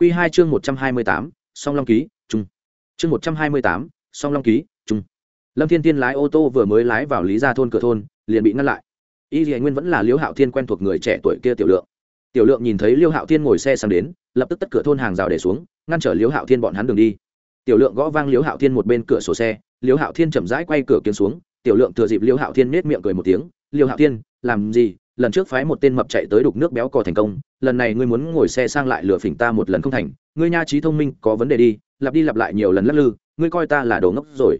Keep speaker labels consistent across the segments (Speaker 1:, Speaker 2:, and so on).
Speaker 1: Quy hai chương một trăm hai mươi tám, song long ký, trung. Chương một trăm hai mươi tám, song long ký, trung. Lâm thiên tiên lái ô tô vừa mới lái vào lý gia thôn cửa thôn, liền bị ngăn lại. Y Liễu nguyên vẫn là liễu hạo thiên quen thuộc người trẻ tuổi kia tiểu lượng. Tiểu lượng nhìn thấy liễu hạo thiên ngồi xe sang đến, lập tức tất cửa thôn hàng rào để xuống, ngăn trở liễu hạo thiên bọn hắn đường đi. Tiểu lượng gõ vang liễu hạo thiên một bên cửa sổ xe liễu hạo thiên chậm rãi quay cửa kiến xuống, tiểu lượng thừa dịp liễu hạo thiên nhếch miệng cười một tiếng liễu hạo thiên, làm gì? Lần trước phái một tên mập chạy tới đục nước béo cò thành công, lần này ngươi muốn ngồi xe sang lại lừa phỉnh ta một lần không thành, ngươi nha trí thông minh, có vấn đề đi, lặp đi lặp lại nhiều lần lắc lư, ngươi coi ta là đồ ngốc rồi.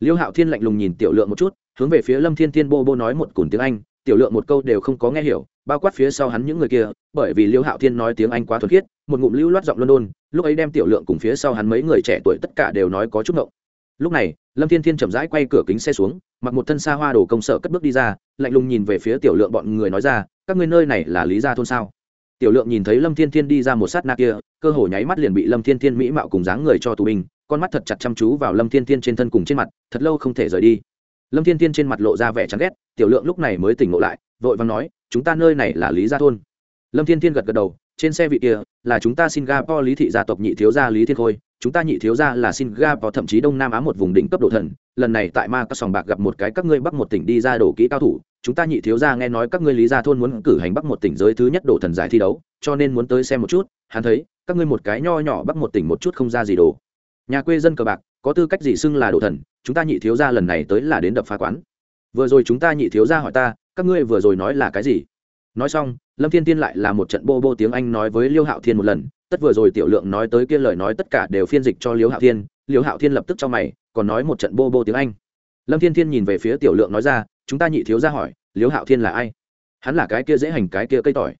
Speaker 1: Liêu hạo thiên lạnh lùng nhìn tiểu lượng một chút, hướng về phía lâm thiên thiên bô bô nói một cùn tiếng anh, tiểu lượng một câu đều không có nghe hiểu, bao quát phía sau hắn những người kia, bởi vì liêu hạo thiên nói tiếng anh quá thuật khiết, một ngụm lưu loát giọng london lúc ấy đem tiểu lượng cùng phía sau hắn mấy người trẻ tuổi tất cả đều nói có chút ngộng. Lúc này, lâm thiên thiên chậm rãi quay cửa kính xe xuống mặc một thân xa hoa đồ công sở cất bước đi ra, lạnh lùng nhìn về phía tiểu lượng bọn người nói ra, các ngươi nơi này là lý gia thôn sao? Tiểu lượng nhìn thấy lâm thiên thiên đi ra một sát na kia, cơ hồ nháy mắt liền bị lâm thiên thiên mỹ mạo cùng dáng người cho tù binh, con mắt thật chặt chăm chú vào lâm thiên thiên trên thân cùng trên mặt, thật lâu không thể rời đi. Lâm thiên thiên trên mặt lộ ra vẻ chán ghét, tiểu lượng lúc này mới tỉnh ngộ lại, vội vàng nói, chúng ta nơi này là lý gia thôn. Lâm thiên thiên gật gật đầu trên xe vị kia, là chúng ta singapore lý thị gia tộc nhị thiếu gia lý thiên khôi, chúng ta nhị thiếu gia là singapore, thậm chí đông nam á một vùng đỉnh cấp độ thần. Lần này tại ma các sòng bạc gặp một cái các ngươi bắc một tỉnh đi ra đổ kỹ cao thủ. Chúng ta nhị thiếu gia nghe nói các ngươi lý gia thôn muốn cử hành bắc một tỉnh giới thứ nhất độ thần giải thi đấu, cho nên muốn tới xem một chút. Hắn thấy, các ngươi một cái nho nhỏ bắc một tỉnh một chút không ra gì đồ nhà quê dân cờ bạc, có tư cách gì xưng là đổ thần? Chúng ta nhị thiếu gia lần này tới là đến đập phá quán. Vừa rồi chúng ta nhị thiếu gia hỏi ta, các ngươi vừa rồi nói là cái gì? Nói xong, lâm thiên tiên lại là một trận bô bô tiếng anh nói với liêu hạo thiên một lần, tất vừa rồi tiểu lượng nói tới kia lời nói tất cả đều phiên dịch cho liêu hạo thiên, liêu hạo thiên lập tức cho mày, còn nói một trận bô bô tiếng anh. Lâm thiên thiên nhìn về phía tiểu lượng nói ra, chúng ta nhị thiếu gia hỏi, liêu hạo thiên là ai? Hắn là cái kia dễ hành, cái kia cây tỏi.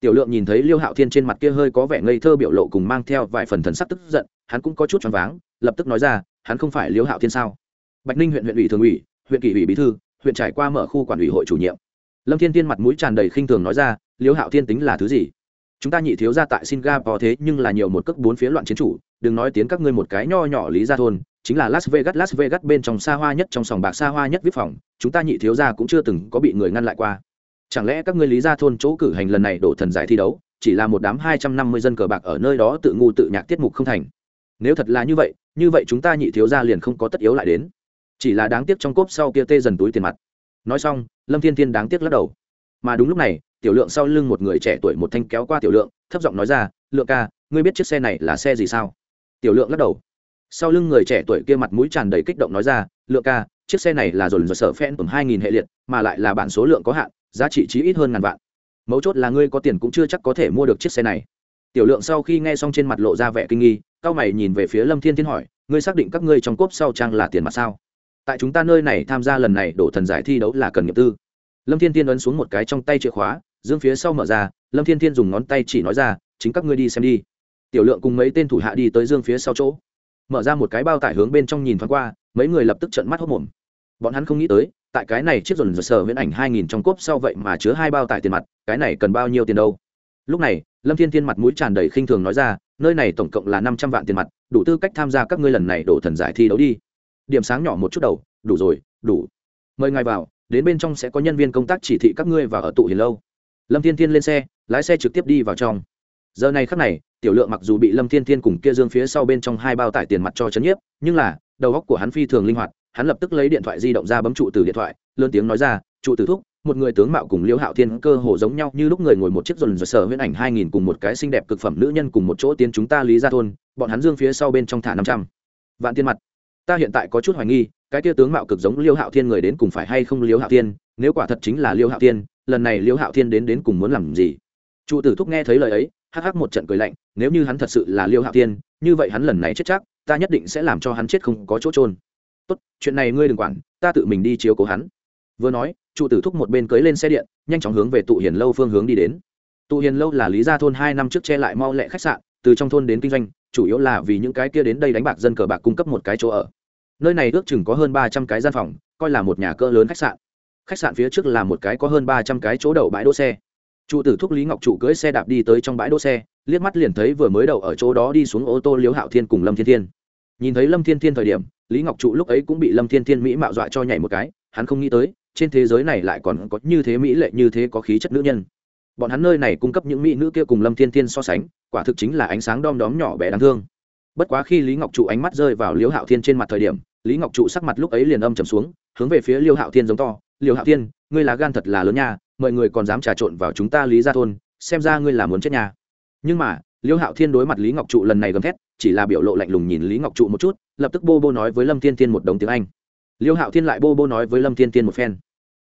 Speaker 1: Tiểu lượng nhìn thấy liêu hạo thiên trên mặt kia hơi có vẻ ngây thơ biểu lộ cùng mang theo vài phần thần sắc tức giận, hắn cũng có chút choáng váng, lập tức nói ra, hắn không phải liêu hạo thiên sao? Bạch ninh huyện huyện ủy thường ủy, huyện kỷ ủy bí thư, huyện trải qua mở khu quản ủy hội chủ nhiệm lâm thiên tiên mặt mũi tràn đầy khinh thường nói ra, liêu hạo thiên tính là thứ gì? Chúng ta nhị thiếu ra tại singapore thế nhưng là nhiều một cước bốn phía loạn chiến chủ, đừng nói tiếng các ngươi một cái nho nhỏ lý ra thôn, chính là las vegas las vegas bên trong xa hoa nhất, trong sòng bạc xa hoa nhất vip phòng, chúng ta nhị thiếu ra cũng chưa từng có bị người ngăn lại qua. Chẳng lẽ các ngươi lý ra thôn chỗ cử hành lần này đổ thần giải thi đấu, chỉ là một đám hai trăm năm mươi dân cờ bạc ở nơi đó tự ngu tự nhạc tiết mục không thành? Nếu thật là như vậy như vậy chúng ta nhị thiếu ra liền không có tất yếu lại đến. Chỉ là đáng tiếc trong cốp sau kia tê dần túi tiền mặt nói xong, lâm thiên thiên đáng tiếc lắc đầu. Mà đúng lúc này, tiểu lượng sau lưng một người trẻ tuổi một thanh kéo qua tiểu lượng, thấp giọng nói ra, lượng ca, ngươi biết chiếc xe này là xe gì sao? Tiểu lượng lắc đầu. Sau lưng người trẻ tuổi kia mặt mũi tràn đầy kích động nói ra, lượng ca, chiếc xe này là dồn dồn sở phen tầm hai nghìn hệ liệt, mà lại là bản số lượng có hạn, giá trị chí ít hơn ngàn vạn. Mấu chốt là ngươi có tiền cũng chưa chắc có thể mua được chiếc xe này. Tiểu lượng sau khi nghe xong trên mặt lộ ra vẻ kinh nghi, cao mày nhìn về phía lâm thiên thiên hỏi, ngươi xác định các ngươi trong cốp sau trang là tiền mặt sao? Tại chúng ta nơi này tham gia lần này đổ thần giải thi đấu là cần nghiệp tư. Lâm thiên thiên ấn xuống một cái trong tay chìa khóa, dương phía sau mở ra, lâm thiên thiên dùng ngón tay chỉ nói ra, chính các ngươi đi xem đi. Tiểu lượng cùng mấy tên thủ hạ đi tới dương phía sau chỗ. Mở ra một cái bao tải hướng bên trong nhìn thoáng qua, mấy người lập tức trận mắt hốc mồm bọn hắn không nghĩ tới, tại cái này chiếc dồn dồn sờ viễn ảnh hai nghìn trong cốp sau vậy mà chứa hai bao tải tiền mặt, cái này cần bao nhiêu tiền đâu? Lúc này, lâm thiên thiên mặt mũi tràn đầy khinh thường nói ra, nơi này tổng cộng là năm trăm vạn tiền mặt, đủ tư cách tham gia các ngươi lần này đổ thần giải thi đấu đi điểm sáng nhỏ một chút đầu, đủ rồi, đủ. Mời ngài vào, đến bên trong sẽ có nhân viên công tác chỉ thị các ngươi và ở tụ hiền lâu. Lâm thiên thiên lên xe, lái xe trực tiếp đi vào trong. Giờ này khắc này, tiểu lượng mặc dù bị lâm thiên thiên cùng kia dương phía sau bên trong hai bao tải tiền mặt cho chấn nhiếp, nhưng là, đầu óc của hắn phi thường linh hoạt, hắn lập tức lấy điện thoại di động ra bấm trụ từ điện thoại, lớn tiếng nói ra, trụ từ thúc, một người tướng mạo cùng liễu hạo thiên cơ hồ giống nhau, như lúc người ngồi một chiếc dồn dồn sở huyễn ảnh hai nghìn cùng một cái xinh đẹp cực phẩm nữ nhân cùng một chỗ tiến chúng ta lý ra thôn, bọn hắn dương phía sau bên trong thả năm trăm vạn tiền mặt ta hiện tại có chút hoài nghi, cái tia tướng mạo cực giống liêu hạo thiên người đến cùng phải hay không liêu hạo thiên? Nếu quả thật chính là liêu hạo thiên, lần này liêu hạo thiên đến đến cùng muốn làm gì? Trụ tử thúc nghe thấy lời ấy, hắc hắc một trận cười lạnh, nếu như hắn thật sự là liêu hạo thiên, như vậy hắn lần này chết chắc, ta nhất định sẽ làm cho hắn chết không có chỗ trôn tốt, chuyện này ngươi đừng quản, ta tự mình đi chiếu cố hắn. Vừa nói trụ tử thúc một bên cưới lên xe điện, nhanh chóng hướng về tụ hiền lâu phương hướng đi đến. Tụ hiền lâu là lý gia thôn hai năm trước che lại mau lẹ khách sạn từ trong thôn đến kinh doanh, chủ yếu là vì những cái kia đến đây đánh bạc dân cờ bạc cung cấp một cái chỗ ở. Nơi này ước chừng có hơn ba trăm cái gian phòng, coi là một nhà cỡ lớn khách sạn. Khách sạn phía trước là một cái có hơn ba trăm cái chỗ đậu bãi đỗ xe. Trụ tử thúc lý ngọc trụ cưỡi xe đạp đi tới trong bãi đỗ xe, liếc mắt liền thấy vừa mới đậu ở chỗ đó đi xuống ô tô liếu hạo thiên cùng lâm thiên thiên. Nhìn thấy lâm thiên thiên thời điểm, lý ngọc trụ lúc ấy cũng bị lâm thiên thiên mỹ mạo dọa cho nhảy một cái, hắn không nghĩ tới, trên thế giới này lại còn có như thế mỹ lệ như thế có khí chất nữ nhân bọn hắn nơi này cung cấp những mỹ nữ kia cùng lâm thiên thiên so sánh, quả thực chính là ánh sáng đom đóm nhỏ bé đáng thương. Bất quá khi lý ngọc trụ ánh mắt rơi vào liễu hạo thiên trên mặt thời điểm, lý ngọc trụ sắc mặt lúc ấy liền âm trầm xuống, hướng về phía liêu hạo thiên giống to liêu hạo thiên, ngươi là gan thật là lớn nha, mọi người còn dám trà trộn vào chúng ta lý ra thôn, xem ra ngươi là muốn chết nha. Nhưng mà liêu hạo thiên đối mặt lý ngọc trụ lần này gầm thét, chỉ là biểu lộ lạnh lùng nhìn lý ngọc trụ một chút, lập tức bô bô nói với lâm thiên thiên một đồng tiếng anh. Liêu hạo thiên lại bô bô nói với lâm thiên thiên một phen.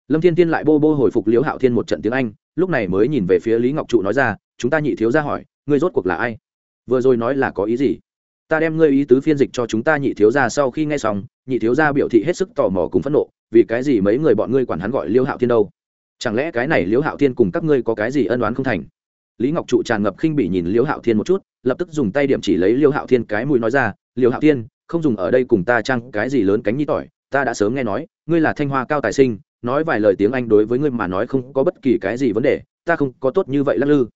Speaker 1: Lâm thiên thiên lại bô bô hồi phục liêu hạo thiên một trận tiếng anh lúc này mới nhìn về phía lý ngọc trụ nói ra, chúng ta nhị thiếu ra hỏi, ngươi rốt cuộc là ai? Vừa rồi nói là có ý gì? Ta đem ngươi ý tứ phiên dịch cho chúng ta nhị thiếu ra sau khi nghe xong, nhị thiếu ra biểu thị hết sức tò mò cùng phẫn nộ, vì cái gì mấy người bọn ngươi quản hắn gọi liêu hạo thiên đâu? Chẳng lẽ cái này liêu hạo thiên cùng các ngươi có cái gì ân đoán không thành? Lý ngọc trụ tràn ngập khinh bỉ nhìn liêu hạo thiên một chút, lập tức dùng tay điểm chỉ lấy liêu hạo thiên cái mũi nói ra, liêu hạo thiên, không dùng ở đây cùng ta chăng cái gì lớn cánh nhi tỏi, ta đã sớm nghe nói, ngươi là thanh hoa cao tài sinh nói vài lời tiếng anh đối với ngươi mà nói không có bất kỳ cái gì vấn đề, ta không có tốt như vậy lắc lư.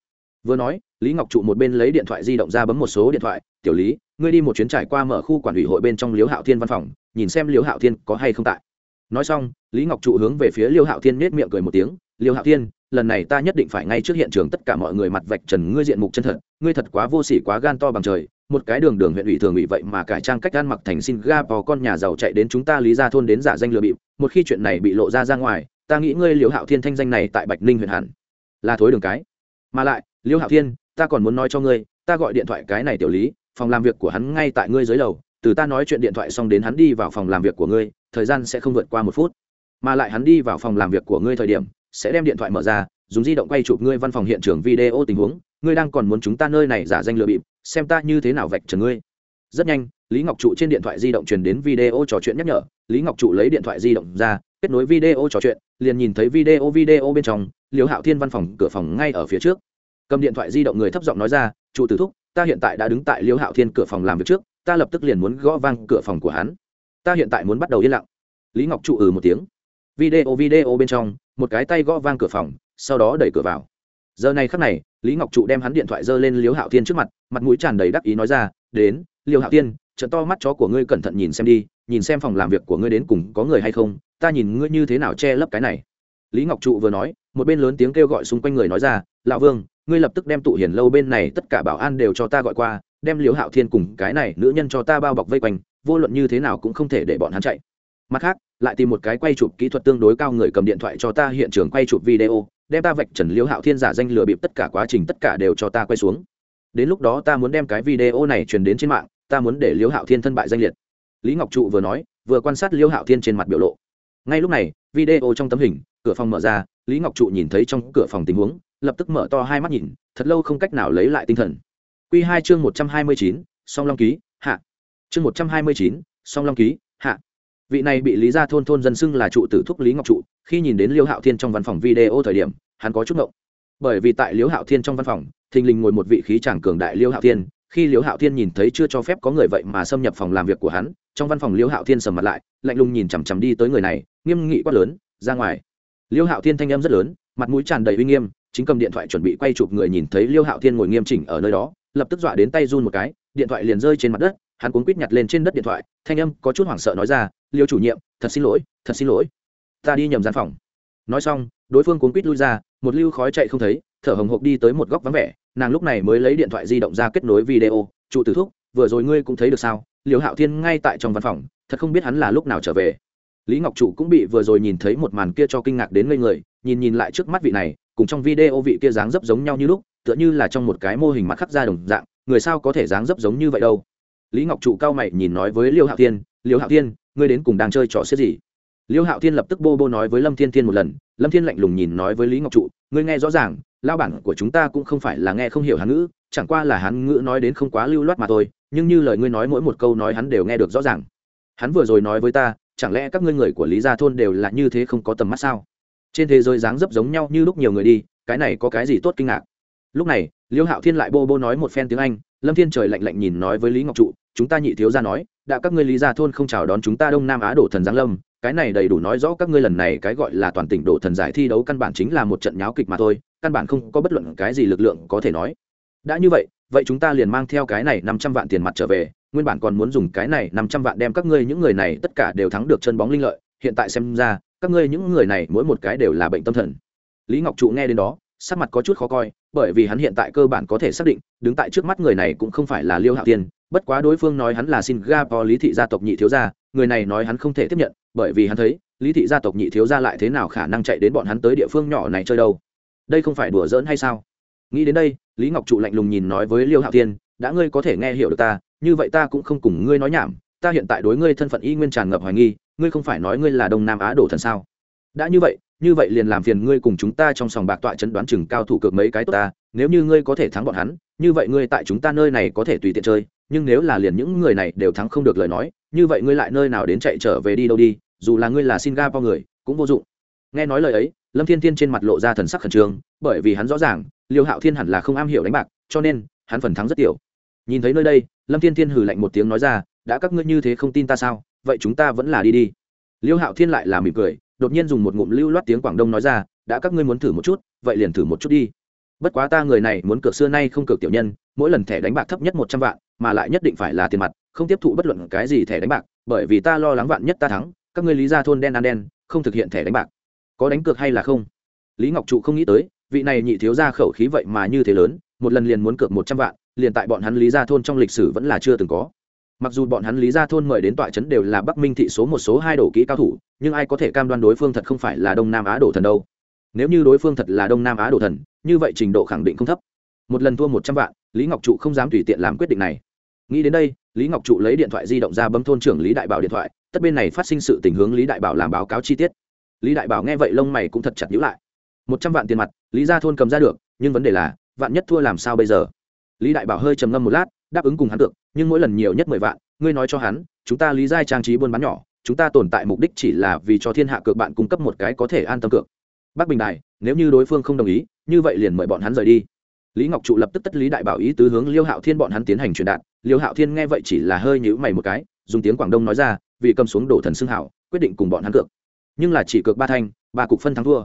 Speaker 1: Vừa nói, lý ngọc trụ một bên lấy điện thoại di động ra bấm một số điện thoại, tiểu lý, ngươi đi một chuyến trải qua mở khu quản ủy hội bên trong liễu hạo thiên văn phòng, nhìn xem liễu hạo thiên có hay không tại. Nói xong, lý ngọc trụ hướng về phía liễu hạo thiên nết miệng cười một tiếng, liễu hạo thiên, lần này ta nhất định phải ngay trước hiện trường tất cả mọi người mặt vạch trần ngươi diện mục chân thật, ngươi thật quá vô sỉ quá gan to bằng trời một cái đường đường huyện ủy thường ủy vậy mà cải trang cách ăn mặc thành singapore con nhà giàu chạy đến chúng ta lý ra thôn đến giả danh lừa bịp, một khi chuyện này bị lộ ra ra ngoài, ta nghĩ ngươi liễu hạo thiên thanh danh này tại bạch ninh huyện hẳn là thối đường cái. Mà lại, liễu hạo thiên, ta còn muốn nói cho ngươi, ta gọi điện thoại cái này tiểu lý, phòng làm việc của hắn ngay tại ngươi dưới lầu, từ ta nói chuyện điện thoại xong đến hắn đi vào phòng làm việc của ngươi, thời gian sẽ không vượt qua một phút. Mà lại hắn đi vào phòng làm việc của ngươi thời điểm, sẽ đem điện thoại mở ra, dùng di động quay chụp ngươi văn phòng hiện trường video tình huống ngươi đang còn muốn chúng ta nơi này giả danh lừa bịp, xem ta như thế nào vạch trần ngươi. Rất nhanh, lý ngọc trụ trên điện thoại di động truyền đến video trò chuyện nhắc nhở. Lý ngọc trụ lấy điện thoại di động ra, kết nối video trò chuyện, liền nhìn thấy video video bên trong liều hạo thiên văn phòng, cửa phòng ngay ở phía trước. Cầm điện thoại di động người thấp giọng nói ra, trụ tử thúc, ta hiện tại đã đứng tại liêu hạo thiên cửa phòng làm việc trước, ta lập tức liền muốn gõ vang cửa phòng của hắn. Ta hiện tại muốn bắt đầu yên lặng. Lý ngọc trụ ừ một tiếng. Video video bên trong, một cái tay gõ vang cửa phòng, sau đó đẩy cửa vào. Giờ này khắc này lý ngọc trụ đem hắn điện thoại giơ lên liêu hạo thiên trước mặt mặt mũi tràn đầy đắc ý nói ra, đến liêu hạo thiên, trận to mắt chó của ngươi cẩn thận nhìn xem đi, nhìn xem phòng làm việc của ngươi đến cùng có người hay không, ta nhìn ngươi như thế nào che lấp cái này. Lý ngọc trụ vừa nói, một bên lớn tiếng kêu gọi xung quanh người nói ra, lão vương, ngươi lập tức đem tụ hiền lâu bên này tất cả bảo an đều cho ta gọi qua, đem liễu hạo thiên cùng cái này nữ nhân cho ta bao bọc vây quanh, vô luận như thế nào cũng không thể để bọn hắn chạy. Mặt khác, lại tìm một cái quay chụp kỹ thuật tương đối cao người cầm điện thoại cho ta hiện trường quay chụp video đem ta vạch trần liêu hạo thiên giả danh lừa bịp tất cả quá trình tất cả đều cho ta quay xuống. Đến lúc đó ta muốn đem cái video này truyền đến trên mạng, ta muốn để liêu hạo thiên thân bại danh liệt. Lý ngọc trụ vừa nói, vừa quan sát liêu hạo thiên trên mặt biểu lộ. Ngay lúc này, video trong tấm hình, cửa phòng mở ra, lý ngọc trụ nhìn thấy trong cửa phòng tình huống, lập tức mở to hai mắt nhìn, thật lâu không cách nào lấy lại tinh thần. Q hai chương một trăm hai mươi chín, song long ký, hạ. Chương một trăm hai mươi chín, song long ký, hạ vị này bị lý gia thôn thôn dân xưng là trụ tử thúc lý ngọc trụ, khi nhìn đến liêu hạo thiên trong văn phòng video thời điểm, hắn có chút ngộng. Bởi vì tại liêu hạo thiên trong văn phòng, thình lình ngồi một vị khí tràng cường đại liêu hạo thiên, khi liêu hạo thiên nhìn thấy chưa cho phép có người vậy mà xâm nhập phòng làm việc của hắn, trong văn phòng liêu hạo thiên sầm mặt lại, lạnh lùng nhìn chằm chằm đi tới người này, nghiêm nghị quát lớn, ra ngoài. Liêu hạo thiên thanh âm rất lớn, mặt mũi tràn đầy uy nghiêm, chính cầm điện thoại chuẩn bị quay chụp người nhìn thấy liêu hạo thiên ngồi nghiêm chỉnh ở nơi đó, lập tức dọa đến tay run một cái, điện thoại liền rơi trên mặt đất hắn cuốn quýt nhặt lên trên đất điện thoại, thanh âm có chút hoảng sợ nói ra, liêu chủ nhiệm, thật xin lỗi, thật xin lỗi. Ta đi nhầm gian phòng. Nói xong, đối phương cuốn quýt lui ra, một lưu khói chạy không thấy, thở hồng hộc đi tới một góc vắng vẻ, nàng lúc này mới lấy điện thoại di động ra kết nối video trụ tử thúc, vừa rồi ngươi cũng thấy được sao? Liêu hạo thiên ngay tại trong văn phòng, thật không biết hắn là lúc nào trở về. Lý ngọc trụ cũng bị vừa rồi nhìn thấy một màn kia cho kinh ngạc đến ngây người, nhìn nhìn lại trước mắt vị này, cùng trong video vị kia dáng dấp giống nhau như lúc, tựa như là trong một cái mô hình mặt khắc ra đồng dạng, người sao có thể dáng dấp giống như vậy đâu? Lý ngọc trụ cao mày nhìn nói với liêu hạo thiên, liêu hạo thiên, ngươi đến cùng đang chơi trò xếp gì? Liêu hạo thiên lập tức bô bô nói với lâm thiên thiên một lần, lâm thiên lạnh lùng nhìn nói với lý ngọc trụ, ngươi nghe rõ ràng lao bản của chúng ta cũng không phải là nghe không hiểu hán ngữ, chẳng qua là hán ngữ nói đến không quá lưu loát mà thôi, nhưng như lời ngươi nói mỗi một câu nói hắn đều nghe được rõ ràng. Hắn vừa rồi nói với ta, chẳng lẽ các ngươi người của lý gia thôn đều là như thế không có tầm mắt sao? Trên thế giới dáng dấp giống nhau như lúc nhiều người đi, cái này có cái gì tốt kinh ngạc? Lúc này, liêu hạo thiên lại bô bô nói một phen tiếng anh, lâm thiên trời lạnh lạnh nhìn nói với lý ngọc trụ, chúng ta nhị thiếu ra nói, đã các ngươi lý gia thôn không chào đón chúng ta đông nam á đổ thần giáng lâm, cái này đầy đủ nói rõ các ngươi lần này cái gọi là toàn tỉnh đổ thần giải thi đấu căn bản chính là một trận nháo kịch mà thôi, căn bản không có bất luận cái gì lực lượng có thể nói. Đã như vậy vậy chúng ta liền mang theo cái này năm trăm vạn tiền mặt trở về, nguyên bản còn muốn dùng cái này năm trăm vạn đem các ngươi những người này tất cả đều thắng được chân bóng linh lợi, hiện tại xem ra, các ngươi những người này mỗi một cái đều là bệnh tâm thần. Lý ngọc trụ nghe đến đó, sắc mặt có chút khó coi bởi vì hắn hiện tại cơ bản có thể xác định, đứng tại trước mắt người này cũng không phải là liêu hạo tiên bất quá đối phương nói hắn là singapore lý thị gia tộc nhị thiếu gia, người này nói hắn không thể tiếp nhận, bởi vì hắn thấy, lý thị gia tộc nhị thiếu gia lại thế nào khả năng chạy đến bọn hắn tới địa phương nhỏ này chơi đâu? Đây không phải đùa giỡn hay sao? Nghĩ đến đây, lý ngọc trụ lạnh lùng nhìn nói với liêu hạo tiên đã ngươi có thể nghe hiểu được ta, như vậy ta cũng không cùng ngươi nói nhảm, ta hiện tại đối ngươi thân phận y nguyên tràn ngập hoài nghi, ngươi không phải nói ngươi là đông nam á đổ thần sao? Đã như vậy như vậy liền làm phiền ngươi cùng chúng ta trong sòng bạc tọa chấn đoán chừng cao thủ cược mấy cái tốt ta, nếu như ngươi có thể thắng bọn hắn, như vậy ngươi tại chúng ta nơi này có thể tùy tiện chơi, nhưng nếu là liền những người này đều thắng không được lời nói, như vậy ngươi lại nơi nào đến chạy trở về đi đâu đi, dù là ngươi là singapore người, cũng vô dụng. Nghe nói lời ấy, lâm thiên thiên trên mặt lộ ra thần sắc khẩn trương, bởi vì hắn rõ ràng, liêu hạo thiên hẳn là không am hiểu đánh bạc, cho nên, hắn phần thắng rất tiểu. Nhìn thấy nơi đây, lâm thiên thiên hừ lạnh một tiếng nói ra, đã các ngươi như thế không tin ta sao? Vậy chúng ta vẫn là đi đi. Liêu hạo thiên lại là mỉm cười đột nhiên dùng một ngụm lưu loát tiếng quảng đông nói ra, đã các ngươi muốn thử một chút, vậy liền thử một chút đi. Bất quá ta người này muốn cược xưa nay không cược tiểu nhân, mỗi lần thẻ đánh bạc thấp nhất một trăm vạn, mà lại nhất định phải là tiền mặt, không tiếp thụ bất luận cái gì thẻ đánh bạc, bởi vì ta lo lắng vạn nhất ta thắng, các ngươi lý ra thôn đen ăn đen, không thực hiện thẻ đánh bạc. Có đánh cược hay là không? Lý ngọc trụ không nghĩ tới, vị này nhị thiếu ra khẩu khí vậy mà như thế lớn, một lần liền muốn cược một trăm vạn, liền tại bọn hắn lý ra thôn trong lịch sử vẫn là chưa từng có mặc dù bọn hắn lý ra thôn mời đến tọa trấn đều là bắc minh thị số một, số hai đổ kỹ cao thủ, nhưng ai có thể cam đoan đối phương thật không phải là đông nam á đổ thần đâu? Nếu như đối phương thật là đông nam á đổ thần, như vậy trình độ khẳng định không thấp. Một lần thua một trăm vạn, lý ngọc trụ không dám tùy tiện làm quyết định này. Nghĩ đến đây, lý ngọc trụ lấy điện thoại di động ra bấm thôn trưởng lý đại bảo điện thoại, tất bên này phát sinh sự tình hướng lý đại bảo làm báo cáo chi tiết. Lý đại bảo nghe vậy lông mày cũng thật chặt nhữ lại. Một trăm vạn tiền mặt, lý ra thôn cầm ra được, nhưng vấn đề là, vạn nhất thua làm sao bây giờ? Lý đại bảo hơi trầm ngâm một lát đáp ứng cùng hắn được, nhưng mỗi lần nhiều nhất mười vạn, ngươi nói cho hắn, chúng ta lý giai trang trí buôn bán nhỏ, chúng ta tồn tại mục đích chỉ là vì cho thiên hạ cược bạn cung cấp một cái có thể an tâm cược. Bắc bình đại nếu như đối phương không đồng ý, như vậy liền mời bọn hắn rời đi. Lý ngọc trụ lập tức tất lý đại bảo ý tứ hướng liêu hạo thiên bọn hắn tiến hành truyền đạt. Liêu hạo thiên nghe vậy chỉ là hơi nhữ mày một cái, dùng tiếng quảng đông nói ra, vì cầm xuống đổ thần xưng hảo, quyết định cùng bọn hắn cược. Nhưng là chỉ cược ba thanh, ba cục phân thắng thua.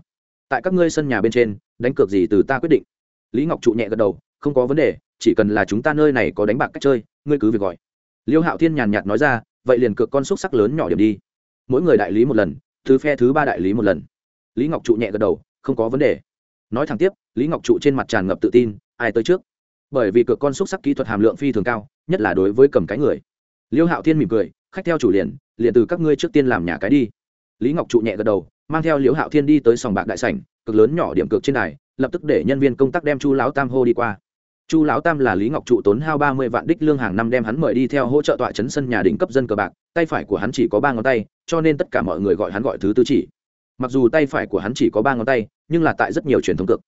Speaker 1: Tại các ngươi sân nhà bên trên, đánh cược gì từ ta quyết định? Lý ngọc trụ nhẹ gật đầu, không có vấn đề chỉ cần là chúng ta nơi này có đánh bạc cách chơi, ngươi cứ việc gọi. Liêu hạo thiên nhàn nhạt nói ra, vậy liền cược con xúc sắc lớn nhỏ điểm đi. Mỗi người đại lý một lần, thứ phe thứ ba đại lý một lần. Lý ngọc trụ nhẹ gật đầu, không có vấn đề. Nói thẳng tiếp, lý ngọc trụ trên mặt tràn ngập tự tin, ai tới trước? Bởi vì cược con xúc sắc kỹ thuật hàm lượng phi thường cao, nhất là đối với cầm cái người. Liêu hạo thiên mỉm cười, khách theo chủ liền liền từ các ngươi trước tiên làm nhà cái đi. Lý ngọc trụ nhẹ gật đầu, mang theo liễu hạo thiên đi tới sòng bạc đại sảnh cực lớn nhỏ điểm cược trên đài, lập tức để nhân viên công tác đem chu lão tam hô đi qua chu lão tam là lý ngọc trụ tốn hao ba mươi vạn đích lương hàng năm đem hắn mời đi theo hỗ trợ tọa chấn sân nhà đỉnh cấp dân cờ bạc. Tay phải của hắn chỉ có ba ngón tay, cho nên tất cả mọi người gọi hắn gọi thứ tư chỉ. Mặc dù tay phải của hắn chỉ có ba ngón tay, nhưng là tại rất nhiều truyền thống cực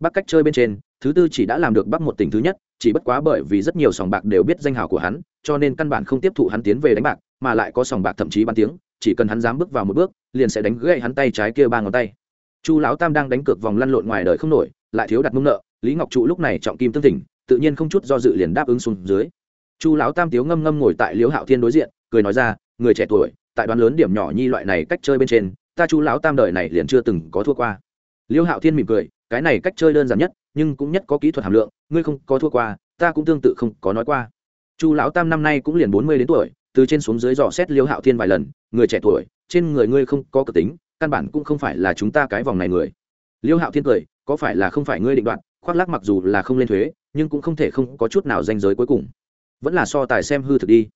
Speaker 1: bắc cách chơi bên trên, thứ tư chỉ đã làm được bắc một tỉnh thứ nhất, chỉ bất quá bởi vì rất nhiều sòng bạc đều biết danh hào của hắn, cho nên căn bản không tiếp thụ hắn tiến về đánh bạc, mà lại có sòng bạc thậm chí bắn tiếng, chỉ cần hắn dám bước vào một bước, liền sẽ đánh gãy hắn tay trái kia ba ngón tay. Chu lão tam đang đánh cược vòng lăn lộn ngoài đời không nổi, lại thiếu đặt mông nợ, lý ngọc trụ lúc này trọng kim tương thỉnh tự nhiên không chút do dự liền đáp ứng xuống dưới. Chu lão tam tiếu ngâm ngâm ngồi tại liễu hạo thiên đối diện cười nói ra người trẻ tuổi tại đoán lớn điểm nhỏ nhi loại này cách chơi bên trên ta chu lão tam đời này liền chưa từng có thua qua. Liễu hạo thiên mỉm cười cái này cách chơi đơn giản nhất nhưng cũng nhất có kỹ thuật hàm lượng ngươi không có thua qua ta cũng tương tự không có nói qua. Chu lão tam năm nay cũng liền bốn mươi đến tuổi từ trên xuống dưới dò xét liễu hạo thiên vài lần người trẻ tuổi trên người ngươi không có cờ tính căn bản cũng không phải là chúng ta cái vòng này người. Liễu hạo thiên cười có phải là không phải ngươi định đoạn, khoác lác mặc dù là không lên thuế nhưng cũng không thể không có chút nào danh giới cuối cùng. Vẫn là so tài xem hư thực đi.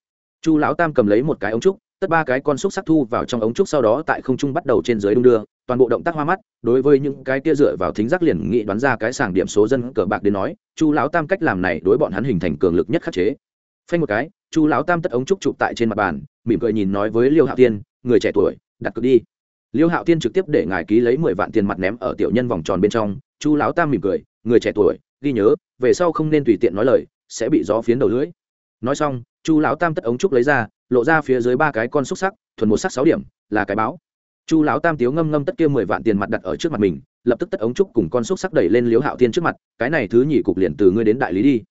Speaker 1: Chu lão tam cầm lấy một cái ống trúc, tất ba cái con xúc sắc thu vào trong ống trúc sau đó tại không trung bắt đầu trên dưới đung đưa, toàn bộ động tác hoa mắt, đối với những cái kia dựa vào thính giác liền nghị đoán ra cái sàng điểm số dân cờ bạc đến nói, chu lão tam cách làm này đối bọn hắn hình thành cường lực nhất khắc chế. Phanh một cái, chu lão tam tất ống trúc chụp tại trên mặt bàn, mỉm cười nhìn nói với liêu hạo tiên người trẻ tuổi, đặt cược đi. Liêu hạo tiên trực tiếp để ngài ký lấy mười vạn tiền mặt ném ở tiểu nhân vòng tròn bên trong, chu lão tam mỉm cười, người trẻ tuổi ghi nhớ, về sau không nên tùy tiện nói lời, sẽ bị gió phiến đầu lưỡi. Nói xong, chu lão tam tất ống trúc lấy ra, lộ ra phía dưới ba cái con xúc sắc, thuần một sắc sáu điểm, là cái báo. Chu lão tam tiếu ngâm ngâm tất kia mười vạn tiền mặt đặt ở trước mặt mình, lập tức tất ống trúc cùng con xúc sắc đẩy lên liễu hạo thiên trước mặt, cái này thứ nhỉ cục liền từ ngươi đến đại lý đi.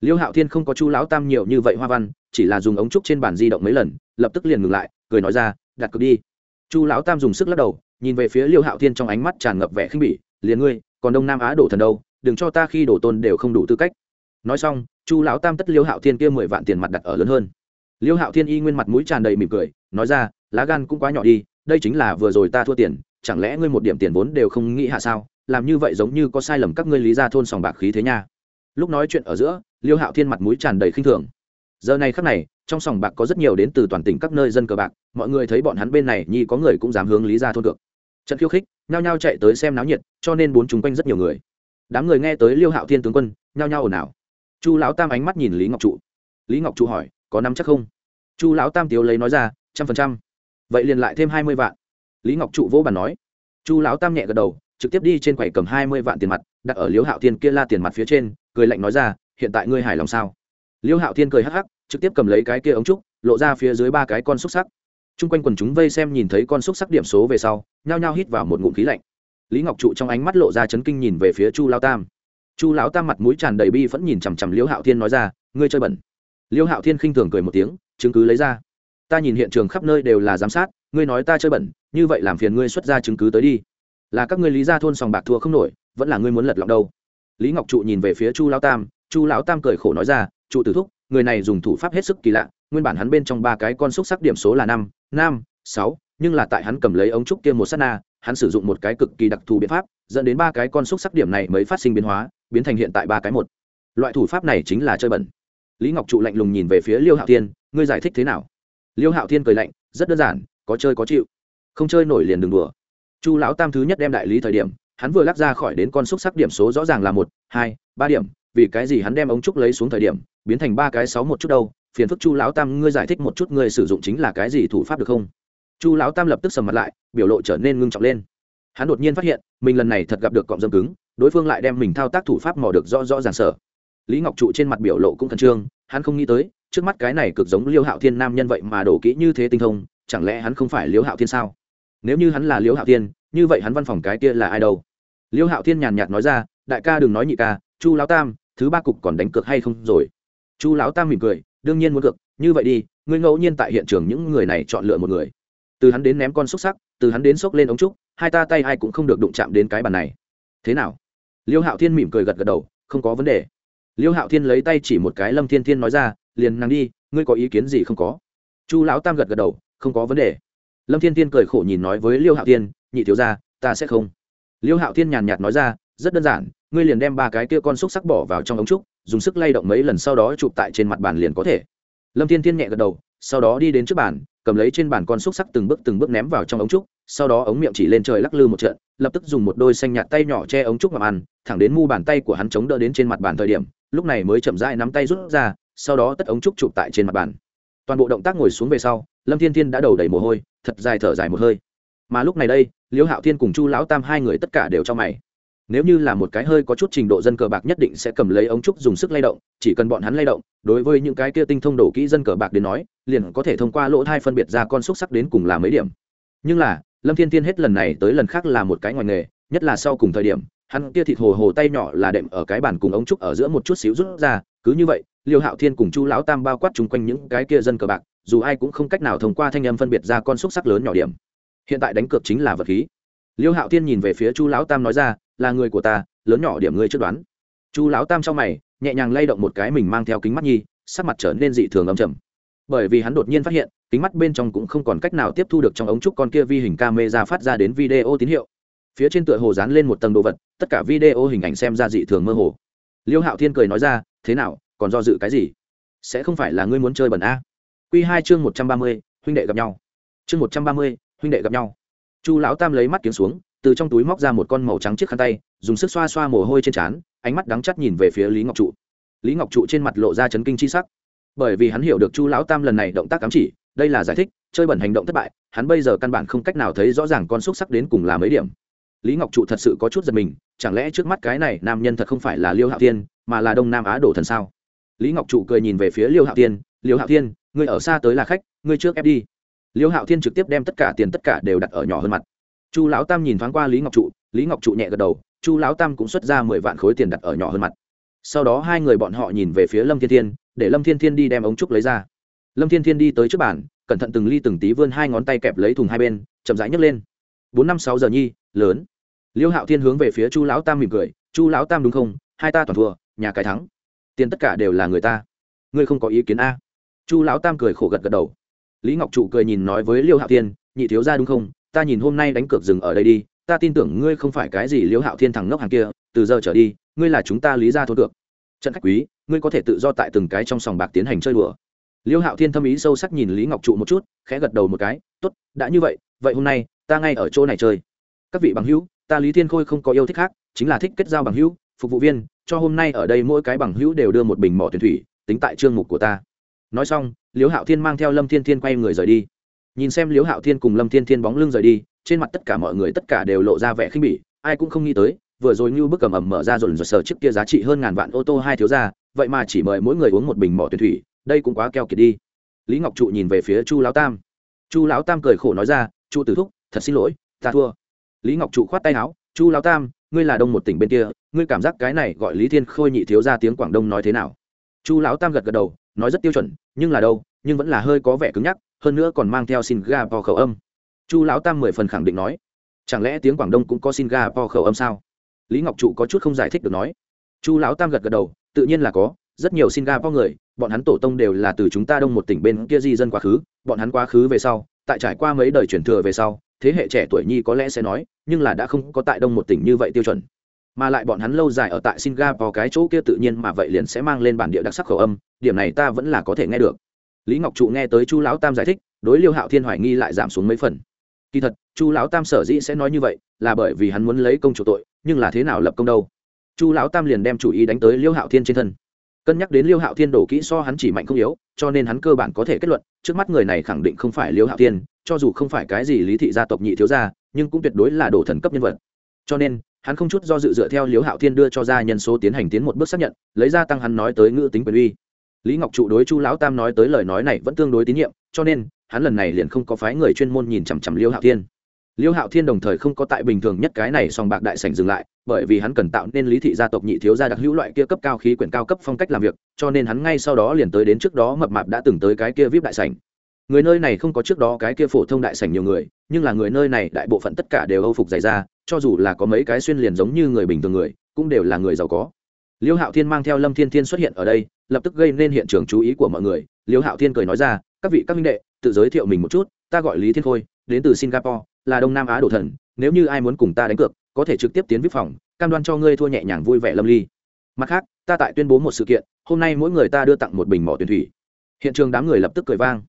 Speaker 1: Liễu hạo thiên không có chu lão tam nhiều như vậy hoa văn, chỉ là dùng ống trúc trên bàn di động mấy lần, lập tức liền ngừng lại, cười nói ra, đặt cược đi. Chu lão tam dùng sức lắc đầu, nhìn về phía liễu hạo thiên trong ánh mắt tràn ngập vẻ khinh bỉ, liền ngươi, còn đông nam á đổ thần đâu đừng cho ta khi đổ tôn đều không đủ tư cách. Nói xong, chu lão tam tất liêu hạo thiên kia mười vạn tiền mặt đặt ở lớn hơn. Liêu hạo thiên y nguyên mặt mũi tràn đầy mỉm cười, nói ra, lá gan cũng quá nhỏ đi, đây chính là vừa rồi ta thua tiền, chẳng lẽ ngươi một điểm tiền vốn đều không nghĩ hạ sao? Làm như vậy giống như có sai lầm các ngươi lý ra thôn sòng bạc khí thế nha. Lúc nói chuyện ở giữa, liêu hạo thiên mặt mũi tràn đầy khinh thường. Giờ này khắc này, trong sòng bạc có rất nhiều đến từ toàn tỉnh các nơi dân cờ bạc, mọi người thấy bọn hắn bên này, nhi có người cũng dám hướng lý ra thôn được trận khiêu khích, nhao nhao chạy tới xem náo nhiệt, cho nên bốn chúng quanh rất nhiều người đám người nghe tới liêu hạo thiên tướng quân, nhao nhao ồn ào. Chu lão tam ánh mắt nhìn lý ngọc trụ. Lý ngọc trụ hỏi, có nắm chắc không? Chu lão tam tiếu lấy nói ra, trăm phần trăm. Vậy liền lại thêm hai mươi vạn. Lý ngọc trụ vỗ bàn nói. Chu lão tam nhẹ gật đầu, trực tiếp đi trên quầy cầm hai mươi vạn tiền mặt, đặt ở liêu hạo thiên kia la tiền mặt phía trên, cười lạnh nói ra, hiện tại ngươi hài lòng sao? Liêu hạo thiên cười hắc hắc, trực tiếp cầm lấy cái kia ống trúc, lộ ra phía dưới ba cái con xúc sắc. T r u n g quanh quần chúng vây xem nhìn thấy con xúc sắc điểm số về sau, nhao nhao hít vào một ngụm khí lạnh lý ngọc trụ trong ánh mắt lộ ra chấn kinh nhìn về phía chu lao tam. Chu lão tam mặt mũi tràn đầy bi vẫn nhìn chằm chằm liêu hạo thiên nói ra, ngươi chơi bẩn. Liêu hạo thiên khinh thường cười một tiếng, chứng cứ lấy ra. Ta nhìn hiện trường khắp nơi đều là giám sát, ngươi nói ta chơi bẩn, như vậy làm phiền ngươi xuất ra chứng cứ tới đi. Là các ngươi lý ra thôn sòng bạc thua không nổi, vẫn là ngươi muốn lật lọng đâu. Lý ngọc trụ nhìn về phía chu lão tam, chu lão tam cười khổ nói ra, trụ tử thúc, người này dùng thủ pháp hết sức kỳ lạ, nguyên bản hắn bên trong ba cái con xúc sắc điểm số là năm năm, sáu, nhưng là tại hắn cầm lấy ống trúc kia một s á t na hắn sử dụng một cái cực kỳ đặc thù biện pháp, dẫn đến ba cái con xúc sắc điểm này mới phát sinh biến hóa, biến thành hiện tại ba cái một. Loại thủ pháp này chính là chơi bẩn. Lý ngọc trụ lạnh lùng nhìn về phía liêu hạo thiên, ngươi giải thích thế nào? Liêu hạo thiên cười lạnh, rất đơn giản, có chơi có chịu. Không chơi nổi liền đừng đùa. Chu lão tam thứ nhất đem đại lý thời điểm, hắn vừa lắc ra khỏi đến con xúc sắc điểm số rõ ràng là một, hai, ba điểm, vì cái gì hắn đem ống trúc lấy xuống thời điểm, biến thành ba cái sáu một chút đâu? Phiền phức chu lão tam, ngươi giải thích một chút, ngươi sử dụng chính là cái gì thủ pháp được không? Chu lão tam lập tức sầm mặt lại, biểu lộ trở nên ngưng trọng lên. Hắn đột nhiên phát hiện, mình lần này thật gặp được cọng dâm cứng, đối phương lại đem mình thao tác thủ pháp mò được rõ rõ ràng sở. Lý ngọc trụ trên mặt biểu lộ cũng khẩn trương, hắn không nghĩ tới, trước mắt cái này cực giống liêu hạo thiên nam nhân vậy mà đổ kỹ như thế tinh thông, chẳng lẽ hắn không phải liêu hạo thiên sao? Nếu như hắn là liêu hạo thiên, như vậy hắn văn phòng cái kia là ai đâu? Liêu hạo thiên nhàn nhạt nói ra, đại ca đừng nói nhị ca, chu lão tam, thứ ba cục còn đánh cược hay không rồi? Chu lão tam mỉm cười, đương nhiên muốn cược, như vậy đi, ngươi ngẫu nhiên tại hiện trường những người này chọn lựa một người từ hắn đến ném con xúc sắc, từ hắn đến xốc lên ống trúc, hai ta tay ai cũng không được đụng chạm đến cái bàn này. Thế nào? Liêu hạo thiên mỉm cười gật gật đầu, không có vấn đề. Liêu hạo thiên lấy tay chỉ một cái lâm thiên thiên nói ra, liền nàng đi, ngươi có ý kiến gì không có? Chu lão tam gật gật đầu, không có vấn đề. Lâm thiên thiên cười khổ nhìn nói với liêu hạo thiên, nhị thiếu ra ta sẽ không. Liêu hạo thiên nhàn nhạt nói ra, rất đơn giản, ngươi liền đem ba cái kia con xúc sắc bỏ vào trong ống trúc, dùng sức lay động mấy lần sau đó chụp tại trên mặt bàn liền có thể. Lâm thiên thiên nhẹ gật đầu, sau đó đi đến trước bàn cầm lấy trên bàn con xúc sắc từng bước từng bước ném vào trong ống trúc, sau đó ống miệng chỉ lên trời lắc lư một trận, lập tức dùng một đôi xanh nhạt tay nhỏ che ống trúc mà ăn, thẳng đến mu bàn tay của hắn chống đỡ đến trên mặt bàn thời điểm, lúc này mới chậm rãi nắm tay rút ra, sau đó tất ống trúc chụp tại trên mặt bàn. Toàn bộ động tác ngồi xuống về sau, lâm thiên thiên đã đầu đầy mồ hôi, thật dài thở dài một hơi. Mà lúc này đây, liễu hạo thiên cùng chu lão tam hai người tất cả đều cho mày nếu như là một cái hơi có chút trình độ dân cờ bạc nhất định sẽ cầm lấy ống trúc dùng sức lay động, chỉ cần bọn hắn lay động, đối với những cái kia tinh thông đổ kỹ dân cờ bạc đến nói, liền có thể thông qua lỗ thai phân biệt ra con xúc sắc đến cùng là mấy điểm. Nhưng là, lâm thiên thiên hết lần này tới lần khác là một cái ngoài nghề, nhất là sau cùng thời điểm, hắn kia thịt hồ hồ tay nhỏ là đệm ở cái bàn cùng ống trúc ở giữa một chút xíu rút ra, cứ như vậy, liêu hạo thiên cùng chu lão tam bao quát chung quanh những cái kia dân cờ bạc, dù ai cũng không cách nào thông qua thanh âm phân biệt ra con xúc sắc lớn nhỏ điểm. Hiện tại đánh cược chính là vật khí. Liêu hạo thiên nhìn về phía chu lão tam nói ra là người của ta, lớn nhỏ điểm ngươi trước đoán. Chu lão tam trong mày, nhẹ nhàng lay động một cái mình mang theo kính mắt nhi, sắc mặt trở nên dị thường âm trầm. Bởi vì hắn đột nhiên phát hiện, kính mắt bên trong cũng không còn cách nào tiếp thu được trong ống trúc con kia vi hình camera phát ra đến video tín hiệu. Phía trên tựa hồ dán lên một tầng đồ vật, tất cả video hình ảnh xem ra dị thường mơ hồ. Liêu hạo thiên cười nói ra, thế nào, còn do dự cái gì? Sẽ không phải là ngươi muốn chơi bẩn a? Q hai chương một trăm ba mươi, huynh đệ gặp nhau. Chương một trăm ba mươi, huynh đệ gặp nhau. Chu lão tam lấy mắt kiếm xuống từ trong túi móc ra một con màu trắng chiếc khăn tay, dùng sức xoa xoa mồ hôi trên trán, ánh mắt đắng chắt nhìn về phía lý ngọc trụ. Lý ngọc trụ trên mặt lộ ra chấn kinh chi sắc. Bởi vì hắn hiểu được chu lão tam lần này động tác cắm chỉ, đây là giải thích, chơi bẩn hành động thất bại, hắn bây giờ căn bản không cách nào thấy rõ ràng con xúc sắc đến cùng là mấy điểm. Lý ngọc trụ thật sự có chút giật mình, chẳng lẽ trước mắt cái này nam nhân thật không phải là liêu hạo thiên, mà là đông nam á đổ thần sao? Lý ngọc trụ cười nhìn về phía liêu hạo thiên, liêu hạo thiên người ở xa tới là khách, ngươi trước ép đi. Liêu hạo thiên trực tiếp đem tất cả tiền tất cả đều đặt ở nhỏ hơn mặt chu lão tam nhìn thoáng qua lý ngọc trụ, lý ngọc trụ nhẹ gật đầu, chu lão tam cũng xuất ra mười vạn khối tiền đặt ở nhỏ hơn mặt. Sau đó hai người bọn họ nhìn về phía lâm thiên thiên, để lâm thiên thiên đi đem ống trúc lấy ra. Lâm thiên thiên đi tới trước bàn, cẩn thận từng ly từng tí vươn hai ngón tay kẹp lấy thùng hai bên, chậm rãi nhấc lên. Bốn năm sáu giờ nhi, lớn. Liêu hạo thiên hướng về phía chu lão tam mỉm cười, chu lão tam đúng không? Hai ta toàn thua, nhà cái thắng. Tiền tất cả đều là người ta. Ngươi không có ý kiến a. Chu lão tam cười khổ gật gật đầu. Lý ngọc trụ cười nhìn nói với liêu hạo thiên, nhị thiếu ra đúng không? Ta nhìn hôm nay đánh cược dừng ở đây đi, ta tin tưởng ngươi không phải cái gì liễu hạo thiên thằng ngốc hàng kia, từ giờ trở đi, ngươi là chúng ta lý ra thôn được trận khách quý, ngươi có thể tự do tại từng cái trong sòng bạc tiến hành chơi đùa. Liễu hạo thiên thâm ý sâu sắc nhìn lý ngọc trụ một chút, khẽ gật đầu một cái, tốt, đã như vậy vậy hôm nay, ta ngay ở chỗ này chơi. Các vị bằng hữu, ta lý thiên khôi không có yêu thích khác, chính là thích kết giao bằng hữu, phục vụ viên, cho hôm nay ở đây mỗi cái bằng hữu đều đưa một bình mỏ tuyển thủy, tính tại chương mục của ta. Nói xong, liễu hạo thiên mang theo lâm thiên thiên quay người rời đi nhìn xem liễu hạo thiên cùng lâm thiên thiên bóng lưng rời đi, trên mặt tất cả mọi người tất cả đều lộ ra vẻ khinh bỉ, ai cũng không nghĩ tới, vừa rồi như bức cầm ẩm mở ra rồi rồi sờ trước kia giá trị hơn ngàn vạn ô tô hai thiếu ra vậy mà chỉ mời mỗi người uống một bình mỏ tuyển thủy, đây cũng quá keo kiệt đi. Lý ngọc trụ nhìn về phía chu lão tam. Chu lão tam cười khổ nói ra, chu tử thúc, thật xin lỗi, ta thua. Lý ngọc trụ khoát tay áo, chu lão tam, ngươi là đông một tỉnh bên kia, ngươi cảm giác cái này gọi lý thiên khôi nhị thiếu ra tiếng quảng đông nói thế nào? Chu lão tam gật gật đầu, nói rất tiêu chuẩn, nhưng là đâu, nhưng vẫn là hơi có vẻ cứng nhắc hơn nữa còn mang theo singapore khẩu âm. Chu lão tam mười phần khẳng định nói, chẳng lẽ tiếng quảng đông cũng có singapore khẩu âm sao? Lý ngọc trụ có chút không giải thích được nói. Chu lão tam gật gật đầu, tự nhiên là có, rất nhiều singapore người, bọn hắn tổ tông đều là từ chúng ta đông một tỉnh bên kia di dân quá khứ, bọn hắn quá khứ về sau, tại trải qua mấy đời truyền thừa về sau, thế hệ trẻ tuổi nhi có lẽ sẽ nói, nhưng là đã không có tại đông một tỉnh như vậy tiêu chuẩn. Mà lại bọn hắn lâu dài ở tại singapore cái chỗ kia tự nhiên mà vậy liền sẽ mang lên bản địa đặc sắc khẩu âm, điểm này ta vẫn là có thể nghe được lý ngọc trụ nghe tới chu lão tam giải thích, đối liêu hạo thiên hoài nghi lại giảm xuống mấy phần. Kỳ thật, chu lão tam sở dĩ sẽ nói như vậy, là bởi vì hắn muốn lấy công chủ tội, nhưng là thế nào lập công đâu? Chu lão tam liền đem chủ ý đánh tới liêu hạo thiên trên thân. Cân nhắc đến liêu hạo thiên đổ kỹ so hắn chỉ mạnh không yếu, cho nên hắn cơ bản có thể kết luận, trước mắt người này khẳng định không phải liêu hạo thiên, cho dù không phải cái gì lý thị gia tộc nhị thiếu gia, nhưng cũng tuyệt đối là đồ thần cấp nhân vật. Cho nên, hắn không chút do dự dựa theo liêu hạo thiên đưa cho ra nhân số tiến hành tiến một bước xác nhận, lấy ra tăng hắn nói tới ngữ tính quyền uy lý ngọc trụ đối chu lão tam nói tới lời nói này vẫn tương đối tín nhiệm, cho nên, hắn lần này liền không có phái người chuyên môn nhìn chằm chằm liêu hạo thiên. Liêu hạo thiên đồng thời không có tại bình thường nhất cái này song bạc đại sảnh dừng lại, bởi vì hắn cần tạo nên lý thị gia tộc nhị thiếu gia đặc hữu loại kia cấp cao khí quyển cao cấp phong cách làm việc, cho nên hắn ngay sau đó liền tới đến trước đó mập mạp đã từng tới cái kia vip đại sảnh. Người nơi này không có trước đó cái kia phổ thông đại sảnh nhiều người, nhưng là người nơi này đại bộ phận tất cả đều âu phục dày ra cho dù là có mấy cái xuyên liền giống như người bình thường người, cũng đều là người giàu có. Liêu hạo thiên mang theo lâm thiên thiên xuất hiện ở đây lập tức gây nên hiện trường chú ý của mọi người, liêu hạo thiên cười nói ra, các vị các minh đệ, tự giới thiệu mình một chút, ta gọi lý thiên khôi, đến từ singapore, là đông nam á đồ thần, nếu như ai muốn cùng ta đánh cược, có thể trực tiếp tiến vip phòng, cam đoan cho ngươi thua nhẹ nhàng vui vẻ lâm ly. Mặt khác, ta tại tuyên bố một sự kiện, hôm nay mỗi người ta đưa tặng một bình mỏ tuyển thủy. Hiện trường đám người lập tức cười vang.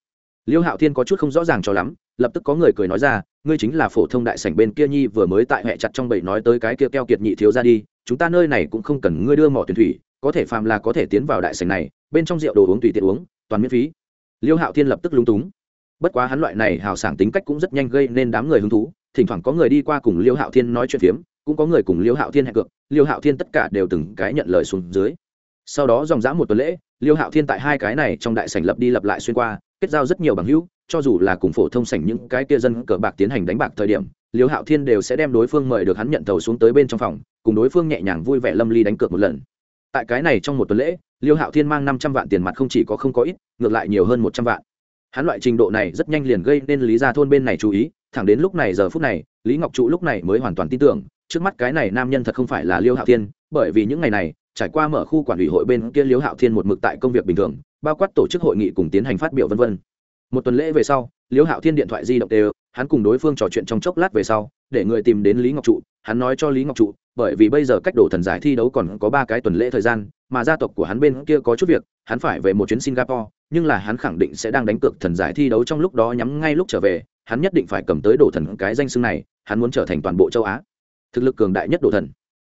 Speaker 1: Liêu hạo thiên có chút không rõ ràng cho lắm, lập tức có người cười nói ra, ngươi chính là phổ thông đại sảnh bên kia nhi, vừa mới tại hệ chặt trong bầy nói tới cái kia keo kiệt nhị thiếu ra đi, chúng ta nơi này cũng không cần ngươi đưa mỏ tuyển thủy có thể phàm là có thể tiến vào đại sảnh này, bên trong rượu đồ uống tùy tiện uống, toàn miễn phí. Liêu hạo thiên lập tức lúng túng. Bất quá hắn loại này hào sảng tính cách cũng rất nhanh gây nên đám người hứng thú. Thỉnh thoảng có người đi qua cùng liêu hạo thiên nói chuyện phiếm, cũng có người cùng liêu hạo thiên hẹn cược. Liêu hạo thiên tất cả đều từng cái nhận lời xuống dưới. Sau đó dòng dã một tuần lễ, liêu hạo thiên tại hai cái này trong đại sảnh lập đi lập lại xuyên qua, kết giao rất nhiều bằng hữu. Cho dù là cùng phổ thông sảnh những cái kia dân cờ bạc tiến hành đánh bạc thời điểm, liêu hạo thiên đều sẽ đem đối phương mời được hắn nhận tàu xuống tới bên trong phòng, cùng đối phương nhẹ nhàng vui vẻ lâm ly đánh cược một lần tại cái này trong một tuần lễ, liêu hạo thiên mang năm trăm vạn tiền mặt không chỉ có không có ít, ngược lại nhiều hơn một trăm vạn. Hắn loại trình độ này rất nhanh liền gây nên lý gia thôn bên này chú ý, thẳng đến lúc này giờ phút này, lý ngọc trụ lúc này mới hoàn toàn tin tưởng, trước mắt cái này nam nhân thật không phải là liêu hạo thiên, bởi vì những ngày này, trải qua mở khu quản ủy hội bên kia liêu hạo thiên một mực tại công việc bình thường, bao quát tổ chức hội nghị cùng tiến hành phát biểu v v một tuần lễ về sau, liêu hạo thiên điện thoại di động đều, hắn cùng đối phương trò chuyện trong chốc lát về sau, để người tìm đến lý ngọc trụ, hắn nói cho lý ngọc trụ bởi vì bây giờ cách đổ thần giải thi đấu còn có ba cái tuần lễ thời gian, mà gia tộc của hắn bên kia có chút việc, hắn phải về một chuyến singapore, nhưng là hắn khẳng định sẽ đang đánh cược thần giải thi đấu trong lúc đó nhắm ngay lúc trở về, hắn nhất định phải cầm tới đổ thần cái danh xưng này, hắn muốn trở thành toàn bộ châu á. Thực lực cường đại nhất đổ thần.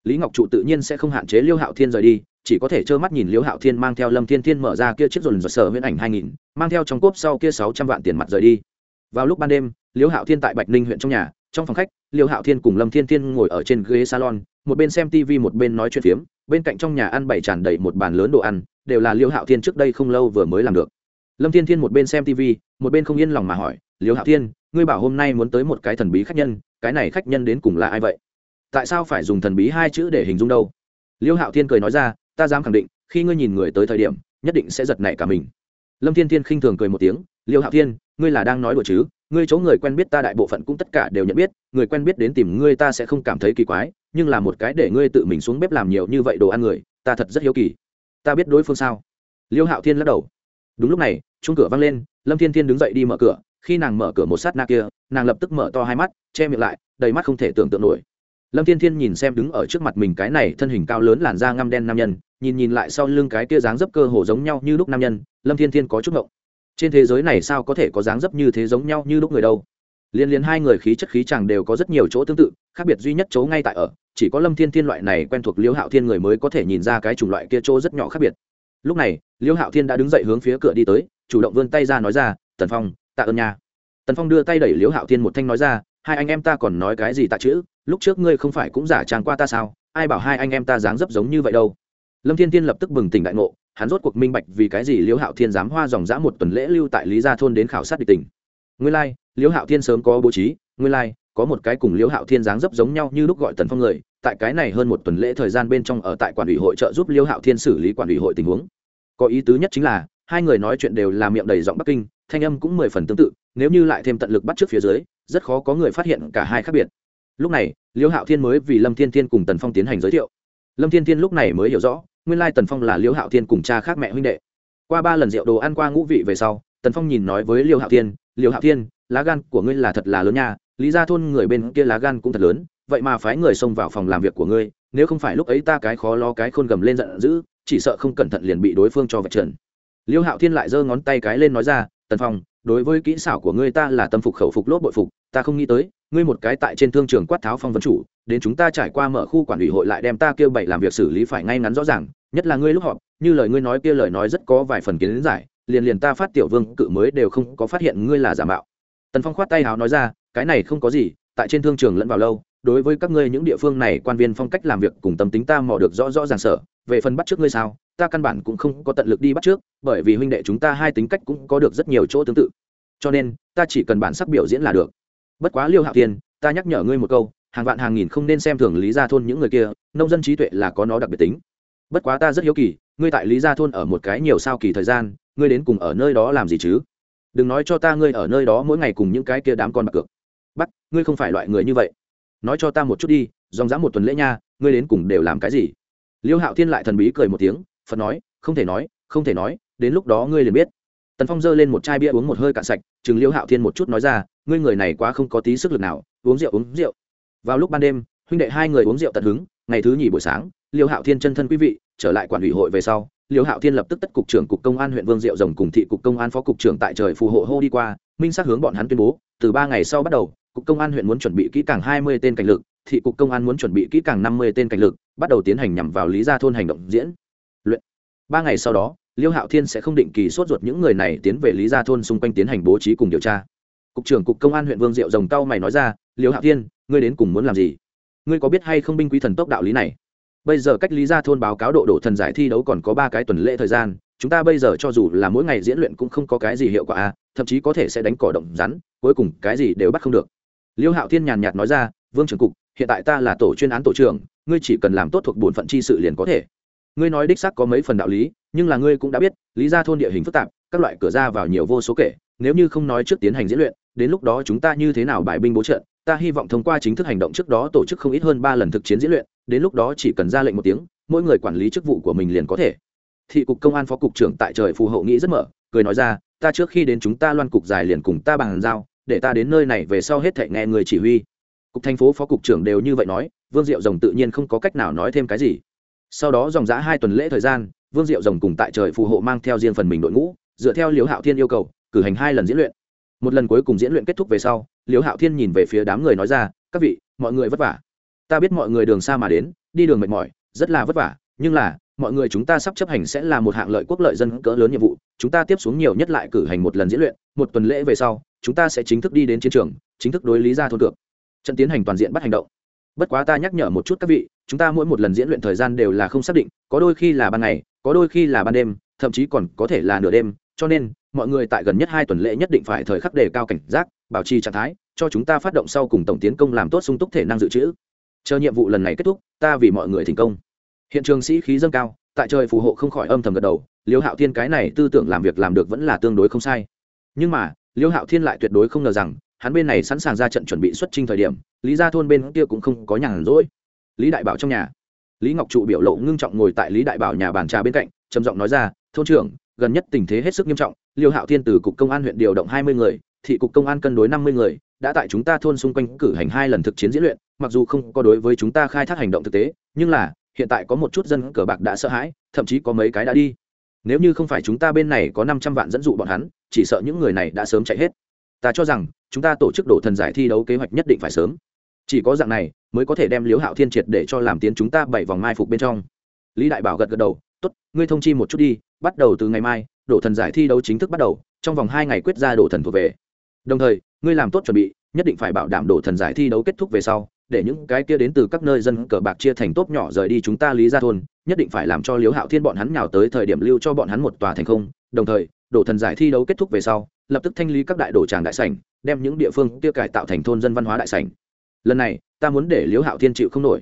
Speaker 1: Lý ngọc trụ tự nhiên sẽ không hạn chế liêu hạo thiên rời đi, chỉ có thể trơ mắt nhìn liêu hạo thiên mang theo lâm thiên thiên mở ra kia chiếc dồn dồn sở huyễn ảnh hai nghìn, mang theo trong cốp sau kia sáu trăm vạn tiền mặt rời đi. Vào lúc ban đêm, liêu hạo thiên tại bạch ninh huyện trong nhà trong phòng khách, liêu hạo thiên cùng lâm thiên thiên ngồi ở trên ghế salon, một bên xem tv một bên nói chuyện phiếm, bên cạnh trong nhà ăn bày tràn đầy một bàn lớn đồ ăn, đều là liêu hạo thiên trước đây không lâu vừa mới làm được. Lâm thiên thiên một bên xem tv một bên không yên lòng mà hỏi, liêu hạo thiên, ngươi bảo hôm nay muốn tới một cái thần bí khách nhân, cái này khách nhân đến cùng là ai vậy? Tại sao phải dùng thần bí hai chữ để hình dung đâu? Liêu hạo thiên cười nói ra, ta dám khẳng định, khi ngươi nhìn người tới thời điểm, nhất định sẽ giật nảy cả mình. Lâm thiên thiên khinh thường cười một tiếng, liêu hạo thiên, ngươi là đang nói đùa chứ? Ngươi chỗ người quen biết ta đại bộ phận cũng tất cả đều nhận biết, người quen biết đến tìm ngươi ta sẽ không cảm thấy kỳ quái, nhưng là một cái để ngươi tự mình xuống bếp làm nhiều như vậy đồ ăn người, ta thật rất hiếu kỳ. Ta biết đối phương sao? Liêu hạo thiên lắc đầu. Đúng lúc này chung cửa văng lên, lâm thiên thiên đứng dậy đi mở cửa, khi nàng mở cửa một sát na kia, nàng lập tức mở to hai mắt, che miệng lại, đầy mắt không thể tưởng tượng nổi. Lâm thiên thiên nhìn xem đứng ở trước mặt mình cái này thân hình cao lớn làn da ngăm đen nam nhân, nhìn nhìn lại sau lưng cái kia dáng dấp cơ hồ giống nhau như lúc nam nhân, lâm thiên thiên có chút ngộng trên thế giới này sao có thể có dáng dấp như thế giống nhau như lúc người đâu? Liên liên hai người khí chất khí chàng đều có rất nhiều chỗ tương tự, khác biệt duy nhất chỗ ngay tại ở, chỉ có lâm thiên thiên loại này quen thuộc liễu hạo thiên người mới có thể nhìn ra cái chủng loại kia chỗ rất nhỏ khác biệt. Lúc này liễu hạo thiên đã đứng dậy hướng phía cửa đi tới, chủ động vươn tay ra nói ra, tần phong, tạ ơn nha. Tần phong đưa tay đẩy liễu hạo thiên một thanh nói ra, hai anh em ta còn nói cái gì tạ chữ, lúc trước ngươi không phải cũng giả trang qua ta sao? Ai bảo hai anh em ta dáng dấp giống như vậy đâu? Lâm thiên thiên lập tức bừng tỉnh đại ngộ hắn rốt cuộc minh bạch vì cái gì liễu hạo thiên dám hoa dòng dã một tuần lễ lưu tại lý gia thôn đến khảo sát địch tình. Nguyên lai、like, liễu hạo thiên sớm có bố trí nguyên lai、like, có một cái cùng liễu hạo thiên dáng dấp giống nhau như lúc gọi tần phong người tại cái này hơn một tuần lễ thời gian bên trong ở tại quản ủy hội trợ giúp liễu hạo thiên xử lý quản ủy hội tình huống. Có ý tứ nhất chính là hai người nói chuyện đều là miệng đầy giọng bắc kinh thanh âm cũng mười phần tương tự nếu như lại thêm tận lực bắt trước phía dưới rất khó có người phát hiện cả hai khác biệt. Lúc này liễu hạo thiên mới vì lâm thiên thiên cùng tần phong tiến hành giới thiệu. Lâm thiên thiên lúc này mới hiểu rõ nguyên lai tần phong là liễu hạo thiên cùng cha khác mẹ huynh đệ. Qua ba lần rượu đồ ăn qua ngũ vị về sau, tần phong nhìn nói với liễu hạo thiên, liễu hạo thiên, lá gan của ngươi là thật là lớn nha, lý ra thôn người bên kia lá gan cũng thật lớn, vậy mà phái người xông vào phòng làm việc của ngươi, nếu không phải lúc ấy ta cái khó lo cái khôn gầm lên giận dữ, chỉ sợ không cẩn thận liền bị đối phương cho vật trần. Liêu hạo thiên lại giơ ngón tay cái lên nói ra, tần phong, đối với kỹ xảo của ngươi ta là tâm phục khẩu phục lốp bội phục ta không nghĩ tới, ngươi một cái tại trên thương trường quát tháo phong vấn chủ, đến chúng ta trải qua mở khu quản ủy hội lại đem ta kêu bậy làm việc xử lý phải ngay ngắn rõ ràng, nhất là ngươi lúc họp, như lời ngươi nói kia lời nói rất có vài phần kiến giải, liền liền ta phát tiểu vương cự mới đều không có phát hiện ngươi là giả mạo. Tần phong khoát tay hào nói ra, cái này không có gì, tại trên thương trường lẫn vào lâu, đối với các ngươi những địa phương này quan viên phong cách làm việc cùng tâm tính ta mò được rõ rõ ràng sở, về phần bắt trước ngươi sao, ta căn bản cũng không có tận lực đi bắt trước, bởi vì huynh đệ chúng ta hai tính cách cũng có được rất nhiều chỗ tương tự. Cho nên, ta chỉ cần bản sắc biểu diễn là được bất quá liêu hạo thiên, ta nhắc nhở ngươi một câu, hàng vạn hàng nghìn không nên xem thường lý gia thôn những người kia, nông dân trí tuệ là có nó đặc biệt tính. Bất quá ta rất hiếu kỳ, ngươi tại lý gia thôn ở một cái nhiều sao kỳ thời gian, ngươi đến cùng ở nơi đó làm gì chứ? Đừng nói cho ta ngươi ở nơi đó mỗi ngày cùng những cái kia đám con bạc cược. Bắt, ngươi không phải loại người như vậy. Nói cho ta một chút đi, dòng dã một tuần lễ nha, ngươi đến cùng đều làm cái gì? Liêu hạo thiên lại thần bí cười một tiếng, phật nói, không thể nói, không thể nói, đến lúc đó ngươi liền biết. Tần phong giơ lên một chai bia uống một hơi cạn sạch, chừng liêu hạo thiên một chút nói ra ngươi người này quá không có tí sức lực nào, uống rượu uống rượu. Vào lúc ban đêm, huynh đệ hai người uống rượu tận hứng, ngày thứ nhì buổi sáng, liêu hạo thiên chân thân quý vị, trở lại quản ủy hội về sau, liêu hạo thiên lập tức tất cục trưởng cục công an huyện vương diệu rồng cùng thị cục công an phó cục trưởng tại trời phù hộ hô đi qua, minh xác hướng bọn hắn tuyên bố, từ ba ngày sau bắt đầu, cục công an huyện muốn chuẩn bị kỹ càng hai mươi tên cảnh lực, thị cục công an muốn chuẩn bị kỹ càng năm mươi tên cảnh lực, bắt đầu tiến hành nhằm vào lý gia thôn hành động diễn luyện. Ba ngày sau đó, liêu hạo thiên sẽ không định kỳ sốt ruột những người này tiến về lý gia thôn xung quanh tiến hành bố trí cùng điều tra cục trưởng cục công an huyện vương diệu rồng cao mày nói ra, liêu hạo thiên, ngươi đến cùng muốn làm gì? Ngươi có biết hay không binh quý thần tốc đạo lý này? Bây giờ cách lý gia thôn báo cáo độ đổ thần giải thi đấu còn có ba cái tuần lễ thời gian, chúng ta bây giờ cho dù là mỗi ngày diễn luyện cũng không có cái gì hiệu quả a, thậm chí có thể sẽ đánh cỏ động rắn, cuối cùng cái gì đều bắt không được. Liêu hạo thiên nhàn nhạt nói ra, vương trưởng cục, hiện tại ta là tổ chuyên án tổ trưởng, ngươi chỉ cần làm tốt thuộc bổn phận chi sự liền có thể. Ngươi nói đích xác có mấy phần đạo lý, nhưng là ngươi cũng đã biết, lý gia thôn địa hình phức tạp, các loại cửa ra vào nhiều vô số kể, nếu như không nói trước tiến hành diễn luyện đến lúc đó chúng ta như thế nào bài binh bố trận, ta hy vọng thông qua chính thức hành động trước đó tổ chức không ít hơn ba lần thực chiến diễn luyện, đến lúc đó chỉ cần ra lệnh một tiếng, mỗi người quản lý chức vụ của mình liền có thể. Thị cục công an phó cục trưởng tại trời phù hậu nghĩ rất mở, cười nói ra, ta trước khi đến chúng ta loan cục dài liền cùng ta bàn giao, để ta đến nơi này về sau hết thệ nghe người chỉ huy. Cục thành phố phó cục trưởng đều như vậy nói, vương diệu rồng tự nhiên không có cách nào nói thêm cái gì. Sau đó dòng giã hai tuần lễ thời gian, vương diệu rồng cùng tại trời phù hộ mang theo riêng phần mình đội ngũ, dựa theo liều hạo thiên yêu cầu, cử hành hai lần diễn luyện một lần cuối cùng diễn luyện kết thúc về sau, Liễu hạo thiên nhìn về phía đám người nói ra, các vị, mọi người vất vả. Ta biết mọi người đường xa mà đến, đi đường mệt mỏi, rất là vất vả, nhưng là, mọi người chúng ta sắp chấp hành sẽ là một hạng lợi quốc lợi dân cỡ lớn nhiệm vụ. Chúng ta tiếp xuống nhiều nhất lại cử hành một lần diễn luyện, một tuần lễ về sau, chúng ta sẽ chính thức đi đến chiến trường, chính thức đối lý ra thôn cược. Trận tiến hành toàn diện bắt hành động. Bất quá ta nhắc nhở một chút các vị, chúng ta mỗi một lần diễn luyện thời gian đều là không xác định, có đôi khi là ban ngày, có đôi khi là ban đêm, thậm chí còn có thể là nửa đêm, cho nên mọi người tại gần nhất hai tuần lễ nhất định phải thời khắc đề cao cảnh giác, bảo trì trạng thái, cho chúng ta phát động sau cùng tổng tiến công làm tốt sung túc thể năng dự trữ. Chờ nhiệm vụ lần này kết thúc, ta vì mọi người thành công. Hiện trường sĩ khí dâng cao, tại trời phù hộ không khỏi âm thầm gật đầu, liêu hạo thiên cái này tư tưởng làm việc làm được vẫn là tương đối không sai. Nhưng mà, liêu hạo thiên lại tuyệt đối không ngờ rằng, hắn bên này sẵn sàng ra trận chuẩn bị xuất trình thời điểm, lý gia thôn bên kia cũng không có nhàn rỗi. Lý đại bảo trong nhà. Lý ngọc trụ biểu lộ ngưng trọng ngồi tại lý đại bảo nhà bàn trà bên cạnh, trầm giọng nói ra, thôn trưởng, gần nhất tình thế hết sức nghiêm trọng liêu hạo thiên từ cục công an huyện điều động hai mươi người, thị cục công an cân đối năm mươi người, đã tại chúng ta thôn xung quanh cử hành hai lần thực chiến diễn luyện, mặc dù không có đối với chúng ta khai thác hành động thực tế, nhưng là, hiện tại có một chút dân cờ bạc đã sợ hãi, thậm chí có mấy cái đã đi. Nếu như không phải chúng ta bên này có năm trăm vạn dẫn dụ bọn hắn, chỉ sợ những người này đã sớm chạy hết. Ta cho rằng, chúng ta tổ chức đổ thần giải thi đấu kế hoạch nhất định phải sớm. Chỉ có dạng này, mới có thể đem liếu hạo thiên triệt để cho làm tiến chúng ta bảy vòng mai phục bên trong. Lý đại bảo gật gật đầu tốt, ngươi thông chi một chút đi, bắt đầu từ ngày mai, đổ thần giải thi đấu chính thức bắt đầu, trong vòng hai ngày quyết ra đổ thần thuộc về. Đồng thời, ngươi làm tốt chuẩn bị, nhất định phải bảo đảm đổ thần giải thi đấu kết thúc về sau, để những cái kia đến từ các nơi dân cờ bạc chia thành tốt nhỏ rời đi chúng ta lý ra thôn, nhất định phải làm cho liếu hạo thiên bọn hắn nhào tới thời điểm lưu cho bọn hắn một tòa thành không. Đồng thời, đổ thần giải thi đấu kết thúc về sau, lập tức thanh lý các đại đổ tràng đại sảnh, đem những địa phương kia cải tạo thành thôn dân văn hóa đại sảnh. Lần này, ta muốn để liếu hạo thiên chịu không nổi.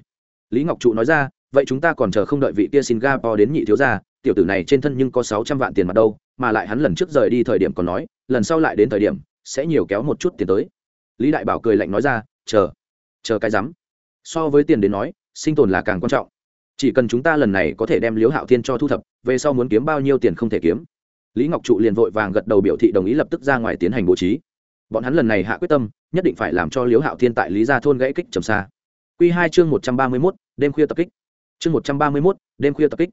Speaker 1: Lý ngọc trụ nói ra vậy chúng ta còn chờ không đợi vị kia singapore đến nhị thiếu gia, tiểu tử này trên thân nhưng có sáu trăm vạn tiền mặt đâu, mà lại hắn lần trước rời đi thời điểm còn nói, lần sau lại đến thời điểm, sẽ nhiều kéo một chút tiền tới. Lý đại bảo cười lạnh nói ra, chờ chờ cái rắm. So với tiền đến nói, sinh tồn là càng quan trọng. Chỉ cần chúng ta lần này có thể đem liếu hạo thiên cho thu thập, về sau muốn kiếm bao nhiêu tiền không thể kiếm. Lý ngọc trụ liền vội vàng gật đầu biểu thị đồng ý lập tức ra ngoài tiến hành bố trí. Bọn hắn lần này hạ quyết tâm, nhất định phải làm cho liếu hạo thiên tại lý gia thôn gãy kích trầm xa. Q hai chương một trăm ba mươi mốt, đêm khuya tập kích chương một trăm ba mươi mốt, đêm khuya tập kích.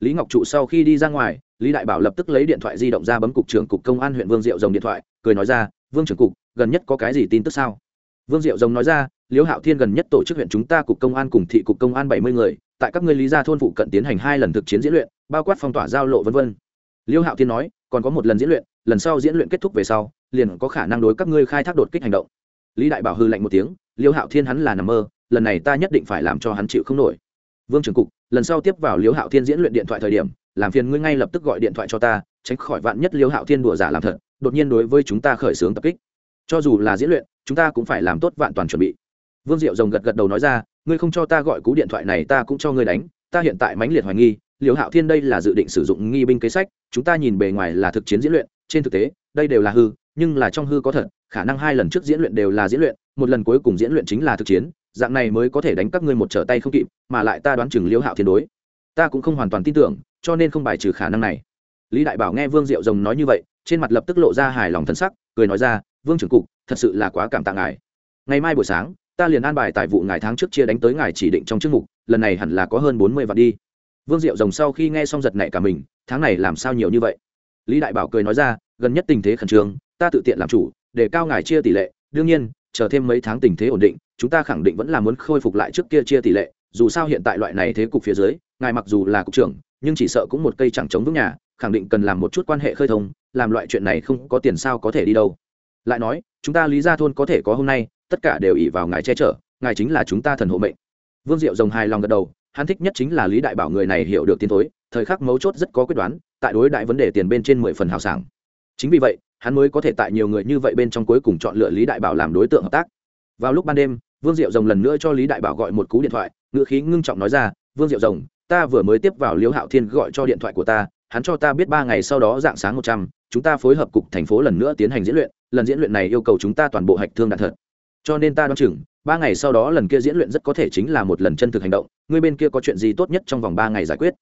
Speaker 1: Lý ngọc trụ sau khi đi ra ngoài, lý đại bảo lập tức lấy điện thoại di động ra bấm cục trưởng cục công an huyện vương diệu dòng điện thoại, cười nói ra, vương trưởng cục, gần nhất có cái gì tin tức sao? Vương diệu dòng nói ra liễu hạo thiên gần nhất tổ chức huyện chúng ta cục công an cùng thị cục công an bảy mươi người, tại các ngươi lý gia thôn phụ cận tiến hành hai lần thực chiến diễn luyện, bao quát phong tỏa giao lộ v v liễu hạo thiên nói, còn có một lần diễn luyện, lần sau diễn luyện kết thúc về sau, liền có khả năng đối các ngươi khai thác đột kích hành động. Lý đại bảo hư lạnh một tiếng liễu hạo thiên hắn là nằm mơ, lần này ta nhất định phải làm cho hắn chịu không nổi vương trưởng cục, lần sau tiếp vào liễu hạo thiên diễn luyện điện thoại thời điểm, làm phiền ngươi ngay lập tức gọi điện thoại cho ta, tránh khỏi vạn nhất liễu hạo thiên đùa giả làm thật, đột nhiên đối với chúng ta khởi xướng tập kích. Cho dù là diễn luyện, chúng ta cũng phải làm tốt vạn toàn chuẩn bị. Vương diệu rồng gật gật đầu nói ra, ngươi không cho ta gọi cú điện thoại này, ta cũng cho ngươi đánh, ta hiện tại mãnh liệt hoài nghi, liễu hạo thiên đây là dự định sử dụng nghi binh kế sách, chúng ta nhìn bề ngoài là thực chiến diễn luyện, trên thực tế, đây đều là hư, nhưng là trong hư có thật, khả năng hai lần trước diễn luyện đều là diễn luyện, một lần cuối cùng diễn luyện chính là thực chiến dạng này mới có thể đánh các ngươi một trở tay không kịp, mà lại ta đoán chừng liễu hạo thiên đối. Ta cũng không hoàn toàn tin tưởng, cho nên không bài trừ khả năng này. Lý đại bảo nghe vương diệu rồng nói như vậy, trên mặt lập tức lộ ra hài lòng thân sắc, cười nói ra, vương trưởng cục, thật sự là quá cảm tạ ngài. Ngày mai buổi sáng, ta liền an bài tài vụ ngài tháng trước chia đánh tới ngài chỉ định trong chức mục, lần này hẳn là có hơn bốn mươi vạn đi. Vương diệu rồng sau khi nghe xong giật nảy cả mình, tháng này làm sao nhiều như vậy? Lý đại bảo cười nói ra, gần nhất tình thế khẩn trương, ta tự tiện làm chủ, để cao ngài chia tỷ lệ, đương nhiên, chờ thêm mấy tháng tình thế ổn định chúng ta khẳng định vẫn là muốn khôi phục lại trước kia chia tỷ lệ, dù sao hiện tại loại này thế cục phía dưới, ngài mặc dù là cục trưởng, nhưng chỉ sợ cũng một cây chẳng chống vững nhà, khẳng định cần làm một chút quan hệ khơi thông, làm loại chuyện này không có tiền sao có thể đi đâu. Lại nói, chúng ta lý gia thôn có thể có hôm nay, tất cả đều ỉ vào ngài che chở, ngài chính là chúng ta thần hộ mệnh. Vương diệu rồng hài lòng gật đầu, hắn thích nhất chính là lý đại bảo người này hiểu được tiến thối, thời khắc mấu chốt rất có quyết đoán, tại đối đại vấn đề tiền bên trên mười phần hào sảng. Chính vì vậy, hắn mới có thể tại nhiều người như vậy bên trong cuối cùng chọn lựa lý đại bảo làm đối tượng hợp tác vào lúc ban đêm, vương diệu rồng lần nữa cho lý đại bảo gọi một cú điện thoại, ngữ khí ngưng trọng nói ra, vương diệu rồng, ta vừa mới tiếp vào liễu hạo thiên gọi cho điện thoại của ta, hắn cho ta biết ba ngày sau đó dạng sáng một trăm, chúng ta phối hợp cục thành phố lần nữa tiến hành diễn luyện, lần diễn luyện này yêu cầu chúng ta toàn bộ hạch thương đạn thật. Cho nên ta đoán chừng, ba ngày sau đó lần kia diễn luyện rất có thể chính là một lần chân thực hành động, ngươi bên kia có chuyện gì tốt nhất trong vòng ba ngày giải quyết?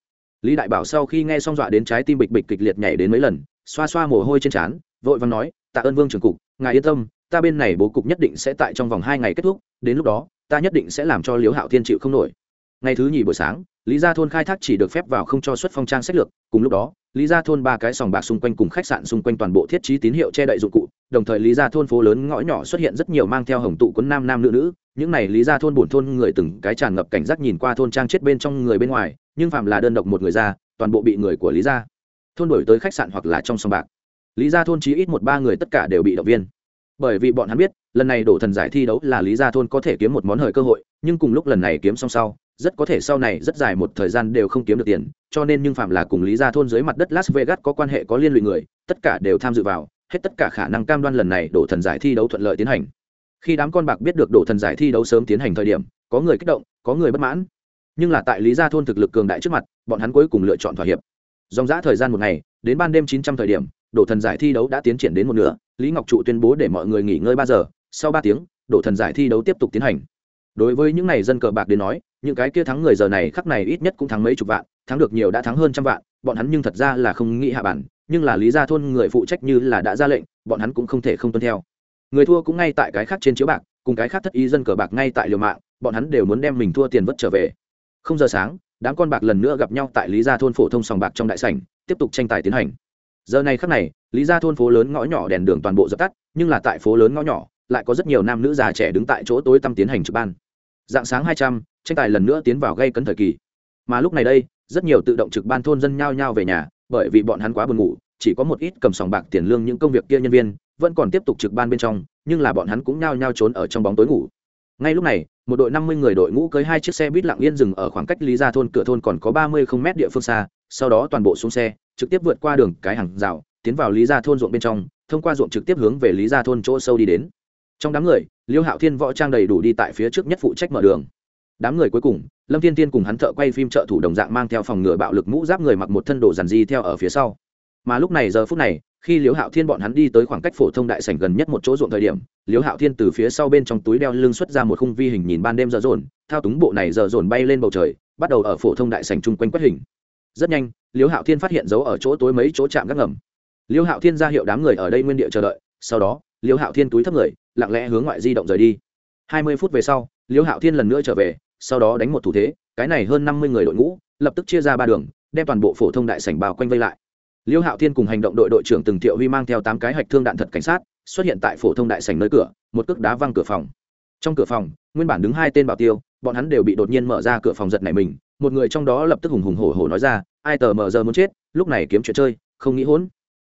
Speaker 1: Lý đại bảo sau khi nghe xong dọa đến trái tim bịch bịch kịch liệt nhảy đến mấy lần, xoa xoa mồ hôi trên trán, vội vàng nói, tạ ơn vương trưởng cục, ngài yên tâm ta bên này bố cục nhất định sẽ tại trong vòng hai ngày kết thúc, đến lúc đó, ta nhất định sẽ làm cho liễu hạo thiên chịu không nổi. Ngày thứ nhì buổi sáng, lý gia thôn khai thác chỉ được phép vào không cho xuất phong trang sách lược, cùng lúc đó, lý gia thôn ba cái sòng bạc xung quanh cùng khách sạn xung quanh toàn bộ thiết trí tín hiệu che đậy dụng cụ, đồng thời lý gia thôn phố lớn ngõ nhỏ xuất hiện rất nhiều mang theo hồng tụ quấn nam nam nữ nữ, những này lý gia thôn buồn thôn người từng cái tràn ngập cảnh giác nhìn qua thôn trang chết bên trong người bên ngoài, nhưng phạm là đơn độc một người ra, toàn bộ bị người của lý gia thôn đổi tới khách sạn hoặc là trong sòng bạc. Lý gia thôn chí ít một ba người tất cả đều bị động viên bởi vì bọn hắn biết, lần này đổ thần giải thi đấu là lý gia thôn có thể kiếm một món hời cơ hội, nhưng cùng lúc lần này kiếm xong sau, rất có thể sau này rất dài một thời gian đều không kiếm được tiền, cho nên nhưng phạm là cùng lý gia thôn dưới mặt đất las vegas có quan hệ có liên lụy người, tất cả đều tham dự vào, hết tất cả khả năng cam đoan lần này đổ thần giải thi đấu thuận lợi tiến hành. Khi đám con bạc biết được đổ thần giải thi đấu sớm tiến hành thời điểm, có người kích động, có người bất mãn. Nhưng là tại lý gia thôn thực lực cường đại trước mặt, bọn hắn cuối cùng lựa chọn thỏa hiệp. Dòng giã thời gian một ngày, đến ban đêm chín trăm thời điểm, đổ thần giải thi đấu đã tiến triển đến một nửa lý ngọc trụ tuyên bố để mọi người nghỉ ngơi ba giờ, sau ba tiếng đổ thần giải thi đấu tiếp tục tiến hành. Đối với những n à y dân cờ bạc đến nói, những cái kia thắng người giờ này khắc này ít nhất cũng thắng mấy chục vạn, thắng được nhiều đã thắng hơn trăm vạn, bọn hắn nhưng thật ra là không nghĩ hạ bản, nhưng là lý gia thôn người phụ trách như là đã ra lệnh, bọn hắn cũng không thể không tuân theo. Người thua cũng ngay tại cái khác trên chiếu bạc, cùng cái khác thất ý dân cờ bạc ngay tại liều mạng, bọn hắn đều muốn đem mình thua tiền vất trở về. Không giờ sáng, đám con bạc lần nữa gặp nhau tại lý gia thôn phổ thông sòng bạc trong đại sảnh, tiếp tục tranh tài tiến hành giờ này khắc này, lý gia thôn phố lớn ngõ nhỏ đèn đường toàn bộ dập tắt, nhưng là tại phố lớn ngõ nhỏ, lại có rất nhiều nam nữ già trẻ đứng tại chỗ tối tăm tiến hành trực ban. Dạng sáng hai trăm, tranh tài lần nữa tiến vào gây cấn thời kỳ. Mà lúc này đây, rất nhiều tự động trực ban thôn dân nhao nhao về nhà, bởi vì bọn hắn quá buồn ngủ, chỉ có một ít cầm sòng bạc tiền lương những công việc kia nhân viên, vẫn còn tiếp tục trực ban bên trong, nhưng là bọn hắn cũng nhao nhao trốn ở trong bóng tối ngủ. Ngay lúc này, một đội năm mươi người đội ngũ cưới hai chiếc xe buýt lặng yên dừng ở khoảng cách lý gia thôn cửa thôn còn có ba mươi không mét địa phương xa, sau đó toàn bộ xuống xe trực tiếp vượt qua đường cái hàng rào, tiến vào lý gia thôn ruộng bên trong, thông qua ruộng trực tiếp hướng về lý gia thôn chỗ sâu đi đến. Trong đám người, liêu hạo thiên võ trang đầy đủ đi tại phía trước nhất phụ trách mở đường. Đám người cuối cùng, lâm thiên tiên cùng hắn thợ quay phim trợ thủ đồng dạng mang theo phòng ngựa bạo lực mũ giáp người mặc một thân đồ dàn di theo ở phía sau. Mà lúc này giờ phút này, khi liêu hạo thiên bọn hắn đi tới khoảng cách phổ thông đại sảnh gần nhất một chỗ ruộng thời điểm, liêu hạo thiên từ phía sau bên trong túi đeo lưng xuất ra một khung vi hình nhìn ban đêm giờ dồn, thao túng bộ này giờ dồn bay lên bầu trời, bắt đầu ở phổ thông đại sảnh chung quanh quét hình rất nhanh, liêu hạo thiên phát hiện dấu ở chỗ tối mấy chỗ chạm gác ngầm. Liêu hạo thiên ra hiệu đám người ở đây nguyên địa chờ đợi, sau đó, liêu hạo thiên túi thấp người, lặng lẽ hướng ngoại di động rời đi. Hai mươi phút về sau, liêu hạo thiên lần nữa trở về, sau đó đánh một thủ thế, cái này hơn năm mươi người đội ngũ, lập tức chia ra ba đường, đem toàn bộ phổ thông đại sảnh bao quanh vây lại. Liêu hạo thiên cùng hành động đội đội trưởng từng thiệu huy mang theo tám cái hạch thương đạn thật cảnh sát, xuất hiện tại phổ thông đại sảnh nơi cửa, một cước đá văng cửa phòng. Trong cửa phòng, nguyên bản đứng hai tên bảo tiêu, bọn hắn đều bị đột nhiên mở ra cửa phòng giật này mình một người trong đó lập tức hùng hùng hổ hổ nói ra, ai tờ mờ giờ muốn chết, lúc này kiếm chuyện chơi, không nghĩ hỗn.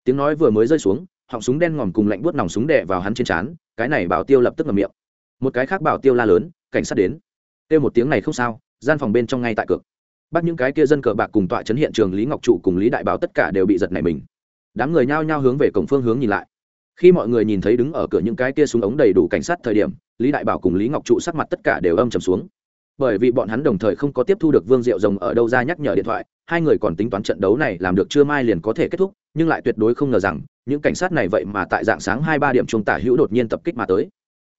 Speaker 1: Tiếng nói vừa mới rơi xuống, họng súng đen ngòm cùng lạnh buốt nòng súng đè vào hắn trên trán, cái này bảo tiêu lập tức ngậm miệng. Một cái khác bảo tiêu la lớn, cảnh sát đến. Kêu một tiếng này không sao, gian phòng bên trong ngay tại cược. Bắt những cái kia dân cờ bạc cùng tọa chấn hiện trường lý ngọc trụ cùng lý đại báo tất cả đều bị giật này mình. Đám người nhao nhao hướng về cổng phương hướng nhìn lại. Khi mọi người nhìn thấy đứng ở cửa những cái kia súng ống đầy đủ cảnh sát thời điểm, lý đại bảo cùng lý ngọc trụ sắc mặt tất cả đều âm trầm xuống bởi vì bọn hắn đồng thời không có tiếp thu được vương diệu rồng ở đâu ra nhắc nhở điện thoại, hai người còn tính toán trận đấu này làm được chưa mai liền có thể kết thúc, nhưng lại tuyệt đối không ngờ rằng, những cảnh sát này vậy mà tại dạng sáng hai ba điểm trung tả hữu đột nhiên tập kích mà tới.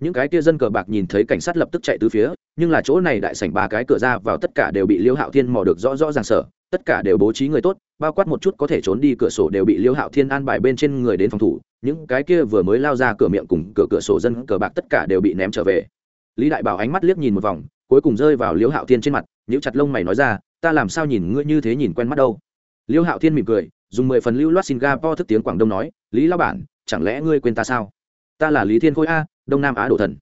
Speaker 1: Những cái kia dân cờ bạc nhìn thấy cảnh sát lập tức chạy từ phía, nhưng là chỗ này đại sảnh ba cái cửa ra vào tất cả đều bị liêu hạo thiên mò được rõ rõ ràng sở, tất cả đều bố trí người tốt, bao quát một chút có thể trốn đi cửa sổ đều bị liêu hạo thiên an bài bên trên người đến phòng thủ, những cái kia vừa mới lao ra cửa miệng cùng cửa cửa sổ dân cờ bạc tất cả đều bị ném trở về. Lý đại bảo ánh mắt liếc nhìn một vòng cuối cùng rơi vào liễu hạo thiên trên mặt những chặt lông mày nói ra, ta làm sao nhìn ngươi như thế nhìn quen mắt đâu? Liễu hạo thiên mỉm cười, dùng mười phần lưu loát singapore thức tiếng quảng đông nói, lý lao bản, chẳng lẽ ngươi quên ta sao? Ta là lý thiên khôi a, đông nam á đồ thần.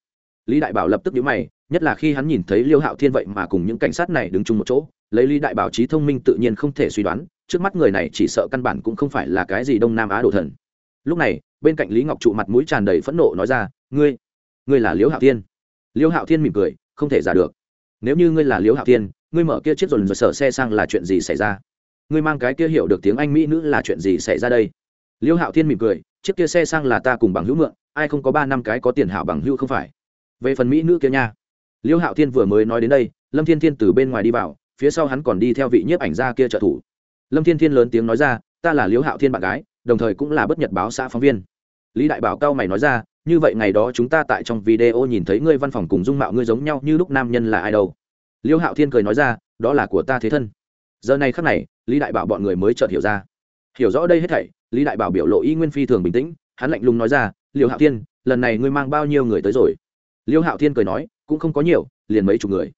Speaker 1: Lý đại bảo lập tức nhíu mày, nhất là khi hắn nhìn thấy liêu hạo thiên vậy mà cùng những cảnh sát này đứng chung một chỗ, lấy lý đại bảo trí thông minh tự nhiên không thể suy đoán, trước mắt người này chỉ sợ căn bản cũng không phải là cái gì đông nam á đồ thần. Lúc này, bên cạnh lý ngọc trụ mặt mũi tràn đầy phẫn nộ nói ra, ngươi ngươi là liễu hạo thiên. Liễu hạo thiên mỉm cười, không thể giả được nếu như ngươi là Liễu hạo thiên, ngươi mở kia chiếc dồn dồn sở xe sang là chuyện gì xảy ra? Ngươi mang cái kia hiểu được tiếng anh mỹ nữ là chuyện gì xảy ra đây? Liễu hạo thiên mỉm cười, chiếc kia xe sang là ta cùng bằng hữu mượn, ai không có ba năm cái có tiền hảo bằng hữu không phải? Về phần mỹ nữ kia nha. Liễu hạo thiên vừa mới nói đến đây, lâm thiên thiên từ bên ngoài đi vào, phía sau hắn còn đi theo vị nhiếp ảnh gia kia trợ thủ. Lâm thiên thiên lớn tiếng nói ra, ta là Liễu hạo thiên bạn gái, đồng thời cũng là bất nhật báo xã phóng viên. Lý đại bảo cao mày nói ra như vậy ngày đó chúng ta tại trong video nhìn thấy ngươi văn phòng cùng dung mạo ngươi giống nhau như lúc nam nhân là ai đâu. Liêu hạo thiên cười nói ra, đó là của ta thế thân. Giờ này khắc này, lý đại bảo bọn người mới chợt hiểu ra. Hiểu rõ đây hết thảy, lý đại bảo biểu lộ y nguyên phi thường bình tĩnh, hắn lạnh lùng nói ra, liêu hạo thiên, lần này ngươi mang bao nhiêu người tới rồi? Liêu hạo thiên cười nói, cũng không có nhiều, liền mấy chục người.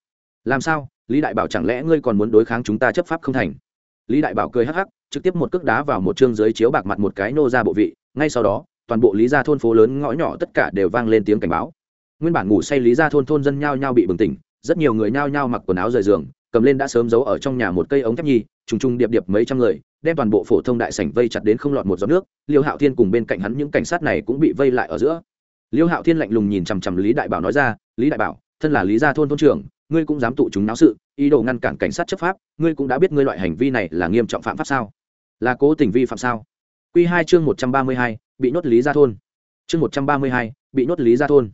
Speaker 1: Làm sao? Lý đại bảo chẳng lẽ ngươi còn muốn đối kháng chúng ta chấp pháp không thành? Lý đại bảo cười hắc hắc, trực tiếp một cước đá vào một chương dưới chiếu bạc mặt một cái nô ra bộ vị, ngay sau đó toàn bộ lý gia thôn phố lớn ngõ nhỏ tất cả đều vang lên tiếng cảnh báo. Nguyên bản ngủ say lý gia thôn thôn dân nhao nhao bị bừng tỉnh, rất nhiều người nhao nhao mặc quần áo rời giường, cầm lên đã sớm giấu ở trong nhà một cây ống thép nhi, trùng trùng điệp điệp mấy trăm người, đem toàn bộ phổ thông đại sảnh vây chặt đến không lọt một giọt nước, liêu hạo thiên cùng bên cạnh hắn những cảnh sát này cũng bị vây lại ở giữa. Liêu hạo thiên lạnh lùng nhìn chằm chằm lý đại bảo nói ra, lý đại bảo, thân là lý gia thôn thôn trưởng, ngươi cũng dám tụ chúng náo sự, ý đồ ngăn cản cảnh sát chấp pháp, ngươi cũng đã biết ngươi loại hành vi này là nghiêm trọng phạm pháp sao? Là cố tình vi phạm sao? Quy hai chương một trăm ba mươi hai, bị nhốt lý gia thôn. Chương một trăm ba mươi hai, bị nhốt lý gia thôn.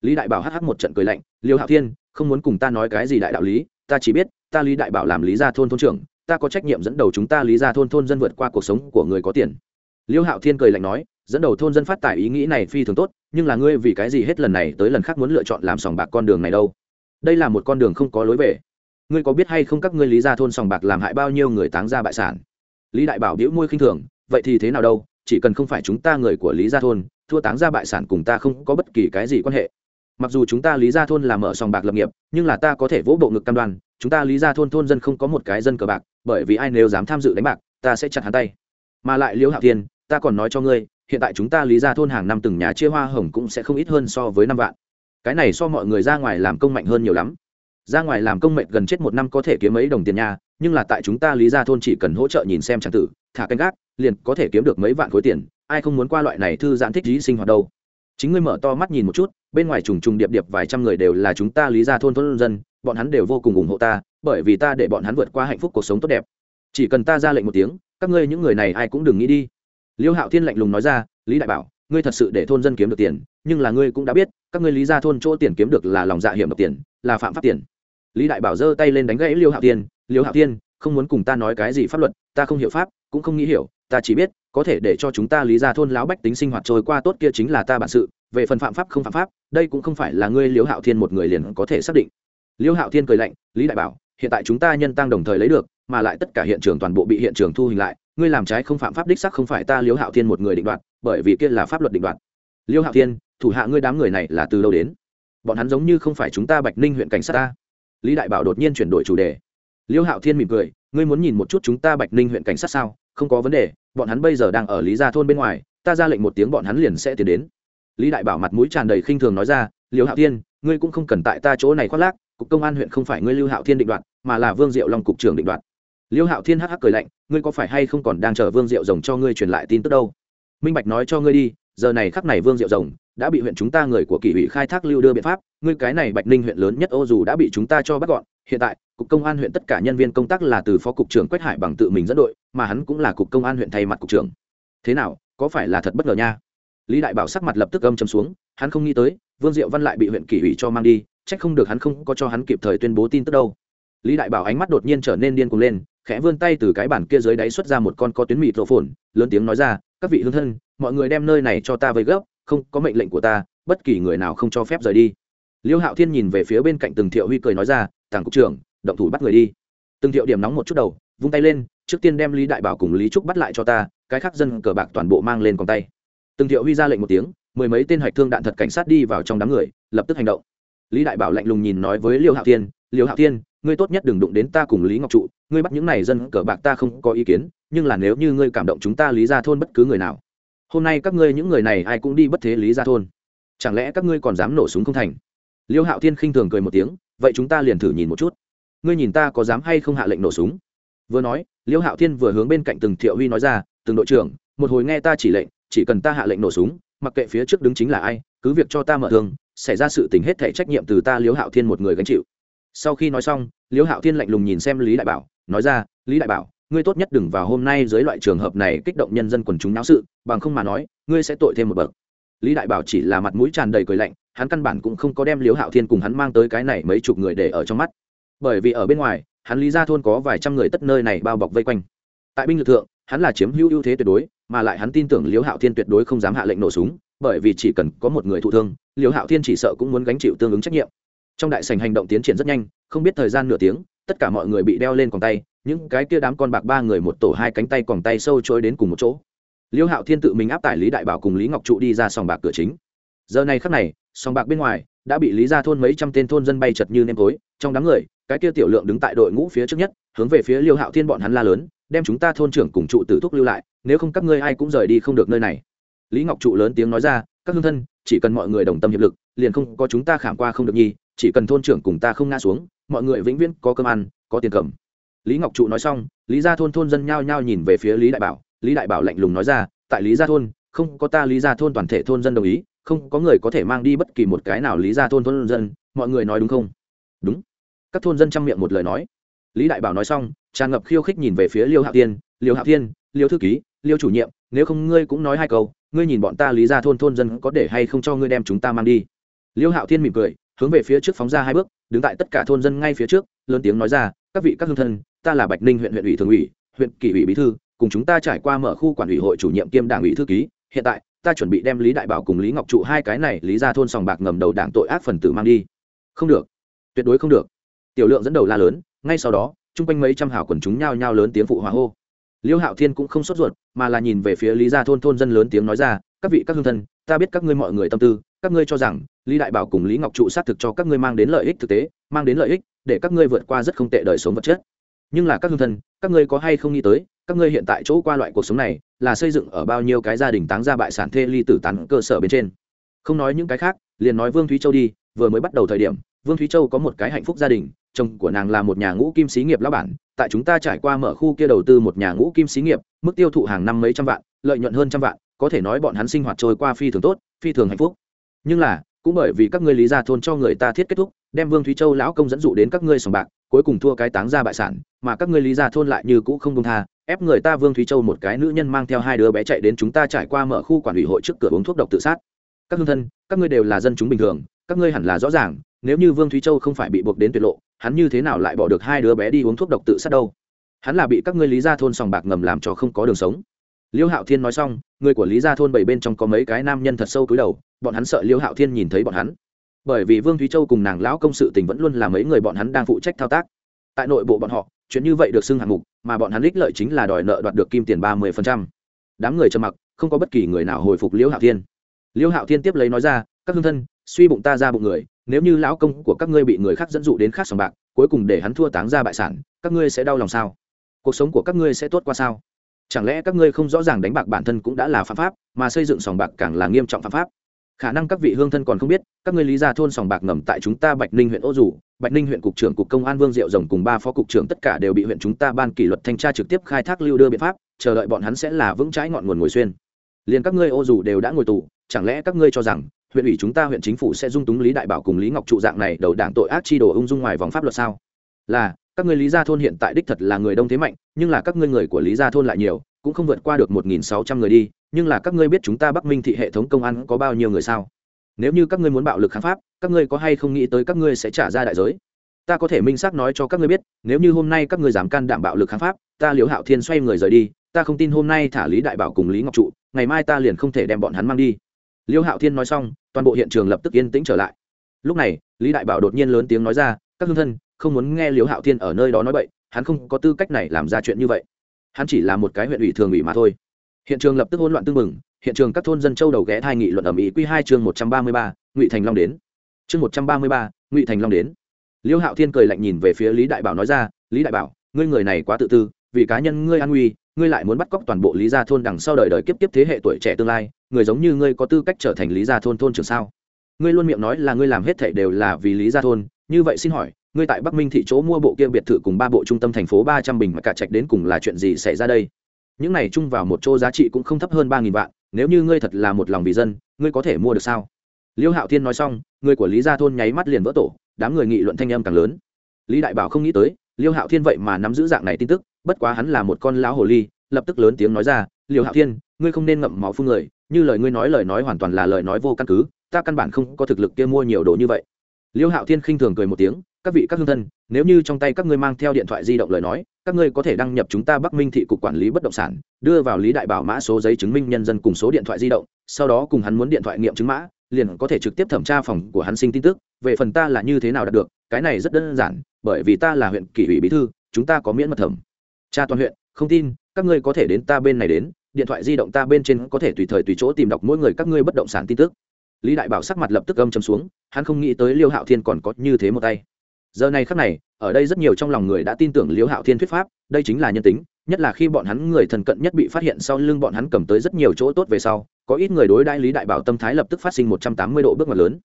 Speaker 1: Lý đại bảo hắc một trận cười lạnh, liêu hạo thiên, không muốn cùng ta nói cái gì đại đạo lý, ta chỉ biết, ta lý đại bảo làm lý gia thôn thôn trưởng, ta có trách nhiệm dẫn đầu chúng ta lý gia thôn thôn dân vượt qua cuộc sống của người có tiền. Liêu hạo thiên cười lạnh nói, dẫn đầu thôn dân phát tài ý nghĩ này phi thường tốt, nhưng là ngươi vì cái gì hết lần này tới lần khác muốn lựa chọn làm sòng bạc con đường này đâu? Đây là một con đường không có lối về. Ngươi có biết hay không các ngươi lý gia thôn sòng bạc làm hại bao nhiêu người táng ra bại sản? Lý đại bảo bĩu môi khinh thường vậy thì thế nào đâu, chỉ cần không phải chúng ta người của lý gia thôn, thua táng ra bại sản cùng ta không có bất kỳ cái gì quan hệ. Mặc dù chúng ta lý gia thôn là mở sòng bạc lập nghiệp, nhưng là ta có thể vỗ bộ ngực cam đoan, chúng ta lý gia thôn thôn dân không có một cái dân cờ bạc, bởi vì ai nếu dám tham dự đánh bạc, ta sẽ chặt hắn tay. Mà lại liễu hạo thiên, ta còn nói cho ngươi, hiện tại chúng ta lý gia thôn hàng năm từng nhà chia hoa hồng cũng sẽ không ít hơn so với năm vạn. Cái này so mọi người ra ngoài làm công mạnh hơn nhiều lắm. Ra ngoài làm công mệnh gần chết một năm có thể kiếm mấy đồng tiền nhà, nhưng là tại chúng ta lý gia thôn chỉ cần hỗ trợ nhìn xem trang tử, thả canh gác liền có thể kiếm được mấy vạn khối tiền, ai không muốn qua loại này thư giãn thích dí sinh hoạt đâu. Chính ngươi mở to mắt nhìn một chút, bên ngoài trùng trùng điệp điệp vài trăm người đều là chúng ta lý gia thôn thôn dân, bọn hắn đều vô cùng ủng hộ ta, bởi vì ta để bọn hắn vượt qua hạnh phúc cuộc sống tốt đẹp. Chỉ cần ta ra lệnh một tiếng, các ngươi những người này ai cũng đừng nghĩ đi. Liêu hạo thiên lạnh lùng nói ra, lý đại bảo, ngươi thật sự để thôn dân kiếm được tiền, nhưng là ngươi cũng đã biết, các ngươi lý gia thôn chỗ tiền kiếm được là lòng dạ hiểm độc tiền, là phạm pháp tiền. Lý đại bảo giơ tay lên đánh gãy liêu hạo thiên, liêu hạo thiên, không muốn cùng ta nói cái gì pháp luật, ta không hiểu pháp, cũng không nghĩ hiểu ta chỉ biết, có thể để cho chúng ta lý gia thôn lão bách tính sinh hoạt trôi qua tốt kia chính là ta bản sự, về phần phạm pháp không phạm pháp, đây cũng không phải là ngươi liêu hạo thiên một người liền có thể xác định. Liêu hạo thiên cười lạnh, lý đại bảo, hiện tại chúng ta nhân tăng đồng thời lấy được, mà lại tất cả hiện trường toàn bộ bị hiện trường thu hình lại, ngươi làm trái không phạm pháp đích sắc không phải ta liêu hạo thiên một người định đoạt, bởi vì kia là pháp luật định đoạt. Liêu hạo thiên, thủ hạ ngươi đám người này là từ đâu đến? Bọn hắn giống như không phải chúng ta bạch ninh huyện cảnh sát ta. Lý đại bảo đột nhiên chuyển đổi chủ đề. Liêu hạo thiên mỉm cười, ngươi muốn nhìn một chút chúng ta bạch ninh huyện cảnh sát sao? Không có vấn đề bọn hắn bây giờ đang ở lý gia thôn bên ngoài, ta ra lệnh một tiếng bọn hắn liền sẽ tiến đến. Lý đại bảo mặt mũi tràn đầy khinh thường nói ra, liêu hạo thiên, ngươi cũng không cần tại ta chỗ này khoác lác, cục công an huyện không phải ngươi lưu hạo thiên định đoạt, mà là vương diệu long cục trưởng định đoạt. Liêu hạo thiên hắc hắc cười lạnh, ngươi có phải hay không còn đang chờ vương diệu rồng cho ngươi truyền lại tin tức đâu? Minh bạch nói cho ngươi đi, giờ này khắc này vương diệu rồng đã bị huyện chúng ta người của kỷ ủy khai thác lưu đưa biện pháp, ngươi cái này bạch ninh huyện lớn nhất ô dù đã bị chúng ta cho bắt gọn. Hiện tại, cục công an huyện tất cả nhân viên công tác là từ phó cục trưởng quách hải bằng tự mình dẫn đội, mà hắn cũng là cục công an huyện thay mặt cục trưởng. Thế nào, có phải là thật bất ngờ nha? Lý đại bảo sắc mặt lập tức âm chấm xuống, hắn không nghĩ tới, vương diệu văn lại bị huyện kỷ ủy cho mang đi trách không được hắn không có cho hắn kịp thời tuyên bố tin tức đâu. Lý đại bảo ánh mắt đột nhiên trở nên điên cuồng lên, khẽ vươn tay từ cái bản kia dưới đáy xuất ra một con có tuyến mịt rộ phồn, lớn tiếng nói ra, các vị hương thân, mọi người đem nơi này cho ta với gấp không có mệnh lệnh của ta, bất kỳ người nào không cho phép rời đi. Liêu hạo thiên nhìn về phía bên cạnh từng thiệu huy cười nói ra, tàng cục trưởng, động thủ bắt người đi. Từng thiệu điểm nóng một chút đầu, vung tay lên, trước tiên đem lý đại bảo cùng lý trúc bắt lại cho ta, cái khác dân cờ bạc toàn bộ mang lên còn tay. Từng thiệu huy ra lệnh một tiếng, mười mấy tên hạch thương đạn thật cảnh sát đi vào trong đám người, lập tức hành động. Lý đại bảo lạnh lùng nhìn nói với liêu hạo thiên, liêu hạo thiên, ngươi tốt nhất đừng đụng đến ta cùng lý ngọc trụ, ngươi bắt những này dân cờ bạc ta không có ý kiến, nhưng là nếu như ngươi cảm động chúng ta lý ra thôn bất cứ người nào hôm nay các ngươi những người này ai cũng đi bất thế lý ra thôn. Chẳng lẽ các ngươi còn dám nổ súng không thành? Liêu hạo thiên khinh thường cười một tiếng, vậy chúng ta liền thử nhìn một chút. Ngươi nhìn ta có dám hay không hạ lệnh nổ súng? Vừa nói, liêu hạo thiên vừa hướng bên cạnh từng thiệu huy nói ra, từng đội trưởng, một hồi nghe ta chỉ lệnh, chỉ cần ta hạ lệnh nổ súng, mặc kệ phía trước đứng chính là ai, cứ việc cho ta mở thương, xảy ra sự tình hết thể trách nhiệm từ ta liêu hạo thiên một người gánh chịu. Sau khi nói xong, liêu hạo thiên lạnh lùng nhìn xem lý đại bảo, nói ra, lý đại bảo ngươi tốt nhất đừng vào hôm nay dưới loại trường hợp này kích động nhân dân quần chúng náo sự, bằng không mà nói, ngươi sẽ tội thêm một bậc. Lý đại bảo chỉ là mặt mũi tràn đầy cười lạnh, hắn căn bản cũng không có đem liếu hạo thiên cùng hắn mang tới cái này mấy chục người để ở trong mắt. Bởi vì ở bên ngoài, hắn lý ra thôn có vài trăm người tất nơi này bao bọc vây quanh. Tại binh lực thượng, hắn là chiếm hữu ưu thế tuyệt đối, mà lại hắn tin tưởng liếu hạo thiên tuyệt đối không dám hạ lệnh nổ súng, bởi vì chỉ cần có một người thụ thương liếu hạo thiên chỉ sợ cũng muốn gánh chịu tương ứng trách nhiệm. Trong đại sành hành động tiến triển rất nhanh, không biết thời gian nửa tiếng, tất cả mọi người bị đeo lên còn tay những cái kia đám con bạc ba người một tổ hai cánh tay còn tay sâu trôi đến cùng một chỗ. Liêu hạo thiên tự mình áp tải lý đại bảo cùng lý ngọc trụ đi ra sòng bạc cửa chính. Giờ này khắc này, sòng bạc bên ngoài đã bị lý ra thôn mấy trăm tên thôn dân bay chật như nêm tối, trong đám người, cái kia tiểu lượng đứng tại đội ngũ phía trước nhất, hướng về phía liêu hạo thiên bọn hắn la lớn, đem chúng ta thôn trưởng cùng trụ tử thúc lưu lại, nếu không các ngươi ai cũng rời đi không được nơi này. Lý ngọc trụ lớn tiếng nói ra, các hương thân, chỉ cần mọi người đồng tâm hiệp lực, liền không có chúng ta khảm qua không được nhi chỉ cần thôn trưởng cùng ta không ngã xuống, mọi người vĩnh viễn có cơm ăn, có tiền cầm lý ngọc trụ nói xong, lý gia thôn thôn dân nhao nhao nhìn về phía lý đại bảo. Lý đại bảo lạnh lùng nói ra, tại lý gia thôn, không có ta lý gia thôn toàn thể thôn dân đồng ý, không có người có thể mang đi bất kỳ một cái nào lý gia thôn thôn dân, mọi người nói đúng không? Đúng. Các thôn dân chăm miệng một lời nói. Lý đại bảo nói xong, tràn ngập khiêu khích nhìn về phía liêu hạ tiên liêu hạ tiên liêu thư ký, liêu chủ nhiệm, nếu không ngươi cũng nói hai câu, ngươi nhìn bọn ta lý gia thôn thôn dân có để hay không cho ngươi đem chúng ta mang đi? Liêu hạo thiên mỉm cười, hướng về phía trước phóng ra hai bước, đứng tại tất cả thôn dân ngay phía trước, lớn tiếng nói ra, các vị, các hương thân ta là bạch ninh huyện huyện ủy thường ủy, huyện kỷ ủy bí thư, cùng chúng ta trải qua mở khu quản ủy hội chủ nhiệm kiêm đảng ủy thư ký. Hiện tại, ta chuẩn bị đem lý đại bảo cùng lý ngọc trụ hai cái này lý ra thôn sòng bạc ngầm đầu đảng tội ác phần tử mang đi. Không được. Tuyệt đối không được. Tiểu lượng dẫn đầu la lớn, ngay sau đó, chung quanh mấy trăm hảo quần chúng nhao nhao lớn tiếng phụ hòa hô. Liêu hạo thiên cũng không sốt ruột, mà là nhìn về phía lý gia thôn thôn dân lớn tiếng nói ra, các vị, các hương thân, ta biết các ngươi mọi người tâm tư, các ngươi cho rằng lý đại bảo cùng lý ngọc trụ xác thực cho các ngươi mang đến lợi ích thực tế, mang đến lợi ích để các ngươi vượt qua rất không tệ đời sống vật chất nhưng là các hương thân, các ngươi có hay không nghĩ tới, các ngươi hiện tại chỗ qua loại cuộc sống này là xây dựng ở bao nhiêu cái gia đình táng ra bại sản thê ly tử tán cơ sở bên trên. Không nói những cái khác, liền nói vương thúy châu đi, vừa mới bắt đầu thời điểm, vương thúy châu có một cái hạnh phúc gia đình, chồng của nàng là một nhà ngũ kim xí nghiệp lao bản, tại chúng ta trải qua mở khu kia đầu tư một nhà ngũ kim xí nghiệp, mức tiêu thụ hàng năm mấy trăm vạn, lợi nhuận hơn trăm vạn, có thể nói bọn hắn sinh hoạt trôi qua phi thường tốt, phi thường hạnh phúc. Nhưng là cũng bởi vì các ngươi lý gia thôn cho người ta thiết kết thúc, đem vương thúy châu lão công dẫn dụ đến các ngươi sòng bạc, cuối cùng thua cái táng ra bại sản, mà các ngươi lý gia thôn lại như cũ không công tha, ép người ta vương thúy châu một cái nữ nhân mang theo hai đứa bé chạy đến chúng ta trải qua mở khu quản ủy hội trước cửa uống thuốc độc tự sát. Các hương thân, các ngươi đều là dân chúng bình thường, các ngươi hẳn là rõ ràng, nếu như vương thúy châu không phải bị buộc đến tuyệt lộ, hắn như thế nào lại bỏ được hai đứa bé đi uống thuốc độc tự sát đâu? Hắn là bị các ngươi lý gia thôn sòng bạc ngầm làm cho không có đường sống liêu hạo thiên nói xong, người của lý gia thôn bảy bên trong có mấy cái nam nhân thật sâu cúi đầu, bọn hắn sợ liêu hạo thiên nhìn thấy bọn hắn. Bởi vì vương thúy châu cùng nàng lão công sự tình vẫn luôn là mấy người bọn hắn đang phụ trách thao tác. Tại nội bộ bọn họ, chuyện như vậy được xưng hạng mục, mà bọn hắn ích lợi chính là đòi nợ đoạt được kim tiền ba mươi đám người trầm mặc, không có bất kỳ người nào hồi phục liêu hạo thiên. Liêu hạo thiên tiếp lấy nói ra, các hương thân, suy bụng ta ra bụng người, nếu như lão công của các ngươi bị người khác dẫn dụ đến khác sòng bạc, cuối cùng để hắn thua táng ra bại sản, các ngươi sẽ đau lòng sao? Cuộc sống của các ngươi sẽ tốt qua sao? Chẳng lẽ các ngươi không rõ ràng đánh bạc bản thân cũng đã là phạm pháp, mà xây dựng sòng bạc càng là nghiêm trọng phạm pháp? Khả năng các vị hương thân còn không biết, các ngươi lý gia thôn sòng bạc ngầm tại chúng ta bạch ninh huyện ô dù, bạch ninh huyện cục trưởng cục công an vương diệu rồng cùng ba phó cục trưởng tất cả đều bị huyện chúng ta ban kỷ luật thanh tra trực tiếp khai thác lưu đưa biện pháp, chờ đợi bọn hắn sẽ là vững trái ngọn nguồn ngồi xuyên. Liền các ngươi ô dù đều đã ngồi tù, chẳng lẽ các ngươi cho rằng huyện ủy chúng ta huyện chính phủ sẽ dung túng lý đại bảo cùng lý ngọc trụ dạng này đầu đảng tội ác chi đồ ung dung ngoài vòng pháp luật sao? Là các ngươi lý gia thôn hiện tại đích thật là người đông thế mạnh, nhưng là các ngươi người của lý gia thôn lại nhiều, cũng không vượt qua được một nghìn sáu trăm người đi, nhưng là các ngươi biết chúng ta bắc minh thị hệ thống công an có bao nhiêu người sao? Nếu như các ngươi muốn bạo lực kháng pháp, các ngươi có hay không nghĩ tới các ngươi sẽ trả ra đại giới? Ta có thể minh xác nói cho các ngươi biết, nếu như hôm nay các ngươi dám can đảm bạo lực kháng pháp, ta liễu hạo thiên xoay người rời đi, ta không tin hôm nay thả lý đại bảo cùng lý ngọc trụ, ngày mai ta liền không thể đem bọn hắn mang đi. Liễu hạo thiên nói xong, toàn bộ hiện trường lập tức yên tĩnh trở lại. Lúc này, lý đại bảo đột nhiên lớn tiếng nói ra, các hương thân không muốn nghe liễu hạo thiên ở nơi đó nói bậy, hắn không có tư cách này làm ra chuyện như vậy. Hắn chỉ là một cái huyện ủy thường ủy mà thôi. Hiện trường lập tức hỗn loạn tưng bừng, hiện trường các thôn dân châu đầu ghé thai nghị luận ẩm ý quy hai chương một trăm ba mươi ba, ngụy thành long đến. Chương một trăm ba mươi ba, ngụy thành long đến. Liêu hạo thiên cười lạnh nhìn về phía lý đại bảo nói ra, lý đại bảo, ngươi người này quá tự tư, vì cá nhân ngươi an nguy, ngươi lại muốn bắt cóc toàn bộ lý gia thôn đằng sau đời đời kiếp kiếp thế hệ tuổi trẻ tương lai, người giống như ngươi có tư cách trở thành lý gia thôn thôn trưởng sao? Ngươi luôn miệng nói là ngươi làm hết thảy đều là vì lý gia thôn, như vậy xin hỏi ngươi tại bắc minh thị chỗ mua bộ kia biệt thự cùng ba bộ trung tâm thành phố ba trăm bình mà cả trạch đến cùng là chuyện gì xảy ra đây? Những này chung vào một chỗ giá trị cũng không thấp hơn ba nghìn vạn, nếu như ngươi thật là một lòng vì dân, ngươi có thể mua được sao? Liêu hạo thiên nói xong, người của lý gia thôn nháy mắt liền vỡ tổ, đám người nghị luận thanh âm càng lớn. Lý đại bảo không nghĩ tới, liêu hạo thiên vậy mà nắm giữ dạng này tin tức, bất quá hắn là một con lão hồ ly, lập tức lớn tiếng nói ra, liêu hạo thiên, ngươi không nên ngậm máu phương người, như lời ngươi nói lời nói hoàn toàn là lời nói vô căn cứ, ta căn bản không có thực lực kia mua nhiều đồ như vậy liêu hạo thiên khinh thường cười một tiếng, các vị các hương thân, nếu như trong tay các ngươi mang theo điện thoại di động lời nói, các ngươi có thể đăng nhập chúng ta bắc minh thị cục quản lý bất động sản, đưa vào lý đại bảo mã số giấy chứng minh nhân dân cùng số điện thoại di động, sau đó cùng hắn muốn điện thoại nghiệm chứng mã, liền có thể trực tiếp thẩm tra phòng của hắn sinh tin tức. Về phần ta là như thế nào đạt được, cái này rất đơn giản, bởi vì ta là huyện kỷ ủy bí thư, chúng ta có miễn mật thẩm. Tra toàn huyện, không tin, các ngươi có thể đến ta bên này đến, điện thoại di động ta bên trên có thể tùy thời tùy chỗ tìm đọc mỗi người các ngươi bất động sản tin tức lý đại bảo sắc mặt lập tức âm chấm xuống, hắn không nghĩ tới liêu hạo thiên còn có như thế một tay. Giờ này khắc này, ở đây rất nhiều trong lòng người đã tin tưởng Liêu hạo thiên thuyết pháp, đây chính là nhân tính, nhất là khi bọn hắn người thần cận nhất bị phát hiện sau lưng bọn hắn cầm tới rất nhiều chỗ tốt về sau, có ít người đối đãi lý đại bảo tâm thái lập tức phát sinh một trăm tám mươi độ bước ngoặt lớn.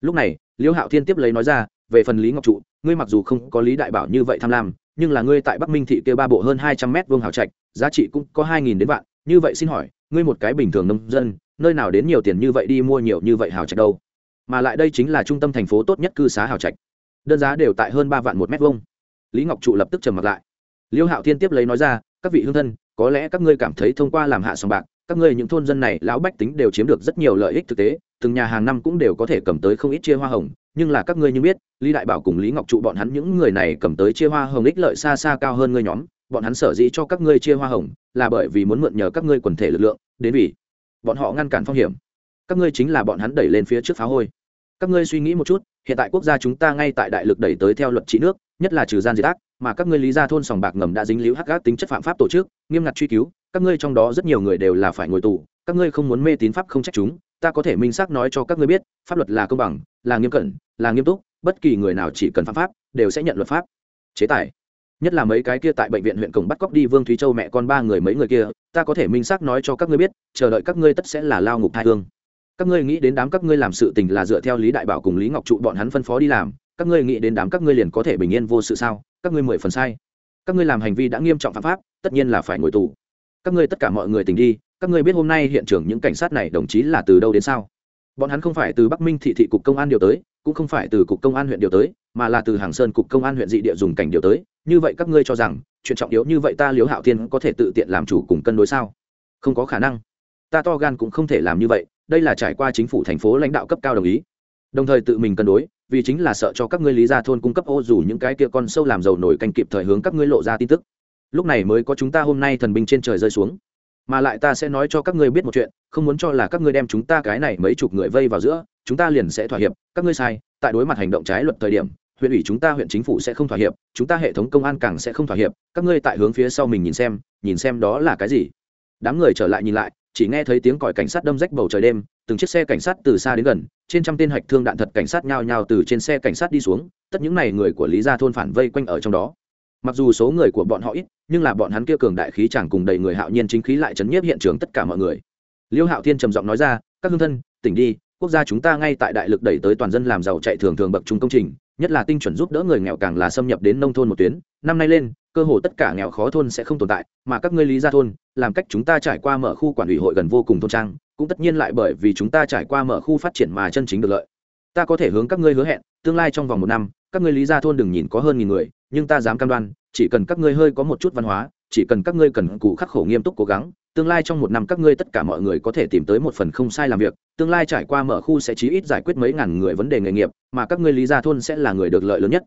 Speaker 1: Lúc này, Liêu hạo thiên tiếp lấy nói ra, về phần lý ngọc trụ, ngươi mặc dù không có lý đại bảo như vậy tham lam, nhưng là ngươi tại bắc minh thị kêu ba bộ hơn hai trăm mét vuông hào trạch, giá trị cũng có hai nghìn đến vạn, như vậy xin hỏi, ngươi một cái bình thường nông dân nơi nào đến nhiều tiền như vậy đi mua nhiều như vậy hào trạch đâu. Mà lại đây chính là trung tâm thành phố tốt nhất cư xá hào trạch. Đơn giá đều tại hơn ba vạn một mét vuông. Lý ngọc trụ lập tức trầm mặt lại. Liêu hạo thiên tiếp lấy nói ra, các vị hương thân, có lẽ các ngươi cảm thấy thông qua làm hạ sòng bạc, các ngươi những thôn dân này, lão bách tính đều chiếm được rất nhiều lợi ích thực tế, từng nhà hàng năm cũng đều có thể cầm tới không ít chia hoa hồng, nhưng là các ngươi như biết, lý đại bảo cùng lý ngọc trụ bọn hắn những người này cầm tới chia hoa hồng ích lợi xa xa cao hơn ngươi nhóm, bọn hắn sở dĩ cho các ngươi chia hoa hồng, là bởi vì muốn mượn nhờ các ngươi quần thể lực lượng, đến vì bọn họ ngăn cản phong hiểm. Các ngươi chính là bọn hắn đẩy lên phía trước phá hôi. Các ngươi suy nghĩ một chút, hiện tại quốc gia chúng ta ngay tại đại lực đẩy tới theo luật trị nước, nhất là trừ gian diệt ác, mà các ngươi lý gia thôn sòng bạc ngầm đã dính líu hắc gác tính chất phạm pháp tổ chức, nghiêm ngặt truy cứu, các ngươi trong đó rất nhiều người đều là phải ngồi tù, các ngươi không muốn mê tín pháp không trách chúng, ta có thể minh xác nói cho các ngươi biết, pháp luật là công bằng, là nghiêm cẩn, là nghiêm túc, bất kỳ người nào chỉ cần phạm pháp, đều sẽ nhận luật pháp. Chế tài nhất là mấy cái kia tại bệnh viện huyện cổng bắt cóc đi vương thúy châu mẹ con ba người mấy người kia, ta có thể minh xác nói cho các ngươi biết, chờ đợi các ngươi tất sẽ là lao ngục thai thương các ngươi nghĩ đến đám các ngươi làm sự tình là dựa theo lý đại bảo cùng lý ngọc trụ bọn hắn phân phó đi làm, các ngươi nghĩ đến đám các ngươi liền có thể bình yên vô sự sao? Các ngươi mười phần sai. Các ngươi làm hành vi đã nghiêm trọng phạm pháp, tất nhiên là phải ngồi tù. Các ngươi tất cả mọi người tình đi, các ngươi biết hôm nay hiện trường những cảnh sát này đồng chí là từ đâu đến sao? Bọn hắn không phải từ bắc minh thị thị cục công an điều tới cũng không phải từ cục công an huyện điều tới, mà là từ hàng sơn cục công an huyện dị địa dùng cảnh điều tới. Như vậy các ngươi cho rằng, chuyện trọng yếu như vậy ta liếu hạo thiên có thể tự tiện làm chủ cùng cân đối sao? Không có khả năng. Ta to gan cũng không thể làm như vậy, đây là trải qua chính phủ thành phố lãnh đạo cấp cao đồng ý. Đồng thời tự mình cân đối, vì chính là sợ cho các ngươi lý gia thôn cung cấp ô dù những cái kia con sâu làm giàu nổi canh kịp thời hướng các ngươi lộ ra tin tức. Lúc này mới có chúng ta hôm nay thần binh trên trời rơi xuống. Mà lại ta sẽ nói cho các ngươi biết một chuyện, không muốn cho là các ngươi đem chúng ta cái này mấy chục người vây vào giữa chúng ta liền sẽ thỏa hiệp, các ngươi sai, tại đối mặt hành động trái luật thời điểm, huyện ủy chúng ta huyện chính phủ sẽ không thỏa hiệp, chúng ta hệ thống công an càng sẽ không thỏa hiệp, các ngươi tại hướng phía sau mình nhìn xem nhìn xem đó là cái gì. Đám người trở lại nhìn lại, chỉ nghe thấy tiếng còi cảnh sát đâm rách bầu trời đêm, từng chiếc xe cảnh sát từ xa đến gần, trên trăm tên hạch thương đạn thật cảnh sát nhao nhao từ trên xe cảnh sát đi xuống, tất những n à y người của lý gia thôn phản vây quanh ở trong đó. Mặc dù số người của bọn họ ít, nhưng là bọn hắn kia cường đại khí chẳng cùng đầy người hạo nhiên chính khí lại chấn nhiếp hiện trường tất cả mọi người. Liêu hạo thiên trầm giọng nói ra, các hương thân, tỉnh đi quốc gia chúng ta ngay tại đại lực đẩy tới toàn dân làm giàu chạy thường thường bậc trung công trình, nhất là tinh chuẩn giúp đỡ người nghèo càng là xâm nhập đến nông thôn một tuyến. Năm nay lên, cơ hồ tất cả nghèo khó thôn sẽ không tồn tại, mà các ngươi lý gia thôn, làm cách chúng ta trải qua mở khu quản ủy hội gần vô cùng thôn trang, cũng tất nhiên lại bởi vì chúng ta trải qua mở khu phát triển mà chân chính được lợi. Ta có thể hướng các ngươi hứa hẹn, tương lai trong vòng một năm, các ngươi lý gia thôn đừng nhìn có hơn nghìn người, nhưng ta dám cam đoan, chỉ cần các ngươi hơi có một chút văn hóa chỉ cần các ngươi cần cù khắc khổ nghiêm túc cố gắng, tương lai trong một năm các ngươi tất cả mọi người có thể tìm tới một phần không sai làm việc, tương lai trải qua mở khu sẽ chí ít giải quyết mấy ngàn người vấn đề nghề nghiệp, mà các ngươi lý gia thôn sẽ là người được lợi lớn nhất.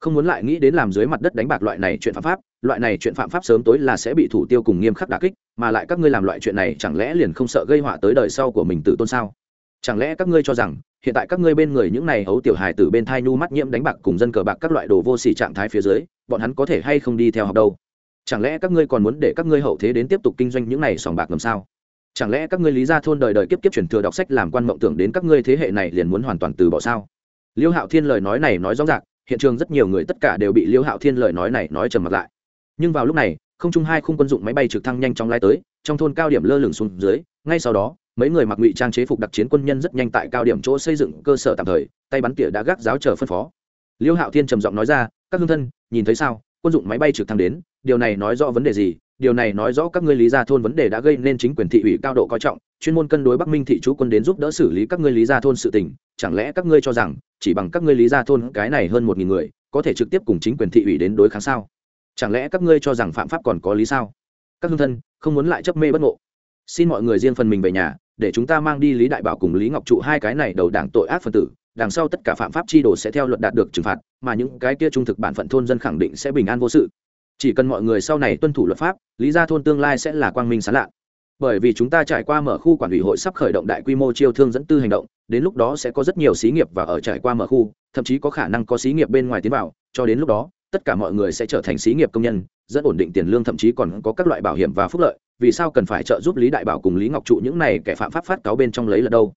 Speaker 1: Không muốn lại nghĩ đến làm dưới mặt đất đánh bạc loại này chuyện phạm pháp, loại này chuyện phạm pháp sớm tối là sẽ bị thủ tiêu cùng nghiêm khắc đà kích, mà lại các ngươi làm loại chuyện này chẳng lẽ liền không sợ gây họa tới đời sau của mình tự tôn sao? Chẳng lẽ các ngươi cho rằng, hiện tại các ngươi bên người những này hấu tiểu hài từ bên thai nhu mắt nhiễm đánh bạc cùng dân cờ bạc các loại đồ vô xỉ trạng thái phía dưới, bọn hắn có thể hay không đi theo học đâu? Chẳng lẽ các ngươi còn muốn để các ngươi hậu thế đến tiếp tục kinh doanh những này sòng bạc làm sao? Chẳng lẽ các ngươi lý gia thôn đời đời kiếp kiếp chuyển thừa đọc sách làm quan mộng tưởng đến các ngươi thế hệ này liền muốn hoàn toàn từ bỏ sao? Liêu hạo thiên lời nói này nói rõ ràng, hiện trường rất nhiều người tất cả đều bị liêu hạo thiên lời nói này nói trầm mặt lại. Nhưng vào lúc này, không trung hai khung quân dụng máy bay trực thăng nhanh chóng lái tới, trong thôn cao điểm lơ lửng xuống dưới, ngay sau đó, mấy người mặc ngụy trang chế phục đặc chiến quân nhân rất nhanh tại cao điểm chỗ xây dựng cơ sở tạm thời, tay bắn tỉa đã gác giáo chờ phân phó. Liêu hạo thiên trầm giọng nói ra, các hương thân, nhìn thấy sao? Quân dụng máy bay trực thăng đến điều này nói rõ vấn đề gì? Điều này nói rõ các ngươi lý gia thôn vấn đề đã gây nên chính quyền thị ủy cao độ coi trọng, chuyên môn cân đối bắc minh thị chú quân đến giúp đỡ xử lý các ngươi lý gia thôn sự tình. Chẳng lẽ các ngươi cho rằng, chỉ bằng các ngươi lý gia thôn cái này hơn một nghìn người, có thể trực tiếp cùng chính quyền thị ủy đến đối kháng sao? Chẳng lẽ các ngươi cho rằng phạm pháp còn có lý sao? Các hương thân, không muốn lại chấp mê bất ngộ. Xin mọi người riêng phần mình về nhà, để chúng ta mang đi lý đại bảo cùng lý ngọc trụ hai cái này đầu đảng tội ác phân tử, đằng sau tất cả phạm pháp chi đồ sẽ theo luật đạt được trừng phạt, mà những cái kia trung thực bản phận thôn dân khẳng định sẽ bình an vô sự chỉ cần mọi người sau này tuân thủ luật pháp, lý gia thôn tương lai sẽ là quang minh sán lạ. Bởi vì chúng ta trải qua mở khu quản ủy hội sắp khởi động đại quy mô chiêu thương dẫn tư hành động, đến lúc đó sẽ có rất nhiều xí nghiệp và ở trải qua mở khu, thậm chí có khả năng có xí nghiệp bên ngoài tiến vào, cho đến lúc đó, tất cả mọi người sẽ trở thành xí nghiệp công nhân, rất ổn định tiền lương, thậm chí còn có các loại bảo hiểm và phúc lợi. Vì sao cần phải trợ giúp lý đại bảo cùng lý ngọc trụ những này kẻ phạm pháp phát cáo bên trong lấy là đâu?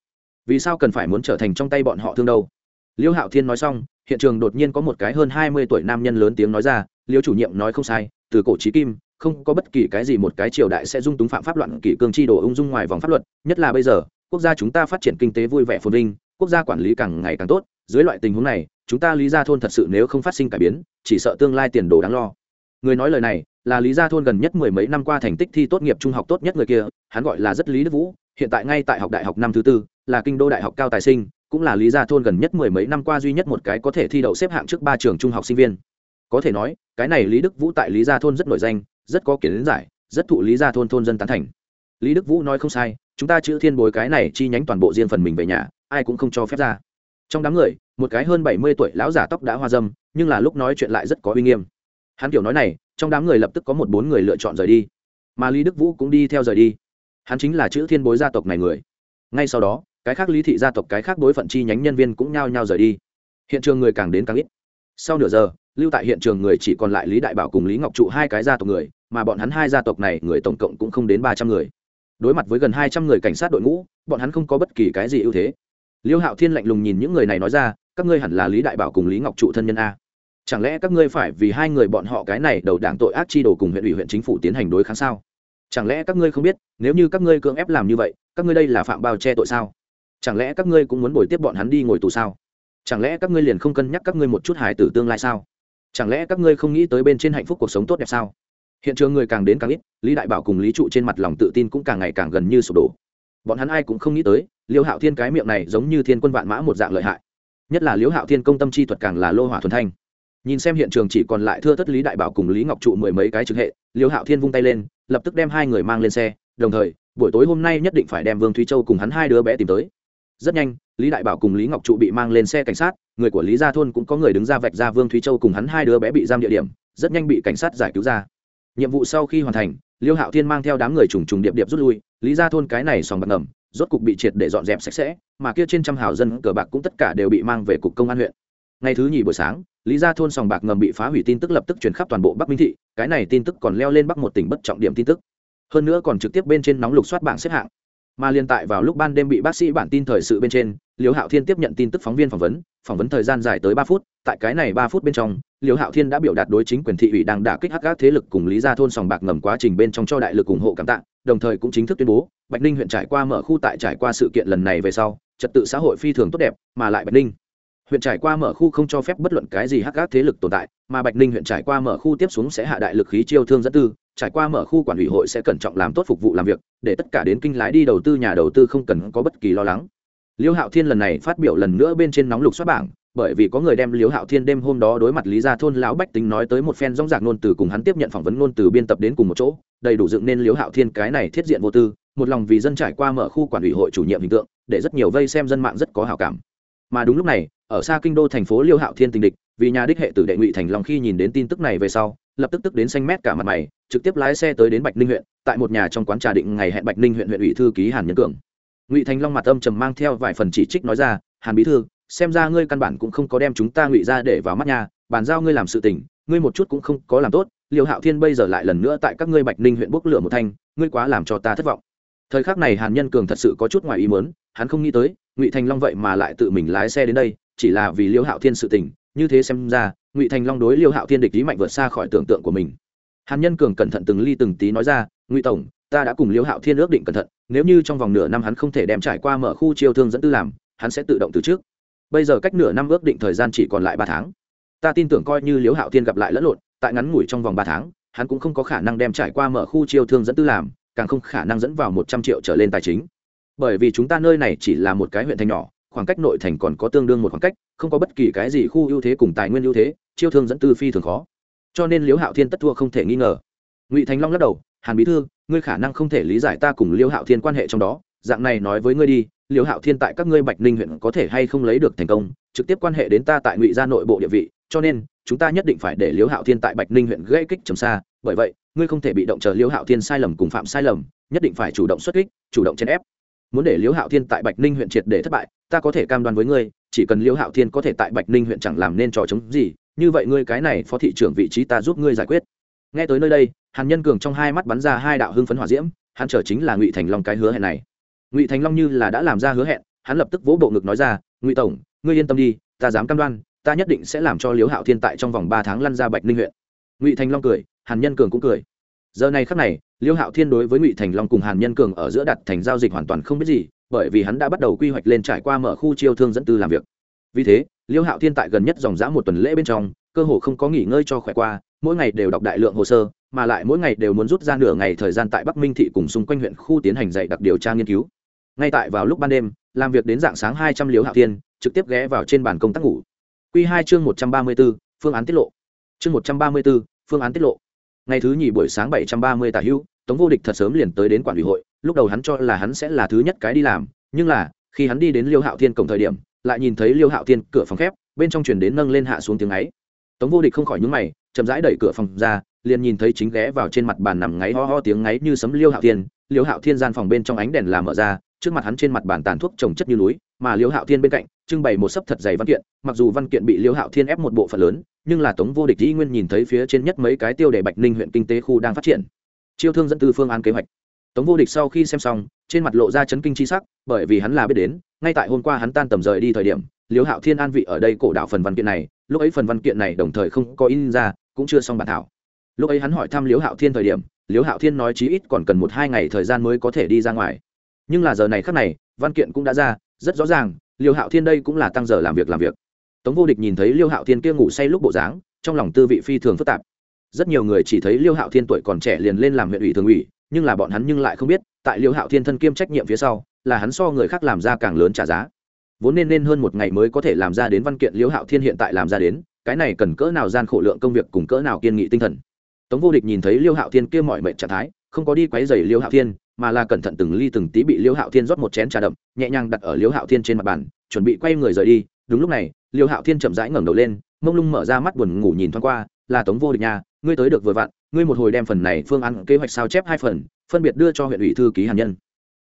Speaker 1: Vì sao cần phải muốn trở thành trong tay bọn họ thương đâu? Liêu hạo thiên nói xong, hiện trường đột nhiên có một cái hơn hai mươi tuổi nam nhân lớn tiếng nói ra liêu chủ nhiệm nói không sai, từ cổ trí kim, không có bất kỳ cái gì một cái triều đại sẽ dung túng phạm pháp loạn kỷ cương chi đồ ung dung ngoài vòng pháp luật. Nhất là bây giờ, quốc gia chúng ta phát triển kinh tế vui vẻ phồn vinh, quốc gia quản lý càng ngày càng tốt. Dưới loại tình huống này, chúng ta lý gia thôn thật sự nếu không phát sinh cải biến, chỉ sợ tương lai tiền đồ đáng lo. Người nói lời này, là lý gia thôn gần nhất mười mấy năm qua thành tích thi tốt nghiệp trung học tốt nhất người kia, hắn gọi là rất lý đức vũ, hiện tại ngay tại học đại học năm thứ tư, là kinh đô đại học cao tài sinh, cũng là lý gia thôn gần nhất mười mấy năm qua duy nhất một cái có thể thi đậu xếp hạng trước ba trường trung học sinh viên có thể nói, cái này lý đức vũ tại lý gia thôn rất nổi danh, rất có kiến giải, rất thụ lý gia thôn thôn dân tán thành. Lý đức vũ nói không sai, chúng ta chữ thiên bối cái này chi nhánh toàn bộ riêng phần mình về nhà, ai cũng không cho phép ra. Trong đám người, một cái hơn bảy mươi tuổi lão giả tóc đã hoa dâm, nhưng là lúc nói chuyện lại rất có uy nghiêm. Hắn kiểu nói này, trong đám người lập tức có một bốn người lựa chọn rời đi. Mà lý đức vũ cũng đi theo rời đi. Hắn chính là chữ thiên bối gia tộc này người. Ngay sau đó, cái khác lý thị gia tộc cái khác bối phận chi nhánh nhân viên cũng nhao nhao rời đi. Hiện trường người càng đến càng ít. Sau nửa giờ lưu tại hiện trường người chỉ còn lại lý đại bảo cùng lý ngọc trụ hai cái gia tộc người, mà bọn hắn hai gia tộc này người tổng cộng cũng không đến ba trăm người. Đối mặt với gần hai trăm người cảnh sát đội ngũ, bọn hắn không có bất kỳ cái gì ưu thế. Liêu hạo thiên lạnh lùng nhìn những người này nói ra, các ngươi hẳn là lý đại bảo cùng lý ngọc trụ thân nhân a. Chẳng lẽ các ngươi phải vì hai người bọn họ cái này đầu đảng tội ác chi đồ cùng huyện ủy huyện chính phủ tiến hành đối kháng sao? Chẳng lẽ các ngươi không biết, nếu như các ngươi cưỡng ép làm như vậy, các ngươi đây là phạm bao che tội sao? Chẳng lẽ các ngươi cũng muốn bồi tiếp bọn hắn đi ngồi tù sao? Chẳng lẽ các ngươi liền không cân nhắc các ngươi một chút hài tử tương lai sao? Chẳng lẽ các ngươi không nghĩ tới bên trên hạnh phúc cuộc sống tốt đẹp sao? Hiện trường người càng đến càng ít, lý đại bảo cùng lý trụ trên mặt lòng tự tin cũng càng ngày càng gần như sụp đổ. Bọn hắn ai cũng không nghĩ tới, liêu hạo thiên cái miệng này giống như thiên quân vạn mã một dạng lợi hại. Nhất là liêu hạo thiên công tâm chi thuật càng là lô hỏa thuần thanh. Nhìn xem hiện trường chỉ còn lại thưa thất lý đại bảo cùng lý ngọc trụ mười mấy cái trực hệ, liêu hạo thiên vung tay lên, lập tức đem hai người mang lên xe, đồng thời, buổi tối hôm nay nhất định phải đem vương thúy châu cùng hắn hai đứa bé tìm tới. Rất nhanh lý đại bảo cùng lý ngọc trụ bị mang lên xe cảnh sát, người của lý gia thôn cũng có người đứng ra vạch ra vương thúy châu cùng hắn hai đứa bé bị giam địa điểm, rất nhanh bị cảnh sát giải cứu ra. Nhiệm vụ sau khi hoàn thành, liêu hạo thiên mang theo đám người trùng trùng điệp điệp rút lui, lý gia thôn cái này sòng bạc ngầm, rốt cục bị triệt để dọn dẹp sạch sẽ, mà kia trên trăm hào dân cờ bạc cũng tất cả đều bị mang về cục công an huyện. Ngày thứ nhì buổi sáng, lý gia thôn sòng bạc ngầm bị phá hủy tin tức lập tức truyền khắp toàn bộ bắc minh thị, cái này tin tức còn leo lên bắc một tỉnh bất trọng điểm tin tức. Hơn nữa còn trực tiếp bên trên nóng lục soát bảng xếp hạng mà liên tại vào lúc ban đêm bị bác sĩ bản tin thời sự bên trên, liễu hạo thiên tiếp nhận tin tức phóng viên phỏng vấn phỏng vấn thời gian dài tới ba phút, tại cái này ba phút bên trong, liễu hạo thiên đã biểu đạt đối chính quyền thị ủy đang đả kích hắc các thế lực cùng lý gia thôn sòng bạc ngầm quá trình bên trong cho đại lực ủng hộ cảm tạ, đồng thời cũng chính thức tuyên bố, bạch ninh huyện trải qua mở khu tại trải qua sự kiện lần này về sau, trật tự xã hội phi thường tốt đẹp, mà lại bạch ninh huyện trải qua mở khu không cho phép bất luận cái gì hắc các thế lực tồn tại, mà bạch ninh huyện trải qua mở khu tiếp xuống sẽ hạ đại lực khí chiêu thương dẫn tư trải qua mở khu quản ủy hội sẽ cẩn trọng làm tốt phục vụ làm việc, để tất cả đến kinh lái đi đầu tư nhà đầu tư không cần có bất kỳ lo lắng. Liêu hạo thiên lần này phát biểu lần nữa bên trên nóng lục xuất bảng, bởi vì có người đem liêu hạo thiên đêm hôm đó đối mặt lý gia thôn lão bách tính nói tới một phen rong rạc nôn từ cùng hắn tiếp nhận phỏng vấn nôn từ biên tập đến cùng một chỗ, đầy đủ dựng nên liêu hạo thiên cái này thiết diện vô tư, một lòng vì dân trải qua mở khu quản ủy hội chủ nhiệm hình tượng, để rất nhiều vây xem dân mạng rất có hào cảm. Mà đúng lúc này, ở xa kinh đô thành phố liêu hạo thiên tình địch, vì nhà đích hệ tử đệ ngụy thành long khi nhìn đến tin tức này về sau lập tức tức đến xanh mét cả mặt mày, trực tiếp lái xe tới đến bạch ninh huyện, tại một nhà trong quán trà định ngày hẹn bạch ninh huyện huyện ủy thư ký hàn nhân cường. Ngụy thành long mặt âm trầm mang theo vài phần chỉ trích nói ra, hàn bí thư, xem ra ngươi căn bản cũng không có đem chúng ta ngụy ra để vào mắt nhà bàn giao ngươi làm sự tình, ngươi một chút cũng không có làm tốt, liêu hạo thiên bây giờ lại lần nữa tại các ngươi bạch ninh huyện bốc lửa một thanh, ngươi quá làm cho ta thất vọng. Thời khắc này hàn nhân cường thật sự có chút ngoài ý mớn hắn không nghĩ tới, ngụy thành long vậy mà lại tự mình lái xe đến đây, chỉ là vì liêu hạo thiên sự tình, như thế xem ra ngụy thành long đối liêu hạo thiên địch lý mạnh vượt xa khỏi tưởng tượng của mình hàn nhân cường cẩn thận từng ly từng tí nói ra ngụy tổng ta đã cùng liêu hạo thiên ước định cẩn thận nếu như trong vòng nửa năm hắn không thể đem trải qua mở khu chiêu thương dẫn tư làm hắn sẽ tự động từ trước bây giờ cách nửa năm ước định thời gian chỉ còn lại ba tháng ta tin tưởng coi như liêu hạo thiên gặp lại lẫn lộn tại ngắn ngủi trong vòng ba tháng hắn cũng không có khả năng đem trải qua mở khu chiêu thương dẫn tư làm càng không khả năng dẫn vào một trăm triệu trở lên tài chính bởi vì chúng ta nơi này chỉ là một cái huyện thành nhỏ khoảng cách nội thành còn có tương đương một khoảng cách, không có bất kỳ cái gì khu ưu thế cùng tài nguyên ưu thế, chiêu thương dẫn tư phi thường khó. Cho nên liễu hạo thiên tất thua không thể nghi ngờ. Ngụy thành long lắc đầu, hàn bí thư, ngươi khả năng không thể lý giải ta cùng liễu hạo thiên quan hệ trong đó. Dạng này nói với ngươi đi, liễu hạo thiên tại các ngươi bạch ninh huyện có thể hay không lấy được thành công, trực tiếp quan hệ đến ta tại ngụy gia nội bộ địa vị, cho nên chúng ta nhất định phải để liễu hạo thiên tại bạch ninh huyện gây kích trầm xa. Bởi vậy, ngươi không thể bị động chờ liễu hạo thiên sai lầm cùng phạm sai lầm, nhất định phải chủ động xuất kích, chủ động chèn ép muốn để liễu hạo thiên tại bạch ninh huyện triệt để thất bại, ta có thể cam đoan với ngươi, chỉ cần liễu hạo thiên có thể tại bạch ninh huyện chẳng làm nên trò chống gì, như vậy ngươi cái này phó thị trưởng vị trí ta giúp ngươi giải quyết. Nghe tới nơi đây, hàn nhân cường trong hai mắt bắn ra hai đạo hưng phấn hỏa diễm, hắn trở chính là ngụy thành long cái hứa hẹn này. Ngụy thành long như là đã làm ra hứa hẹn, hắn lập tức vỗ bộ ngực nói ra, ngụy tổng, ngươi yên tâm đi, ta dám cam đoan, ta nhất định sẽ làm cho liễu hạo thiên tại trong vòng ba tháng lăn ra bạch ninh huyện. Ngụy thành long cười, hàn nhân cường cũng cười. Giờ này khắc này liêu hạo thiên đối với ngụy thành long cùng hàn nhân cường ở giữa đặt thành giao dịch hoàn toàn không biết gì, bởi vì hắn đã bắt đầu quy hoạch lên trải qua mở khu chiêu thương dẫn tư làm việc. Vì thế, liêu hạo thiên tại gần nhất dòng dã một tuần lễ bên trong, cơ hồ không có nghỉ ngơi cho khỏe qua, mỗi ngày đều đọc đại lượng hồ sơ, mà lại mỗi ngày đều muốn rút ra nửa ngày thời gian tại bắc minh thị cùng xung quanh huyện khu tiến hành dạy đặc điều tra nghiên cứu. Ngay tại vào lúc ban đêm, làm việc đến dạng sáng hai trăm liếu hạo thiên, trực tiếp ghé vào trên bàn công tác ngủ. Q hai chương một trăm ba mươi b ố phương án tiết lộ. Chương một trăm ba mươi b ố phương án tiết lộ. Ngày thứ nhì buổi sáng bảy trăm ba mươi tả hữu tống vô địch thật sớm liền tới đến quản ủy hội, lúc đầu hắn cho là hắn sẽ là thứ nhất cái đi làm, nhưng là, khi hắn đi đến liêu hạo thiên cổng thời điểm, lại nhìn thấy liêu hạo thiên cửa phòng khép, bên trong chuyển đến nâng lên hạ xuống tiếng ấy. Tống vô địch không khỏi nhúng mày, chậm rãi đẩy cửa phòng ra, liền nhìn thấy chính ghé vào trên mặt bàn nằm ngáy ho ho tiếng ngáy như sấm liêu hạo thiên. Liêu hạo thiên gian phòng bên trong ánh đèn làm mở ra, trước mặt hắn trên mặt bàn tàn thuốc trồng chất như núi, mà liêu hạo thiên bên cạnh, trưng bày một sấp thật dày văn kiện, mặc dù văn kiện bị liêu hạo thiên ép một bộ phận lớn, nhưng là tống vô địch dĩ nguyên nhìn thấy phía trên nhất mấy cái tiêu đề bạch ninh huyện kinh tế khu đang phát triển chiêu thương dẫn tư phương án kế hoạch. Tống vô địch sau khi xem xong, trên mặt lộ ra chấn kinh c h i sắc, bởi vì hắn là biết đến, ngay tại hôm qua hắn tan tầm rời đi thời điểm liếu hạo thiên an vị ở đây cổ đạo phần văn kiện này, lúc ấy phần văn kiện này đồng thời không có in ra, cũng chưa xong bản thảo. Lúc ấy hắn hỏi thăm liếu hạo thiên thời điểm liếu hạo thiên nói chí ít còn cần một hai ngày thời gian mới có thể đi ra ngoài. Nhưng là giờ này khác này, văn kiện cũng đã ra, rất rõ ràng Liêu hạo thiên đây cũng là tăng giờ làm việc làm việc. Tống vô địch nhìn thấy Liêu hạo thiên kia ngủ say lúc bộ dáng, trong lòng tư vị phi thường phức tạp rất nhiều người chỉ thấy liêu hạo thiên tuổi còn trẻ liền lên làm huyện ủy thường ủy, nhưng là bọn hắn nhưng lại không biết, tại liêu hạo thiên thân kiêm trách nhiệm phía sau, là hắn so người khác làm ra càng lớn trả giá. Vốn nên nên hơn một ngày mới có thể làm ra đến văn kiện liêu hạo thiên hiện tại làm ra đến, cái này cần cỡ nào gian khổ lượng công việc cùng cỡ nào kiên nghị tinh thần. Tống vô địch nhìn thấy liêu hạo thiên kia mọi mệnh trạng thái, không có đi quấy dày liêu hạo thiên, mà là cẩn thận từng ly từng tí bị liêu hạo thiên rót một chén trà đậm, nhẹ nhàng đặt ở liêu hạo thiên trên mặt bàn, chuẩn bị quay người rời đi. Đúng lúc này, liêu hạo thiên chậm rãi ngẩng đầu lên, mông lung mở ra mắt buồn ngủ nhìn thoáng qua, là tống vô địch nhà ngươi tới được vừa vặn, ngươi một hồi đem phần này phương án kế hoạch sao chép hai phần, phân biệt đưa cho huyện ủy thư ký hàn nhân.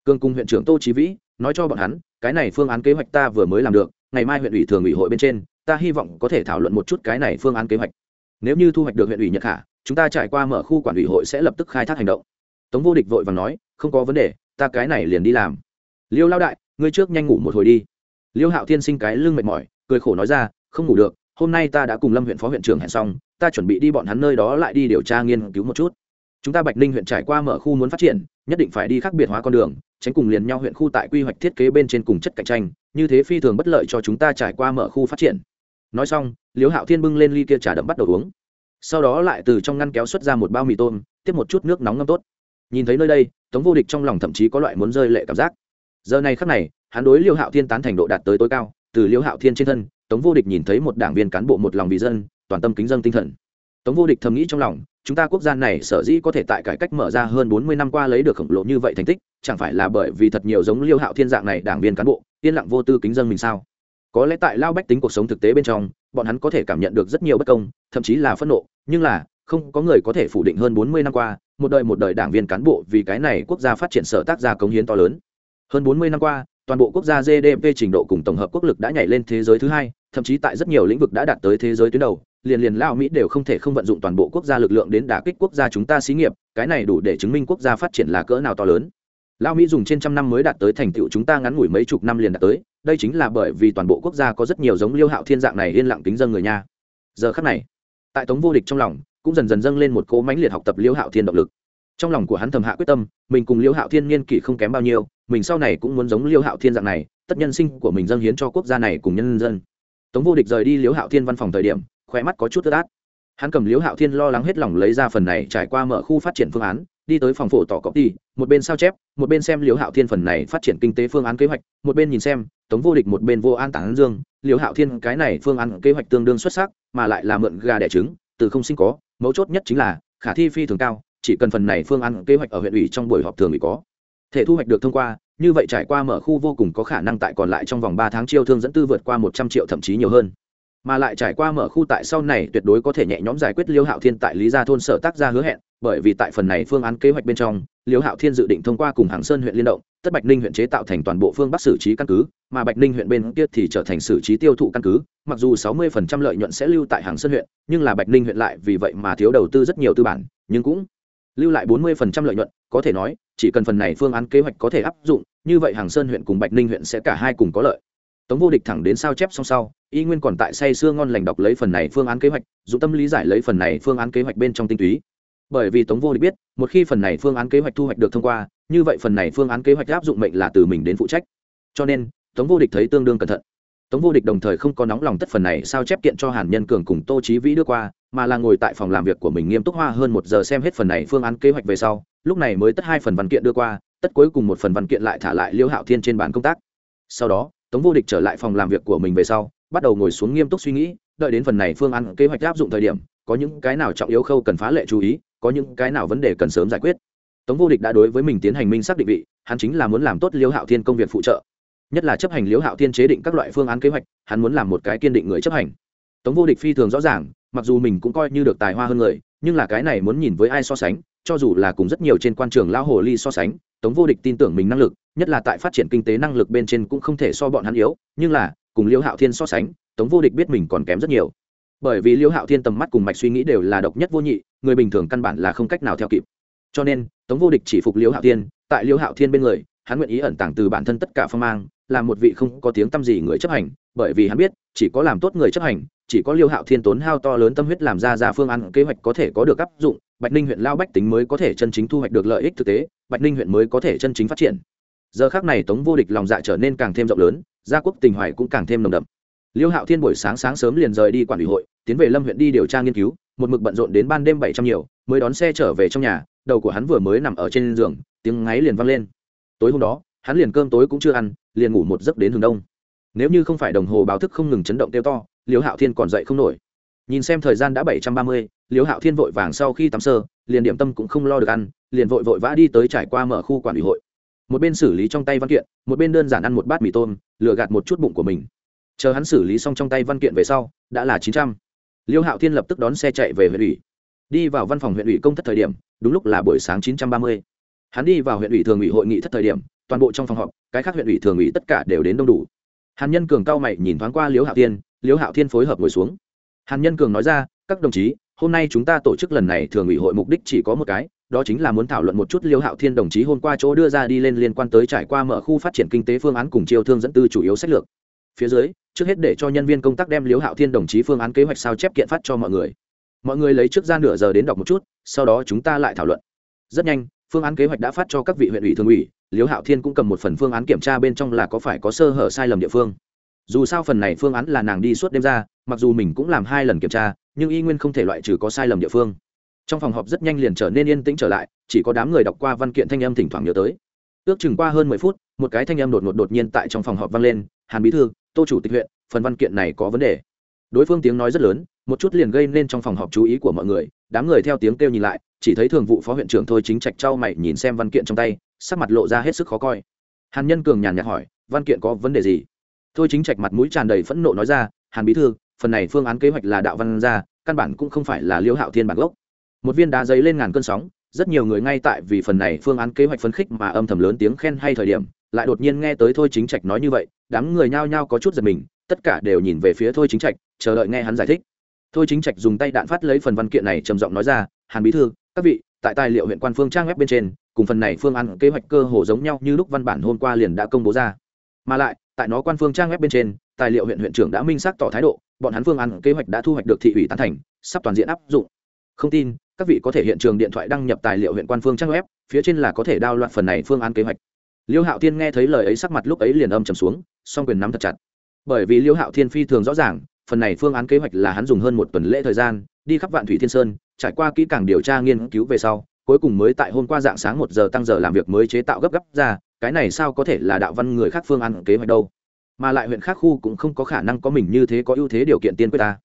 Speaker 1: Cương cung huyện trưởng tô trí vĩ, nói cho bọn hắn, cái này phương án kế hoạch ta vừa mới làm được, ngày mai huyện ủy thường ủy hội bên trên, ta hy vọng có thể thảo luận một chút cái này phương án kế hoạch. Nếu như thu hoạch được huyện ủy nhật khả, chúng ta trải qua mở khu quản ủy hội sẽ lập tức khai thác hành động. Tống vô địch vội và nói, không có vấn đề, ta cái này liền đi làm. Liêu lao đại, ngươi trước nhanh ngủ một hồi đi. Liêu hạo thiên sinh cái lưng mệt mỏi, cười khổ nói ra, không ngủ được, hôm nay ta đã cùng lâm huyện phó huyện trưởng hẹn xong ta chuẩn bị đi bọn hắn nơi đó lại đi điều tra nghiên cứu một chút. Chúng ta bạch ninh huyện trải qua mở khu muốn phát triển, nhất định phải đi khác biệt hóa con đường, tránh cùng liền nhau huyện khu tại quy hoạch thiết kế bên trên cùng chất cạnh tranh, như thế phi thường bất lợi cho chúng ta trải qua mở khu phát triển. Nói xong liếu hạo thiên bưng lên ly kia trà đậm bắt đầu uống. Sau đó lại từ trong ngăn kéo xuất ra một bao mì tôm, tiếp một chút nước nóng ngâm tốt. Nhìn thấy nơi đây, tống vô địch trong lòng thậm chí có loại muốn rơi lệ cảm giác. Giờ này khắc này, hắn đối liêu hạo thiên tán thành độ đạt tới tối cao. Từ liêu hạo thiên trên thân, tống vô địch nhìn thấy một đảng viên cán bộ một lòng vì dân toàn tâm kính dân tinh thần. Tống vô địch thầm nghĩ trong lòng, chúng ta quốc gia này sở dĩ có thể tại cải cách mở ra hơn bốn mươi năm qua lấy được khổng lồ như vậy thành tích, chẳng phải là bởi vì thật nhiều giống liêu hạo thiên dạng này đảng viên cán bộ, yên lặng vô tư kính dân mình sao? Có lẽ tại lao bách tính cuộc sống thực tế bên trong, bọn hắn có thể cảm nhận được rất nhiều bất công, thậm chí là phẫn nộ, nhưng là, không có người có thể phủ định hơn bốn mươi năm qua, một đời một đời đảng viên cán bộ vì cái này quốc gia phát triển sở tác gia cống hiến to lớn. Hơn bốn mươi năm qua, toàn bộ quốc gia gdp trình độ cùng tổng hợp quốc lực đã nhảy lên thế giới thứ hai, thậm chí tại rất nhiều lĩnh vực đã đạt tới thế giới tuyến đầu liền liền lao mỹ đều không thể không vận dụng toàn bộ quốc gia lực lượng đến đả kích quốc gia chúng ta xí nghiệp, cái này đủ để chứng minh quốc gia phát triển là cỡ nào to lớn. Lao mỹ dùng trên trăm năm mới đạt tới thành tựu chúng ta ngắn ngủi mấy chục năm liền đạt tới, đây chính là bởi vì toàn bộ quốc gia có rất nhiều giống liêu hạo thiên dạng này yên lặng kính dân người nha. Giờ khắc này, tại tống vô địch trong lòng, cũng dần dần dâng lên một cố mãnh liệt học tập liêu hạo thiên động lực. Trong lòng của hắn thầm hạ quyết tâm, mình cùng liêu hạo thiên niên kỷ không kém bao nhiêu, mình sau này cũng muốn giống liêu hạo thiên dạng này, tất nhân sinh của mình dâng hiến cho quốc gia này cùng nhân dân. Tống vô địch rời đi liêu hạo thiên văn phòng thời điểm khoe mắt có chút tức át. Hắn cầm liếu hạo thiên lo lắng hết lòng lấy ra phần này trải qua mở khu phát triển phương án, đi tới phòng phổ tỏ copy một bên sao chép, một bên xem liếu hạo thiên phần này phát triển kinh tế phương án kế hoạch, một bên nhìn xem, tống vô địch một bên vô an tản dương liếu hạo thiên cái này phương án kế hoạch tương đương xuất sắc, mà lại là mượn gà đẻ trứng, từ không sinh có, mấu chốt nhất chính là, khả thi phi thường cao, chỉ cần phần này phương án kế hoạch ở huyện ủy trong buổi họp thường ủy có. Thể thu hoạch được thông qua, như vậy trải qua mở khu vô cùng có khả năng tại còn lại trong vòng ba tháng chiêu thương dẫn tư vượt qua một trăm triệu thậm chí nhiều hơn mà lại trải qua mở khu tại sau này tuyệt đối có thể nhẹ nhõm giải quyết liêu hạo thiên tại lý gia thôn sở tác gia hứa hẹn, bởi vì tại phần này phương án kế hoạch bên trong, liêu hạo thiên dự định thông qua cùng hàng sơn huyện liên động, tất bạch ninh huyện chế tạo thành toàn bộ phương bắc xử trí căn cứ, mà bạch ninh huyện bên kia thì trở thành xử trí tiêu thụ căn cứ, mặc dù sáu mươi lợi nhuận sẽ lưu tại hàng sơn huyện, nhưng là bạch ninh huyện lại vì vậy mà thiếu đầu tư rất nhiều tư bản, nhưng cũng lưu lại bốn mươi lợi nhuận, có thể nói, chỉ cần phần này phương án kế hoạch có thể áp dụng, như vậy hàng sơn huyện cùng bạch ninh huyện sẽ cả hai cùng có lợi tống vô địch thẳng đến sao chép xong sau, y nguyên còn tại say sưa ngon lành đọc lấy phần này phương án kế hoạch, dù tâm lý giải lấy phần này phương án kế hoạch bên trong tinh túy. Bởi vì tống vô địch biết, một khi phần này phương án kế hoạch thu hoạch được thông qua, như vậy phần này phương án kế hoạch áp dụng mệnh là từ mình đến phụ trách. Cho nên, tống vô địch thấy tương đương cẩn thận. Tống vô địch đồng thời không có nóng lòng tất phần này sao chép kiện cho hàn nhân cường cùng tô trí vĩ đưa qua, mà là ngồi tại phòng làm việc của mình nghiêm túc hoa hơn một giờ xem hết phần này phương án kế hoạch về sau, lúc này mới tất hai phần văn kiện đưa qua, tất cuối cùng một phần văn kiện lại thả lại liêu hạo thiên trên bàn công tác. Sau đó tống vô địch trở lại phòng làm việc của mình về sau, bắt đầu ngồi xuống nghiêm túc suy nghĩ, đợi đến phần này phương án kế hoạch áp dụng thời điểm, có những cái nào trọng yếu khâu cần phá lệ chú ý, có những cái nào vấn đề cần sớm giải quyết. Tống vô địch đã đối với mình tiến hành minh xác định vị, hắn chính là muốn làm tốt liêu hạo thiên công việc phụ trợ. Nhất là chấp hành liêu hạo thiên chế định các loại phương án kế hoạch, hắn muốn làm một cái kiên định người chấp hành. Tống vô địch phi thường rõ ràng, mặc dù mình cũng coi như được tài hoa hơn người, nhưng là cái này muốn nhìn với ai so sánh, cho dù là cùng rất nhiều trên quan trường lao hồ ly so sánh, tống vô địch tin tưởng mình năng lực nhất là tại phát triển kinh tế năng lực bên trên cũng không thể so bọn hắn yếu, nhưng là, cùng liêu hạo thiên so sánh, tống vô địch biết mình còn kém rất nhiều. Bởi vì liêu hạo thiên tầm mắt cùng mạch suy nghĩ đều là độc nhất vô nhị, người bình thường căn bản là không cách nào theo kịp. Cho nên, tống vô địch chỉ phục liêu hạo thiên, tại liêu hạo thiên bên người, hắn nguyện ý ẩn tàng từ bản thân tất cả phong mang làm một vị không có tiếng t â m gì người chấp hành, bởi vì hắn biết, chỉ có làm tốt người chấp hành, chỉ có liêu hạo thiên tốn hao to lớn tâm huyết làm ra ra phương án kế hoạch có thể có được áp dụng, bạch ninh huyện lao bách tính mới có thể chân chính thu hoạch được lợi ích thực tế, bạch ninh huyện mới có thể chân chính phát triển giờ khác này tống vô địch lòng dạ trở nên càng thêm rộng lớn, gia quốc tình hoài cũng càng thêm nồng đậm. Liêu hạo thiên buổi sáng sáng sớm liền rời đi quản ủy hội, tiến về lâm huyện đi điều tra nghiên cứu, một mực bận rộn đến ban đêm bảy trăm nhiều, mới đón xe trở về trong nhà, đầu của hắn vừa mới nằm ở trên giường, tiếng ngáy liền vang lên. Tối hôm đó, hắn liền cơm tối cũng chưa ăn, liền ngủ một giấc đến hướng đông. Nếu như không phải đồng hồ báo thức không ngừng chấn động tiêu to, liêu hạo thiên còn dậy không nổi. Nhìn xem thời gian đã bảy trăm ba mươi, liêu hạo thiên vội vàng sau khi tắm sơ, liền điểm tâm cũng không lo được ăn, liền vội vội vã đi tới trải qua mở khu quản ủy hội một bên xử lý trong tay văn kiện, một bên đơn giản ăn một bát mì tôm, lừa gạt một chút bụng của mình. Chờ hắn xử lý xong trong tay văn kiện về sau, đã là chín trăm. Liêu hạo thiên lập tức đón xe chạy về huyện ủy. Đi vào văn phòng huyện ủy công thất thời điểm, đúng lúc là buổi sáng chín trăm ba mươi. Hắn đi vào huyện ủy thường ủy hội nghị thất thời điểm, toàn bộ trong phòng họp, cái khác huyện ủy thường ủy tất cả đều đến đông đủ. Hàn nhân cường cao mày nhìn thoáng qua liêu hạo thiên, liêu hạo thiên phối hợp ngồi xuống. Hàn nhân cường nói ra, các đồng chí, hôm nay chúng ta tổ chức lần này thường ủy hội mục đích chỉ có một cái đó chính là muốn thảo luận một chút liêu hạo thiên đồng chí hôm qua chỗ đưa ra đi lên liên quan tới trải qua mở khu phát triển kinh tế phương án cùng chiêu thương dẫn tư chủ yếu sách lược. Phía dưới, trước hết để cho nhân viên công tác đem liêu hạo thiên đồng chí phương án kế hoạch sao chép kiện phát cho mọi người. Mọi người lấy trước ra nửa giờ đến đọc một chút, sau đó chúng ta lại thảo luận. Rất nhanh, phương án kế hoạch đã phát cho các vị huyện ủy thường ủy, liêu hạo thiên cũng cầm một phần phương án kiểm tra bên trong là có phải có sơ hở sai lầm địa phương. Dù sao phần này phương án là nàng đi suốt đêm ra, mặc dù mình cũng làm hai lần kiểm tra, nhưng y nguyên không thể loại trừ có sai lầm địa phương trong phòng họp rất nhanh liền trở nên yên tĩnh trở lại, chỉ có đám người đọc qua văn kiện thanh âm thỉnh thoảng nhớ tới. Ước chừng qua hơn mười phút, một cái thanh âm đột ngột đột nhiên tại trong phòng họp vang lên, hàn bí thư, tô chủ tịch huyện, phần văn kiện này có vấn đề. Đối phương tiếng nói rất lớn, một chút liền gây nên trong phòng họp chú ý của mọi người, đám người theo tiếng kêu nhìn lại, chỉ thấy thường vụ phó huyện trưởng thôi chính trạch trao mày nhìn xem văn kiện trong tay, sắc mặt lộ ra hết sức khó coi. Hàn nhân cường nhàn nhạt hỏi, văn kiện có vấn đề gì? Thôi chính trạch mặt mũi tràn đầy phẫn nộ nói ra, hàn bí thư, phần này phương án kế hoạch là đạo văn ra, căn bản cũng không phải là liễu hạo thiên bản gốc một viên đá giấy lên ngàn cơn sóng, rất nhiều người ngay tại vì phần này phương án kế hoạch phấn khích mà âm thầm lớn tiếng khen hay thời điểm, lại đột nhiên nghe tới thôi chính trạch nói như vậy, đám người nhao nhao có chút giật mình, tất cả đều nhìn về phía thôi chính trạch, chờ đợi nghe hắn giải thích. Thôi chính trạch dùng tay đạn phát lấy phần văn kiện này trầm giọng nói ra, hàn bí thư, các vị, tại tài liệu huyện quan phương trang web bên trên, cùng phần này phương án kế hoạch cơ hồ giống nhau như lúc văn bản hôm qua liền đã công bố ra. Mà lại, tại nó quan phương trang web bên trên, tài liệu huyện huyện trưởng đã minh xác tỏ thái độ, bọn hắn phương án kế hoạch đã thu hoạch được thị ủy tán thành, sắp toàn diện áp dụng không tin, các vị có thể hiện trường điện thoại đăng nhập tài liệu huyện quan phương trang web, phía trên là có thể đao loạn phần này phương án kế hoạch. Liêu hạo thiên nghe thấy lời ấy sắc mặt lúc ấy liền âm trầm xuống, song quyền nắm thật chặt. Bởi vì liêu hạo thiên phi thường rõ ràng, phần này phương án kế hoạch là hắn dùng hơn một tuần lễ thời gian, đi khắp vạn thủy thiên sơn, trải qua kỹ càng điều tra nghiên cứu về sau, cuối cùng mới tại hôm qua dạng sáng một giờ tăng giờ làm việc mới chế tạo gấp gấp ra, cái này sao có thể là đạo văn người khác phương án kế hoạch đâu? Mà lại huyện khác khu cũng không có khả năng có mình như thế có ưu thế điều kiện tiên quyết ta.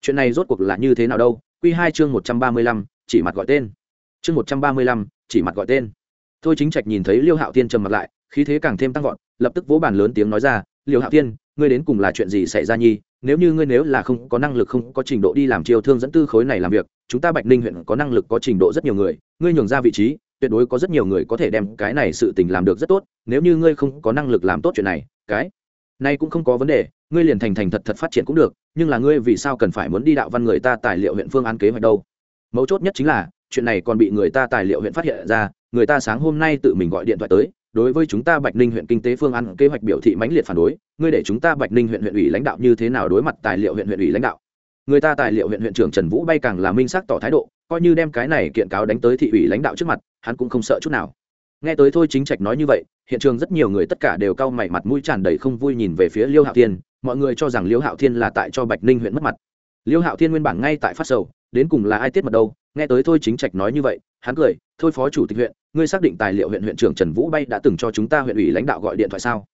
Speaker 1: Chuyện này rốt cuộc là như thế nào đâu? Quy hai chương một trăm ba mươi lăm chỉ mặt gọi tên. Chương một trăm ba mươi lăm chỉ mặt gọi tên. Thôi chính trạch nhìn thấy liêu hạo Thiên trầm mặt lại khí thế càng thêm tăng vọt lập tức vỗ bàn lớn tiếng nói ra liêu hạo Thiên, ngươi đến cùng là chuyện gì xảy ra nhi? Nếu như ngươi nếu là không có năng lực không có trình độ đi làm chiêu thương dẫn tư khối này làm việc chúng ta bạch ninh huyện có năng lực có trình độ rất nhiều người ngươi nhường ra vị trí tuyệt đối có rất nhiều người có thể đem cái này sự tình làm được rất tốt nếu như ngươi không có năng lực làm tốt chuyện này cái này cũng không có vấn đề ngươi liền thành thành thật thật phát triển cũng được nhưng là ngươi vì sao cần phải muốn đi đạo văn người ta tài liệu huyện phương án kế hoạch đâu? Mấu chốt nhất chính là, chuyện này còn bị người ta tài liệu huyện phát hiện ra, người ta sáng hôm nay tự mình gọi điện thoại tới, đối với chúng ta bạch ninh huyện kinh tế phương án kế hoạch biểu thị mãnh liệt phản đối, ngươi để chúng ta bạch ninh huyện huyện ủy lãnh đạo như thế nào đối mặt tài liệu huyện huyện ủy lãnh đạo? Người ta tài liệu huyện huyện trưởng trần vũ bay càng là minh xác tỏ thái độ, coi như đem cái này kiện cáo đánh tới thị ủy lãnh đạo trước mặt, hắn cũng không sợ chút nào. Nghe tới thôi chính trạch nói như vậy, hiện trường rất nhiều người tất cả đều cau mày mặt mũi tràn đầy không vui nhìn về phía liêu hạo thiên mọi người cho rằng liêu hạo thiên là tại cho bạch ninh huyện mất mặt. Liêu hạo thiên nguyên bản ngay tại phát sầu, đến cùng là ai tiết mật đâu, nghe tới thôi chính trạch nói như vậy, hắn cười, thôi phó chủ tịch huyện, ngươi xác định tài liệu huyện huyện trưởng trần vũ bay đã từng cho chúng ta huyện ủy lãnh đạo gọi điện thoại sao?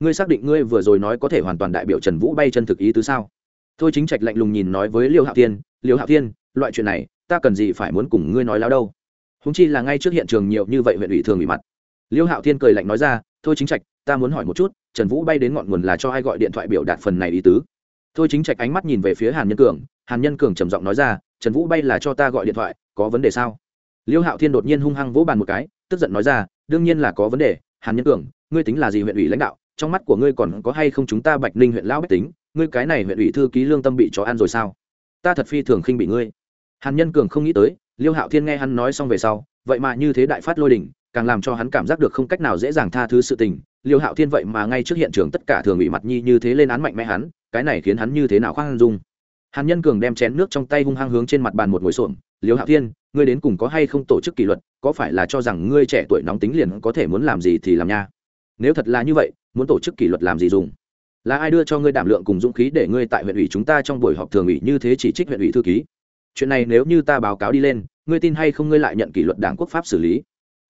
Speaker 1: Ngươi xác định ngươi vừa rồi nói có thể hoàn toàn đại biểu trần vũ bay chân thực ý tứ sao? Thôi chính trạch lạnh lùng nhìn nói với liêu hạo thiên, liêu hạo thiên, loại chuyện này, ta cần gì phải muốn cùng ngươi nói láo đâu? Húng chi là ngay trước hiện trường nhiều như vậy huyện ủy thường ủy mặt. Liêu hạo thiên cười lạnh nói ra, thôi chính trạch ta muốn hỏi một chút, trần vũ bay đến ngọn nguồn là cho ai gọi điện thoại biểu đạt phần này ý tứ? Thôi chính trạch ánh mắt nhìn về phía hàn nhân cường, hàn nhân cường trầm giọng nói ra, trần vũ bay là cho ta gọi điện thoại, có vấn đề sao? Liêu hạo thiên đột nhiên hung hăng vỗ bàn một cái, tức giận nói ra, đương nhiên là có vấn đề, hàn nhân cường, ngươi tính là gì huyện ủy lãnh đạo, trong mắt của ngươi còn có hay không chúng ta bạch ninh huyện lão bách tính, ngươi cái này huyện ủy thư ký lương tâm bị chó ăn rồi sao? Ta thật phi thường khinh bị ngươi. Hàn nhân cường không nghĩ tới, liêu hạo thiên nghe hắn nói xong về sau, vậy mà như thế đại phát lôi đình càng làm cho hắn cảm giác được không cách nào dễ dàng tha thứ sự tình. Liêu hạo thiên vậy mà ngay trước hiện trường tất cả thường bị mặt nhi như thế lên án mạnh mẽ hắn, cái này khiến hắn như thế nào khoan dung? Hàn nhân cường đem chén nước trong tay hung hăng hướng trên mặt bàn một ngồi xổm, liêu hạo thiên, ngươi đến cùng có hay không tổ chức kỷ luật, có phải là cho rằng ngươi trẻ tuổi nóng tính liền có thể muốn làm gì thì làm nha? Nếu thật là như vậy, muốn tổ chức kỷ luật làm gì dùng? Là ai đưa cho ngươi đảm lượng cùng dũng khí để ngươi tại huyện ủy chúng ta trong buổi họp thường ủy như thế chỉ trích huyện ủy thư ký? Chuyện này nếu như ta báo cáo đi lên, ngươi tin hay không ngươi lại nhận kỷ luật đảng quốc pháp xử lý?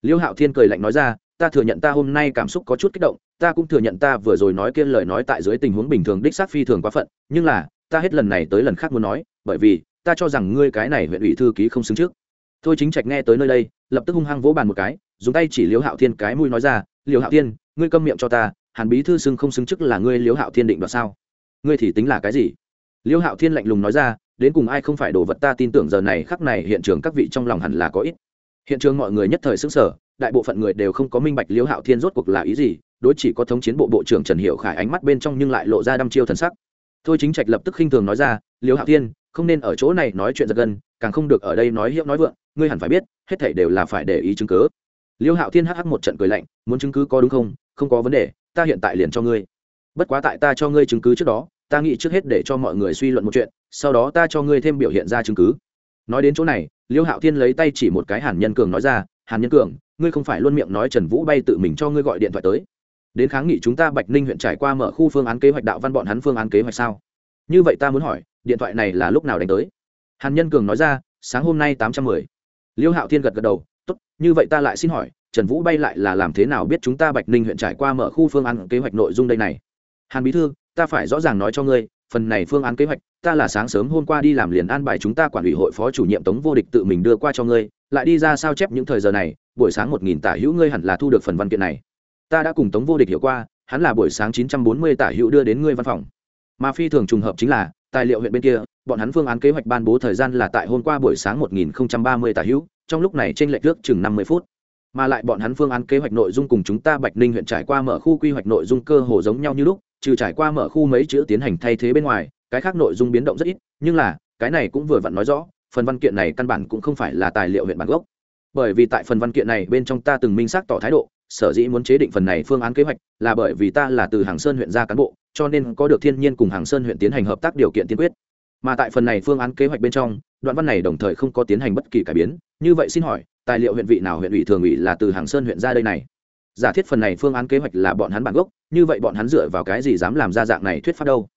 Speaker 1: Liêu hạo thiên cười lạnh nói ra, ta thừa nhận ta hôm nay cảm xúc có chút kích động, ta cũng thừa nhận ta vừa rồi nói kia lời nói tại dưới tình huống bình thường đích xác phi thường quá phận, nhưng là, ta hết lần này tới lần khác muốn nói, bởi vì, ta cho rằng ngươi cái này huyện ủy thư ký không xứng trước. Thôi chính trạch nghe tới nơi đây, lập tức hung hăng vỗ bàn một cái, dùng tay chỉ liêu hạo thiên cái mũi nói ra, liêu hạo thiên, ngươi câm miệng cho ta, hàn bí thư xưng không xứng chức là ngươi liêu hạo thiên định đoạt sao? Ngươi thì tính là cái gì? Liêu hạo thiên lạnh lùng nói ra, đến cùng ai không phải đồ vật ta tin tưởng giờ này khắc này hiện trường các vị trong lòng hẳn là có ít hiện trường mọi người nhất thời xứng sở đại bộ phận người đều không có minh bạch liêu hạo thiên rốt cuộc là ý gì, đối chỉ có thống chiến bộ bộ trưởng trần hiệu khải ánh mắt bên trong nhưng lại lộ ra đăm chiêu thần sắc. Thôi chính trạch lập tức khinh thường nói ra liêu hạo thiên, không nên ở chỗ này nói chuyện giật gân, càng không được ở đây nói hiệu nói vượng, ngươi hẳn phải biết, hết thảy đều là phải để ý chứng cứ. Liêu hạo thiên hắc một trận cười lạnh, muốn chứng cứ có đúng không? Không có vấn đề, ta hiện tại liền cho ngươi. Bất quá tại ta cho ngươi chứng cứ trước đó, ta nghĩ trước hết để cho mọi người suy luận một chuyện, sau đó ta cho ngươi thêm biểu hiện ra chứng cứ. Nói đến chỗ này liêu hạo thiên lấy tay chỉ một cái hàn nhân cường nói ra, hàn nhân cường, ngươi không phải luôn miệng nói trần vũ bay tự mình cho ngươi gọi điện thoại tới. Đến kháng nghị chúng ta bạch ninh huyện trải qua mở khu phương án kế hoạch đạo văn bọn hắn phương án kế hoạch sao? Như vậy ta muốn hỏi, điện thoại này là lúc nào đánh tới? Hàn nhân cường nói ra, sáng hôm nay tám trăm mười. Liêu hạo thiên gật gật đầu, tốt, như vậy ta lại xin hỏi, trần vũ bay lại là làm thế nào biết chúng ta bạch ninh huyện trải qua mở khu phương án kế hoạch nội dung đây này? Hàn bí thư, ta phải rõ ràng nói cho ngươi, phần này phương án kế hoạch ta là sáng sớm hôm qua đi làm liền an bài chúng ta quản ủy hội phó chủ nhiệm tống vô địch tự mình đưa qua cho ngươi, lại đi ra sao chép những thời giờ này, buổi sáng một nghìn tả hữu ngươi hẳn là thu được phần văn kiện này. Ta đã cùng tống vô địch hiểu qua, hắn là buổi sáng chín trăm bốn mươi tả hữu đưa đến ngươi văn phòng. Mà phi thường trùng hợp chính là, tài liệu huyện bên kia, bọn hắn phương án kế hoạch ban bố thời gian là tại hôm qua buổi sáng một nghìn ba mươi tả hữu, trong lúc này trên lệch nước chừng năm mươi phút. Mà lại bọn hắn phương án kế hoạch nội dung cùng chúng ta bạch ninh huyện trải qua mở khu quy hoạch nội dung cơ hồ giống nhau như lúc, trừ trải qua mở khu mấy chữ tiến hành thay thế bên ngoài cái khác nội dung biến động rất ít, nhưng là, cái này cũng vừa vặn nói rõ, phần văn kiện này căn bản cũng không phải là tài liệu huyện bản gốc. Bởi vì tại phần văn kiện này bên trong ta từng minh xác tỏ thái độ, sở dĩ muốn chế định phần này phương án kế hoạch là bởi vì ta là từ hàng sơn huyện ra cán bộ, cho nên có được thiên nhiên cùng hàng sơn huyện tiến hành hợp tác điều kiện tiên quyết. Mà tại phần này phương án kế hoạch bên trong, đoạn văn này đồng thời không có tiến hành bất kỳ cải biến. Như vậy xin hỏi, tài liệu huyện vị nào huyện ủy thường ủy là từ hàng sơn huyện ra đây này? Giả thiết phần này phương án kế hoạch là bọn hắn bản gốc, như vậy bọn hắn dựa vào cái gì dám làm ra dạng này thuyết pháp đâu?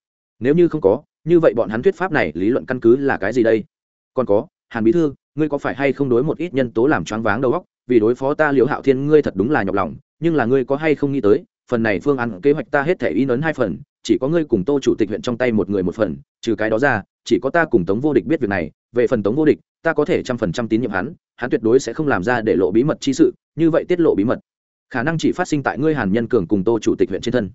Speaker 1: Nếu như không có, như vậy bọn hắn thuyết pháp này, lý luận căn cứ là cái gì đây? Còn có, hàn bí thư, ngươi có phải hay không đối một ít nhân tố làm choáng váng đầu óc? Vì đối phó ta liễu hạo thiên, ngươi thật đúng là nhọc lòng, nhưng là ngươi có hay không nghĩ tới, phần này phương án kế hoạch ta hết thể in ấn hai phần, chỉ có ngươi cùng tô chủ tịch huyện trong tay một người một phần, trừ cái đó ra, chỉ có ta cùng tống vô địch biết việc này, về phần tống vô địch, ta có thể trăm phần trăm tín nhiệm hắn hắn tuyệt đối sẽ không làm ra để lộ bí mật chi sự, như vậy tiết lộ bí mật, khả năng chỉ phát sinh tại ngươi hàn nhân cường cùng tô chủ tịch huyện trên thân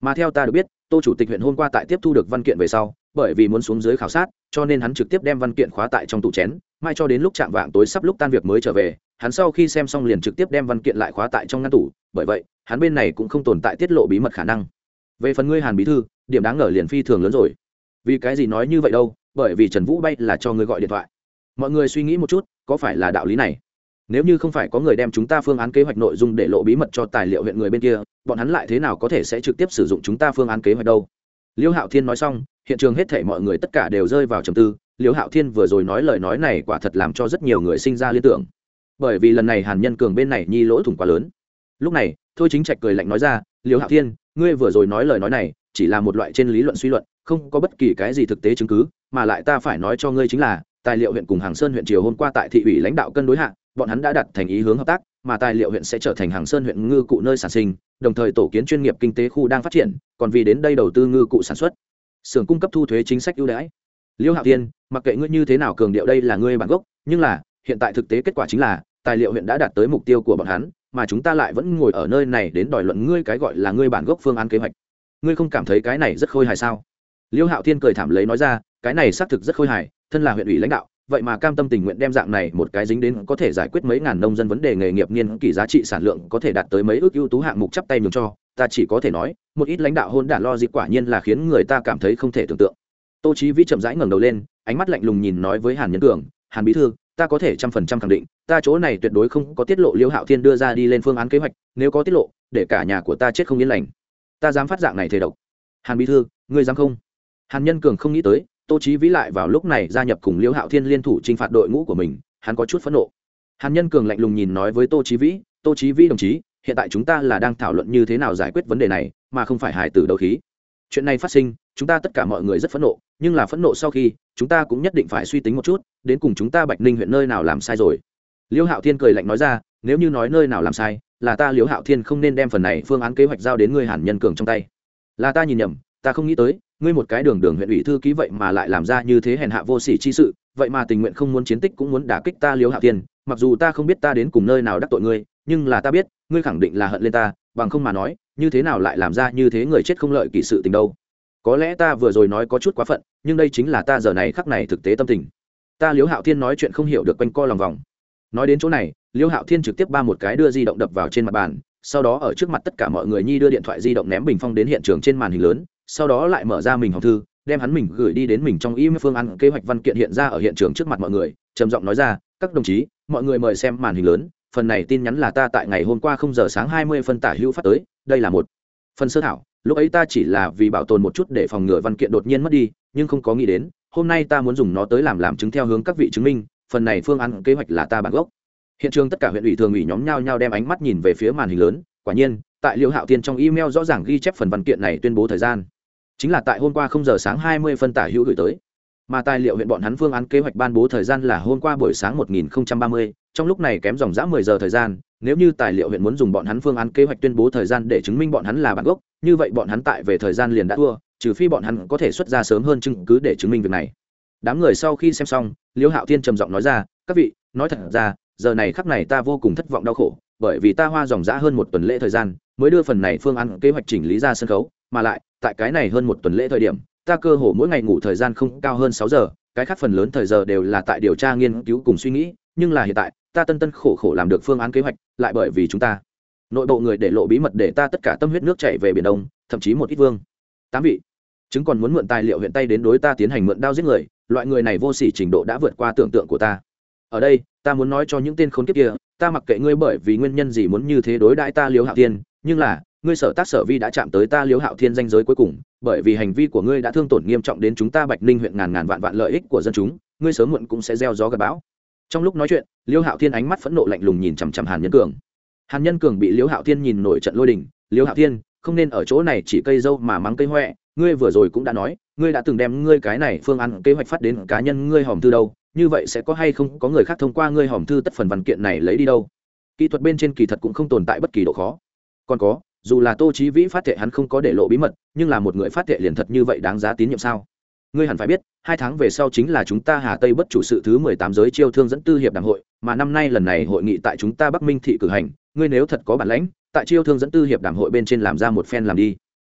Speaker 1: mà theo ta được biết, tô chủ tịch huyện hôm qua tại tiếp thu được văn kiện về sau, bởi vì muốn xuống dưới khảo sát, cho nên hắn trực tiếp đem văn kiện khóa tại trong tủ chén, mai cho đến lúc chạm vạng tối sắp lúc tan việc mới trở về, hắn sau khi xem xong liền trực tiếp đem văn kiện lại khóa tại trong ngăn tủ, bởi vậy, hắn bên này cũng không tồn tại tiết lộ bí mật khả năng. Về phần ngươi hàn bí thư, điểm đáng ngờ liền phi thường lớn rồi. Vì cái gì nói như vậy đâu, bởi vì trần vũ bay là cho ngươi gọi điện thoại. Mọi người suy nghĩ một chút, có phải là đạo lý này? Nếu như không phải có người đem chúng ta phương án kế hoạch nội dung để lộ bí mật cho tài liệu huyện người bên kia, bọn hắn lại thế nào có thể sẽ trực tiếp sử dụng chúng ta phương án kế hoạch đâu? Liêu hạo thiên nói xong, hiện trường hết thể mọi người tất cả đều rơi vào trầm tư. Liêu hạo thiên vừa rồi nói lời nói này quả thật làm cho rất nhiều người sinh ra liên tưởng. Bởi vì lần này hàn nhân cường bên này nhi lỗ thủng quá lớn. Lúc này, thôi chính trạch cười lạnh nói ra, liêu hạo thiên, ngươi vừa rồi nói lời nói này, chỉ là một loại trên lý luận suy luận, không có bất kỳ cái gì thực tế chứng cứ, mà lại ta phải nói cho ngươi chính là, tài liệu huyện cùng hàng sơn huyện chiều hôm qua tại thị ủy lãnh đạo cân đối hạ bọn hắn đã đặt thành ý hướng hợp tác, mà tài liệu huyện sẽ trở thành hàng sơn huyện ngư cụ nơi sản sinh, đồng thời tổ kiến chuyên nghiệp kinh tế khu đang phát triển, còn vì đến đây đầu tư ngư cụ sản xuất. Xưởng cung cấp thu thuế chính sách ưu đãi. Liêu hạo tiên mặc kệ ngươi như thế nào cường điệu đây là ngươi bản gốc, nhưng là, hiện tại thực tế kết quả chính là, tài liệu huyện đã đạt tới mục tiêu của bọn hắn, mà chúng ta lại vẫn ngồi ở nơi này đến đòi luận ngươi cái gọi là ngươi bản gốc phương án kế hoạch. Ngươi không cảm thấy cái này rất khôi hài sao? Liêu hạo thiên cười thảm lấy nói ra, cái này xác thực rất khôi hài, thân là huyện ủy lãnh đạo vậy mà cam tâm tình nguyện đem dạng này một cái dính đến có thể giải quyết mấy ngàn nông dân vấn đề nghề nghiệp niên kỷ giá trị sản lượng có thể đạt tới mấy ước ưu tú hạng mục chắp tay nhường cho, ta chỉ có thể nói, một ít lãnh đạo hôn đản lo dịp quả nhiên là khiến người ta cảm thấy không thể tưởng tượng. Tô chí vĩ chậm rãi ngẩng đầu lên, ánh mắt lạnh lùng nhìn nói với hàn nhân cường, hàn bí thư, ta có thể trăm phần trăm khẳng định, ta chỗ này tuyệt đối không có tiết lộ Liêu hạo thiên đưa ra đi lên phương án kế hoạch, nếu có tiết lộ, để cả nhà của ta chết không yên lành. Ta dám phát dạng này thề độc. Hàn bí thư, ngươi dám không? Hàn nhân cường không nghĩ tới tô chí vĩ lại vào lúc này gia nhập cùng liễu hạo thiên liên thủ trinh phạt đội ngũ của mình, hắn có chút phẫn nộ. Hàn nhân cường lạnh lùng nhìn nói với tô chí vĩ, tô chí vĩ đồng chí, hiện tại chúng ta là đang thảo luận như thế nào giải quyết vấn đề này, mà không phải hài tử đầu khí. Chuyện này phát sinh, chúng ta tất cả mọi người rất phẫn nộ, nhưng là phẫn nộ sau khi, chúng ta cũng nhất định phải suy tính một chút, đến cùng chúng ta bạch ninh huyện nơi nào làm sai rồi. Liễu hạo thiên cười lạnh nói ra, nếu như nói nơi nào làm sai, là ta liễu hạo thiên không nên đem phần này phương án kế hoạch giao đến ngươi hàn nhân cường trong tay. Là ta nhìn nhầm, ta không nghĩ tới ngươi một cái đường đường huyện ủy thư ký vậy mà lại làm ra như thế hèn hạ vô sỉ chi sự, vậy mà tình nguyện không muốn chiến tích cũng muốn đả kích ta liễu hạo thiên, mặc dù ta không biết ta đến cùng nơi nào đắc tội ngươi, nhưng là ta biết, ngươi khẳng định là hận lên ta, bằng không mà nói, như thế nào lại làm ra như thế người chết không lợi kỳ sự tình đâu. Có lẽ ta vừa rồi nói có chút quá phận, nhưng đây chính là ta giờ này khắc này thực tế tâm tình. Ta liễu hạo thiên nói chuyện không hiểu được quanh co lòng vòng. Nói đến chỗ này liễu hạo thiên trực tiếp ba một cái đưa di động đập vào trên mặt bàn, sau đó ở trước mặt tất cả mọi người nhi đưa điện thoại di động ném bình phong đến hiện trường trên màn hình lớn sau đó lại mở ra mình hòm thư, đem hắn mình gửi đi đến mình trong email phương ăn kế hoạch văn kiện hiện ra ở hiện trường trước mặt mọi người, trầm giọng nói ra, các đồng chí, mọi người mời xem màn hình lớn, phần này tin nhắn là ta tại ngày hôm qua không giờ sáng hai mươi phân tả hữu phát tới, đây là một phần sơ thảo, lúc ấy ta chỉ là vì bảo tồn một chút để phòng ngừa văn kiện đột nhiên mất đi, nhưng không có nghĩ đến, hôm nay ta muốn dùng nó tới làm làm chứng theo hướng các vị chứng minh, phần này phương án kế hoạch là ta bản gốc. Hiện trường tất cả huyện ủy thường ủy nhóm nhau nhau đem ánh mắt nhìn về phía màn hình lớn, quả nhiên, tại liêu hạo tiên trong email rõ ràng ghi chép phần văn kiện này tuyên bố thời gian chính là tại hôm qua không giờ sáng hai mươi phân tả hữu gửi tới mà tài liệu huyện bọn hắn phương án kế hoạch ban bố thời gian là hôm qua buổi sáng 1030, trong lúc này kém dòng dã 10 giờ thời gian, nếu như tài liệu huyện muốn dùng bọn hắn phương án kế hoạch tuyên bố thời gian để chứng minh bọn hắn là bản gốc, như vậy bọn hắn tại về thời gian liền đã thua, trừ phi bọn hắn có thể xuất ra sớm hơn chứng cứ để chứng minh việc này. Đám người sau khi xem xong, Liễu Hạo Thiên trầm giọng nói ra, "Các vị, nói thật ra, giờ này khắc này ta vô cùng thất vọng đau khổ, bởi vì ta hoa dòng dã hơn một tuần lễ thời gian, mới đưa phần này phương án kế hoạch chỉnh lý ra sân khấu, mà lại, tại cái này hơn một tuần lễ thời điểm, ta cơ hồ mỗi ngày ngủ thời gian không cao hơn sáu giờ cái khác phần lớn thời giờ đều là tại điều tra nghiên cứu cùng suy nghĩ nhưng là hiện tại ta tân tân khổ khổ làm được phương án kế hoạch lại bởi vì chúng ta. Nội bộ người để lộ bí mật để ta tất cả tâm huyết nước chảy về biển đông thậm chí một ít vương. Tám vị. Chứng còn muốn mượn tài liệu hiện tay đến đối ta tiến hành mượn đao giết người loại người này vô sỉ trình độ đã vượt qua tưởng tượng của ta. Ở đây ta muốn nói cho những tên khốn kiếp kia ta mặc kệ ngươi bởi vì nguyên nhân gì muốn như thế đối đãi ta liếu hạo tiên nhưng là ngươi sở tác sở vi đã chạm tới ta liếu hạo thiên danh giới cuối cùng, bởi vì hành vi của ngươi đã thương tổn nghiêm trọng đến chúng ta bạch ninh huyện ngàn ngàn vạn vạn lợi ích của dân chúng, ngươi sớm muộn cũng sẽ gieo gió gặp bão. Trong lúc nói chuyện, liêu hạo thiên ánh mắt phẫn nộ lạnh lùng nhìn chằm chằm hàn nhân cường. Hàn nhân cường bị liêu hạo thiên nhìn nổi trận lôi đình, liêu hạo thiên, không nên ở chỗ này chỉ cây dâu mà mắng cây huệ ngươi vừa rồi cũng đã nói, ngươi đã từng đem ngươi cái này phương án kế hoạch phát đến cá nhân ngươi hòm thư đâu, như vậy sẽ có hay không có người khác thông qua ngươi hòm thư tất phần văn kiện này lấy đi đâu? Kỹ thuật bên trên kỳ thật cũng không tồn tại bất kỳ độ khó. Còn có dù là tô chí vĩ phát thệ hắn không có để lộ bí mật, nhưng là một người phát thệ liền thật như vậy đáng giá tín nhiệm sao? Ngươi hẳn phải biết, hai tháng về sau chính là chúng ta hà tây bất chủ sự thứ mười tám giới chiêu thương dẫn tư hiệp đàm hội, mà năm nay lần này hội nghị tại chúng ta bắc minh thị cử hành, ngươi nếu thật có bản lãnh, tại chiêu thương dẫn tư hiệp đàm hội bên trên làm ra một phen làm đi.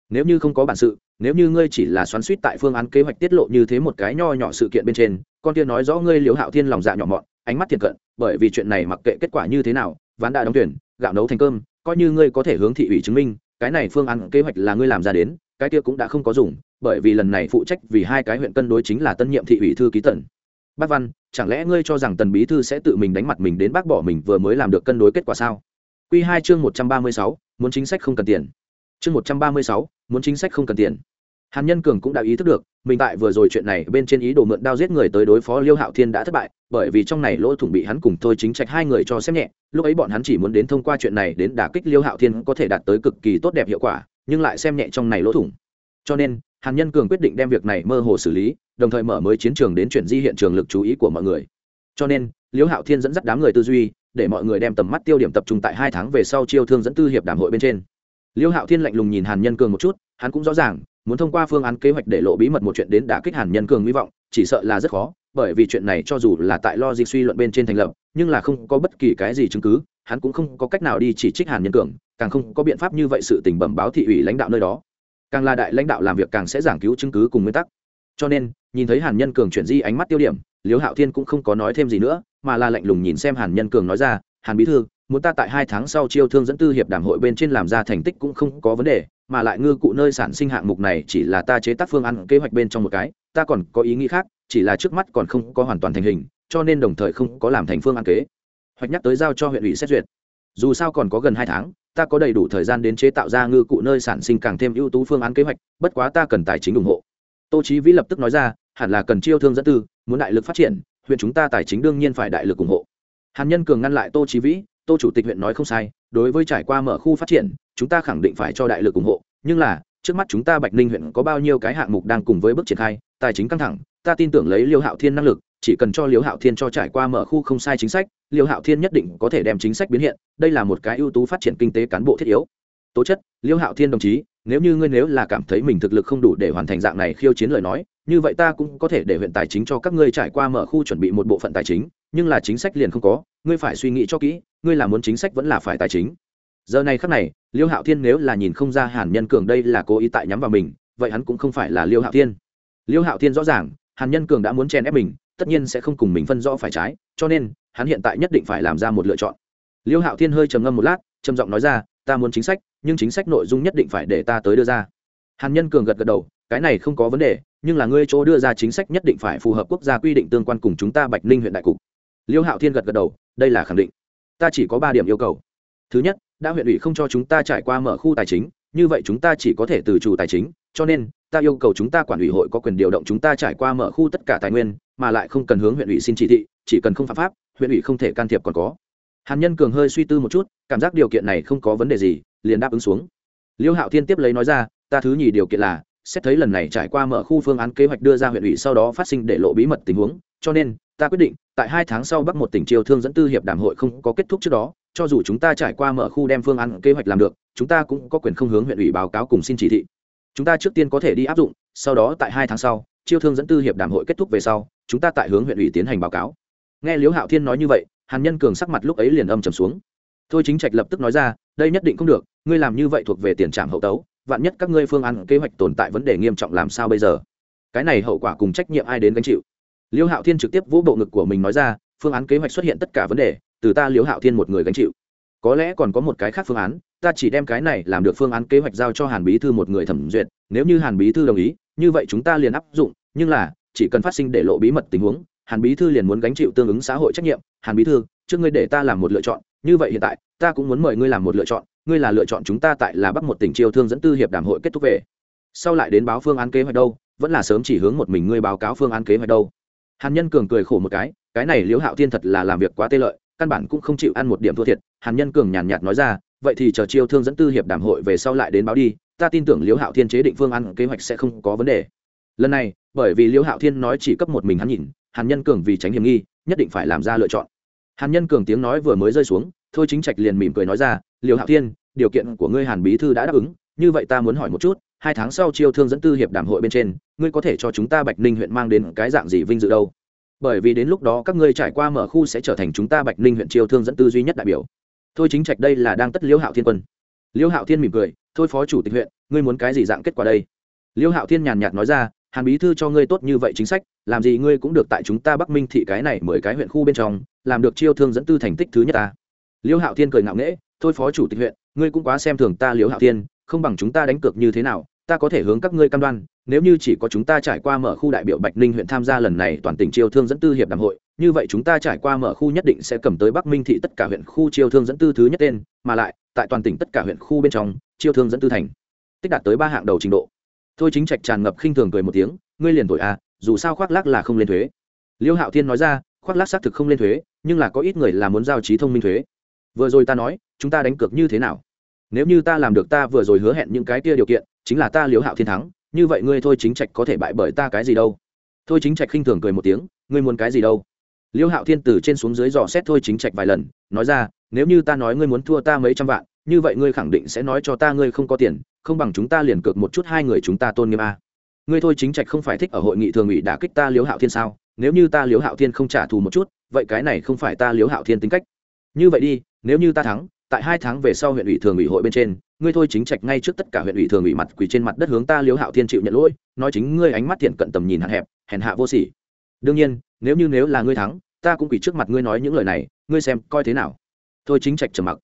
Speaker 1: Nếu như không có bản sự, nếu như ngươi chỉ là xoắn suýt tại phương án kế hoạch tiết lộ như thế một cái nho nhỏ sự kiện bên trên, con kia nói rõ ngươi liếu hạo thiên lòng dạ nhỏ mọn, ánh mắt thiệt cận, bởi vì chuyện này mặc kệ kết quả như thế nào, ván đã đóng tuyển, gạo nấu thành cơm coi như ngươi có thể hướng thị ủy chứng minh, cái này phương án kế hoạch là ngươi làm ra đến, cái kia cũng đã không có dùng, bởi vì lần này phụ trách vì hai cái huyện cân đối chính là tân nhiệm thị ủy thư ký tần. Bác văn, chẳng lẽ ngươi cho rằng tần bí thư sẽ tự mình đánh mặt mình đến bác bỏ mình vừa mới làm được cân đối kết quả sao? Q hai chương một trăm ba mươi sáu, muốn chính sách không cần tiền. Chương một trăm ba mươi sáu, muốn chính sách không cần tiền. Hàn nhân cường cũng đã ý thức được mình tại vừa rồi chuyện này bên trên ý đồ mượn đao giết người tới đối phó liêu hạo thiên đã thất bại, bởi vì trong này lỗ thủng bị hắn cùng thôi chính trạch hai người cho xem nhẹ, lúc ấy bọn hắn chỉ muốn đến thông qua chuyện này đến đả kích liêu hạo thiên có thể đạt tới cực kỳ tốt đẹp hiệu quả, nhưng lại xem nhẹ trong này lỗ thủng. Cho nên, hàn nhân cường quyết định đem việc này mơ hồ xử lý, đồng thời mở mới chiến trường đến chuyển di hiện trường lực chú ý của mọi người. Cho nên, liêu hạo thiên dẫn dắt đám người tư duy, để mọi người đem tầm mắt tiêu điểm tập trung tại hai tháng về sau chiêu thương dẫn tư hiệp đàm hội bên trên. Liêu hạo thiên lạnh lùng nhìn hàn nhân cường một chút, hắn cũng rõ ràng muốn thông qua phương án kế hoạch để lộ bí mật một chuyện đến đả kích hàn nhân cường hy vọng, chỉ sợ là rất khó, bởi vì chuyện này cho dù là tại lo logic suy luận bên trên thành lập, nhưng là không có bất kỳ cái gì chứng cứ, hắn cũng không có cách nào đi chỉ trích hàn nhân cường, càng không có biện pháp như vậy sự tình bẩm báo thị ủy lãnh đạo nơi đó. Càng là đại lãnh đạo làm việc càng sẽ giảng cứu chứng cứ cùng nguyên tắc. Cho nên, nhìn thấy hàn nhân cường chuyển di ánh mắt tiêu điểm, liễu hạo thiên cũng không có nói thêm gì nữa, mà là lạnh lùng nhìn xem hàn nhân cường nói ra, hàn bí thư, muốn ta tại hai tháng sau chiêu thương dẫn tư hiệp đàm hội bên trên làm ra thành tích cũng không có vấn đề mà lại ngư cụ nơi sản sinh hạng mục này chỉ là ta chế tác phương án kế hoạch bên trong một cái, ta còn có ý nghĩ khác, chỉ là trước mắt còn không có hoàn toàn thành hình, cho nên đồng thời không có làm thành phương án kế. Hoạch nhắc tới giao cho huyện ủy xét duyệt. Dù sao còn có gần hai tháng, ta có đầy đủ thời gian đến chế tạo ra ngư cụ nơi sản sinh càng thêm ưu tú phương án kế hoạch, bất quá ta cần tài chính ủng hộ. Tô chí vĩ lập tức nói ra, hẳn là cần chiêu thương dẫn tư, muốn đại lực phát triển, huyện chúng ta tài chính đương nhiên phải đại lực ủng hộ. Hàn nhân cường ngăn lại tô chí vĩ, tô chủ tịch huyện nói không sai, đối với trải qua mở khu phát triển chúng ta khẳng định phải cho đại lực ủng hộ, nhưng là, trước mắt chúng ta bạch ninh huyện có bao nhiêu cái hạng mục đang cùng với bước triển khai, tài chính căng thẳng, ta tin tưởng lấy liêu hạo thiên năng lực, chỉ cần cho liêu hạo thiên cho trải qua mở khu không sai chính sách, liêu hạo thiên nhất định có thể đem chính sách biến hiện, đây là một cái ưu tú phát triển kinh tế cán bộ thiết yếu. Tố chất, liêu hạo thiên đồng chí, nếu như ngươi nếu là cảm thấy mình thực lực không đủ để hoàn thành dạng này khiêu chiến lời nói, như vậy ta cũng có thể để huyện tài chính cho các ngươi trải qua mở khu chuẩn bị một bộ phận tài chính, nhưng là chính sách liền không có, ngươi phải suy nghĩ cho kỹ, ngươi là muốn chính sách vẫn là phải tài chính. Giờ này khắc này liêu hạo thiên nếu là nhìn không ra hàn nhân cường đây là cố ý tại nhắm vào mình, vậy hắn cũng không phải là liêu hạo thiên. Liêu hạo thiên rõ ràng, hàn nhân cường đã muốn chen ép mình, tất nhiên sẽ không cùng mình phân rõ phải trái, cho nên, hắn hiện tại nhất định phải làm ra một lựa chọn. Liêu hạo thiên hơi trầm ngâm một lát, trầm giọng nói ra, ta muốn chính sách, nhưng chính sách nội dung nhất định phải để ta tới đưa ra. Hàn nhân cường gật gật đầu, cái này không có vấn đề, nhưng là ngươi chỗ đưa ra chính sách nhất định phải phù hợp quốc gia quy định tương quan cùng chúng ta bạch ninh huyện đại cục. Liêu hạo thiên gật gật đầu, đây là khẳng định. Ta chỉ có ba điểm yêu cầu. Thứ nhất đã huyện ủy không cho chúng ta trải qua mở khu tài chính, như vậy chúng ta chỉ có thể từ chủ tài chính, cho nên, ta yêu cầu chúng ta quản ủy hội có quyền điều động chúng ta trải qua mở khu tất cả tài nguyên, mà lại không cần hướng huyện ủy xin chỉ thị, chỉ cần không phạm pháp, huyện ủy không thể can thiệp còn có. Hàn nhân cường hơi suy tư một chút, cảm giác điều kiện này không có vấn đề gì, liền đáp ứng xuống. Liêu hạo thiên tiếp lấy nói ra, ta thứ nhì điều kiện là, xét thấy lần này trải qua mở khu phương án kế hoạch đưa ra huyện ủy sau đó phát sinh để lộ bí mật tình huống, cho nên, ta quyết định, tại hai tháng sau bắc một tỉnh triều thương dẫn tư hiệp đàm hội không có kết thúc trước đó cho dù chúng ta trải qua mở khu đem phương án kế hoạch làm được, chúng ta cũng có quyền không hướng huyện ủy báo cáo cùng xin chỉ thị. Chúng ta trước tiên có thể đi áp dụng, sau đó tại hai tháng sau, chiêu thương dẫn tư hiệp đàm hội kết thúc về sau, chúng ta tại hướng huyện ủy tiến hành báo cáo. Nghe liễu hạo thiên nói như vậy, hàn nhân cường sắc mặt lúc ấy liền âm trầm xuống. Thôi chính trạch lập tức nói ra, đây nhất định không được, ngươi làm như vậy thuộc về tiền trạm hậu tấu, vạn nhất các ngươi phương án kế hoạch tồn tại vấn đề nghiêm trọng làm sao bây giờ? Cái này hậu quả cùng trách nhiệm ai đến gánh chịu? Liêu hạo thiên trực tiếp vỗ bộ ngực của mình nói ra, phương án kế hoạch xuất hiện tất cả vấn đề từ ta liễu hạo thiên một người gánh chịu. Có lẽ còn có một cái khác phương án, ta chỉ đem cái này làm được phương án kế hoạch giao cho hàn bí thư một người thẩm duyệt, nếu như hàn bí thư đồng ý, như vậy chúng ta liền áp dụng, nhưng là, chỉ cần phát sinh để lộ bí mật tình huống, hàn bí thư liền muốn gánh chịu tương ứng xã hội trách nhiệm. Hàn bí thư, trước ngươi để ta làm một lựa chọn, như vậy hiện tại, ta cũng muốn mời ngươi làm một lựa chọn, ngươi là lựa chọn chúng ta tại là bắc một tỉnh chiêu thương dẫn tư hiệp đàm hội kết thúc về. Sau lại đến báo phương án kế hoạch đâu, vẫn là sớm chỉ hướng một mình ngươi báo cáo phương án kế hoạch đâu. Hàn nhân cường cười khổ một cái cái này liễu hạo thiên thật là làm việc quá tê lợi căn bản cũng không chịu ăn một điểm thua thiệt, hàn nhân cường nhàn nhạt nói ra, vậy thì chờ chiêu thương dẫn tư hiệp đàm hội về sau lại đến báo đi, ta tin tưởng liễu hạo thiên chế định phương ăn kế hoạch sẽ không có vấn đề. Lần này, bởi vì liễu hạo thiên nói chỉ cấp một mình hắn nhìn, hàn nhân cường vì tránh hiểm nghi, nhất định phải làm ra lựa chọn. Hàn nhân cường tiếng nói vừa mới rơi xuống, thôi chính trạch liền mỉm cười nói ra, liễu hạo thiên, điều kiện của ngươi hàn bí thư đã đáp ứng, như vậy ta muốn hỏi một chút, hai tháng sau chiêu thương dẫn tư hiệp đàm hội bên trên, ngươi có thể cho chúng ta bạch ninh huyện mang đến cái dạng gì vinh dự đâu? Bởi vì đến lúc đó các ngươi trải qua mở khu sẽ trở thành chúng ta bạch ninh huyện triều thương dẫn tư duy nhất đại biểu. Thôi chính trạch đây là đang tất liễu hạo thiên quân. Liễu hạo thiên mỉm cười, thôi phó chủ tịch huyện, ngươi muốn cái gì dạng kết quả đây? Liễu hạo thiên nhàn nhạt nói ra, hàn bí thư cho ngươi tốt như vậy chính sách, làm gì ngươi cũng được tại chúng ta bắc minh thị cái này mười cái huyện khu bên trong, làm được chiêu thương dẫn tư thành tích thứ nhất ta. Liễu hạo thiên cười ngạo nghễ, thôi phó chủ tịch huyện, ngươi cũng quá xem thường ta liễu hạo thiên, không bằng chúng ta đánh cược như thế nào ta có thể hướng các ngươi cam đoan nếu như chỉ có chúng ta trải qua mở khu đại biểu bạch ninh huyện tham gia lần này toàn tỉnh chiêu thương dẫn tư hiệp đàm hội như vậy chúng ta trải qua mở khu nhất định sẽ cầm tới bắc minh thị tất cả huyện khu chiêu thương dẫn tư thứ nhất tên mà lại tại toàn tỉnh tất cả huyện khu bên trong chiêu thương dẫn tư thành. Tích đạt tới ba hạng đầu trình độ. Thôi chính trạch tràn ngập khinh thường cười một tiếng ngươi liền tội a à, dù sao khoác lác là không lên thuế. Liêu hạo thiên nói ra khoác lác xác thực không lên thuế nhưng là có ít người là muốn giao trí thông minh thuế. Vừa rồi ta nói chúng ta đánh cược như thế nào? Nếu như ta làm được ta vừa rồi hứa hẹn những cái kia điều kiện chính là ta liếu hạo thiên thắng, như vậy ngươi thôi chính trạch có thể bại bởi ta cái gì đâu? Thôi chính trạch khinh thường cười một tiếng, ngươi muốn cái gì đâu? Liêu hạo thiên từ trên xuống dưới dò xét thôi chính trạch vài lần, nói ra, nếu như ta nói ngươi muốn thua ta mấy trăm vạn, như vậy ngươi khẳng định sẽ nói cho ta ngươi không có tiền, không bằng chúng ta liền cược một chút hai người chúng ta tôn nghiêm a. Ngươi thôi chính trạch không phải thích ở hội nghị thường ủy đả kích ta liếu hạo thiên sao? Nếu như ta liếu hạo thiên không trả thù một chút, vậy cái này không phải ta liếu hạo thiên tính cách. Như vậy đi, nếu như ta thắng tại hai tháng về sau huyện ủy thường ủy hội bên trên, ngươi thôi chính trạch ngay trước tất cả huyện ủy thường ủy mặt quỳ trên mặt đất hướng ta liếu hạo thiên chịu nhận lỗi, nói chính ngươi ánh mắt thiện cận tầm nhìn hạn hẹp, hèn hạ vô sỉ. Đương nhiên, nếu như nếu là ngươi thắng, ta cũng quỳ trước mặt ngươi nói những lời này, ngươi xem coi thế nào. Thôi chính trạch trầm mặc.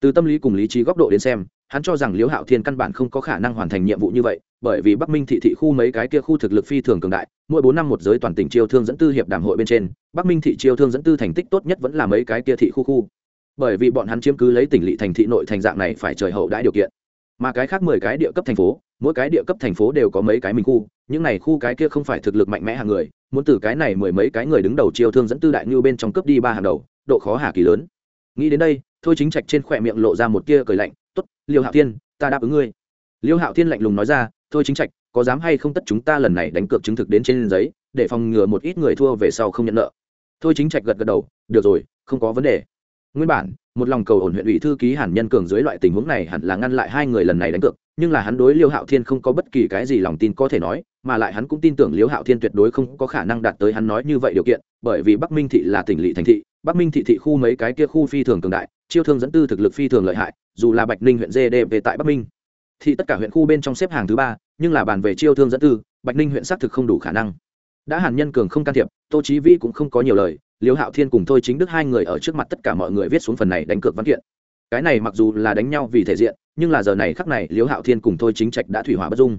Speaker 1: Từ tâm lý cùng lý trí góc độ đến xem, hắn cho rằng liễu hạo thiên căn bản không có khả năng hoàn thành nhiệm vụ như vậy, bởi vì bắc minh thị thị khu mấy cái kia khu thực lực phi thường cường đại, mỗi bốn năm một giới toàn tỉnh chiêu thương dẫn tư hiệp đàm hội bên trên, bắc minh thị chiêu thương dẫn tư thành tích tốt nhất vẫn là mấy cái kia thị khu khu bởi vì bọn hắn chiếm cứ lấy tỉnh lỵ thành thị nội thành dạng này phải trời hậu đãi điều kiện. Mà cái khác mười cái địa cấp thành phố, mỗi cái địa cấp thành phố đều có mấy cái mình khu, những này khu cái kia không phải thực lực mạnh mẽ hàng người, muốn từ cái này mười mấy cái người đứng đầu chiêu thương dẫn tư đại ngưu bên trong cướp đi ba hàng đầu, độ khó hà kỳ lớn. Nghĩ đến đây, thôi chính trạch trên khỏe miệng lộ ra một kia cười lạnh t ố t liêu hạo thiên, ta đáp ứng ngươi. Liêu hạo thiên lạnh lùng nói ra, thôi chính trạch, có dám hay không tất chúng ta lần này đánh cược chứng thực đến trên giấy, để phòng ngừa một ít người thua về sau không nhận nợ. Thôi chính trạch gật gật đầu, được rồi, không có vấn đề nguyên bản, một lòng cầu ổn huyện ủy thư ký hàn nhân cường dưới loại tình huống này hẳn là ngăn lại hai người lần này đánh cược, nhưng là hắn đối liêu hạo thiên không có bất kỳ cái gì lòng tin có thể nói, mà lại hắn cũng tin tưởng liêu hạo thiên tuyệt đối không có khả năng đạt tới hắn nói như vậy điều kiện, bởi vì bắc minh thị là tỉnh lỵ thành thị, bắc minh thị thị khu mấy cái kia khu phi thường cường đại, chiêu thương dẫn tư thực lực phi thường lợi hại, dù là bạch ninh huyện gdp tại bắc minh, thì tất cả huyện khu bên trong xếp hàng thứ ba, nhưng là bàn về chiêu thương dẫn tư, bạch ninh huyện xác thực không đủ khả năng. Đã hàn nhân cường không can thiệp, tô chí vĩ cũng không có nhiều lời liêu hạo thiên cùng thôi chính đức hai người ở trước mặt tất cả mọi người viết xuống phần này đánh cược văn kiện. Cái này mặc dù là đánh nhau vì thể diện, nhưng là giờ này khắc này liêu hạo thiên cùng thôi chính trạch đã thủy hỏa bất dung.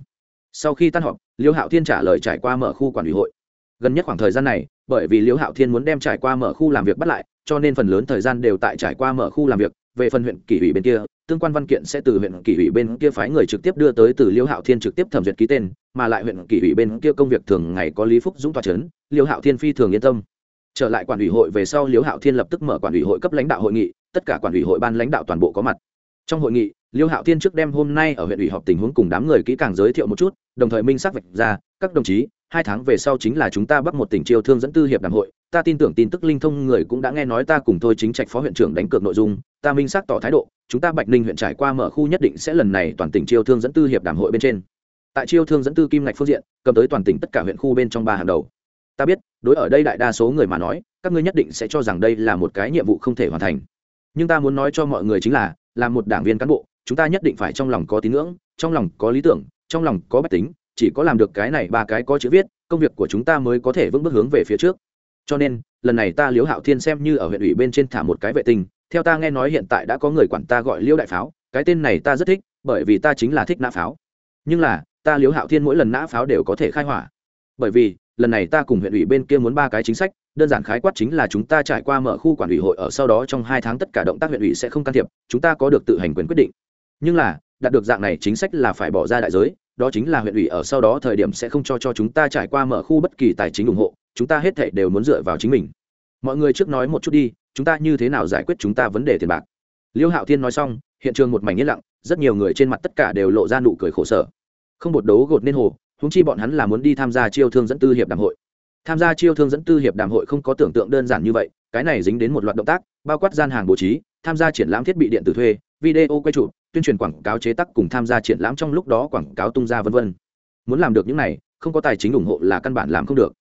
Speaker 1: Sau khi tan họp, liêu hạo thiên trả lời trải qua mở khu quản ủy hội. Gần nhất khoảng thời gian này, bởi vì liêu hạo thiên muốn đem trải qua mở khu làm việc bắt lại, cho nên phần lớn thời gian đều tại trải qua mở khu làm việc, về phần huyện kỷ ủy bên kia, tương quan văn kiện sẽ từ huyện kỷ ủy bên kia phái người trực tiếp đưa tới từ liêu hạo thiên trực tiếp thẩm duyệt ký tên, mà lại huyện kỷ ủy bên kia công việc thường ngày có lý phúc dũng toa c h ấ n liêu hạo thiên phi thường yên tâm trở lại quản ủy hội về sau liễu hạo thiên lập tức mở quản ủy hội cấp lãnh đạo hội nghị, tất cả quản ủy hội ban lãnh đạo toàn bộ có mặt. Trong hội nghị, liễu hạo thiên trước đêm hôm nay ở huyện ủy họp tình huống cùng đám người kỹ càng giới thiệu một chút, đồng thời minh xác vạch ra, các đồng chí, hai tháng về sau chính là chúng ta bắt một tỉnh chiêu thương dẫn tư hiệp đàm hội, ta tin tưởng tin tức linh thông người cũng đã nghe nói ta cùng thôi chính trạch phó huyện trưởng đánh cược nội dung, ta minh xác tỏ thái độ, chúng ta bạch ninh huyện trải qua mở khu nhất định sẽ lần này toàn tỉnh chiêu thương dẫn tư hiệp đàm hội bên trên. Tại chiêu thương dẫn tư kim ngạch phương diện, cầm tới toàn tỉnh tất cả huyện khu bên trong ba hàng đầu ta biết, đối ở đây đại đa số người mà nói, các ngươi nhất định sẽ cho rằng đây là một cái nhiệm vụ không thể hoàn thành. Nhưng ta muốn nói cho mọi người chính là là một đảng viên cán bộ, chúng ta nhất định phải trong lòng có tín ngưỡng, trong lòng có lý tưởng, trong lòng có bách tính, chỉ có làm được cái này ba cái có chữ viết, công việc của chúng ta mới có thể vững bước hướng về phía trước. Cho nên, lần này ta liễu hạo thiên xem như ở huyện ủy bên trên thả một cái vệ tinh, theo ta nghe nói hiện tại đã có người quản ta gọi liễu đại pháo, cái tên này ta rất thích, bởi vì ta chính là thích nã pháo. Nhưng là, ta liễu hạo thiên mỗi lần nã pháo đều có thể khai hỏa. Bởi vì lần này ta cùng huyện ủy bên kia muốn ba cái chính sách, đơn giản khái quát chính là chúng ta trải qua mở khu quản ủy hội ở sau đó trong hai tháng tất cả động tác huyện ủy sẽ không can thiệp, chúng ta có được tự hành quyền quyết định. Nhưng là, đạt được dạng này chính sách là phải bỏ ra đại giới, đó chính là huyện ủy ở sau đó thời điểm sẽ không cho cho chúng ta trải qua mở khu bất kỳ tài chính ủng hộ, chúng ta hết thảy đều muốn dựa vào chính mình. Mọi người trước nói một chút đi, chúng ta như thế nào giải quyết chúng ta vấn đề tiền bạc? Liêu hạo thiên nói xong, hiện trường một mảnh yên lặng, rất nhiều người trên mặt tất cả đều lộ ra nụ cười khổ sở. Không bột đấu gột nên hồ húng chi bọn hắn là muốn đi tham gia chiêu thương dẫn tư hiệp đàm hội tham gia chiêu thương dẫn tư hiệp đàm hội không có tưởng tượng đơn giản như vậy cái này dính đến một loạt động tác bao quát gian hàng bố trí tham gia triển lãm thiết bị điện tử thuê video quay chụp tuyên truyền quảng cáo chế tác cùng tham gia triển lãm trong lúc đó quảng cáo tung ra vân vân muốn làm được những này không có tài chính ủng hộ là căn bản làm không được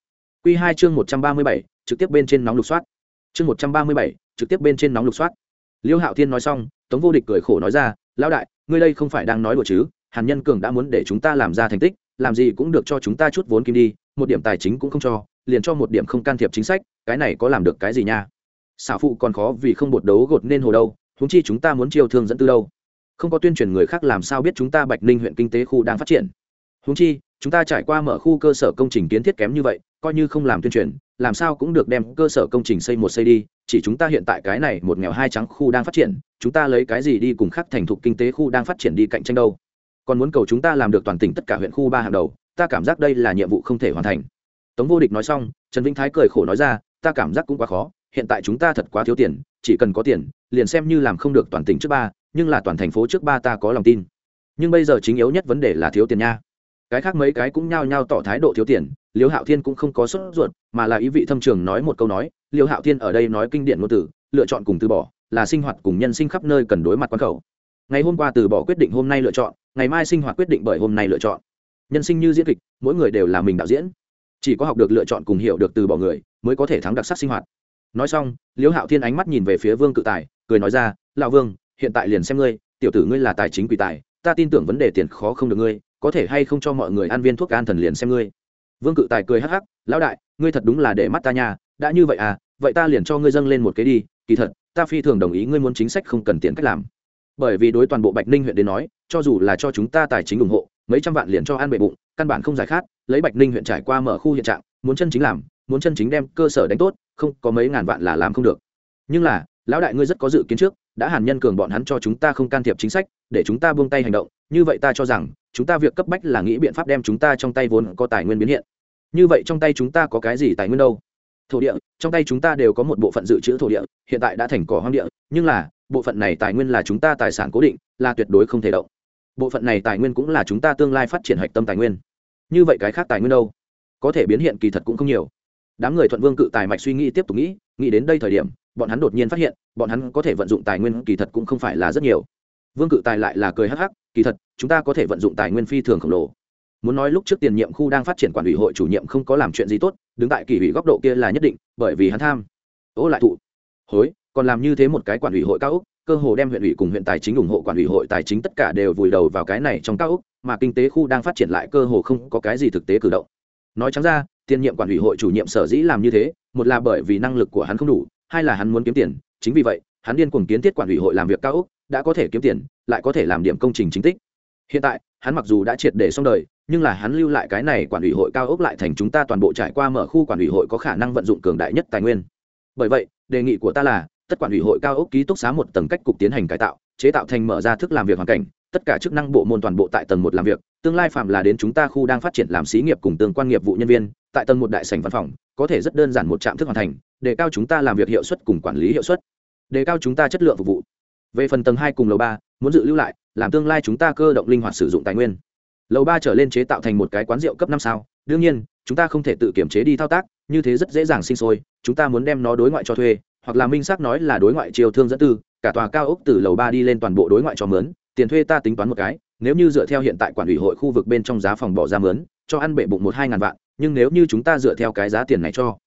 Speaker 1: Quy 2 chương 137, trực tiếp bên trên nóng lục soát. Chương 137, trực tiếp bên trên nóng lục soát. Liêu Hạo Thiên nói xong, Tống Vô Địch cười khổ nói ra, lão đại, ngươi đây không phải đang nói đùa chứ? Hàn Nhân Cường đã muốn để chúng ta làm ra thành tích, làm gì cũng được cho chúng ta chút vốn kim đi, một điểm tài chính cũng không cho, liền cho một điểm không can thiệp chính sách, cái này có làm được cái gì nha? xả phụ còn khó vì không bột đấu gột nên hồ đâu, huống chi chúng ta muốn chiêu thương dẫn tư đâu? Không có tuyên truyền người khác làm sao biết chúng ta Bạch Ninh huyện kinh tế khu đang phát triển? Huống chi, chúng ta trải qua mở khu cơ sở công trình kiến thiết kém như vậy coi như không làm tuyên truyền làm sao cũng được đem cơ sở công trình xây một xây đi chỉ chúng ta hiện tại cái này một nghèo hai trắng khu đang phát triển chúng ta lấy cái gì đi cùng khắc thành thục kinh tế khu đang phát triển đi cạnh tranh đâu còn muốn cầu chúng ta làm được toàn tỉnh tất cả huyện khu ba hàng đầu, ta cảm giác đây là nhiệm vụ không thể hoàn thành. Tống vô địch nói xong, trần vĩnh thái cười khổ nói ra, ta cảm giác cũng quá khó, hiện tại chúng ta thật quá thiếu tiền, chỉ cần có tiền, liền xem như làm không được toàn tỉnh trước ba, nhưng là toàn thành phố trước ba ta có lòng tin. Nhưng bây giờ chính yếu nhất vấn đề là thiếu tiền nha. Cái khác mấy cái cũng nhao nhao tỏ thái độ thiếu tiền, liêu hạo thiên cũng không có sốt ruột, mà là ý vị thâm trường nói một câu nói, liêu hạo thiên ở đây nói kinh điển ngôn từ, lựa chọn cùng từ bỏ, là sinh hoạt cùng nhân sinh khắp nơi cần đối mặt quan khẩu ngày hôm qua từ bỏ quyết định hôm nay lựa chọn, ngày mai sinh hoạt quyết định bởi hôm nay lựa chọn. Nhân sinh như diễn kịch, mỗi người đều là mình đạo diễn. Chỉ có học được lựa chọn cùng hiểu được từ bỏ người, mới có thể thắng đặc sắc sinh hoạt. Nói xong, Liễu hạo thiên ánh mắt nhìn về phía vương cự tài, cười nói ra, lão vương, hiện tại liền xem ngươi, tiểu tử ngươi là tài chính quỷ tài, ta tin tưởng vấn đề tiền khó không được ngươi, có thể hay không cho mọi người ăn viên thuốc an thần liền xem ngươi. Vương cự tài cười hắc hắc, lão đại, ngươi thật đúng là để mắt ta nha, đã như vậy à vậy ta liền cho ngươi dâng lên một cái đi, kỳ thật, ta phi thường đồng ý ngươi muốn chính sách không cần tiền cách làm bởi vì đối toàn bộ bạch ninh huyện đến nói, cho dù là cho chúng ta tài chính ủng hộ, mấy trăm vạn liền cho ăn bệ bụng, căn bản không giải khát, lấy bạch ninh huyện trải qua mở khu hiện trạng, muốn chân chính làm, muốn chân chính đem cơ sở đánh tốt, không, có mấy ngàn vạn là làm không được. Nhưng là, lão đại ngươi rất có dự kiến trước, đã hàn nhân cường bọn hắn cho chúng ta không can thiệp chính sách, để chúng ta buông tay hành động, như vậy ta cho rằng, chúng ta việc cấp bách là nghĩ biện pháp đem chúng ta trong tay vốn có tài nguyên biến hiện. Như vậy trong tay chúng ta có cái gì tài nguyên đâu? Thổ địa, trong tay chúng ta đều có một bộ phận dự trữ thổ địa, hiện tại đã thành cỏ hoang địa, nhưng là bộ phận này tài nguyên là chúng ta tài sản cố định, là tuyệt đối không thể động. Bộ phận này tài nguyên cũng là chúng ta tương lai phát triển hạch tâm tài nguyên. Như vậy cái khác tài nguyên đâu? Có thể biến hiện kỳ thật cũng không nhiều. Đám người thuận vương cự tài mạch suy nghĩ tiếp tục nghĩ nghĩ đến đây thời điểm, bọn hắn đột nhiên phát hiện, bọn hắn có thể vận dụng tài nguyên kỳ thật cũng không phải là rất nhiều. Vương cự tài lại là cười hắc hắc, kỳ thật, chúng ta có thể vận dụng tài nguyên phi thường khổng lồ. Muốn nói lúc trước tiền nhiệm khu đang phát triển quản ủy hội chủ nhiệm không có làm chuyện gì tốt, đứng tại kỳ ủy góc độ kia là nhất định, bởi vì hắn tham. Ô lại thụ. Hối còn làm như thế một cái quản ủy hội cao ốc cơ hồ đem huyện ủy cùng huyện tài chính ủng hộ quản ủy hội tài chính tất cả đều vùi đầu vào cái này trong cao ốc mà kinh tế khu đang phát triển lại cơ hồ không có cái gì thực tế cử động. Nói trắng ra, tiền nhiệm quản ủy hội chủ nhiệm sở dĩ làm như thế, một là bởi vì năng lực của hắn không đủ, hai là hắn muốn kiếm tiền, chính vì vậy, hắn điên cuồng kiến thiết quản ủy hội làm việc cao ốc đã có thể kiếm tiền, lại có thể làm điểm công trình chính tích. Hiện tại, hắn mặc dù đã triệt để xong đời, nhưng là hắn lưu lại cái này quản ủy hội cao ốc lại thành chúng ta toàn bộ trải qua mở khu quản ủy hội có khả năng vận dụng cường đại nhất tài nguyên. Bởi vậy, đề nghị của ta là tất quản ủy hội cao ốc ký túc xá một tầng cách cục tiến hành cải tạo, chế tạo thành mở ra thức làm việc hoàn cảnh. Tất cả chức năng bộ môn toàn bộ tại tầng một làm việc. Tương lai phạm là đến chúng ta khu đang phát triển làm xí nghiệp cùng tương quan nghiệp vụ nhân viên. Tại tầng một đại sảnh văn phòng, có thể rất đơn giản một trạm thức hoàn thành, để cao chúng ta làm việc hiệu suất cùng quản lý hiệu suất. Đề cao chúng ta chất lượng phục vụ. Về phần tầng hai cùng lầu ba, muốn dự lưu lại, làm tương lai chúng ta cơ động linh hoạt sử dụng tài nguyên. Lầu ba trở lên chế tạo thành một cái quán rượu cấp năm sao. Đương nhiên, chúng ta không thể tự kiểm chế đi thao tác, như thế rất dễ dàng sinh sôi. Chúng ta muốn đem nó đối ngoại cho thuê hoặc là minh xác nói là đối ngoại chiều thương dẫn tư, cả tòa cao ốc từ lầu ba đi lên toàn bộ đối ngoại cho mướn, tiền thuê ta tính toán một cái, nếu như dựa theo hiện tại quản ủy hội khu vực bên trong giá phòng bỏ ra mướn, cho ăn bệ bụng một hai ngàn vạn, nhưng nếu như chúng ta dựa theo cái giá tiền này cho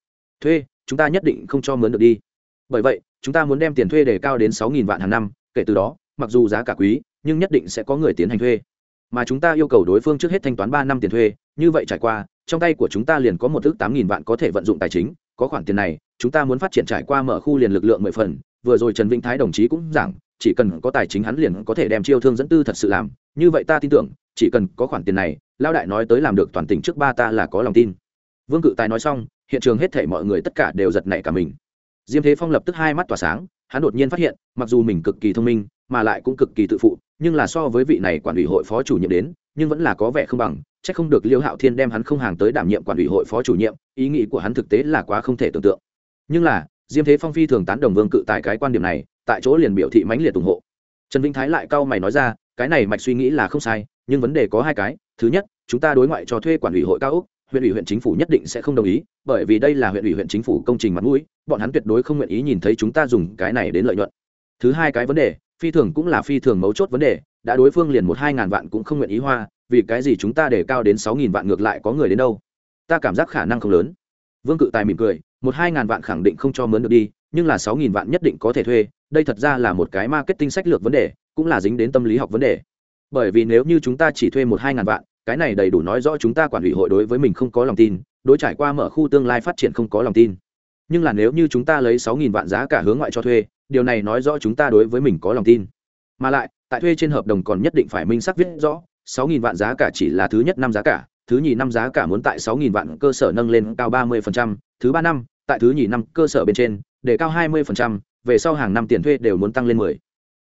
Speaker 1: thuê, chúng ta nhất định không cho mướn được đi. Bởi vậy, chúng ta muốn đem tiền thuê đề cao đến sáu nghìn vạn hàng năm, kể từ đó, mặc dù giá cả quý, nhưng nhất định sẽ có người tiến hành thuê. Mà chúng ta yêu cầu đối phương trước hết thanh toán ba năm tiền thuê, như vậy trải qua, trong tay của chúng ta liền có một ước tám nghìn vạn có thể vận dụng tài chính có khoản tiền này, chúng ta muốn phát triển trải qua mở khu liền lực lượng mười phần, vừa rồi trần vĩnh thái đồng chí cũng giảng, chỉ cần có tài chính hắn liền có thể đem chiêu thương dẫn tư thật sự làm, như vậy ta tin tưởng, chỉ cần có khoản tiền này lao đại nói tới làm được toàn tỉnh trước ba ta là có lòng tin. Vương cự tài nói xong, hiện trường hết thể mọi người tất cả đều giật nảy cả mình. Diêm thế phong lập tức hai mắt tỏa sáng, hắn đột nhiên phát hiện, mặc dù mình cực kỳ thông minh, mà lại cũng cực kỳ tự phụ nhưng là so với vị này quản ủy hội phó chủ nhiệm đến, nhưng vẫn là có vẻ không bằng c h ắ c không được liêu hạo thiên đem hắn không hàng tới đảm nhiệm quản ủy hội phó chủ nhiệm, ý nghĩ của hắn thực tế là quá không thể tưởng tượng. Nhưng là, diêm thế phong phi thường tán đồng vương cự tại cái quan điểm này, tại chỗ liền biểu thị mãnh liệt ủng hộ. Trần vĩnh thái lại cau mày nói ra, cái này mạch suy nghĩ là không sai, nhưng vấn đề có hai cái, thứ nhất, chúng ta đối ngoại cho thuê quản ủy hội cao úc huyện ủy huyện chính phủ nhất định sẽ không đồng ý, bởi vì đây là huyện ủy huyện chính phủ công trình mặt mũi, bọn hắn tuyệt đối không nguyện ý nhìn thấy chúng ta dùng cái này đến lợi nhuận. Thứ hai cái vấn đề phi thường cũng là phi thường mấu chốt vấn đề, đã đối phương liền một hai ngàn vạn cũng không nguyện ý hoa, vì cái gì chúng ta để cao đến sáu nghìn vạn ngược lại có người đến đâu? Ta cảm giác khả năng không lớn. Vương cự tài mỉm cười, một hai ngàn vạn khẳng định không cho mướn được đi, nhưng là sáu nghìn vạn nhất định có thể thuê, đây thật ra là một cái marketing sách lược vấn đề, cũng là dính đến tâm lý học vấn đề. Bởi vì nếu như chúng ta chỉ thuê một hai ngàn vạn, cái này đầy đủ nói rõ chúng ta quản ủy hội đối với mình không có lòng tin, đối trải qua mở khu tương lai phát triển không có lòng tin. Nhưng là nếu như chúng ta lấy sáu nghìn vạn giá cả hướng ngoại cho thuê điều này nói rõ chúng ta đối với mình có lòng tin. Mà lại, tại thuê trên hợp đồng còn nhất định phải minh xác viết rõ, sáu nghìn vạn giá cả chỉ là thứ nhất năm giá cả, thứ nhì năm giá cả muốn tại sáu nghìn vạn cơ sở nâng lên cao ba mươi thứ ba năm, tại thứ nhì năm cơ sở bên trên, để cao hai mươi về sau hàng năm tiền thuê đều muốn tăng lên mười.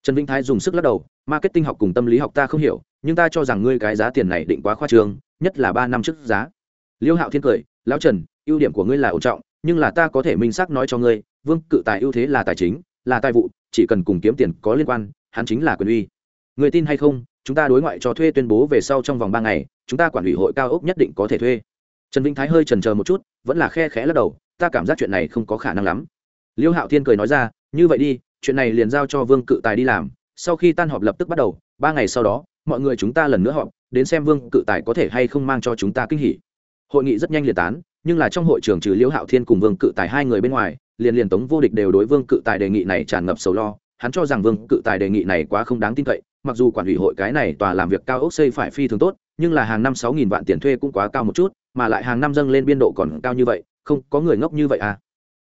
Speaker 1: Trần vĩnh thái dùng sức lắc đầu, marketing học cùng tâm lý học ta không hiểu, nhưng ta cho rằng ngươi cái giá tiền này định quá khoa trương, nhất là ba năm trước giá. Liêu hạo thiên cười, lão trần, ưu điểm của ngươi là ổn trọng, nhưng là ta có thể minh xác nói cho ngươi, vương cự tài ưu thế là tài chính là tài vụ, chỉ cần cùng kiếm tiền có liên quan, hắn chính là quyền uy. Người tin hay không, chúng ta đối ngoại cho thuê tuyên bố về sau trong vòng ba ngày, chúng ta quản ủy hội cao ốc nhất định có thể thuê. Trần vĩnh thái hơi trần chờ một chút, vẫn là khe khẽ lắc đầu, ta cảm giác chuyện này không có khả năng lắm. Liêu hạo thiên cười nói ra, như vậy đi, chuyện này liền giao cho vương cự tài đi làm. Sau khi tan họp lập tức bắt đầu, ba ngày sau đó, mọi người chúng ta lần nữa họp, đến xem vương cự tài có thể hay không mang cho chúng ta kinh hỉ. Hội nghị rất nhanh liệt tán, nhưng là trong hội trường trừ liễu hạo thiên cùng vương cự tài hai người bên ngoài liền liền tống vô địch đều đối vương cự tài đề nghị này tràn ngập sầu lo. Hắn cho rằng vương cự tài đề nghị này quá không đáng tin cậy, mặc dù quản ủy hội cái này tòa làm việc cao ốc xây phải phi thường tốt, nhưng là hàng năm sáu nghìn vạn tiền thuê cũng quá cao một chút, mà lại hàng năm dâng lên biên độ còn cao như vậy, không có người ngốc như vậy à.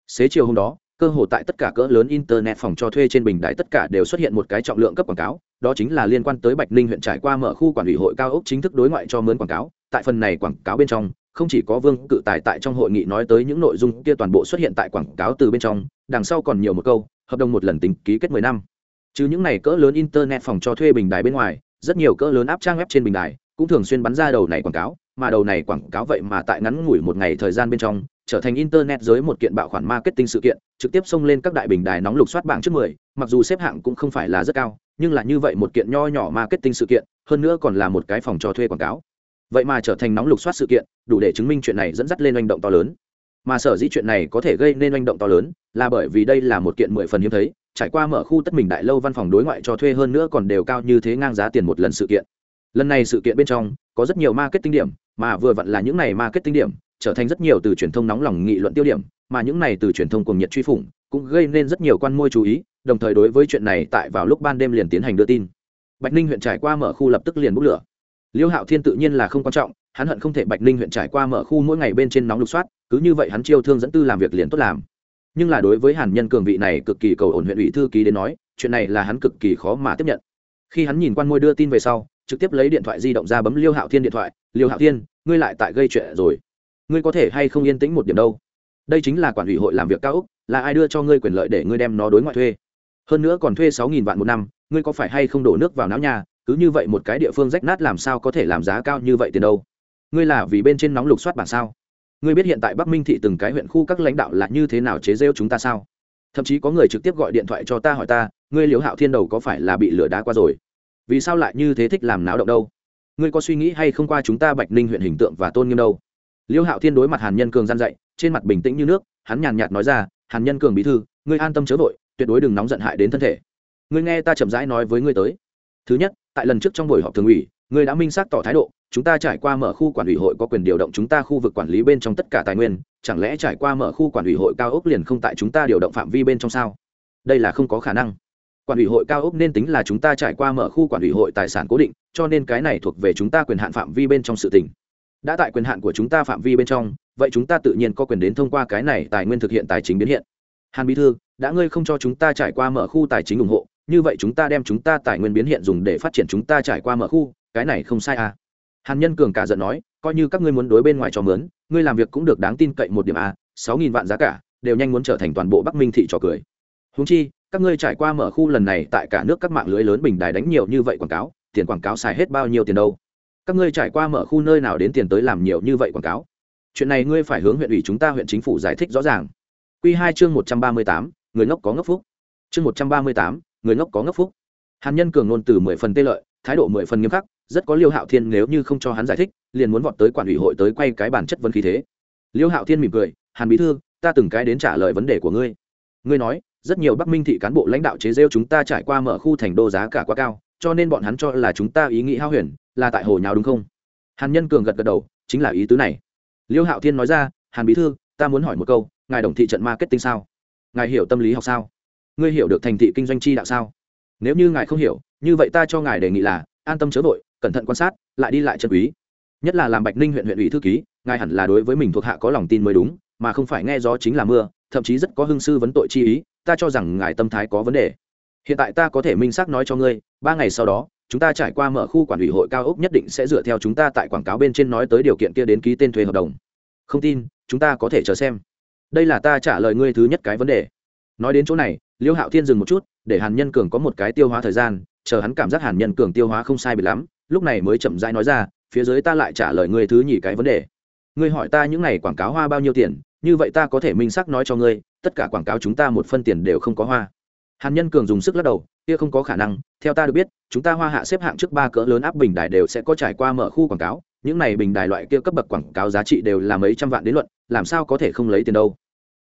Speaker 1: Xế chiều hôm đó, cơ hồ tại tất cả cỡ lớn internet phòng cho thuê trên bình đại tất cả đều xuất hiện một cái trọng lượng cấp quảng cáo, đó chính là liên quan tới bạch ninh huyện trải qua mở khu quản ủy hội cao ốc chính thức đối ngoại cho mướn quảng cáo. Tại phần này quảng cáo bên trong không chỉ có vương cự tài tại trong hội nghị nói tới những nội dung kia toàn bộ xuất hiện tại quảng cáo từ bên trong, đằng sau còn nhiều một câu, hợp đồng một lần tính ký kết mười năm. Chứ những này cỡ lớn internet phòng cho thuê bình đài bên ngoài, rất nhiều cỡ lớn áp trang web trên bình đài cũng thường xuyên bắn ra đầu này quảng cáo, mà đầu này quảng cáo vậy mà tại ngắn ngủi một ngày thời gian bên trong, trở thành internet giới một kiện bạo khoản marketing sự kiện, trực tiếp xông lên các đại bình đài nóng lục soát bảng trước mười, mặc dù xếp hạng cũng không phải là rất cao, nhưng là như vậy một kiện nho nhỏ marketing sự kiện, hơn nữa còn là một cái phòng cho thuê quảng cáo vậy mà trở thành nóng lục soát sự kiện, đủ để chứng minh chuyện này dẫn dắt lên hành động to lớn. Mà sở dĩ chuyện này có thể gây nên hành động to lớn, là bởi vì đây là một kiện mười phần hiếm thấy, trải qua mở khu tất mình đại lâu văn phòng đối ngoại cho thuê hơn nữa còn đều cao như thế ngang giá tiền một lần sự kiện. Lần này sự kiện bên trong, có rất nhiều marketing điểm, mà vừa vặn là những này marketing điểm, trở thành rất nhiều từ truyền thông nóng lòng nghị luận tiêu điểm, mà những này từ truyền thông cùng nhiệt truy phủng, cũng gây nên rất nhiều quan môi chú ý, đồng thời đối với chuyện này tại vào lúc ban đêm liền tiến hành đưa tin. Bạch ninh huyện trải qua mở khu lập tức liền bút lửa liêu hạo thiên tự nhiên là không quan trọng, hắn hận không thể bạch ninh huyện trải qua mở khu mỗi ngày bên trên nóng lục soát, cứ như vậy hắn chiêu thương dẫn tư làm việc liền tốt làm. Nhưng là đối với hàn nhân cường vị này cực kỳ cầu ổn huyện ủy thư ký đến nói, chuyện này là hắn cực kỳ khó mà tiếp nhận. Khi hắn nhìn quan môi đưa tin về sau, trực tiếp lấy điện thoại di động ra bấm liêu hạo thiên điện thoại, liêu hạo thiên, ngươi lại tại gây chuyện rồi. Ngươi có thể hay không yên tĩnh một điểm đâu? Đây chính là quản ủy hội làm việc cao úc, là ai đưa cho ngươi quyền lợi để ngươi đem nó đối ngoại thuê? Hơn nữa còn thuê sáu nghìn vạn một năm, ngươi có phải hay không đổ nước vào não nhà? Cứ như vậy một cái địa phương rách nát làm sao có thể làm giá cao như vậy tiền đâu? Ngươi là vì bên trên nóng lục soát bản sao? Ngươi biết hiện tại bắc minh thị từng cái huyện khu các lãnh đạo là như thế nào chế rêu chúng ta sao? Thậm chí có người trực tiếp gọi điện thoại cho ta hỏi ta, ngươi liễu hạo thiên đầu có phải là bị lửa đá qua rồi? Vì sao lại như thế thích làm náo động đâu? Ngươi có suy nghĩ hay không qua chúng ta bạch ninh huyện hình tượng và tôn nghiêm đâu? Liễu hạo thiên đối mặt hàn nhân cường gian dạy, trên mặt bình tĩnh như nước, hắn nhàn nhạt nói ra, hàn nhân cường bí thư, ngươi an tâm chớ vội, tuyệt đối đừng nóng giận hại đến thân thể. Ngươi nghe ta chậm rãi nói với ngươi tới. Thứ nhất tại lần trước trong buổi họp thường ủy, ngươi đã minh xác tỏ thái độ, chúng ta trải qua mở khu quản ủy hội có quyền điều động chúng ta khu vực quản lý bên trong tất cả tài nguyên, chẳng lẽ trải qua mở khu quản ủy hội cao ốc liền không tại chúng ta điều động phạm vi bên trong sao? Đây là không có khả năng. Quản ủy hội cao ốc nên tính là chúng ta trải qua mở khu quản ủy hội tài sản cố định, cho nên cái này thuộc về chúng ta quyền hạn phạm vi bên trong sự tỉnh đã tại quyền hạn của chúng ta phạm vi bên trong, vậy chúng ta tự nhiên có quyền đến thông qua cái này tài nguyên thực hiện tài chính biến hiện. Hàn bí thư, đã ngươi không cho chúng ta trải qua mở khu tài chính ủng hộ như vậy chúng ta đem chúng ta tài nguyên biến hiện dùng để phát triển chúng ta trải qua mở khu, cái này không sai à. Hàn nhân cường cả giận nói, coi như các ngươi muốn đối bên ngoài cho mướn, ngươi làm việc cũng được đáng tin cậy một điểm a sáu nghìn vạn giá cả, đều nhanh muốn trở thành toàn bộ bắc minh thị trò cười. Húng chi, các ngươi trải qua mở khu lần này tại cả nước các mạng lưới lớn bình đài đánh nhiều như vậy quảng cáo, tiền quảng cáo xài hết bao nhiêu tiền đâu? Các ngươi trải qua mở khu nơi nào đến tiền tới làm nhiều như vậy quảng cáo? Chuyện này ngươi phải hướng huyện ủy chúng ta huyện chính phủ giải thích rõ ràng. Q hai chương một trăm ba mươi tám, người ngốc có ngốc phúc. Chương một trăm ba mươi tám người ngốc có ngốc phúc. Hàn nhân cường nôn từ mười phần tê lợi, thái độ mười phần nghiêm khắc, rất có liêu hạo thiên nếu như không cho hắn giải thích, liền muốn vọt tới quản ủy hội tới quay cái bản chất vấn khí thế. Liêu hạo thiên mỉm cười, hàn bí thư, ta từng cái đến trả lời vấn đề của ngươi. Ngươi nói, rất nhiều bắc minh thị cán bộ lãnh đạo chế rêu chúng ta trải qua mở khu thành đô giá cả quá cao, cho nên bọn hắn cho là chúng ta ý nghĩ hao huyền, là tại hồ nháo đúng không? Hàn nhân cường gật gật đầu, chính là ý tứ này. Liêu hạo thiên nói ra, hàn bí thư, ta muốn hỏi một câu, ngài đồng thị trận marketing sao? Ngài hiểu tâm lý học sao? Ngươi hiểu được thành thị kinh doanh chi đạo sao? Nếu như ngài không hiểu, như vậy ta cho ngài đề nghị là, an tâm chớ vội, cẩn thận quan sát, lại đi lại chân quý. Nhất là làm bạch ninh huyện huyện ủy thư ký, ngài hẳn là đối với mình thuộc hạ có lòng tin mới đúng, mà không phải nghe gió chính là mưa, thậm chí rất có hưng sư vấn tội chi ý, ta cho rằng ngài tâm thái có vấn đề. Hiện tại ta có thể minh xác nói cho ngươi, ba ngày sau đó, chúng ta trải qua mở khu quản ủy hội cao ốc nhất định sẽ dựa theo chúng ta tại quảng cáo bên trên nói tới điều kiện kia đến ký tên thuê hợp đồng. Không tin, chúng ta có thể chờ xem. Đây là ta trả lời ngươi thứ nhất cái vấn đề. Nói đến chỗ này liêu hạo thiên dừng một chút, để hàn nhân cường có một cái tiêu hóa thời gian, chờ hắn cảm giác hàn nhân cường tiêu hóa không sai bị lắm, lúc này mới chậm rãi nói ra, phía dưới ta lại trả lời ngươi thứ nhì cái vấn đề. Ngươi hỏi ta những ngày quảng cáo hoa bao nhiêu tiền, như vậy ta có thể minh xác nói cho ngươi, tất cả quảng cáo chúng ta một phân tiền đều không có hoa. Hàn nhân cường dùng sức lắc đầu, kia không có khả năng, theo ta được biết, chúng ta hoa hạ xếp hạng trước ba cỡ lớn áp bình đài đều sẽ có trải qua mở khu quảng cáo, những này bình đài loại kia cấp bậc quảng cáo giá trị đều là mấy trăm vạn đến luận, làm sao có thể không lấy tiền đâu?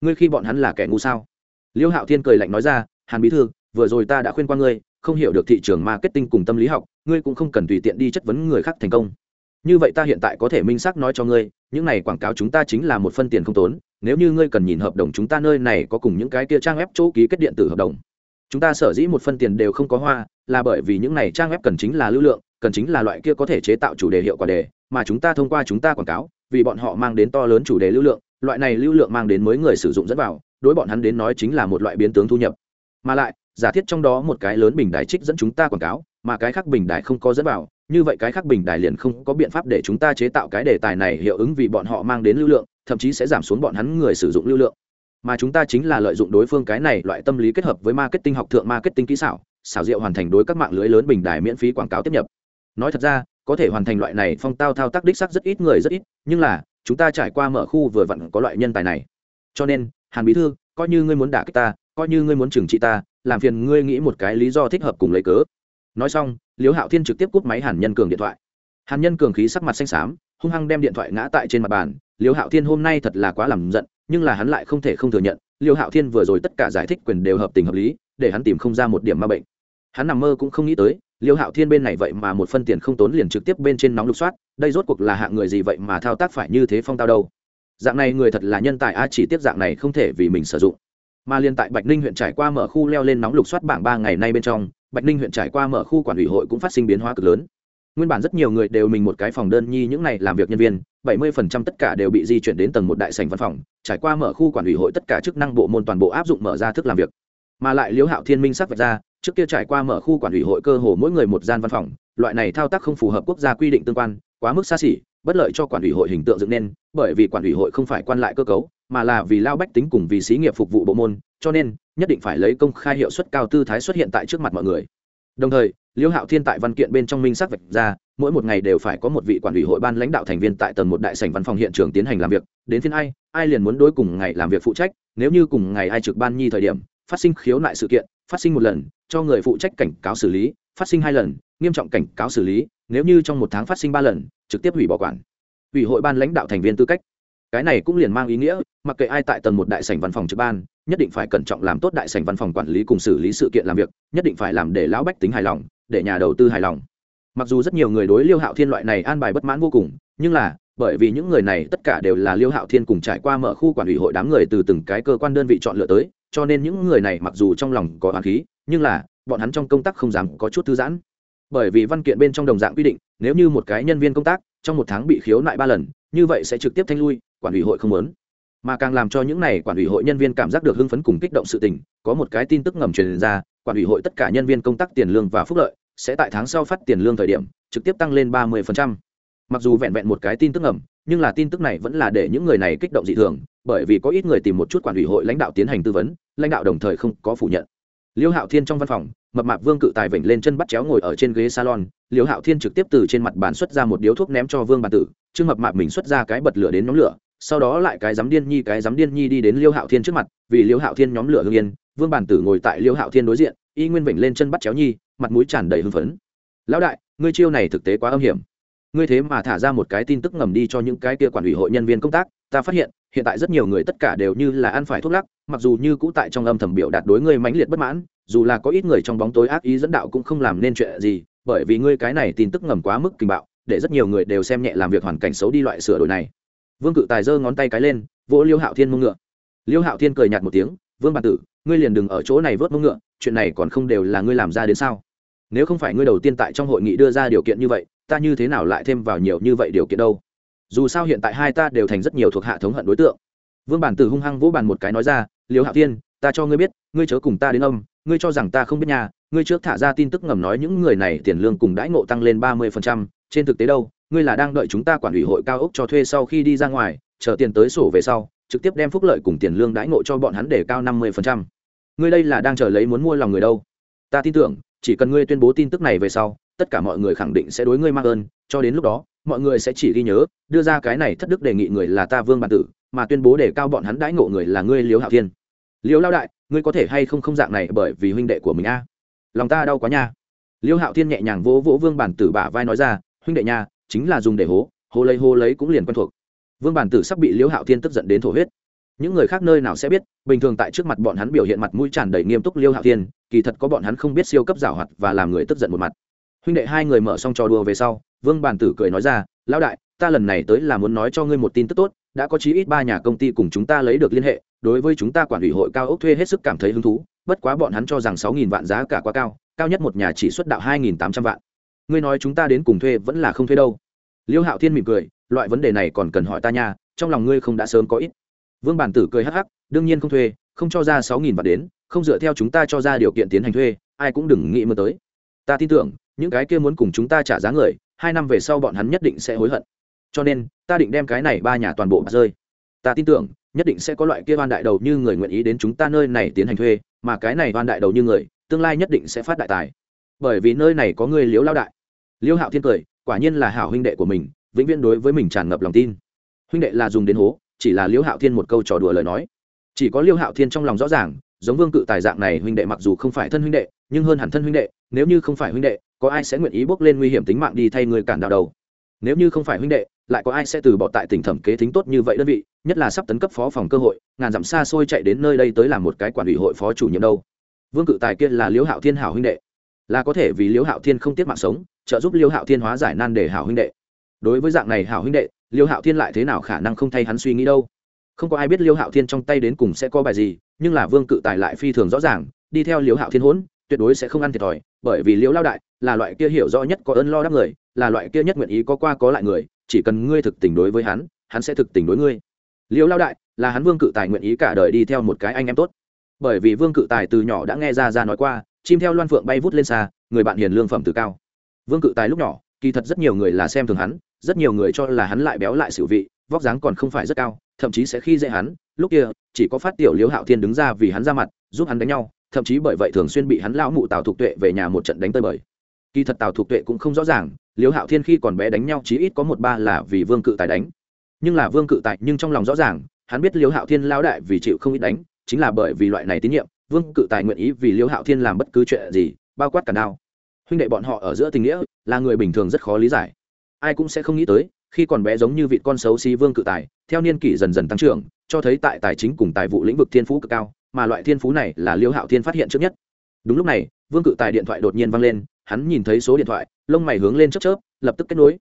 Speaker 1: Ngươi khi bọn hắn là kẻ ngu sao? Liêu hạo thiên cười lạnh nói ra, hàn bí thư, vừa rồi ta đã khuyên qua ngươi, không hiểu được thị trường marketing cùng tâm lý học, ngươi cũng không cần tùy tiện đi chất vấn người khác thành công. Như vậy ta hiện tại có thể minh xác nói cho ngươi, những này quảng cáo chúng ta chính là một phân tiền không tốn, nếu như ngươi cần nhìn hợp đồng chúng ta nơi này có cùng những cái kia trang web chỗ ký kết điện tử hợp đồng. Chúng ta sở dĩ một phân tiền đều không có hoa, là bởi vì những này trang web cần chính là lưu lượng, cần chính là loại kia có thể chế tạo chủ đề hiệu quả đề, mà chúng ta thông qua chúng ta quảng cáo, vì bọn họ mang đến to lớn chủ đề lưu lượng, loại này lưu lượng mang đến mới người sử dụng dẫn vào đối bọn hắn đến nói chính là một loại biến tướng thu nhập. Mà lại, giả thiết trong đó một cái lớn bình đài trích dẫn chúng ta quảng cáo, mà cái khác bình đài không có dẫn vào, như vậy cái khác bình đài liền không có biện pháp để chúng ta chế tạo cái đề tài này hiệu ứng vì bọn họ mang đến lưu lượng, thậm chí sẽ giảm xuống bọn hắn người sử dụng lưu lượng. Mà chúng ta chính là lợi dụng đối phương cái này loại tâm lý kết hợp với marketing học thượng marketing kỹ xảo xảo diệu hoàn thành đối các mạng lưới lớn bình đài miễn phí quảng cáo tiếp nhập. Nói thật ra, có thể hoàn thành loại này phong tao thao tác đích sắc rất ít người rất ít, nhưng là, chúng ta trải qua mở khu vừa vặn có loại nhân tài này. Cho nên hàn bí thư, coi như ngươi muốn đả kích ta, coi như ngươi muốn trừng trị ta, làm phiền ngươi nghĩ một cái lý do thích hợp cùng lấy cớ. Nói xong, liễu hạo thiên trực tiếp cúp máy hàn nhân cường điện thoại. Hàn nhân cường khí sắc mặt xanh xám, hung hăng đem điện thoại ngã tại trên mặt bàn. Liễu hạo thiên hôm nay thật là quá làm giận, nhưng là hắn lại không thể không thừa nhận, liễu hạo thiên vừa rồi tất cả giải thích quyền đều hợp tình hợp lý, để hắn tìm không ra một điểm ma bệnh. Hắn nằm mơ cũng không nghĩ tới, liễu hạo thiên bên này vậy mà một phân tiền không tốn liền trực tiếp bên trên nóng lục soát, đây rốt cuộc là hạng người gì vậy mà thao tác phải như thế phong tao đâu dạng này người thật là nhân tài, a, chỉ tiếp dạng này không thể vì mình sử dụng. Mà liên tại bạch ninh huyện trải qua mở khu leo lên nóng lục soát bảng ba ngày nay bên trong, bạch ninh huyện trải qua mở khu quản ủy hội cũng phát sinh biến hóa cực lớn. Nguyên bản rất nhiều người đều mình một cái phòng đơn nhi, những này làm việc nhân viên, bảy mươi phần trăm tất cả đều bị di chuyển đến tầng một đại sành văn phòng, trải qua mở khu quản ủy hội tất cả chức năng bộ môn toàn bộ áp dụng mở ra thức làm việc. Mà lại liếu hạo thiên minh sắc vạch ra, trước kia trải qua mở khu quản ủy hội cơ hồ mỗi người một gian văn phòng, loại này thao tác không phù hợp quốc gia quy định tương quan, quá mức xa xỉ bất lợi cho quản ủy hội hình tượng dựng nên, bởi vì quản ủy hội không phải quan lại cơ cấu, mà là vì lao bách tính cùng vì xí nghiệp phục vụ bộ môn, cho nên, nhất định phải lấy công khai hiệu suất cao tư thái xuất hiện tại trước mặt mọi người. Đồng thời liễu hạo thiên tại văn kiện bên trong minh xác vạch ra, mỗi một ngày đều phải có một vị quản ủy hội ban lãnh đạo thành viên tại tầng một đại sảnh văn phòng hiện trường tiến hành làm việc, đến phiên ai ai liền muốn đối cùng ngày làm việc phụ trách, nếu như cùng ngày ai trực ban nhi thời điểm, phát sinh khiếu nại sự kiện, phát sinh một lần, cho người phụ trách cảnh cáo xử lý, phát sinh hai lần, nghiêm trọng cảnh cáo xử lý nếu như trong một tháng phát sinh ba lần, trực tiếp hủy bỏ quản. Ủy hội ban lãnh đạo thành viên tư cách. Cái này cũng liền mang ý nghĩa, mặc kệ ai tại tầng một đại sảnh văn phòng trực ban, nhất định phải cẩn trọng làm tốt đại sảnh văn phòng quản lý cùng xử lý sự kiện làm việc, nhất định phải làm để lão bách tính hài lòng, để nhà đầu tư hài lòng. Mặc dù rất nhiều người đối liêu hạo thiên loại này an bài bất mãn vô cùng, nhưng là, bởi vì những người này tất cả đều là liêu hạo thiên cùng trải qua mở khu quản ủy hội đám người từ từng cái cơ quan đơn vị chọn lựa tới, cho nên những người này mặc dù trong lòng có oán khí, nhưng là, bọn hắn trong công tác không dám có chút thư giãn bởi vì văn kiện bên trong đồng dạng quy định, nếu như một cái nhân viên công tác trong một tháng bị khiếu nại ba lần, như vậy sẽ trực tiếp thanh lui, quản ủy hội không muốn. Mà càng làm cho những này quản ủy hội nhân viên cảm giác được hưng phấn cùng kích động sự tình, có một cái tin tức ngầm truyền ra, quản ủy hội tất cả nhân viên công tác tiền lương và phúc lợi sẽ tại tháng sau phát tiền lương thời điểm, trực tiếp tăng lên ba mươi mặc dù vẹn vẹn một cái tin tức ngầm, nhưng là tin tức này vẫn là để những người này kích động dị thường, bởi vì có ít người tìm một chút quản ủy hội lãnh đạo tiến hành tư vấn, lãnh đạo đồng thời không có phủ nhận. Liêu hạo thiên trong văn phòng mập mạp vương cự tài vểnh lên chân bắt chéo ngồi ở trên ghế salon liêu hạo thiên trực tiếp từ trên mặt bàn xuất ra một điếu thuốc ném cho vương bàn tử chứ mập mạp mình xuất ra cái bật lửa đến nhóm lửa, sau đó lại cái dám điên nhi, cái dám điên nhi đi đến liêu hạo thiên trước mặt, vì liêu hạo thiên nhóm lửa hương yên, vương bàn tử ngồi tại liêu hạo thiên đối diện, y nguyên vểnh lên chân bắt chéo nhi, mặt mũi tràn đầy hưng phấn. Lão đại, ngươi chiêu này thực tế quá âm hiểm. Ngươi thế mà thả ra một cái tin tức ngầm đi cho những cái kia quản ủy hội nhân viên công tác ta phát hiện hiện tại rất nhiều người tất cả đều như là ăn phải thuốc lắc, mặc dù như cũ tại trong âm thầm biểu đạt đối ngươi mãnh liệt bất mãn, dù là có ít người trong bóng tối ác ý dẫn đạo cũng không làm nên chuyện gì, bởi vì ngươi cái này tin tức ngầm quá mức kinh bạo, để rất nhiều người đều xem nhẹ làm việc hoàn cảnh xấu đi loại sửa đổi này. Vương cự tài giơ ngón tay cái lên, vỗ liêu hạo thiên mông ngựa. Liêu hạo thiên cười nhạt một tiếng, vương bản tử, ngươi liền đừng ở chỗ này vớt mông ngựa, chuyện này còn không đều là ngươi làm ra đến sao? Nếu không phải ngươi đầu tiên tại trong hội nghị đưa ra điều kiện như vậy, ta như thế nào lại thêm vào nhiều như vậy điều kiện đâu? Dù sao hiện tại hai ta đều thành rất nhiều thuộc hạ thống hận đối tượng. Vương bản tử hung hăng vỗ bàn một cái nói ra liều hạo thiên, ta cho ngươi biết, ngươi chớ cùng ta đến âm, ngươi cho rằng ta không biết nhà, ngươi trước thả ra tin tức ngầm nói những người này tiền lương cùng đãi ngộ tăng lên ba mươi phần trăm, trên thực tế đâu, ngươi là đang đợi chúng ta quản ủy hội cao ốc cho thuê sau khi đi ra ngoài, chờ tiền tới sổ về sau, trực tiếp đem phúc lợi cùng tiền lương đãi ngộ cho bọn hắn để cao năm mươi phần trăm. Ngươi đây là đang chờ lấy muốn mua lòng người đâu? Ta tin tưởng, chỉ cần ngươi tuyên bố tin tức này về sau tất cả mọi người khẳng định sẽ đối ngươi mang ơn, cho đến lúc đó, mọi người sẽ chỉ ghi nhớ, đưa ra cái này thất đức đề nghị người là ta vương bản tử, mà tuyên bố để cao bọn hắn đãi ngộ người là ngươi liếu hạo thiên. Liếu lao đại, ngươi có thể hay không không dạng này bởi vì huynh đệ của mình a? Lòng ta đau quá nha. Liêu hạo thiên nhẹ nhàng vỗ vỗ vương bản tử bả vai nói ra, huynh đệ nha, chính là dùng để hố hố lấy hố lấy cũng liền quen thuộc. Vương bản tử sắp bị liêu hạo thiên tức giận đến thổ huyết. Những người khác nơi nào sẽ biết, bình thường tại trước mặt bọn hắn biểu hiện mặt mũi tràn đầy nghiêm túc liêu hạo thiên, kỳ thật có bọn hắn không biết siêu cấp giảo hoạt và làm người tức giận một mặt huynh đệ hai người mở xong trò đùa về sau, vương bản tử cười nói ra, lão đại, ta lần này tới là muốn nói cho ngươi một tin tức tốt, đã có chí ít ba nhà công ty cùng chúng ta lấy được liên hệ, đối với chúng ta quản ủy hội cao ốc thuê hết sức cảm thấy hứng thú, bất quá bọn hắn cho rằng sáu nghìn vạn giá cả quá cao cao nhất một nhà chỉ xuất đạo hai nghìn tám trăm vạn. Ngươi nói chúng ta đến cùng thuê vẫn là không thuê đâu. Liêu hạo thiên mỉm cười, loại vấn đề này còn cần hỏi ta nha, trong lòng ngươi không đã sớm có ít. Vương bản tử cười hắc hắc, đương nhiên không thuê, không cho ra sáu nghìn vạn đến, không dựa theo chúng ta cho ra điều kiện tiến hành thuê, ai cũng đừng nghĩ mơ tới. Ta tin tưởng những cái kia muốn cùng chúng ta trả giá người, hai năm về sau bọn hắn nhất định sẽ hối hận. Cho nên, ta định đem cái này ba nhà toàn bộ rơi. Ta tin tưởng, nhất định sẽ có loại kia van đại đầu như người nguyện ý đến chúng ta nơi này tiến hành thuê, mà cái này van đại đầu như người, tương lai nhất định sẽ phát đại tài. Bởi vì nơi này có người liếu lao đại. Liêu hạo thiên cười, quả nhiên là hảo huynh đệ của mình, vĩnh viễn đối với mình tràn ngập lòng tin. Huynh đệ là dùng đến hố, chỉ là liêu hạo thiên một câu trò đùa lời nói. Chỉ có liêu hạo thiên trong lòng rõ ràng, giống vương cự tài dạng này huynh đệ mặc dù không phải thân huynh đệ nhưng hơn hẳn thân huynh đệ, nếu như không phải huynh đệ, có ai sẽ nguyện ý bước lên nguy hiểm tính mạng đi thay người cản đạo đầu? Nếu như không phải huynh đệ, lại có ai sẽ từ bỏ tại tỉnh thẩm kế tính tốt như vậy đơn vị, nhất là sắp tấn cấp phó phòng cơ hội, ngàn dặm xa xôi chạy đến nơi đây tới làm một cái quản ủy hội phó chủ nhiệm đâu? Vương cự tài kia là liễu hạo thiên hảo huynh đệ. Là có thể vì liễu hạo thiên không tiết mạng sống, trợ giúp liễu hạo thiên hóa giải nan để hảo huynh đệ. Đối với dạng này hảo huynh đệ, liễu hạo thiên lại thế nào khả năng không thay hắn suy nghĩ đâu? Không có ai biết liễu hạo thiên trong tay đến cùng sẽ có bài gì, nhưng là vương cự tài lại phi thường rõ ràng, đi theo liễu hạo thiên hỗn tuyệt đối sẽ không ăn thiệt thòi, bởi vì liễu lao đại là loại kia hiểu rõ nhất có ơn lo đáp người, là loại kia nhất nguyện ý có qua có lại người, chỉ cần ngươi thực tình đối với hắn hắn sẽ thực tình đối ngươi. Liễu lao đại là hắn vương cự tài nguyện ý cả đời đi theo một cái anh em tốt. Bởi vì vương cự tài từ nhỏ đã nghe ra ra nói qua, chim theo loan phượng bay vút lên xa, người bạn hiền lương phẩm từ cao. Vương cự tài lúc nhỏ, kỳ thật rất nhiều người là xem thường hắn, rất nhiều người cho là hắn lại béo lại xỉu vị, vóc dáng còn không phải rất cao, thậm chí sẽ khi dễ hắn, lúc kia chỉ có phát tiểu liễu hạo thiên đứng ra vì hắn ra mặt, giúp hắn đánh nhau thậm chí bởi vậy thường xuyên bị hắn lão mụ tào thục tuệ về nhà một trận đánh tơi bời. Kỳ thật tào thục tuệ cũng không rõ ràng liễu hạo thiên khi còn bé đánh nhau chí ít có một ba là vì vương cự tài đánh. Nhưng là vương cự tài nhưng trong lòng rõ ràng, hắn biết liễu hạo thiên lão đại vì chịu không ít đánh, chính là bởi vì loại này tín nhiệm, vương cự tài nguyện ý vì liễu hạo thiên làm bất cứ chuyện gì, bao quát cả đao huynh đệ bọn họ ở giữa tình nghĩa là người bình thường rất khó lý giải. Ai cũng sẽ không nghĩ tới, khi còn bé giống như vị con xấu xí vương cự tài, theo niên kỷ dần dần tăng trưởng, cho thấy tại tài chính cùng tài vụ lĩnh vực thiên phú cực cao mà loại thiên phú này là liêu hạo thiên phát hiện trước nhất. Đúng lúc này, vương cự tài điện thoại đột nhiên văng lên, hắn nhìn thấy số điện thoại, lông mày hướng lên chớp chớp, lập tức kết nối.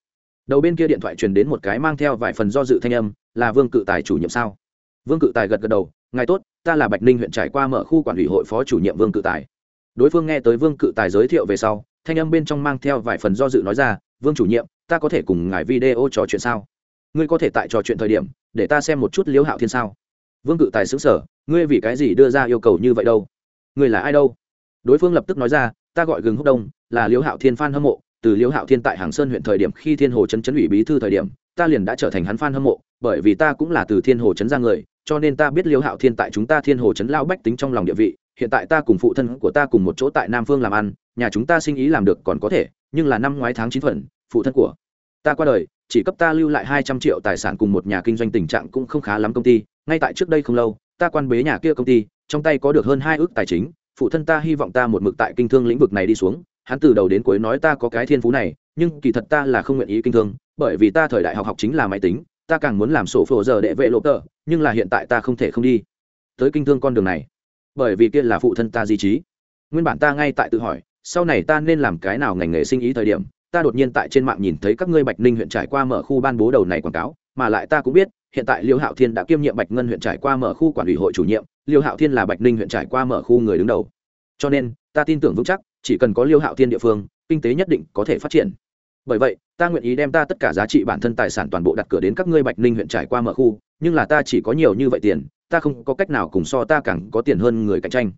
Speaker 1: Đầu bên kia điện thoại truyền đến một cái mang theo vài phần do dự thanh âm, là vương cự tài chủ nhiệm sao? Vương cự tài gật gật đầu, ngài tốt, ta là bạch ninh huyện trải qua mở khu quản ủy hội phó chủ nhiệm vương cự tài. Đối phương nghe tới vương cự tài giới thiệu về sau, thanh âm bên trong mang theo vài phần do dự nói ra, vương chủ nhiệm, ta có thể cùng ngài video trò chuyện sao? Ngươi có thể tại trò chuyện thời điểm, để ta xem một chút liễu hạo thiên sao? Vương cự tài xứng sở ngươi vì cái gì đưa ra yêu cầu như vậy đâu? Ngươi là ai đâu? Đối phương lập tức nói ra, ta gọi gừng húc đông, là liễu hạo thiên phan hâm mộ. Từ liễu hạo thiên tại hàng sơn huyện thời điểm khi thiên hồ trấn trấn ủy bí thư thời điểm, ta liền đã trở thành hắn phan hâm mộ, bởi vì ta cũng là từ thiên hồ trấn ra người, cho nên ta biết liễu hạo thiên tại chúng ta thiên hồ trấn lao bách tính trong lòng địa vị. Hiện tại ta cùng phụ thân của ta cùng một chỗ tại nam phương làm ăn, nhà chúng ta sinh ý làm được còn có thể, nhưng là năm ngoái tháng chín phần, phụ thân của ta qua đời, chỉ cấp ta lưu lại hai trăm triệu tài sản cùng một nhà kinh doanh tình trạng cũng không khá lắm công ty, ngay tại trước đây không lâu, ta quan bế nhà kia công ty, trong tay có được hơn hai ước tài chính, phụ thân ta hy vọng ta một mực tại kinh thương lĩnh vực này đi xuống, hắn từ đầu đến cuối nói ta có cái thiên phú này, nhưng kỳ thật ta là không nguyện ý kinh thương, bởi vì ta thời đại học học chính là máy tính, ta càng muốn làm sổ phổ giờ để vệ lộ tờ, nhưng là hiện tại ta không thể không đi tới kinh thương con đường này, bởi vì kia là phụ thân ta di trí. Nguyên bản ta ngay tại tự hỏi, sau này ta nên làm cái nào ngành nghề sinh ý thời điểm ta đột nhiên tại trên mạng nhìn thấy các ngươi bạch ninh huyện trải qua mở khu ban bố đầu này quảng cáo, mà lại ta cũng biết, hiện tại liêu hạo thiên đã kiêm nhiệm bạch ngân huyện trải qua mở khu quản ủy hội chủ nhiệm, liêu hạo thiên là bạch ninh huyện trải qua mở khu người đứng đầu. Cho nên, ta tin tưởng vững chắc, chỉ cần có liêu hạo thiên địa phương, kinh tế nhất định có thể phát triển. Bởi vậy, ta nguyện ý đem ta tất cả giá trị bản thân tài sản toàn bộ đặt cửa đến các ngươi bạch ninh huyện trải qua mở khu, nhưng là ta chỉ có nhiều như vậy tiền, ta không có cách nào cùng so ta càng có tiền hơn người cạnh tranh.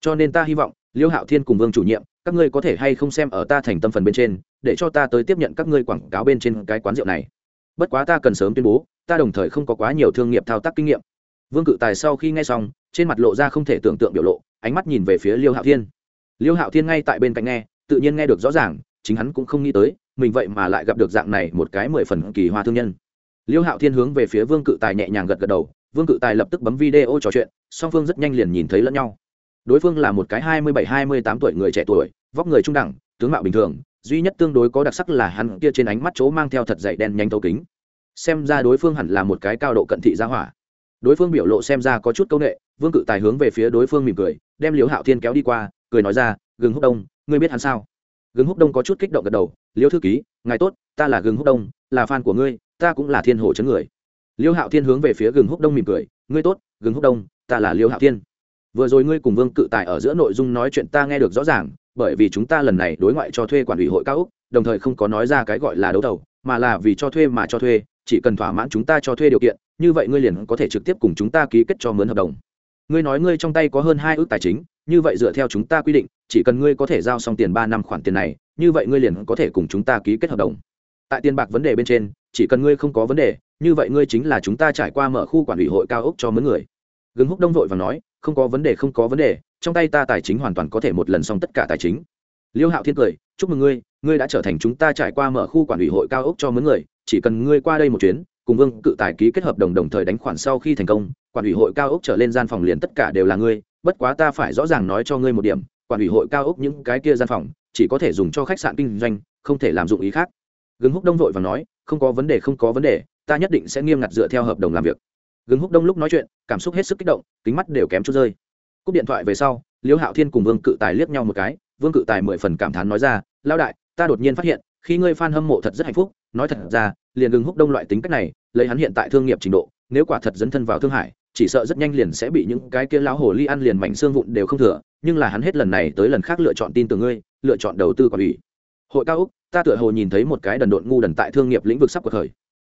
Speaker 1: Cho nên ta hy vọng, liêu hạo thiên cùng vương chủ nhiệm các ngươi có thể hay không xem ở ta thành tâm phần bên trên, để cho ta tới tiếp nhận các ngươi quảng cáo bên trên cái quán rượu này. Bất quá ta cần sớm tuyên bố, ta đồng thời không có quá nhiều thương nghiệp thao tác kinh nghiệm. Vương cự tài sau khi nghe xong, trên mặt lộ ra không thể tưởng tượng biểu lộ, ánh mắt nhìn về phía liêu hạo thiên. Liêu hạo thiên ngay tại bên cạnh nghe, tự nhiên nghe được rõ ràng, chính hắn cũng không nghĩ tới, mình vậy mà lại gặp được dạng này một cái mười phần kỳ hoa thương nhân. Liêu hạo thiên hướng về phía vương cự tài nhẹ nhàng gật gật đầu, vương cự tài lập tức bấm video trò chuyện, song phương rất nhanh liền nhìn thấy lẫn nhau đối phương là một cái hai mươi bảy, hai mươi tám tuổi người trẻ tuổi, vóc người trung đẳng, tướng mạo bình thường, duy nhất tương đối có đặc sắc là hắn kia trên ánh mắt chỗ mang theo thật dày đen nhanh thấu kính. Xem ra đối phương hẳn là một cái cao độ cận thị gia hỏa. Đối phương biểu lộ xem ra có chút c â u n ệ vương cự tài hướng về phía đối phương mỉm cười, đem liễu hạo thiên kéo đi qua, cười nói ra, gừng húc đông, ngươi biết hắn sao? Gừng húc đông có chút kích động gật đầu, liễu thư ký, ngài tốt, ta là gừng húc đông, là fan của ngươi, ta cũng là thiên hồ chấn người. Liễu hạo thiên hướng về phía gừng húc đông mỉm cười, ngươi tốt, gừng húc đông, ta là liễu hạo thiên vừa rồi ngươi cùng vương cự tài ở giữa nội dung nói chuyện ta nghe được rõ ràng, bởi vì chúng ta lần này đối ngoại cho thuê quản ủy hội cao úc đồng thời không có nói ra cái gọi là đấu thầu, mà là vì cho thuê mà cho thuê, chỉ cần thỏa mãn chúng ta cho thuê điều kiện, như vậy ngươi liền có thể trực tiếp cùng chúng ta ký kết cho mướn hợp đồng. Ngươi nói ngươi trong tay có hơn hai ước tài chính, như vậy dựa theo chúng ta quy định, chỉ cần ngươi có thể giao xong tiền ba năm khoản tiền này, như vậy ngươi liền có thể cùng chúng ta ký kết hợp đồng. Tại tiền bạc vấn đề bên trên, chỉ cần ngươi không có vấn đề, như vậy ngươi chính là chúng ta trải qua mở khu quản ủy hội cao ốc cho mướn người. Gừng húc đông vội và nói không có vấn đề, không có vấn đề, trong tay ta tài chính hoàn toàn có thể một lần xong tất cả tài chính. Liêu hạo thiên cười, chúc mừng ngươi ngươi đã trở thành chúng ta trải qua mở khu quản ủy hội cao ốc cho mướn người, chỉ cần ngươi qua đây một chuyến, cùng vương cự tài ký kết hợp đồng đồng thời đánh khoản sau khi thành công, quản ủy hội cao ốc trở lên gian phòng liền tất cả đều là ngươi, bất quá ta phải rõ ràng nói cho ngươi một điểm, quản ủy hội cao ốc những cái kia gian phòng, chỉ có thể dùng cho khách sạn kinh doanh, không thể làm dụng ý khác. Gừng húc đông vội và nói, không có vấn đề, không có vấn đề, ta nhất định sẽ nghiêm ngặt dựa theo hợp đồng làm việc gừng húc đông lúc nói chuyện, cảm xúc hết sức kích động, kính mắt đều kém chút rơi. Cúp điện thoại về sau liêu hạo thiên cùng vương cự tài liếc nhau một cái, vương cự tài mười phần cảm thán nói ra lao đại, ta đột nhiên phát hiện, khi ngươi f a n hâm mộ thật rất hạnh phúc, nói thật ra, liền gừng húc đông loại tính cách này, lấy hắn hiện tại thương nghiệp trình độ, nếu quả thật dấn thân vào thương hải, chỉ sợ rất nhanh liền sẽ bị những cái kia lão hồ ly ăn liền mảnh xương vụn đều không thừa, nhưng là hắn hết lần này tới lần khác lựa chọn tin từ ngươi, lựa chọn đầu tư quản ủy hội cao úc, ta tựa hồ nhìn thấy một cái đần độn ngu đần tại thương nghiệp lĩnh vực sắp cuộc khởi.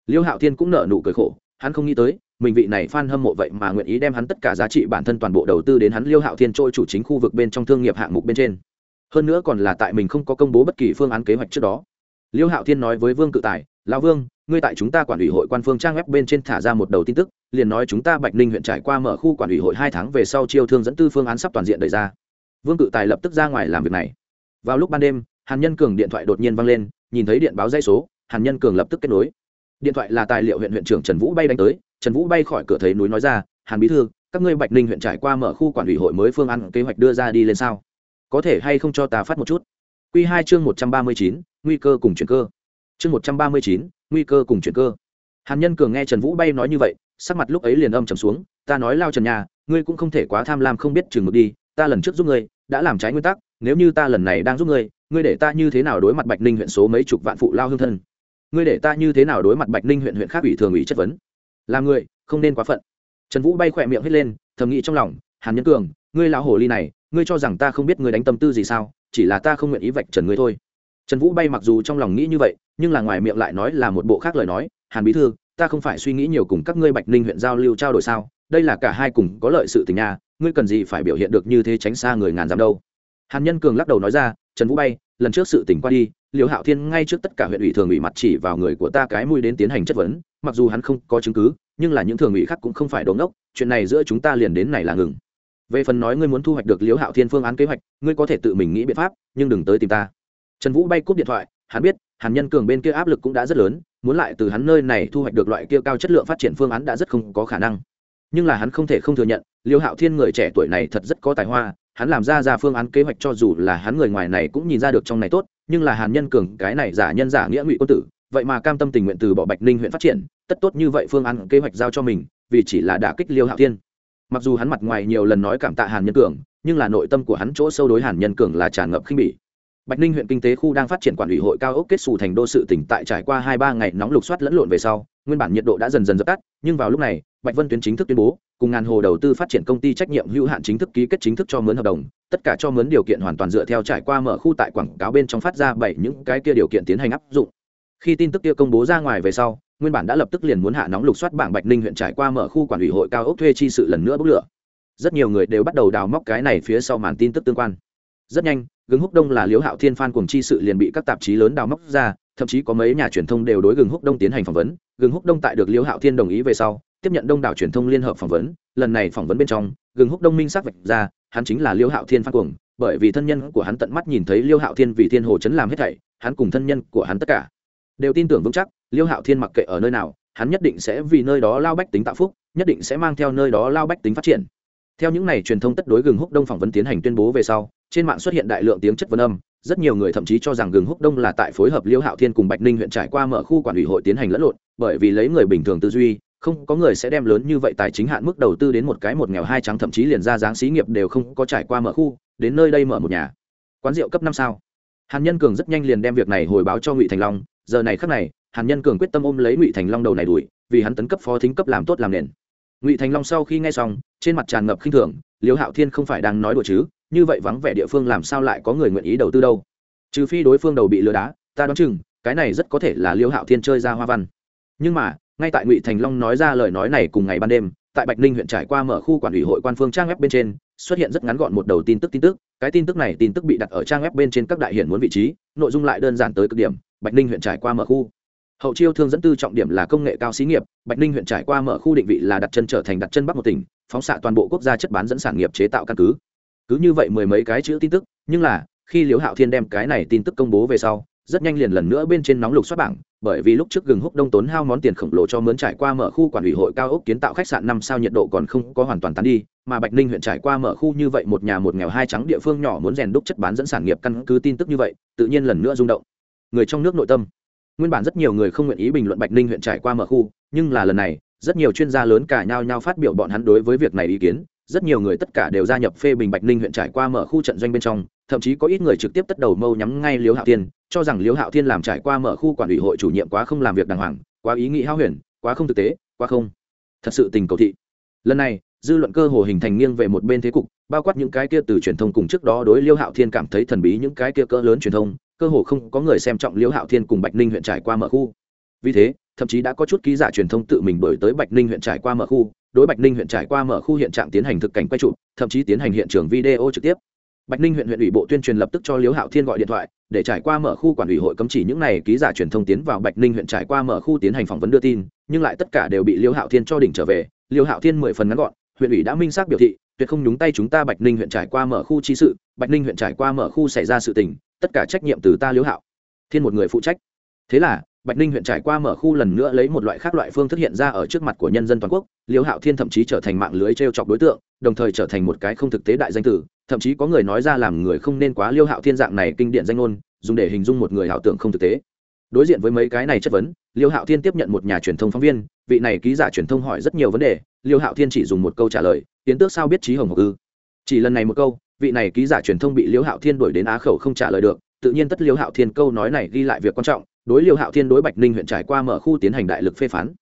Speaker 1: Liêu hạo thiên cũng nợ nụ cười khổ, hắn không nghĩ tới mình vị này phan hâm mộ vậy mà nguyện ý đem hắn tất cả giá trị bản thân toàn bộ đầu tư đến hắn liêu hạo thiên trôi chủ chính khu vực bên trong thương nghiệp hạng mục bên trên. Hơn nữa còn là tại mình không có công bố bất kỳ phương án kế hoạch trước đó. Liêu hạo thiên nói với vương cự tài, lão vương, ngươi tại chúng ta quản ủy hội quan phương trang web bên trên thả ra một đầu tin tức, liền nói chúng ta bạch ninh huyện trải qua mở khu quản ủy hội hai tháng về sau chiêu thương dẫn tư phương án sắp toàn diện đẩy ra. Vương cự tài lập tức ra ngoài làm việc này. Vào lúc ban đêm, hàn nhân cường điện thoại đột nhiên vang lên, nhìn thấy điện báo dây số, hàn nhân cường lập tức kết nối điện thoại là tài liệu huyện huyện trưởng trần vũ bay đánh tới, trần vũ bay khỏi cửa thấy núi nói ra, hàn bí thư, các ngươi bạch ninh huyện trải qua mở khu quản ủy hội mới phương án kế hoạch đưa ra đi lên sao? Có thể hay không cho ta phát một chút? Q hai chương một trăm ba mươi chín, nguy cơ cùng chuyển cơ. Chương một trăm ba mươi chín, nguy cơ cùng chuyển cơ. Hàn nhân cường nghe trần vũ bay nói như vậy, sắc mặt lúc ấy liền âm trầm xuống, ta nói lao trần nhà, ngươi cũng không thể quá tham lam không biết chừng mực đi, ta lần trước giúp ngươi, đã làm trái nguyên tắc, nếu như ta lần này đang giúp ngươi ngươi để ta như thế nào đối mặt bạch ninh huyện số mấy chục vạn phụ lao hương thân? Ngươi để ta như thế nào đối mặt bạch ninh huyện huyện khác ủy thường ủy chất vấn? Làm người, không nên quá phận. Trần vũ bay khỏe miệng hết lên, thầm nghĩ trong lòng, hàn nhân cường, ngươi lão hồ ly này, ngươi cho rằng ta không biết ngươi đánh tâm tư gì sao, chỉ là ta không nguyện ý vạch trần ngươi thôi. Trần vũ bay mặc dù trong lòng nghĩ như vậy, nhưng là ngoài miệng lại nói là một bộ khác lời nói, hàn bí thư, ta không phải suy nghĩ nhiều cùng các ngươi bạch ninh huyện giao lưu trao đổi sao, đây là cả hai cùng có lợi sự tình nhà ngươi cần gì phải biểu hiện được như thế tránh xa người ngàn dặm đâu? Hàn nhân cường lắc đầu nói ra, trần vũ bay lần trước sự tỉnh qua đi liều hạo thiên ngay trước tất cả huyện ủy thường ủy mặt chỉ vào người của ta cái mũi đến tiến hành chất vấn, mặc dù hắn không có chứng cứ, nhưng là những thường ủy khác cũng không phải đồn đốc chuyện này giữa chúng ta liền đến này là ngừng. Về phần nói ngươi muốn thu hoạch được liễu hạo thiên phương án kế hoạch, ngươi có thể tự mình nghĩ biện pháp, nhưng đừng tới tìm ta. Trần vũ bay cúp điện thoại, hắn biết, hàn nhân cường bên kia áp lực cũng đã rất lớn, muốn lại từ hắn nơi này thu hoạch được loại kia cao chất lượng phát triển phương án đã rất không có khả năng. Nhưng là hắn không thể không thừa nhận liêu hạo thiên người trẻ tuổi này thật rất có tài hoa hắn làm ra ra phương án kế hoạch cho dù là hắn người ngoài này cũng nhìn ra được trong này tốt, nhưng là hàn nhân cường, cái này giả nhân giả nghĩa ngụy quân tử, vậy mà cam tâm tình nguyện từ bỏ bạch ninh huyện phát triển, tất tốt như vậy phương án kế hoạch giao cho mình, vì chỉ là đả kích liêu hạo thiên. Mặc dù hắn mặt ngoài nhiều lần nói cảm tạ hàn nhân cường, nhưng là nội tâm của hắn chỗ sâu đối hàn nhân cường là tràn ngập khinh bỉ. Bạch ninh huyện kinh tế khu đang phát triển quản ủy hội cao ốc kết xù thành đô sự tỉnh tại trải qua hai ba ngày nóng lục soát lẫn lộn về sau, nguyên bản nhiệt độ đã dần dần dập tắt, nhưng vào lúc này bạch vân tuyến chính thức tuyên bố, cùng ngàn hồ đầu tư phát triển công ty trách nhiệm hữu hạn chính thức ký kết chính thức cho mướn hợp đồng, tất cả cho mướn điều kiện hoàn toàn dựa theo trải qua mở khu tại quảng cáo bên trong phát ra bảy những cái kia điều kiện tiến hành áp dụng. Khi tin tức kia công bố ra ngoài về sau, nguyên bản đã lập tức liền muốn hạ nóng lục soát bảng bạch ninh huyện trải qua mở khu quản ủy hội cao ốc thuê chi sự lần nữa bốc lửa. Rất nhiều người đều bắt đầu đào móc cái này phía sau màn tin tức tương quan. Rất nhanh, gừng húc đông là Liễu hạo thiên phan cùng chi sự liền bị các tạp chí lớn đào móc ra, thậm chí có mấy nhà truyền thông đều đối gừng húc đông tiến hành phỏng vấn. Gừng húc đông tại được liễu hạo thiên đồng ý về sau tiếp nhận đông đảo truyền thông liên hợp phỏng vấn, lần này phỏng vấn bên trong, gừng húc đông minh xác vạch ra, hắn chính là liêu hạo thiên phan cuồng, bởi vì thân nhân của hắn tận mắt nhìn thấy liêu hạo thiên vì thiên hồ chấn làm hết thảy, hắn cùng thân nhân của hắn tất cả đều tin tưởng vững chắc, liêu hạo thiên mặc kệ ở nơi nào, hắn nhất định sẽ vì nơi đó lao bách tính tạo phúc, nhất định sẽ mang theo nơi đó lao bách tính phát triển. Theo những này truyền thông tất đối gừng húc đông phỏng vấn tiến hành tuyên bố về sau, trên mạng xuất hiện đại lượng tiếng chất vấn âm, rất nhiều người thậm chí cho rằng gừng húc đông là tại phối hợp liêu hạo thiên cùng bạch ninh huyện trải qua mở khu quản ủy hội tiến hành lẫn lộn, bởi vì lấy người bình thường tư duy không có người sẽ đem lớn như vậy tài chính hạn mức đầu tư đến một cái một nghèo hai trắng, thậm chí liền ra dáng xí nghiệp đều không có trải qua mở khu, đến nơi đây mở một nhà. Quán rượu cấp năm sao? Hàn nhân cường rất nhanh liền đem việc này hồi báo cho ngụy thành long, giờ này khắc này, hàn nhân cường quyết tâm ôm lấy ngụy thành long đầu này đuổi, vì hắn tấn cấp phó thính cấp làm tốt làm nền. Ngụy thành long sau khi nghe xong, trên mặt tràn ngập khinh thường, liêu hạo thiên không phải đang nói đùa chứ, như vậy vắng vẻ địa phương làm sao lại có người nguyện ý đầu tư đâu? Trừ phi đối phương đầu bị lừa đá, ta đoán chừng, cái này rất có thể là liêu hạo thiên chơi ra hoa văn. Nhưng mà ngay tại ngụy thành long nói ra lời nói này cùng ngày ban đêm, tại bạch ninh huyện trải qua mở khu quản ủy hội quan phương trang web bên trên, xuất hiện rất ngắn gọn một đầu tin tức tin tức. Cái tin tức này, tin tức bị đặt ở trang web bên trên các đại hiển muốn vị trí, nội dung lại đơn giản tới cực điểm. Bạch ninh huyện trải qua mở khu. Hậu chiêu thương dẫn tư trọng điểm là công nghệ cao xí nghiệp. Bạch ninh huyện trải qua mở khu định vị là đặt chân trở thành đặt chân bắc một tỉnh, phóng xạ toàn bộ quốc gia chất bán dẫn sản nghiệp chế tạo căn cứ. Cứ như vậy mười mấy cái chữ tin tức, nhưng là, khi liễu hạo thiên đem cái này tin tức công bố về sau rất nhanh liền lần nữa bên trên nóng lục xoát bảng, bởi vì lúc trước gừng húc đông tốn hao món tiền khổng lồ cho mướn trải qua mở khu quản ủy hội cao ốc kiến tạo khách sạn năm sao nhiệt độ còn không có hoàn toàn tán đi, mà bạch ninh huyện trải qua mở khu như vậy một nhà một nghèo hai trắng địa phương nhỏ muốn rèn đúc chất bán dẫn sản nghiệp căn cứ tin tức như vậy, tự nhiên lần nữa rung động. Người trong nước nội tâm. Nguyên bản rất nhiều người không nguyện ý bình luận bạch ninh huyện trải qua mở khu, nhưng là lần này, rất nhiều chuyên gia lớn cả nhau nhau phát biểu bọn hắn đối với việc này ý kiến rất nhiều người tất cả đều gia nhập phê bình bạch ninh huyện trải qua mở khu trận doanh bên trong, thậm chí có ít người trực tiếp tất đầu mâu nhắm ngay liếu hạo thiên, cho rằng liếu hạo thiên làm trải qua mở khu quản ủy hội chủ nhiệm quá không làm việc đàng hoàng, quá ý nghĩ hao huyền, quá không thực tế, quá không thật sự tình cầu thị. Lần này, dư luận cơ hồ hình thành nghiêng về một bên thế cục, bao quát những cái kia từ truyền thông cùng trước đó đối liêu hạo thiên cảm thấy thần bí những cái kia cỡ lớn truyền thông, cơ hồ không có người xem trọng liêu hạo thiên cùng bạch ninh huyện trải qua mở khu. Vì thế thậm chí đã có chút ký giả truyền thông tự mình đổi tới bạch ninh huyện trải qua mở khu, đối bạch ninh huyện trải qua mở khu hiện trạng tiến hành thực cảnh quay trụ thậm chí tiến hành hiện trường video trực tiếp. Bạch ninh huyện huyện ủy bộ tuyên truyền lập tức cho liếu hạo thiên gọi điện thoại, để trải qua mở khu quản ủy hội cấm chỉ những này ký giả truyền thông tiến vào bạch ninh huyện trải qua mở khu tiến hành phỏng vấn đưa tin, nhưng lại tất cả đều bị liêu hạo thiên cho đỉnh trở về. Liêu hạo thiên mười phần ngắn gọn, huyện ủy đã minh xác biểu thị, tuyệt không nhúng tay chúng ta bạch ninh huyện trải qua mở khu chi sự, bạch ninh huyện trải qua mở khu xảy ra sự tình, tất cả trách nhiệm từ ta liếu hạo. Thiên một người phụ trách. Thế là bạch ninh huyện trải qua mở khu lần nữa lấy một loại khác loại phương thức hiện ra ở trước mặt của nhân dân toàn quốc, Liêu hạo thiên thậm chí trở thành mạng lưới t r e o chọc đối tượng, đồng thời trở thành một cái không thực tế đại danh tử, thậm chí có người nói ra làm người không nên quá liêu hạo thiên dạng này kinh điển danh ngôn, dùng để hình dung một người hảo tưởng không thực tế. Đối diện với mấy cái này chất vấn, liêu hạo thiên tiếp nhận một nhà truyền thông phóng viên, vị này ký giả truyền thông hỏi rất nhiều vấn đề, liêu hạo thiên chỉ dùng một câu trả lời, tiến tước sao biết trí hồng hộc ư? Chỉ lần này một câu, vị này ký giả truyền thông bị liêu hạo thiên đuổi đến á khẩu không trả lời được, tự nhiên tất liêu hạo thiên câu nói này ghi lại việc quan trọng đối liêu hạo thiên đối bạch ninh huyện trải qua mở khu tiến hành đại lực phê phán.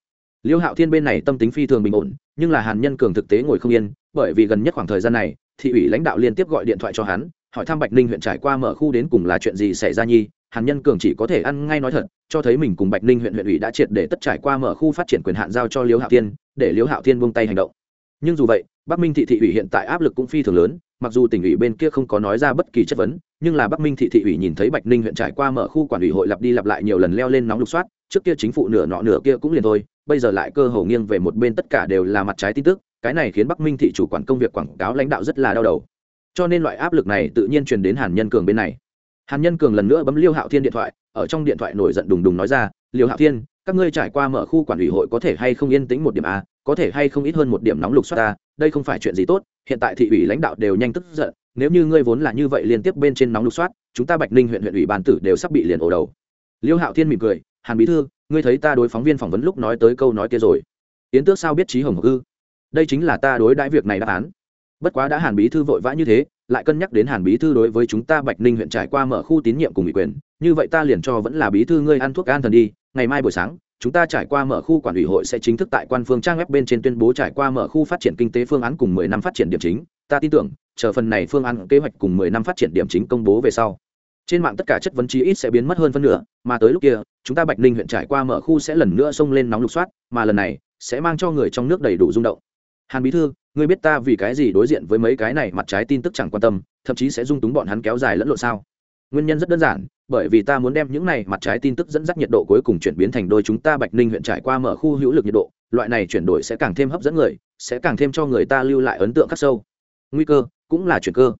Speaker 1: Liêu hạo thiên bên này tâm tính phi thường bình ổn, nhưng là hàn nhân cường thực tế ngồi không yên, bởi vì gần nhất khoảng thời gian này, thị ủy lãnh đạo liên tiếp gọi điện thoại cho hắn, hỏi thăm bạch ninh huyện trải qua mở khu đến cùng là chuyện gì xảy ra nhi, hàn nhân cường chỉ có thể ăn ngay nói thật, cho thấy mình cùng bạch ninh huyện huyện ủy đã triệt để tất trải qua mở khu phát triển quyền hạn giao cho liêu hạo thiên, để liêu hạo thiên buông tay hành động. Nhưng dù vậy, bắc minh thị thị ủy hiện tại áp lực cũng phi thường lớn mặc dù tỉnh ủy bên kia không có nói ra bất kỳ chất vấn, nhưng là bắc minh thị thị ủy nhìn thấy bạch ninh huyện trải qua mở khu quản ủy hội lặp đi lặp lại nhiều lần leo lên nóng lục soát, trước kia chính phủ nửa nọ nửa kia cũng liền thôi, bây giờ lại cơ hồ nghiêng về một bên tất cả đều là mặt trái tin tức, cái này khiến bắc minh thị chủ quản công việc quảng cáo lãnh đạo rất là đau đầu. Cho nên loại áp lực này tự nhiên truyền đến hàn nhân cường bên này. Hàn nhân cường lần nữa bấm liêu hạo thiên điện thoại, ở trong điện thoại nổi giận đùng đùng nói ra, liêu hạo thiên các ngươi trải qua mở khu quản ủy hội có thể hay không yên tĩnh một điểm a? Có thể hay không ít hơn một điểm nóng lục xoát ta đây không phải chuyện gì tốt, hiện tại thị ủy lãnh đạo đều nhanh tức giận, nếu như ngươi vốn là như vậy liên tiếp bên trên nóng lục xoát chúng ta bạch ninh huyện huyện ủy ban tử đều sắp bị liền ổ đầu. Liêu hạo thiên mỉm cười, hàn bí thư, ngươi thấy ta đối phóng viên phỏng vấn lúc nói tới câu nói kia rồi. Yến tước sao biết trí hồng ư đây chính là ta đối đãi việc này đáp án. Bất quá đã hàn bí thư vội vã như thế, lại cân nhắc đến hàn bí thư đối với chúng ta bạch ninh huyện trải qua mở khu tín nhiệm cùng ủy quyền, như vậy ta liền cho vẫn là bí thư ngươi ăn thuốc an thần đi ngày mai buổi sáng chúng ta trải qua mở khu quản ủy hội sẽ chính thức tại quan phương trang web bên trên tuyên bố trải qua mở khu phát triển kinh tế phương án cùng 10 năm phát triển điểm chính. Ta tin tưởng, chờ phần này phương án kế hoạch cùng 10 năm phát triển điểm chính công bố về sau. Trên mạng tất cả chất vấn chí ít sẽ biến mất hơn phân nửa, mà tới lúc kia, chúng ta Bạch Ninh huyện trải qua mở khu sẽ lần nữa xông lên nóng lục soát, mà lần này sẽ mang cho người trong nước đầy đủ rung động. Hàn bí thư, ngươi biết ta vì cái gì đối diện với mấy cái này mặt trái tin tức chẳng quan tâm, thậm chí sẽ dung túng bọn hắn kéo dài lẫn lộn sao? Nguyên nhân rất đơn giản, bởi vì ta muốn đem những này mặt trái tin tức dẫn dắt nhiệt độ cuối cùng chuyển biến thành đôi chúng ta bạch ninh huyện trải qua mở khu hữu lực nhiệt độ loại này chuyển đổi sẽ càng thêm hấp dẫn người sẽ càng thêm cho người ta lưu lại ấn tượng khắc sâu. Nguy cơ cũng là chuyển cơ.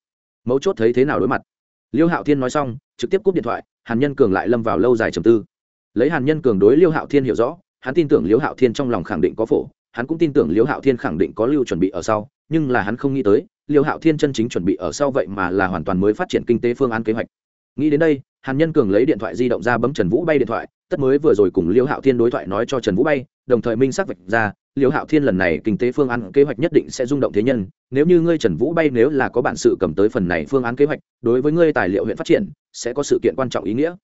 Speaker 1: Mấu chốt thấy thế nào đối mặt? Liêu hạo thiên nói xong trực tiếp cúp điện thoại hàn nhân cường lại lâm vào lâu dài trầm tư. Lấy hàn nhân cường đối liêu hạo thiên hiểu rõ hắn tin tưởng liêu hạo thiên trong lòng khẳng định có phổ hắn cũng tin tưởng liêu hạo thiên khẳng định có lưu chuẩn bị ở sau nhưng là hắn không nghĩ tới liêu hạo thiên chân chính chuẩn bị ở sau vậy mà là hoàn toàn mới phát triển kinh tế phương án kế hoạch nghĩ đến đây, hàn nhân cường lấy điện thoại di động ra bấm trần vũ bay điện thoại, tất mới vừa rồi cùng liêu hạo thiên đối thoại nói cho trần vũ bay, đồng thời minh xác vạch ra, liêu hạo thiên lần này kinh tế phương án kế hoạch nhất định sẽ rung động thế nhân, nếu như ngươi trần vũ bay nếu là có bản sự cầm tới phần này phương án kế hoạch, đối với ngươi tài liệu huyện phát triển, sẽ có sự kiện quan trọng ý nghĩa.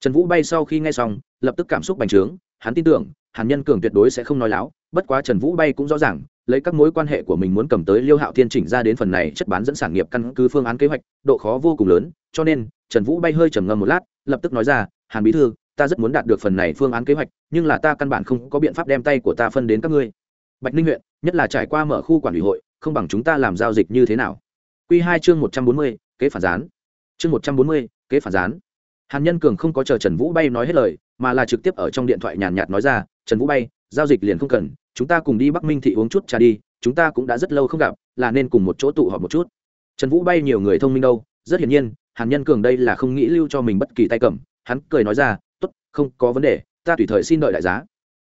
Speaker 1: Trần vũ bay sau khi nghe xong, lập tức cảm xúc bành trướng, hắn tin tưởng, hàn nhân cường tuyệt đối sẽ không nói láo, bất quá trần vũ bay cũng rõ ràng, lấy các mối quan hệ của mình muốn cầm tới liêu hạo thiên chỉnh ra đến phần này chất bán dẫn sản nghiệp căn cứ phương án kế hoạch, độ khó vô cùng lớn, cho nên trần vũ bay hơi trầm ngâm một lát, lập tức nói ra, hàn bí thư, ta rất muốn đạt được phần này phương án kế hoạch, nhưng là ta căn bản không có biện pháp đem tay của ta phân đến các ngươi. Bạch ninh huyện, nhất là trải qua mở khu quản ủy hội, không bằng chúng ta làm giao dịch như thế nào? Q hai chương một trăm bốn mươi, kế phản gián. Chương một trăm bốn mươi, kế phản gián. Hàn nhân cường không có chờ trần vũ bay nói hết lời, mà là trực tiếp ở trong điện thoại nhàn nhạt nói ra, trần vũ bay, giao dịch liền không cần, chúng ta cùng đi bắc minh thị uống chút trà đi, chúng ta cũng đã rất lâu không gặp, là nên cùng một chỗ tụ họp một chút. Trần vũ bay nhiều người thông minh đâu, rất hiển nhiên hàn nhân cường đây là không nghĩ lưu cho mình bất kỳ tay cầm, hắn cười nói ra t ố t không có vấn đề, ta tùy thời xin đợi đại giá.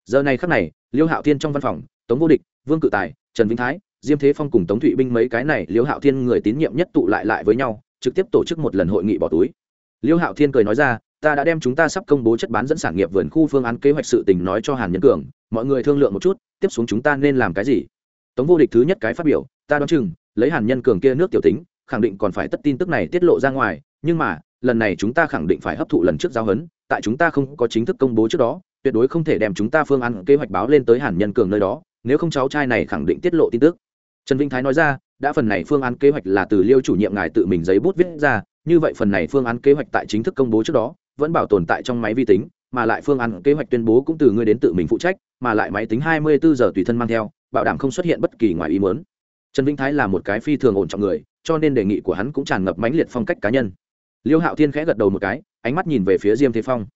Speaker 1: Giờ này khắc này, liêu hạo thiên trong văn phòng, tống vô địch, vương cự tài, trần vĩnh thái, diêm thế phong cùng tống thụy binh mấy cái này liêu hạo thiên người tín nhiệm nhất tụ lại lại với nhau, trực tiếp tổ chức một lần hội nghị bỏ túi. Liêu hạo thiên cười nói ra, ta đã đem chúng ta sắp công bố chất bán dẫn sản nghiệp vườn khu phương án kế hoạch sự tình nói cho hàn nhân cường, mọi người thương lượng một chút, tiếp xuống chúng ta nên làm cái gì? Tống vô địch thứ nhất cái phát biểu, ta đoán chừng, lấy hàn nhân cường kia nước tiểu tính khẳng định còn phải tất tin tức này tiết lộ ra ngoài, nhưng mà, lần này chúng ta khẳng định phải hấp thụ lần trước giao hấn tại chúng ta không có chính thức công bố trước đó, tuyệt đối không thể đem chúng ta phương án kế hoạch báo lên tới hàn nhân cường nơi đó, nếu không cháu trai này khẳng định tiết lộ tin tức. Trần vĩnh thái nói ra, đã phần này phương án kế hoạch là từ liêu chủ nhiệm ngài tự mình giấy bút viết ra, như vậy phần này phương án kế hoạch tại chính thức công bố trước đó, vẫn bảo tồn tại trong máy vi tính, mà lại phương án kế hoạch tuyên bố cũng từ ngươi đến tự mình phụ trách, mà lại máy tính 24 giờ tùy thân mang theo, bảo đảm không xuất hiện bất kỳ ngoài ý muốn. Trần vĩnh thái là một cái phi thường ổn trọng người cho nên đề nghị của hắn cũng tràn ngập mãnh liệt phong cách cá nhân. Liêu hạo thiên khẽ gật đầu một cái, ánh mắt nhìn về phía diêm thế phong.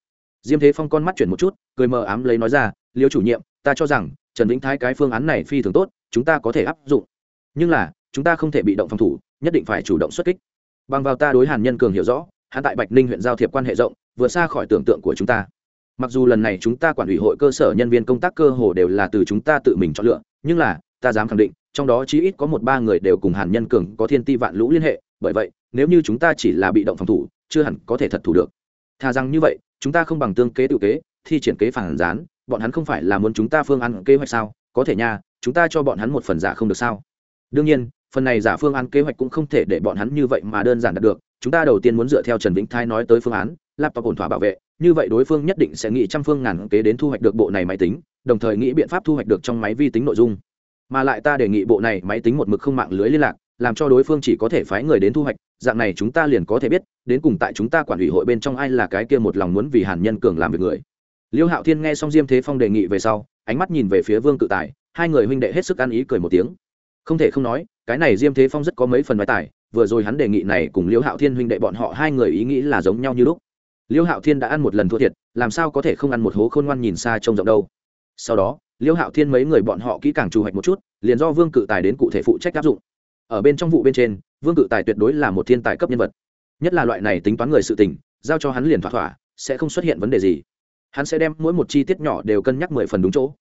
Speaker 1: Diêm thế phong con mắt chuyển một chút, cười mờ ám lấy nói ra, liêu chủ nhiệm, ta cho rằng, trần vĩnh thái cái phương án này phi thường tốt, chúng ta có thể áp dụng. Nhưng là, chúng ta không thể bị động phòng thủ, nhất định phải chủ động xuất kích. Bằng vào ta đối hàn nhân cường hiểu rõ, hắn tại bạch ninh huyện giao thiệp quan hệ rộng, vượt xa khỏi tưởng tượng của chúng ta. Mặc dù lần này chúng ta quản ủy hội cơ sở nhân viên công tác cơ hồ đều là từ chúng ta tự mình chọn lựa, nhưng là, ta dám khẳng định trong đó chí ít có một ba người đều cùng hàn nhân cường có thiên ti vạn lũ liên hệ, bởi vậy, nếu như chúng ta chỉ là bị động phòng thủ, chưa hẳn có thể thật thủ được. Thà rằng như vậy, chúng ta không bằng tương kế tự kế, thi triển kế phản gián, bọn hắn không phải là muốn chúng ta phương án kế hoạch sao? Có thể nha, chúng ta cho bọn hắn một phần giả không được sao? Đương nhiên, phần này giả phương án kế hoạch cũng không thể để bọn hắn như vậy mà đơn giản đạt được. Chúng ta đầu tiên muốn dựa theo trần vĩnh thái nói tới phương án, laptop ổn thỏa bảo vệ, như vậy đối phương nhất định sẽ nghĩ trăm phương ngàn kế đến thu hoạch được bộ này máy tính, đồng thời nghĩ biện pháp thu hoạch được trong máy vi tính nội dung mà lại ta đề nghị bộ này máy tính một mực không mạng lưới liên lạc, làm cho đối phương chỉ có thể phái người đến thu hoạch, dạng này chúng ta liền có thể biết, đến cùng tại chúng ta quản ủy hội bên trong ai là cái kia một lòng muốn vì hàn nhân cường làm việc người. Liêu hạo thiên nghe xong diêm thế phong đề nghị về sau, ánh mắt nhìn về phía vương cự tài, hai người huynh đệ hết sức ăn ý cười một tiếng. Không thể không nói, cái này diêm thế phong rất có mấy phần máy tài, vừa rồi hắn đề nghị này cùng liêu hạo thiên huynh đệ bọn họ hai người ý nghĩ là giống nhau như lúc. Liêu hạo thiên đã ăn một lần thua thiệt, làm sao có thể không ăn một hố khôn ngoan nhìn xa trông rộng đâu. Sau đó liêu hạo thiên mấy người bọn họ kỹ càng trù hoạch một chút, liền do vương cự tài đến cụ thể phụ trách áp dụng. Ở bên trong vụ bên trên, vương cự tài tuyệt đối là một thiên tài cấp nhân vật. Nhất là loại này tính toán người sự tình, giao cho hắn liền thỏa thỏa, sẽ không xuất hiện vấn đề gì. Hắn sẽ đem mỗi một chi tiết nhỏ đều cân nhắc mười phần đúng chỗ.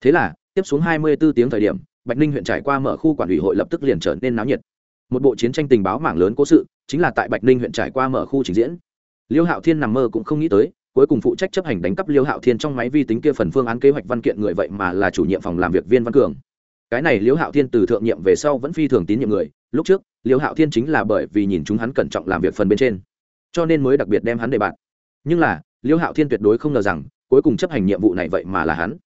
Speaker 1: Thế là, tiếp xuống hai mươi 24 tiếng thời điểm, bạch ninh huyện trải qua mở khu quản ủy hội lập tức liền trở nên náo nhiệt. Một bộ chiến tranh tình báo mảng lớn cố sự, chính là tại bạch ninh huyện trải qua mở khu trình diễn. Liêu hạo thiên nằm mơ cũng không nghĩ tới cuối cùng phụ trách chấp hành đánh cắp liêu hạo thiên trong máy vi tính kia phần phương án kế hoạch văn kiện người vậy mà là chủ nhiệm phòng làm việc viên văn cường. Cái này liêu hạo thiên từ thượng nhiệm về sau vẫn phi thường tín nhiệm người, lúc trước, liêu hạo thiên chính là bởi vì nhìn chúng hắn cẩn trọng làm việc phần bên trên, cho nên mới đặc biệt đem hắn đề bạt. Nhưng là, liêu hạo thiên tuyệt đối không ngờ rằng, cuối cùng chấp hành nhiệm vụ này vậy mà là hắn.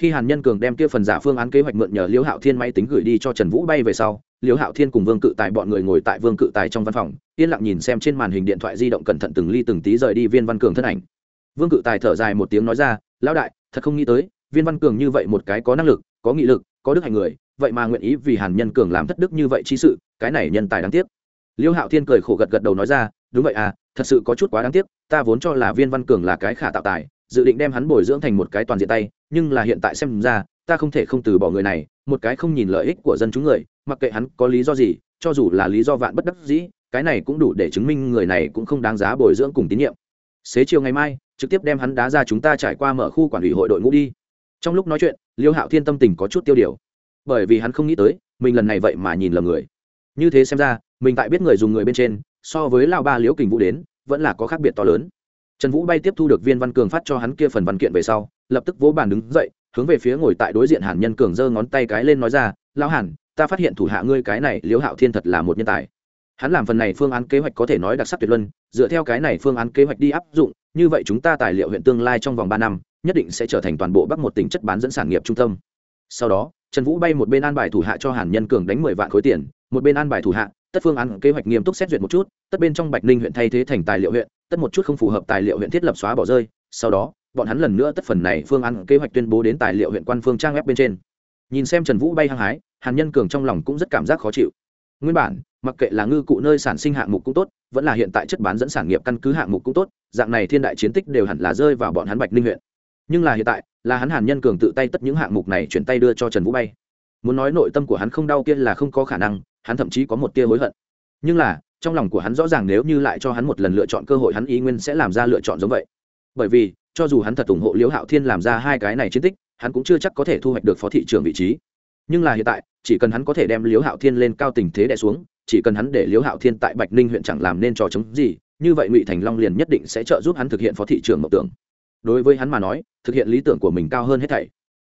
Speaker 1: Khi hàn nhân cường đem kia phần giả phương án kế hoạch mượn nhờ liêu hạo thiên máy tính gửi đi cho trần vũ bay về sau, liêu hạo thiên cùng vương cự tài bọn người ngồi tại vương cự tài trong văn phòng, yên lặng nhìn xem trên màn hình điện thoại di động cẩn thận từng ly từng tí rời đi viên văn cường thân ảnh vương cự tài thở dài một tiếng nói ra, lão đại, thật không nghĩ tới, viên văn cường như vậy một cái có năng lực, có nghị lực, có đức hạnh người, vậy mà nguyện ý vì hàn nhân cường làm thất đức như vậy chi sự, cái này nhân tài đáng tiếc. Liêu hạo thiên cười khổ gật gật đầu nói ra, đúng vậy à thật sự có chút quá đáng tiếc, ta vốn cho là viên văn cường là cái khả tạo tài, dự định đem hắn bồi dưỡng thành một cái toàn diện tay, nhưng là hiện tại xem ra, ta không thể không từ bỏ người này, một cái không nhìn lợi ích của dân chúng người, mặc kệ hắn có lý do gì, cho dù là lý do vạn bất đắc dĩ, cái này cũng đủ để chứng minh người này cũng không đáng giá bồi dưỡng cùng tín nhiệm. Xế chiều ngày mai trực tiếp đem hắn đá ra chúng ta trải qua mở khu quản ủy hội đội ngũ đi. Trong lúc nói chuyện, liêu hạo thiên tâm tình có chút tiêu điều. Bởi vì hắn không nghĩ tới, mình lần này vậy mà nhìn lầm người. Như thế xem ra, mình tại biết người dùng người bên trên, so với lao ba liễu kình vũ đến, vẫn là có khác biệt to lớn. Trần vũ bay tiếp thu được viên văn cường phát cho hắn kia phần văn kiện về sau, lập tức vỗ bàn đứng dậy, hướng về phía ngồi tại đối diện hàn nhân cường giơ ngón tay cái lên nói ra lao hàn, ta phát hiện thủ hạ ngươi cái này liễu hạo thiên thật là một nhân tài hắn làm phần này phương án kế hoạch có thể nói đặc sắc tuyệt luân, dựa theo cái này phương án kế hoạch đi áp dụng, như vậy chúng ta tài liệu huyện tương lai trong vòng ba năm, nhất định sẽ trở thành toàn bộ bắc một tỉnh chất bán dẫn sản nghiệp trung tâm. Sau đó, trần vũ bay một bên an bài thủ hạ cho hàn nhân cường đánh mười vạn khối tiền, một bên an bài thủ hạ, tất phương án kế hoạch nghiêm túc xét duyệt một chút, tất bên trong bạch ninh huyện thay thế thành tài liệu huyện, tất một chút không phù hợp tài liệu huyện thiết lập xóa bỏ rơi, sau đó, bọn hắn lần nữa tất phần này phương án kế hoạch tuyên bố đến tài liệu huyện quan phương trang web bên trên. Nhìn xem trần vũ bay hăng hái, hàn nhân cường trong lòng cũng rất cảm giác khó chịu nguyên bản, mặc kệ là ngư cụ nơi sản sinh hạng mục cũng tốt, vẫn là hiện tại chất bán dẫn sản nghiệp căn cứ hạng mục cũng tốt, dạng này thiên đại chiến tích đều hẳn là rơi vào bọn hắn bạch ninh huyện. Nhưng là hiện tại, là hắn hàn nhân cường tự tay tất những hạng mục này chuyển tay đưa cho trần vũ bay. Muốn nói nội tâm của hắn không đau kia là không có khả năng, hắn thậm chí có một tia hối hận. Nhưng là, trong lòng của hắn rõ ràng nếu như lại cho hắn một lần lựa chọn cơ hội hắn ý nguyên sẽ làm ra lựa chọn giống vậy. Bởi vì, cho dù hắn thật ủng hộ liễu hạo thiên làm ra hai cái này chiến tích, hắn cũng chưa chắc có thể thu hoạch được phó thị trưởng vị trí. Nhưng là hiện tại chỉ cần hắn có thể đem liễu hạo thiên lên cao tình thế đẻ xuống, chỉ cần hắn để liễu hạo thiên tại bạch ninh huyện chẳng làm nên trò chống gì, như vậy ngụy thành long liền nhất định sẽ trợ giúp hắn thực hiện phó thị trưởng mộng tưởng. Đối với hắn mà nói, thực hiện lý tưởng của mình cao hơn hết thảy.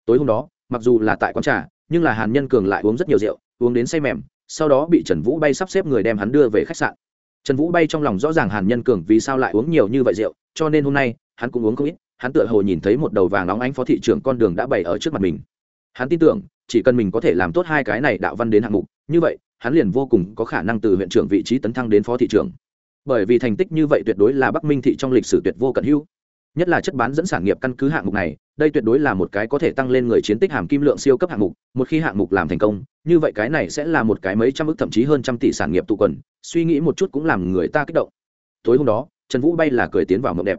Speaker 1: Tối hôm đó, mặc dù là tại quán trà, nhưng là hàn nhân cường lại uống rất nhiều rượu, uống đến say mềm, sau đó bị trần vũ bay sắp xếp người đem hắn đưa về khách sạn. Trần vũ bay trong lòng rõ ràng hàn nhân cường vì sao lại uống nhiều như vậy rượu, cho nên hôm nay, hắn cũng uống không ít, hắn tựa hồ nhìn thấy một đầu vàng nóng ánh phó thị trưởng con đường đã bày ở trước mặt mình. Hắn tin tưởng chỉ cần mình có thể làm tốt hai cái này đạo văn đến hạng mục, như vậy, hắn liền vô cùng có khả năng từ huyện trưởng vị trí tấn thăng đến phó thị trưởng. Bởi vì thành tích như vậy tuyệt đối là bắc minh thị trong lịch sử tuyệt vô cận hữu. Nhất là chất bán dẫn sản nghiệp căn cứ hạng mục này, đây tuyệt đối là một cái có thể tăng lên người chiến tích hàm kim lượng siêu cấp hạng mục, một khi hạng mục làm thành công, như vậy cái này sẽ là một cái mấy trăm ức thậm chí hơn trăm tỷ sản nghiệp tụ quần, suy nghĩ một chút cũng làm người ta kích động. Tối hôm đó, trần vũ bay là cười tiến vào mộng đẹp.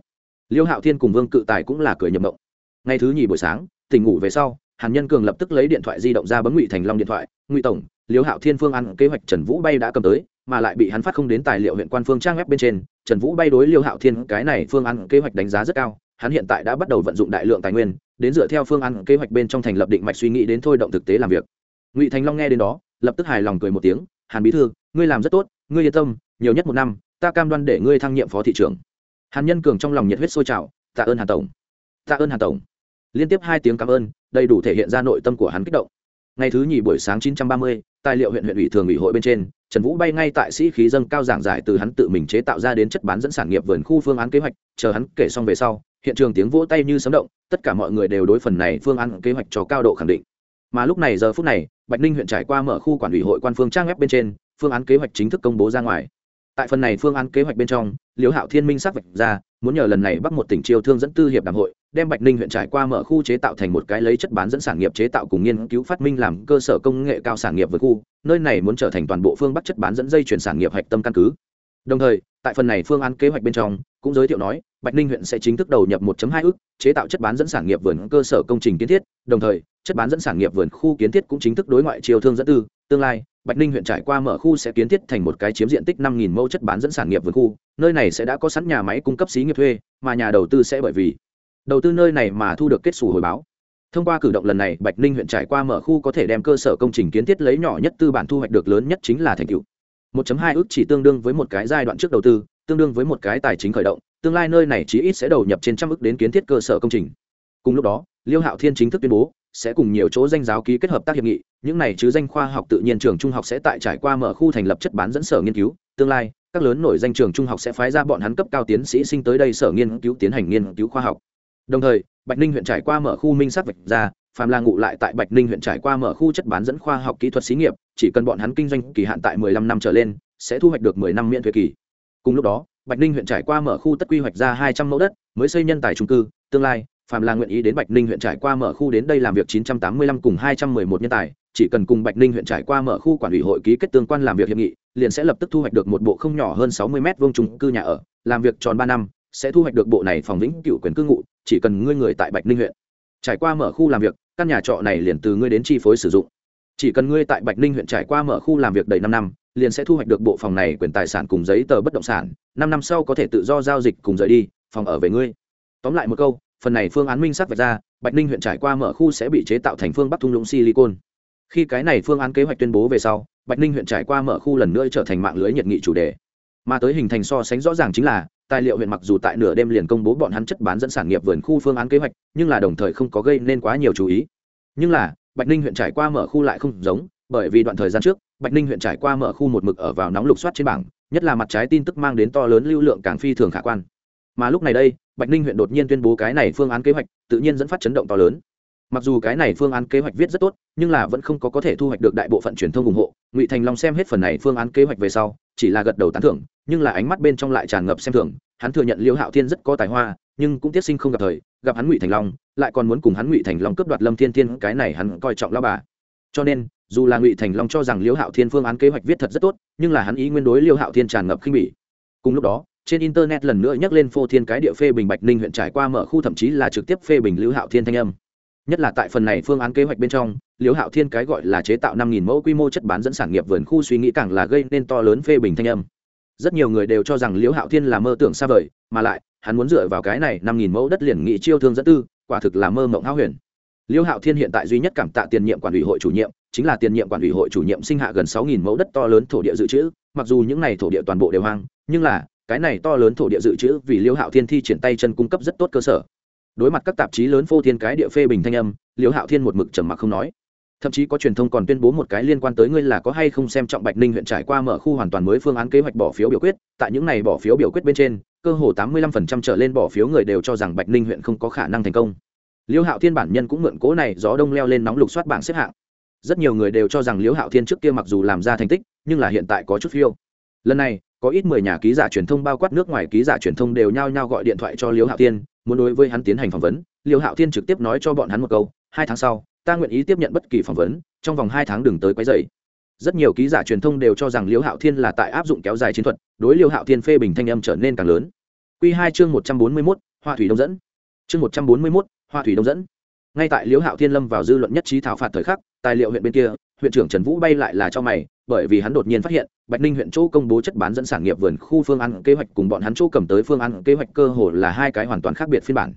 Speaker 1: Liêu hạo thiên cùng vương cự tài cũng là cười nhập mộng. Ngày thứ nhì buổi sáng, tỉnh ngủ về sau hàn nhân cường lập tức lấy điện thoại di động ra bấm ngụy thành long điện thoại, ngụy tổng, liêu hạo thiên phương ăn kế hoạch trần vũ bay đã cầm tới, mà lại bị hắn phát không đến tài liệu huyện quan phương trang web bên trên. Trần vũ bay đối liêu hạo thiên cái này phương ăn kế hoạch đánh giá rất cao, hắn hiện tại đã bắt đầu vận dụng đại lượng tài nguyên, đến dựa theo phương ăn kế hoạch bên trong thành lập định mạch suy nghĩ đến thôi động thực tế làm việc. Ngụy thành long nghe đến đó, lập tức hài lòng cười một tiếng, hàn bí thư, ngươi làm rất tốt, ngươi yên tâm, nhiều nhất một năm, ta cam đoan để ngươi thăng nhiệm phó thị trưởng. Hàn nhân cường trong lòng nhiệt huyết sôi trào, tạ ơn hàn tổng, tạ ơn hàn tổng liên tiếp hai tiếng cảm ơn đầy đủ thể hiện ra nội tâm của hắn kích động. Ngày thứ nhì buổi sáng 930, tài liệu huyện huyện ủy thường ủy hội bên trên trần vũ bay ngay tại sĩ khí dâng cao giảng giải từ hắn tự mình chế tạo ra đến chất bán dẫn sản nghiệp vườn khu phương án kế hoạch chờ hắn kể xong về sau hiện trường tiếng vỗ tay như sấm động tất cả mọi người đều đối phần này phương án kế hoạch cho cao độ khẳng định. Mà lúc này giờ phút này bạch ninh huyện trải qua mở khu quản ủy hội quan phương trang web bên trên phương án kế hoạch chính thức công bố ra ngoài. Tại phần này phương án kế hoạch bên trong liễu hạo thiên minh xác vạch ra muốn nhờ lần này bắt một tỉnh chiêu thương dẫn tư hiệp đàm hội đem bạch ninh huyện trải qua mở khu chế tạo thành một cái lấy chất bán dẫn sản nghiệp chế tạo cùng nghiên cứu phát minh làm cơ sở công nghệ cao sản nghiệp vượt khu, nơi này muốn trở thành toàn bộ phương bắc chất bán dẫn dây chuyển sản nghiệp hạch tâm căn cứ. Đồng thời, tại phần này phương án kế hoạch bên trong, cũng giới thiệu nói, bạch ninh huyện sẽ chính thức đầu nhập 1.2 ước chế tạo chất bán dẫn sản nghiệp vườn cơ sở công trình kiến thiết, đồng thời, chất bán dẫn sản nghiệp vườn khu kiến thiết cũng chính thức đối ngoại chiêu thương dẫn tư, tương lai, bạch ninh huyện trải qua mở khu sẽ kiến thiết thành một cái chiếm diện tích 5.000 mẫu chất bán dẫn sản nghiệp vườn khu, nơi này sẽ đã có sẵn nhà máy cung cấp xí nghiệp thuê, mà nhà đầu tư sẽ bởi vì đầu tư nơi này mà thu được kết xù hồi báo. Thông qua cử động lần này, bạch ninh huyện trải qua mở khu có thể đem cơ sở công trình kiến thiết lấy nhỏ nhất tư bản thu hoạch được lớn nhất chính là thành tựu. 1.2 ước chỉ tương đương với một cái giai đoạn trước đầu tư, tương đương với một cái tài chính khởi động, tương lai nơi này chí ít sẽ đầu nhập trên trăm ước đến kiến thiết cơ sở công trình. Cùng lúc đó, liêu hạo thiên chính thức tuyên bố sẽ cùng nhiều chỗ danh giáo ký kết hợp tác hiệp nghị, những này chứ danh khoa học tự nhiên trường trung học sẽ tại trải qua mở khu thành lập chất bán dẫn sở nghiên cứu, tương lai, các lớn nổi danh trường trung học sẽ phái ra bọn hắn cấp cao tiến sĩ sinh tới đây sở nghiên cứu tiến hành nghiên cứu khoa học đồng thời, bạch ninh huyện trải qua mở khu minh sắc vạch ra, phàm là ngụ lại tại bạch ninh huyện trải qua mở khu chất bán dẫn khoa học kỹ thuật xí nghiệp, chỉ cần bọn hắn kinh doanh kỳ hạn tại 15 năm trở lên, sẽ thu hoạch được 10 năm miễn thuế kỳ. Cùng lúc đó, bạch ninh huyện trải qua mở khu tất quy hoạch ra 200 mẫu đất, mới xây nhân tài trung cư, tương lai, phàm là nguyện ý đến bạch ninh huyện trải qua mở khu đến đây làm việc 985 cùng 211 nhân tài, chỉ cần cùng bạch ninh huyện trải qua mở khu quản ủy hội ký kết tương quan làm việc hiệp nghị, liền sẽ lập tức thu hoạch được một bộ không nhỏ hơn 60 mét vuông trung cư nhà ở, làm việc tròn ba năm, sẽ thu hoạch được bộ này phòng vĩnh cựu quyền cư ngụ chỉ cần ngươi người tại bạch ninh huyện. Trải qua mở khu làm việc, căn nhà trọ này liền từ ngươi đến chi phối sử dụng. Chỉ cần ngươi tại bạch ninh huyện trải qua mở khu làm việc đầy năm năm, liền sẽ thu hoạch được bộ phòng này quyền tài sản cùng giấy tờ bất động sản, năm năm sau có thể tự do giao dịch cùng rời đi, phòng ở về ngươi. Tóm lại một câu, phần này phương án minh sắc vạch ra, bạch ninh huyện trải qua mở khu sẽ bị chế tạo thành phương bắc thung lũng silicon. Khi cái này phương án kế hoạch tuyên bố về sau, bạch ninh huyện trải qua mở khu lần nữa trở thành mạng lưới nhiệt nghị chủ đề. Mà tới hình thành so sánh rõ ràng chính là tài liệu huyện mặc dù tại nửa đêm liền công bố bọn hắn chất bán dẫn sản nghiệp vườn khu phương án kế hoạch, nhưng là đồng thời không có gây nên quá nhiều chú ý. Nhưng là, bạch ninh huyện trải qua mở khu lại không giống, bởi vì đoạn thời gian trước, bạch ninh huyện trải qua mở khu một mực ở vào nóng lục soát trên bảng, nhất là mặt trái tin tức mang đến to lớn lưu lượng càng phi thường khả quan. Mà lúc này đây, bạch ninh huyện đột nhiên tuyên bố cái này phương án kế hoạch, tự nhiên dẫn phát chấn động to lớn. Mặc dù cái này phương án kế hoạch viết rất tốt, nhưng là vẫn không có có thể thu hoạch được đại bộ phận truyền thông ủng hộ, ngụy thành long xem hết phần này phương án kế hoạch về sau chỉ là gật đầu tán thưởng, nhưng là ánh mắt bên trong lại tràn ngập xem thường. Hắn thừa nhận liêu hạo thiên rất có tài hoa, nhưng cũng tiết sinh không gặp thời, gặp hắn ngụy thành long, lại còn muốn cùng hắn ngụy thành long cướp đoạt lâm thiên thiên, cái này hắn coi trọng lao bà. Cho nên, dù là ngụy thành long cho rằng Liêu hạo thiên phương án kế hoạch viết thật rất tốt, nhưng là hắn ý nguyên đối Liêu hạo thiên tràn ngập khinh bỉ. Cùng lúc đó, trên internet lần nữa nhắc lên phô thiên cái địa phê bình bạch ninh huyện trải qua mở khu thậm chí là trực tiếp phê bình Liêu hạo thiên thanh âm nhất là tại phần này phương án kế hoạch bên trong, liễu hạo thiên cái gọi là chế tạo năm nghìn mẫu quy mô chất bán dẫn sản nghiệp vườn khu suy nghĩ càng là gây nên to lớn phê bình thanh âm. Rất nhiều người đều cho rằng liễu hạo thiên là mơ tưởng xa vời, mà lại, hắn muốn dựa vào cái này năm nghìn mẫu đất liền nghị chiêu thương dẫn tư, quả thực là mơ mộng háo huyền. Liễu hạo thiên hiện tại duy nhất cảm tạ tiền nhiệm quản ủy hội chủ nhiệm, chính là tiền nhiệm quản ủy hội chủ nhiệm sinh hạ gần sáu nghìn mẫu đất to lớn thổ địa dự trữ, mặc dù những này thổ địa toàn bộ đều hoang, nhưng là, cái này to lớn thổ địa dự trữ vì liễu hạo thiên thi triển tay chân cung cấp rất tốt cơ sở đối mặt các tạp chí lớn phô thiên cái địa phê bình thanh âm, liễu hạo thiên một mực trầm mặc không nói. Thậm chí có truyền thông còn tuyên bố một cái liên quan tới ngươi là có hay không xem trọng bạch ninh huyện trải qua mở khu hoàn toàn mới phương án kế hoạch bỏ phiếu biểu quyết, tại những này bỏ phiếu biểu quyết bên trên, cơ hồ tám mươi lăm phần trăm trở lên bỏ phiếu người đều cho rằng bạch ninh huyện không có khả năng thành công. Liễu hạo thiên bản nhân cũng mượn cố này gió đông leo lên nóng lục soát bảng xếp hạng. Rất nhiều người đều cho rằng liễu hạo thiên trước kia mặc dù làm ra thành tích, nhưng là hiện tại có chút phiêu. Lần này, có ít mười nhà ký giả truyền thông bao quát nước ngoài ký giả truyền thông đều nhao nhao gọi điện thoại cho liễu hạo thiên muốn đối với hắn tiến hành phỏng vấn, liêu hạo thiên trực tiếp nói cho bọn hắn một câu, hai tháng sau, ta nguyện ý tiếp nhận bất kỳ phỏng vấn, trong vòng hai tháng đừng tới quấy dày rất nhiều ký giả truyền thông đều cho rằng liêu hạo thiên là tại áp dụng kéo dài chiến thuật, đối liêu hạo thiên phê bình thanh âm trở nên càng lớn. Q hai chương một trăm bốn mươi mốt, hoa thủy đông dẫn. Chương một trăm bốn mươi mốt, hoa thủy đông dẫn ngay tại liễu hạo thiên lâm vào dư luận nhất trí thảo phạt thời khắc, tài liệu huyện bên kia, huyện trưởng trần vũ bay lại là cho mày, bởi vì hắn đột nhiên phát hiện, bạch ninh huyện chỗ công bố chất bán dẫn sản nghiệp vườn khu phương ăn kế hoạch cùng bọn hắn chỗ cầm tới phương ăn kế hoạch cơ hồ là hai cái hoàn toàn khác biệt phiên bản.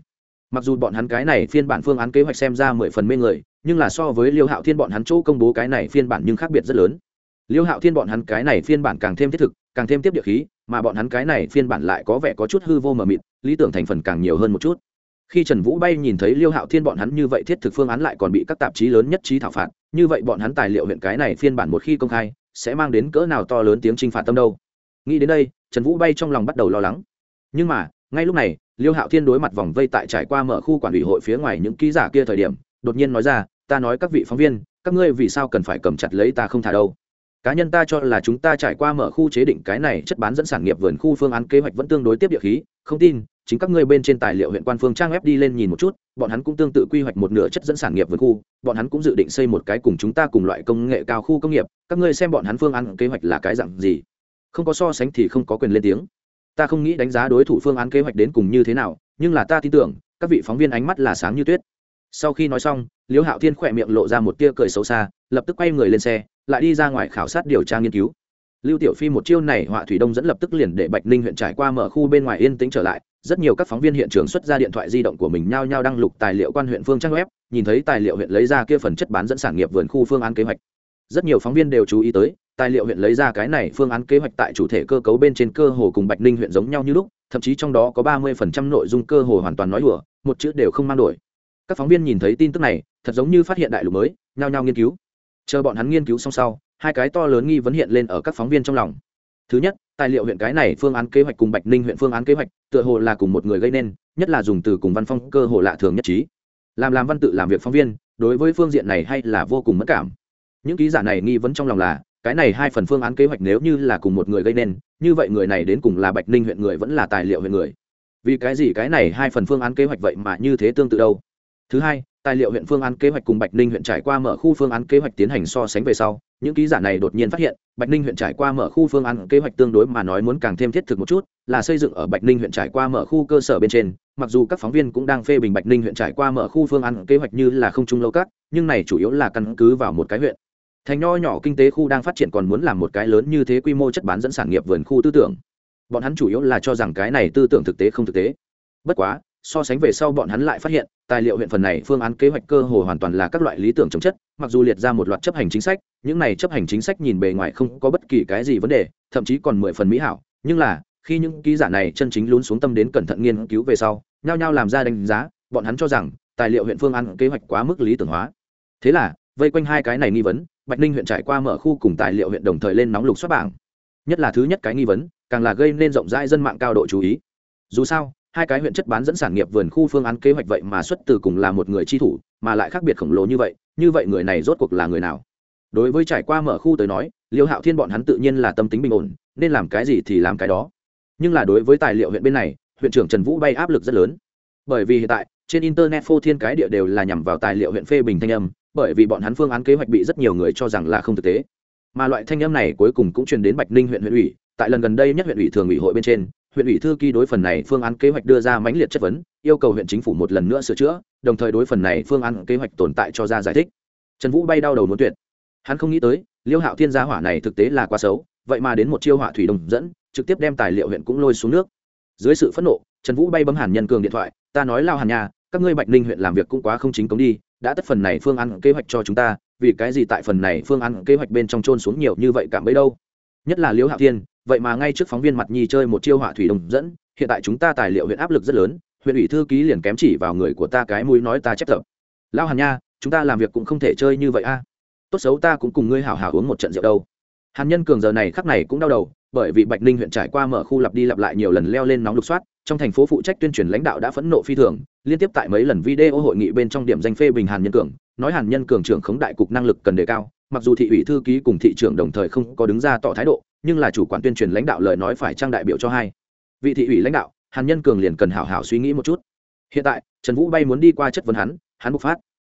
Speaker 1: Mặc dù bọn hắn cái này phiên bản phương án kế hoạch xem ra mười phần mê người, nhưng là so với liêu hạo thiên bọn hắn chỗ công bố cái này phiên bản nhưng khác biệt rất lớn. Liêu hạo thiên bọn hắn cái này phiên bản càng thêm thiết thực, càng thêm tiếp địa khí, mà bọn hắn cái này phiên bản lại có vẻ có chút hư vô mờ mịt, lý tưởng thành phần càng nhiều hơn một chút khi trần vũ bay nhìn thấy liêu hạo thiên bọn hắn như vậy thiết thực phương án lại còn bị các tạp chí lớn nhất trí thảo phạt, như vậy bọn hắn tài liệu huyện cái này phiên bản một khi công khai, sẽ mang đến cỡ nào to lớn tiếng t r i n h phạt tâm đâu. Nghĩ đến đây, trần vũ bay trong lòng bắt đầu lo lắng. Nhưng mà, ngay lúc này, liêu hạo thiên đối mặt vòng vây tại trải qua mở khu quản ủy hội phía ngoài những ký giả kia thời điểm, đột nhiên nói ra, ta nói các vị phóng viên, các ngươi vì sao cần phải cầm chặt lấy ta không thả đâu? Cá nhân ta cho là chúng ta trải qua mở khu chế định cái này chất bán dẫn sản nghiệp vườn khu phương án kế hoạch vẫn tương đối tiếp địa khí, không tin chính các ngươi bên trên tài liệu huyện quan phương trang web đi lên nhìn một chút, bọn hắn cũng tương tự quy hoạch một nửa chất dẫn sản nghiệp vườn khu, bọn hắn cũng dự định xây một cái cùng chúng ta cùng loại công nghệ cao khu công nghiệp, các ngươi xem bọn hắn phương án kế hoạch là cái dạng gì? Không có so sánh thì không có quyền lên tiếng. Ta không nghĩ đánh giá đối thủ phương án kế hoạch đến cùng như thế nào, nhưng là ta tin tưởng, các vị phóng viên ánh mắt là sáng như tuyết. Sau khi nói xong, liễu hạo thiên khỏe miệng lộ ra một tia cười xấu xa, lập tức quay người lên xe, lại đi ra ngoài khảo sát điều tra nghiên cứu lưu tiểu phi một chiêu này họa thủy đông dẫn lập tức liền để bạch ninh huyện trải qua mở khu bên ngoài yên tĩnh trở lại. Rất nhiều các phóng viên hiện trường xuất ra điện thoại di động của mình nhao nhao đăng lục tài liệu quan huyện phương trang web, nhìn thấy tài liệu huyện lấy ra kia phần chất bán dẫn sản nghiệp vườn khu phương án kế hoạch. Rất nhiều phóng viên đều chú ý tới, tài liệu huyện lấy ra cái này phương án kế hoạch tại chủ thể cơ cấu bên trên cơ hồ cùng bạch ninh huyện giống nhau như lúc, thậm chí trong đó có ba mươi phần trăm nội dung cơ hồ hoàn toàn nói đùa, một chữ đều không mang đổi. Các phóng viên nhìn thấy tin tức này, thật giống như phát hiện đại lục mới, nhao nhao nghiên cứu. Chờ bọn hắn nghiên cứu xong sau hai cái to lớn nghi vấn hiện lên ở các phóng viên trong lòng. Thứ nhất, tài liệu huyện cái này phương án kế hoạch cùng bạch ninh huyện phương án kế hoạch, tựa hồ là cùng một người gây nên, nhất là dùng từ cùng văn phong cơ hồ lạ thường nhất trí. Làm làm văn tự làm việc phóng viên, đối với phương diện này hay là vô cùng mất cảm. Những ký giả này nghi vấn trong lòng là, cái này hai phần phương án kế hoạch nếu như là cùng một người gây nên, như vậy người này đến cùng là bạch ninh huyện người vẫn là tài liệu huyện người. Vì cái gì cái này hai phần phương án kế hoạch vậy mà như thế tương tự đâu? Thứ hai, tài liệu huyện phương án kế hoạch cùng bạch ninh huyện trải qua mở khu phương án kế hoạch tiến hành so sánh về sau những ký giả này đột nhiên phát hiện, bạch ninh huyện trải qua mở khu phương án kế hoạch tương đối mà nói muốn càng thêm thiết thực một chút, là xây dựng ở bạch ninh huyện trải qua mở khu cơ sở bên trên. Mặc dù các phóng viên cũng đang phê bình bạch ninh huyện trải qua mở khu phương án kế hoạch như là không trung lâu các, nhưng này chủ yếu là căn cứ vào một cái huyện. Thành nho nhỏ kinh tế khu đang phát triển còn muốn làm một cái lớn như thế quy mô chất bán dẫn sản nghiệp vườn khu tư tưởng. Bọn hắn chủ yếu là cho rằng cái này tư tưởng thực tế không thực tế. Bất quá so sánh về sau bọn hắn lại phát hiện, tài liệu huyện phần này phương án kế hoạch cơ hồ hoàn toàn là các loại lý tưởng chống chất, mặc dù liệt ra một loạt chấp hành chính sách, những này chấp hành chính sách nhìn bề ngoài không có bất kỳ cái gì vấn đề, thậm chí còn mười phần mỹ hảo, nhưng là, khi những ký giả này chân chính lún xuống tâm đến cẩn thận nghiên cứu về sau, nhao nhao làm ra đánh giá, bọn hắn cho rằng, tài liệu huyện phương án kế hoạch quá mức lý tưởng hóa. Thế là, vây quanh hai cái này nghi vấn, bạch ninh huyện trải qua mở khu cùng tài liệu huyện đồng thời lên nóng lục xuất bảng. Nhất là thứ nhất cái nghi vấn, càng là gây nên rộng rãi dân mạng cao độ chú ý. Dù sao hai cái huyện chất bán dẫn sản nghiệp vườn khu phương án kế hoạch vậy mà xuất từ cùng là một người chi thủ, mà lại khác biệt khổng lồ như vậy như vậy người này rốt cuộc là người nào? Đối với trải qua mở khu tới nói, liêu hạo thiên bọn hắn tự nhiên là tâm tính bình ổn, nên làm cái gì thì làm cái đó. Nhưng là đối với tài liệu huyện bên này, huyện trưởng trần vũ bay áp lực rất lớn. Bởi vì hiện tại, trên internet phô thiên cái địa đều là nhằm vào tài liệu huyện phê bình thanh âm, bởi vì bọn hắn phương án kế hoạch bị rất nhiều người cho rằng là không thực tế. Mà loại thanh âm này cuối cùng cũng truyền đến bạch ninh huyện huyện ủy, tại lần gần đây nhất huyện ủy thường ủy hội bên trên huyện ủy thư ký đối phần này phương án kế hoạch đưa ra mãnh liệt chất vấn, yêu cầu huyện chính phủ một lần nữa sửa chữa, đồng thời đối phần này phương án kế hoạch tồn tại cho ra giải thích. Trần vũ bay đau đầu muốn tuyệt. Hắn không nghĩ tới, liêu hạo thiên gia hỏa này thực tế là quá xấu, vậy mà đến một chiêu hỏa thủy đồng dẫn, trực tiếp đem tài liệu huyện cũng lôi xuống nước. Dưới sự phẫn nộ, trần vũ bay bấm hàn nhân cường điện thoại, ta nói lao hàn nhà, các ngươi bạch ninh huyện làm việc cũng quá không chính cống đi, đã tất phần này phương án kế hoạch cho chúng ta, vì cái gì tại phần này phương án kế hoạch bên trong trôn xuống nhiều như vậy cảm bấy đâu? Nhất là liễu hạo thiên, vậy mà ngay trước phóng viên mặt nhi chơi một chiêu hỏa thủy đồng dẫn, hiện tại chúng ta tài liệu huyện áp lực rất lớn, huyện ủy thư ký liền kém chỉ vào người của ta cái mũi nói ta chép tập lao hàn nha, chúng ta làm việc cũng không thể chơi như vậy a. Tốt xấu ta cũng cùng ngươi hảo hảo uống một trận rượu đâu. Hàn nhân cường giờ này khắc này cũng đau đầu, bởi vì bạch ninh huyện trải qua mở khu lặp đi lặp lại nhiều lần leo lên nóng lục soát, trong thành phố phụ trách tuyên truyền lãnh đạo đã phẫn nộ phi thường, liên tiếp tại mấy lần video hội nghị bên trong điểm danh phê bình hàn nhân cường nói hàn nhân cường trưởng khống đại cục năng lực cần đề cao, mặc dù thị ủy thư ký cùng thị trưởng đồng thời không có đứng ra tỏ thái độ, nhưng là chủ quản tuyên truyền lãnh đạo lời nói phải trang đại biểu cho hai vị thị ủy lãnh đạo, hàn nhân cường liền cần hảo hảo suy nghĩ một chút. Hiện tại, trần vũ bay muốn đi qua chất vấn hắn hắn bộc phát.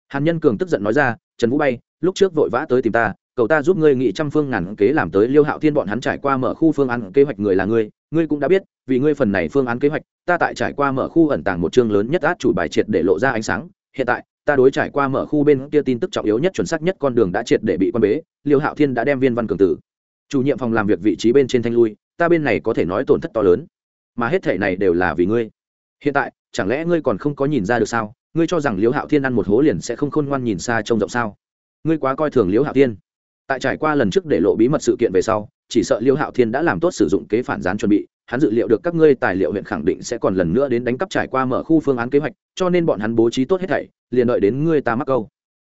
Speaker 1: Hàn nhân cường tức giận nói ra, trần vũ bay, lúc trước vội vã tới tìm ta cậu ta giúp ngươi nghị trăm phương ngàn kế làm tới liêu hạo thiên bọn hắn trải qua mở khu phương án kế hoạch người là ngươi ngươi cũng đã biết, vì ngươi phần này phương án kế hoạch, ta tại trải qua mở khu ẩn tàng một chương lớn nhất át chủ bài triệt để lộ ra ánh sáng, hiện tại ta đối trải qua mở khu bên kia tin tức trọng yếu nhất chuẩn xác nhất con đường đã triệt để bị quan bế, liêu hạo thiên đã đem viên văn cường tử, chủ nhiệm phòng làm việc vị trí bên trên thanh lui, ta bên này có thể nói tổn thất to lớn, mà hết thể này đều là vì ngươi. Hiện tại, chẳng lẽ ngươi còn không có nhìn ra được sao? Ngươi cho rằng Liêu hạo thiên ăn một hố liền sẽ không khôn ngoan nhìn xa trông rộng sao? Ngươi quá coi thường Liêu hạo thiên. Tại trải qua lần trước để lộ bí mật sự kiện về sau, chỉ sợ Liêu hạo thiên đã làm tốt sử dụng kế phản gián chuẩn bị hắn dự liệu được các ngươi tài liệu huyện khẳng định sẽ còn lần nữa đến đánh cắp trải qua mở khu phương án kế hoạch, cho nên bọn hắn bố trí tốt hết thảy, liền đợi đến ngươi ta mắc câu.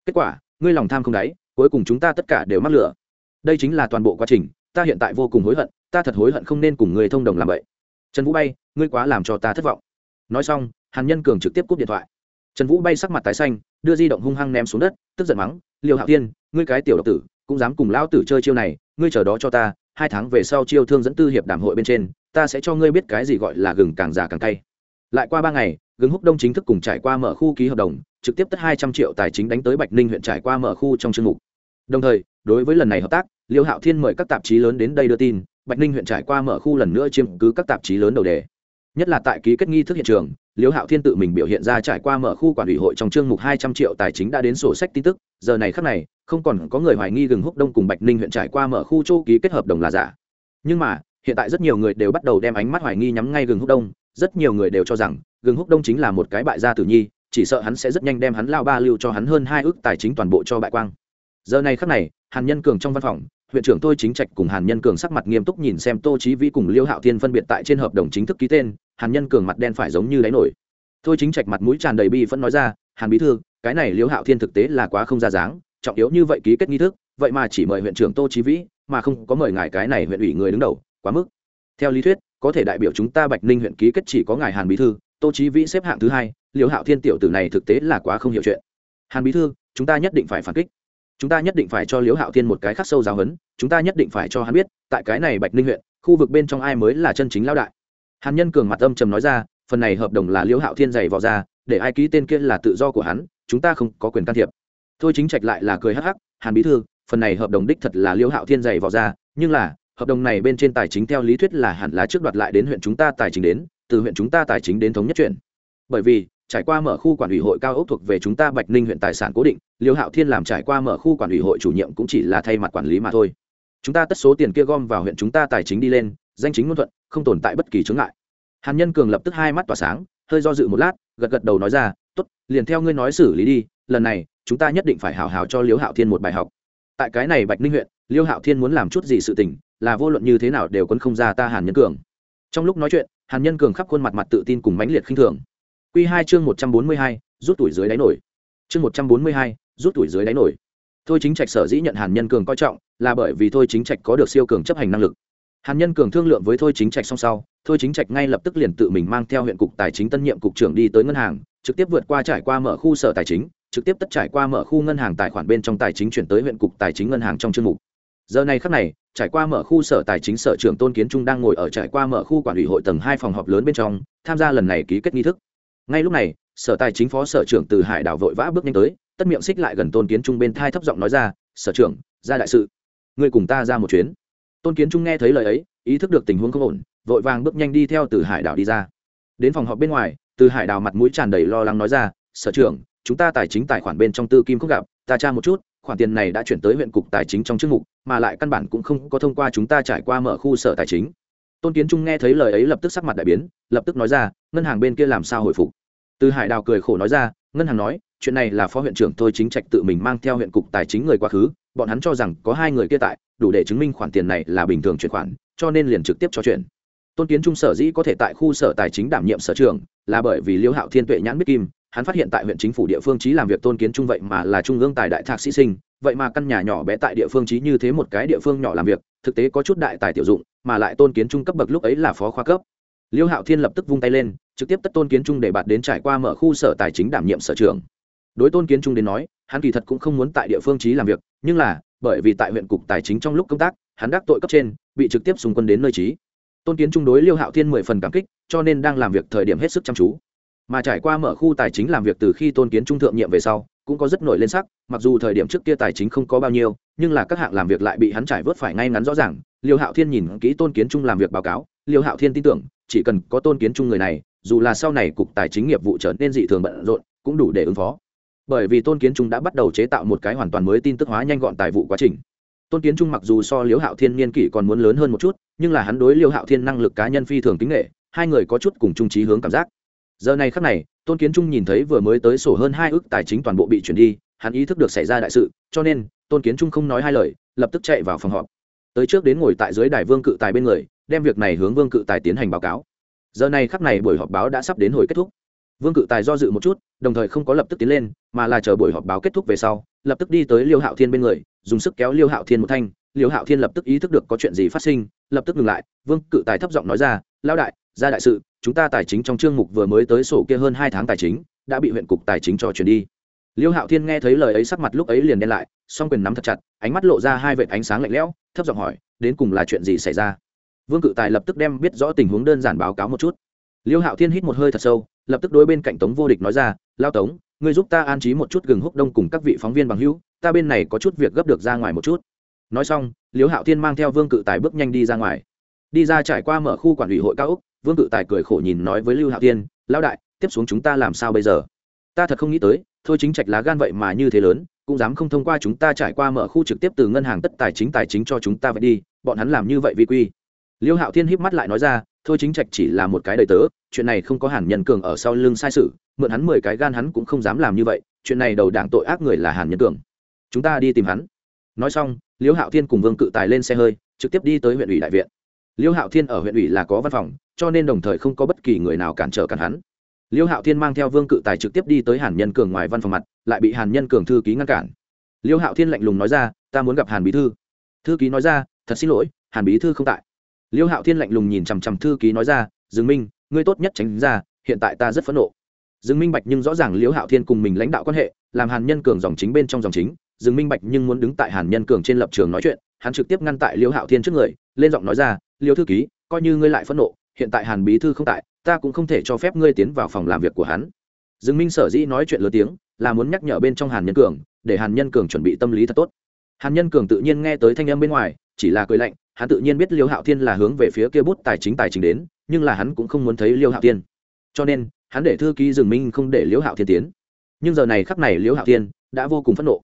Speaker 1: Kết quả, ngươi lòng tham không đáy, cuối cùng chúng ta tất cả đều mắc lửa. Đây chính là toàn bộ quá trình, ta hiện tại vô cùng hối hận, ta thật hối hận không nên cùng người thông đồng làm vậy. Trần vũ bay, ngươi quá làm cho ta thất vọng. Nói xong, hàn nhân cường trực tiếp cúp điện thoại. Trần vũ bay sắc mặt tái xanh, đưa di động hung hăng ném xuống đất, tức giận mắng liều hạo tiên ngươi cái tiểu độc tử, cũng dám cùng lão tử chơi chiêu này, ngươi chờ đó cho ta, hai tháng về sau chiêu thương dẫn tư hiệp đàm hội bên trên ta sẽ cho ngươi biết cái gì gọi là gừng càng già càng cay. Lại qua ba ngày, gừng húc đông chính thức cùng trải qua mở khu ký hợp đồng, trực tiếp tất hai trăm triệu tài chính đánh tới bạch ninh huyện trải qua mở khu trong chương mục. Đồng thời, đối với lần này hợp tác, liêu hạo thiên mời các tạp chí lớn đến đây đưa tin, bạch ninh huyện trải qua mở khu lần nữa chiếm cứ các tạp chí lớn đầu đề. Nhất là tại ký kết nghi thức hiện trường, liêu hạo thiên tự mình biểu hiện ra trải qua mở khu quản ủy hội trong chương mục hai trăm triệu tài chính đã đến sổ sách tin tức, giờ này khắc này, không còn có người hoài nghi gừng húc đông cùng bạch ninh huyện trải qua mở khu châu ký kết hợp đồng là giả. Nhưng mà hiện tại rất nhiều người đều bắt đầu đem ánh mắt hoài nghi nhắm ngay gừng húc đông. Rất nhiều người đều cho rằng, gừng húc đông chính là một cái bại gia tử nhi, chỉ sợ hắn sẽ rất nhanh đem hắn lao ba lưu cho hắn hơn hai ước tài chính toàn bộ cho bại quang. Giờ này khắc này, hàn nhân cường trong văn phòng, huyện trưởng tôi chính trạch cùng hàn nhân cường sắc mặt nghiêm túc nhìn xem tô trí vĩ cùng liêu hạo thiên phân biệt tại trên hợp đồng chính thức ký tên, hàn nhân cường mặt đen phải giống như đáy nổi. Tôi chính trạch mặt mũi tràn đầy bi vẫn nói ra, hàn bí thư, cái này liêu hạo thiên thực tế là quá không ra dáng, trọng yếu như vậy ký kết nghi thức, vậy mà chỉ mời huyện trưởng tô trí vĩ, mà không có mời ngài cái này huyện ủy người đứng đầu quá mức. Theo lý thuyết, có thể đại biểu chúng ta bạch ninh huyện ký kết chỉ có ngài hàn bí thư, tô trí vĩ xếp hạng thứ hai, Liễu hạo thiên tiểu tử này thực tế là quá không hiểu chuyện. Hàn bí thư, chúng ta nhất định phải phản kích. Chúng ta nhất định phải cho liễu hạo thiên một cái khắc sâu giáo huấn. chúng ta nhất định phải cho hắn biết, tại cái này bạch ninh huyện, khu vực bên trong ai mới là chân chính lão đại. Hàn nhân cường mặt âm trầm nói ra, phần này hợp đồng là liễu hạo thiên dày vào ra, để ai ký tên kia là tự do của hắn, chúng ta không có quyền can thiệp. Thôi chính trạch lại là cười hắc hắc, hàn bí thư, phần này hợp đồng đích thật là liễu hạo thiên dày vào ra, nhưng là hợp đồng này bên trên tài chính theo lý thuyết là hẳn là trước đoạt lại đến huyện chúng ta tài chính đến, từ huyện chúng ta tài chính đến thống nhất chuyển bởi vì, trải qua mở khu quản ủy hội cao ốc thuộc về chúng ta bạch ninh huyện tài sản cố định, liêu hạo thiên làm trải qua mở khu quản ủy hội chủ nhiệm cũng chỉ là thay mặt quản lý mà thôi. Chúng ta tất số tiền kia gom vào huyện chúng ta tài chính đi lên, danh chính ngôn thuận, không tồn tại bất kỳ chướng ngại. Hàn nhân cường lập tức hai mắt tỏa sáng, hơi do dự một lát, gật gật đầu nói ra t ố t liền theo ngươi nói xử lý đi, lần này, chúng ta nhất định phải hào hào cho liêu hạo thiên một bài học. Tại cái này bạch ninh huyện, liêu hạo thiên muốn làm chút gì sự tình là vô luận như thế nào đều quấn không ra ta hàn nhân cường trong lúc nói chuyện hàn nhân cường khắp khuôn mặt mặt tự tin cùng mãnh liệt khinh thường Quy 2 chương 142, rút tuổi dưới đáy nổi. Chương 142, rút tuổi dưới đáy nổi. Thôi chính trạch sở dĩ nhận Hàn Nhân Cường coi trọng, là bởi vì thôi chính trạch có được siêu cường chấp hành năng lực. Hàn Nhân Cường thương lượng với thôi chính trạch song sau, thôi chính trạch ngay lập tức liền tự mình mang theo huyện cục tài chính tân nhiệm cục trưởng đi tới ngân hàng, trực tiếp vượt qua trải qua mở khu sở tài chính, trực tiếp tất trải qua mở khu ngân hàng tài khoản bên trong tài chính chuyển tới huyện cục tài chính ngân hàng trong chương mục. Giờ này khắc này, trải qua mở khu sở tài chính sở trưởng Tôn Kiến Trung đang ngồi ở trải qua mở khu quản ủy hội tầng hai phòng họp lớn bên trong, tham gia lần này ký kết nghi thức. Ngay lúc này sở tài chính phó sở trưởng từ hải đảo vội vã bước nhanh tới tất miệng xích lại gần tôn kiến trung bên thai thấp giọng nói ra sở trưởng ra đại sự. Ngươi cùng ta ra một chuyến. Tôn kiến trung nghe thấy lời ấy ý thức được tình huống không ổn vội vàng bước nhanh đi theo từ hải đảo đi ra. Đến phòng họp bên ngoài từ hải đảo mặt mũi tràn đầy lo lắng nói ra sở trưởng chúng ta tài chính tài khoản bên trong tư kim không gặp ta tra một chút khoản tiền này đã chuyển tới huyện cục tài chính trong chức mục, mà lại căn bản cũng không có thông qua chúng ta trải qua mở khu sở tài chính. Tôn kiến trung nghe thấy lời ấy lập tức sắc mặt đại biến, lập tức nói ra, ngân hàng bên kia làm sao hồi phục? Từ hải đào cười khổ nói ra, ngân hàng nói, chuyện này là phó huyện trưởng thôi chính trạch tự mình mang theo huyện cục tài chính người quá khứ, bọn hắn cho rằng có hai người kia tại, đủ để chứng minh khoản tiền này là bình thường chuyển khoản, cho nên liền trực tiếp cho chuyện tôn kiến trung sở dĩ có thể tại khu sở tài chính đảm nhiệm sở trường là bởi vì liêu hạo thiên tuệ nhãn biết kim hắn phát hiện tại huyện chính phủ địa phương trí làm việc tôn kiến trung vậy mà là trung ương tài đại thạc sĩ sinh, vậy mà căn nhà nhỏ bé tại địa phương trí như thế một cái địa phương nhỏ làm việc, thực tế có chút đại tài tiểu dụng, mà lại tôn kiến trung cấp bậc lúc ấy là phó khoa cấp. Liêu hạo thiên lập tức vung tay lên, trực tiếp tất tôn kiến trung để bạt đến trải qua mở khu sở tài chính đảm nhiệm sở trường đối tôn kiến trung đến nói, hắn kỳ thật cũng không muốn tại địa phương trí làm việc, nhưng là, bởi vì tại huyện cục tài chính trong lúc công tác, hắn đắc tội cấp trên, bị trực tiếp xung quân đến nơi trí. Tôn kiến trung đối liêu hạo thiên mười phần cảm kích, cho nên đang làm việc thời điểm hết sức chăm chú mà trải qua mở khu tài chính làm việc từ khi tôn kiến trung thượng nhiệm về sau, cũng có rất nổi lên sắc, mặc dù thời điểm trước kia tài chính không có bao nhiêu, nhưng là các hạng làm việc lại bị hắn trải vớt phải ngay ngắn rõ ràng. Liêu hạo thiên nhìn kỹ tôn kiến trung làm việc báo cáo, liêu hạo thiên tin tưởng, chỉ cần có tôn kiến trung người này, dù là sau này cục tài chính nghiệp vụ trở nên dị thường bận rộn, cũng đủ để ứng phó. Bởi vì tôn kiến trung đã bắt đầu chế tạo một cái hoàn toàn mới tin tức hóa nhanh gọn tài vụ quá trình. Tôn kiến trung mặc dù so liêu hạo thiên niên kỷ còn muốn lớn hơn một chút, nhưng là hắn đối liêu hạo thiên năng lực cá nhân phi thường kính nghệ hai người có chút cùng trung trí hướng cảm giác giờ này khắc này, tôn kiến trung nhìn thấy vừa mới tới sổ hơn hai ước tài chính toàn bộ bị chuyển đi, hắn ý thức được xảy ra đại sự, cho nên, tôn kiến trung không nói hai lời, lập tức chạy vào phòng họp. Tới trước đến ngồi tại dưới đài vương cự tài bên người, đem việc này hướng vương cự tài tiến hành báo cáo. Giờ này khắc này buổi họp báo đã sắp đến hồi kết thúc. Vương cự tài do dự một chút, đồng thời không có lập tức tiến lên, mà là chờ buổi họp báo kết thúc về sau, lập tức đi tới liêu hạo thiên bên người, dùng sức kéo liêu hạo thiên một thanh. Liêu hạo thiên lập tức ý thức được có chuyện gì phát sinh, lập tức ngừng lại. Vương cự tài thấp giọng nói ra lao đại, ra đại sự chúng ta tài chính trong chương mục vừa mới tới sổ kia hơn hai tháng tài chính, đã bị huyện cục tài chính cho chuyển đi. Liêu hạo thiên nghe thấy lời ấy sắc mặt lúc ấy liền đen lại, song quyền nắm thật chặt, ánh mắt lộ ra hai vệt ánh sáng lạnh lẽo, thấp giọng hỏi, đến cùng là chuyện gì xảy ra? Vương cự tài lập tức đem biết rõ tình huống đơn giản báo cáo một chút. Liêu hạo thiên hít một hơi thật sâu, lập tức đối bên cạnh tống vô địch nói ra, lao tống, ngươi giúp ta an trí một chút gừng húc đông cùng các vị phóng viên bằng hữu, ta bên này có chút việc gấp được ra ngoài một chút. Nói xong, liêu hạo thiên mang theo vương cự tài bước nhanh đi ra ngoài. Đi ra trải qua mở khu quản ủy hội cao úc vương cự tài cười khổ nhìn nói với lưu hạo tiên lão đại, tiếp xuống chúng ta làm sao bây giờ? Ta thật không nghĩ tới, thôi chính trạch lá gan vậy mà như thế lớn, cũng dám không thông qua chúng ta trải qua mở khu trực tiếp từ ngân hàng tất tài chính tài chính cho chúng ta vậy đi, bọn hắn làm như vậy vi quy. Liêu hạo thiên híp mắt lại nói ra, thôi chính trạch chỉ là một cái đầy tớ, chuyện này không có hàn nhân cường ở sau lưng sai sự, mượn hắn mười cái gan hắn cũng không dám làm như vậy, chuyện này đầu đảng tội ác người là hàn nhân cường. Chúng ta đi tìm hắn. Nói xong, liêu hạo thiên cùng vương cự tài lên xe hơi, trực tiếp đi tới huyện ủy đại viện. Liêu hạo thiên ở huyện ủy là có văn phòng cho nên đồng thời không có bất kỳ người nào cản trở cản hắn. Liêu hạo thiên mang theo vương cự tài trực tiếp đi tới hàn nhân cường ngoài văn phòng mặt, lại bị hàn nhân cường thư ký ngăn cản. Liêu hạo thiên lạnh lùng nói ra, ta muốn gặp hàn bí thư. Thư ký nói ra, thật xin lỗi, hàn bí thư không tại. Liêu hạo thiên lạnh lùng nhìn chằm chằm thư ký nói ra, dương minh, ngươi tốt nhất tránh ra, hiện tại ta rất phẫn nộ. Dương minh bạch nhưng rõ ràng liêu hạo thiên cùng mình lãnh đạo quan hệ, làm hàn nhân cường dòng chính bên trong dòng chính, dương minh bạch nhưng muốn đứng tại hàn nhân cường trên lập trường nói chuyện, hắn trực tiếp ngăn tại liêu hạo thiên trước người, lên giọng nói ra, liêu thư ký, coi như ngươi lại phẫn nộ hiện tại hàn bí thư không tại, ta cũng không thể cho phép ngươi tiến vào phòng làm việc của hắn. Dương minh sở dĩ nói chuyện lớn tiếng, là muốn nhắc nhở bên trong hàn nhân cường, để hàn nhân cường chuẩn bị tâm lý thật tốt. Hàn nhân cường tự nhiên nghe tới thanh âm bên ngoài, chỉ là cười lạnh, hắn tự nhiên biết liêu hạo thiên là hướng về phía kia bút tài chính tài chính đến, nhưng là hắn cũng không muốn thấy liêu hạo thiên. Cho nên, hắn để thư ký dương minh không để liêu hạo thiên tiến. Nhưng giờ này khắc này liêu hạo thiên đã vô cùng phẫn nộ.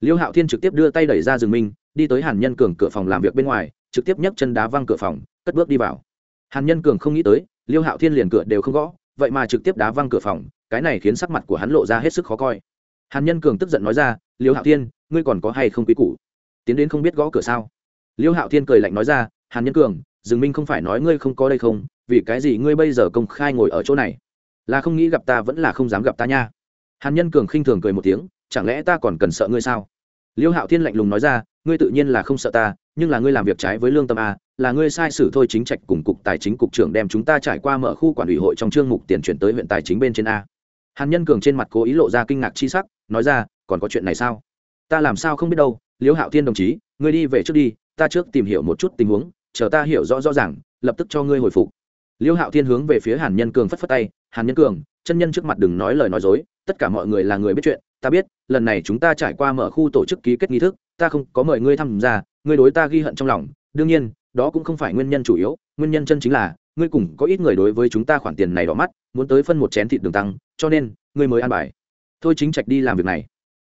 Speaker 1: Liêu hạo thiên trực tiếp đưa tay đẩy ra dương minh, đi tới hàn nhân cường cửa phòng làm việc bên ngoài, trực tiếp nhấc chân đá văng cửa phòng, cất bước đi vào hàn nhân cường không nghĩ tới, liêu hạo thiên liền cửa đều không gõ, vậy mà trực tiếp đá văng cửa phòng, cái này khiến sắc mặt của hắn lộ ra hết sức khó coi. Hàn nhân cường tức giận nói ra, liêu hạo thiên, ngươi còn có hay không quý củ? Tiến đến không biết gõ cửa sao? Liêu hạo thiên cười lạnh nói ra, hàn nhân cường Dừng minh không phải nói ngươi không có đây không, vì cái gì ngươi bây giờ công khai ngồi ở chỗ này? Là không nghĩ gặp ta vẫn là không dám gặp ta nha. Hàn nhân cường khinh thường cười một tiếng, chẳng lẽ ta còn cần sợ ngươi sao? Liêu hạo thiên lạnh lùng nói ra, ngươi tự nhiên là không sợ ta, nhưng là ngươi làm việc trái với lương tâm a là ngươi sai sử thôi chính trạch cùng cục tài chính cục trưởng đem chúng ta trải qua mở khu quản ủy hội trong chương mục tiền chuyển tới huyện tài chính bên trên a. Hàn nhân cường trên mặt cố ý lộ ra kinh ngạc chi sắc, nói ra, còn có chuyện này sao? Ta làm sao không biết đâu, liễu hạo thiên đồng chí, ngươi đi về trước đi, ta trước tìm hiểu một chút tình huống, chờ ta hiểu rõ rõ ràng, lập tức cho ngươi hồi phục. Liễu hạo thiên hướng về phía hàn nhân cường phất phất tay, hàn nhân cường, chân nhân trước mặt đừng nói lời nói dối, tất cả mọi người là người biết chuyện, ta biết, lần này chúng ta trải qua mở khu tổ chức ký kết nghi thức, ta không có mời ngươi tham gia, ngươi đối ta ghi hận trong lòng, đương nhiên đó cũng không phải nguyên nhân chủ yếu, nguyên nhân chân chính là, ngươi cùng có ít người đối với chúng ta khoản tiền này đỏ mắt, muốn tới phân một chén thịt đường tăng, cho nên, ngươi mới ăn bài. Thôi chính trạch đi làm việc này.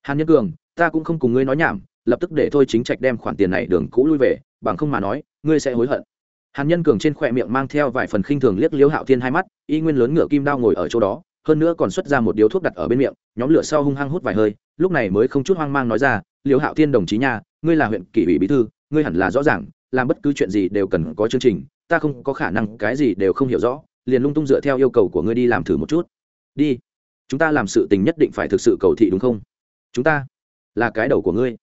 Speaker 1: Hàn nhân cường, ta cũng không cùng ngươi nói nhảm, lập tức để thôi chính trạch đem khoản tiền này đường cũ lui về, bằng không mà nói, ngươi sẽ hối hận. Hàn nhân cường trên khỏe miệng mang theo vài phần khinh thường liếc liếu hạo thiên hai mắt, y nguyên lớn ngựa kim đao ngồi ở chỗ đó, hơn nữa còn xuất ra một điếu thuốc đặt ở bên miệng, nhóm lửa sau hung hăng hút vài hơi, lúc này mới không chút hoang mang nói ra, liễu hạo thiên đồng chí nha, ngươi là huyện kỷ ủy bí thư, ngươi hẳn là rõ ràng làm bất cứ chuyện gì đều cần có chương trình, ta không có khả năng, cái gì đều không hiểu rõ, liền lung tung dựa theo yêu cầu của ngươi đi làm thử một chút. Đi. Chúng ta làm sự tình nhất định phải thực sự cầu thị đúng không? Chúng ta là cái đầu của ngươi.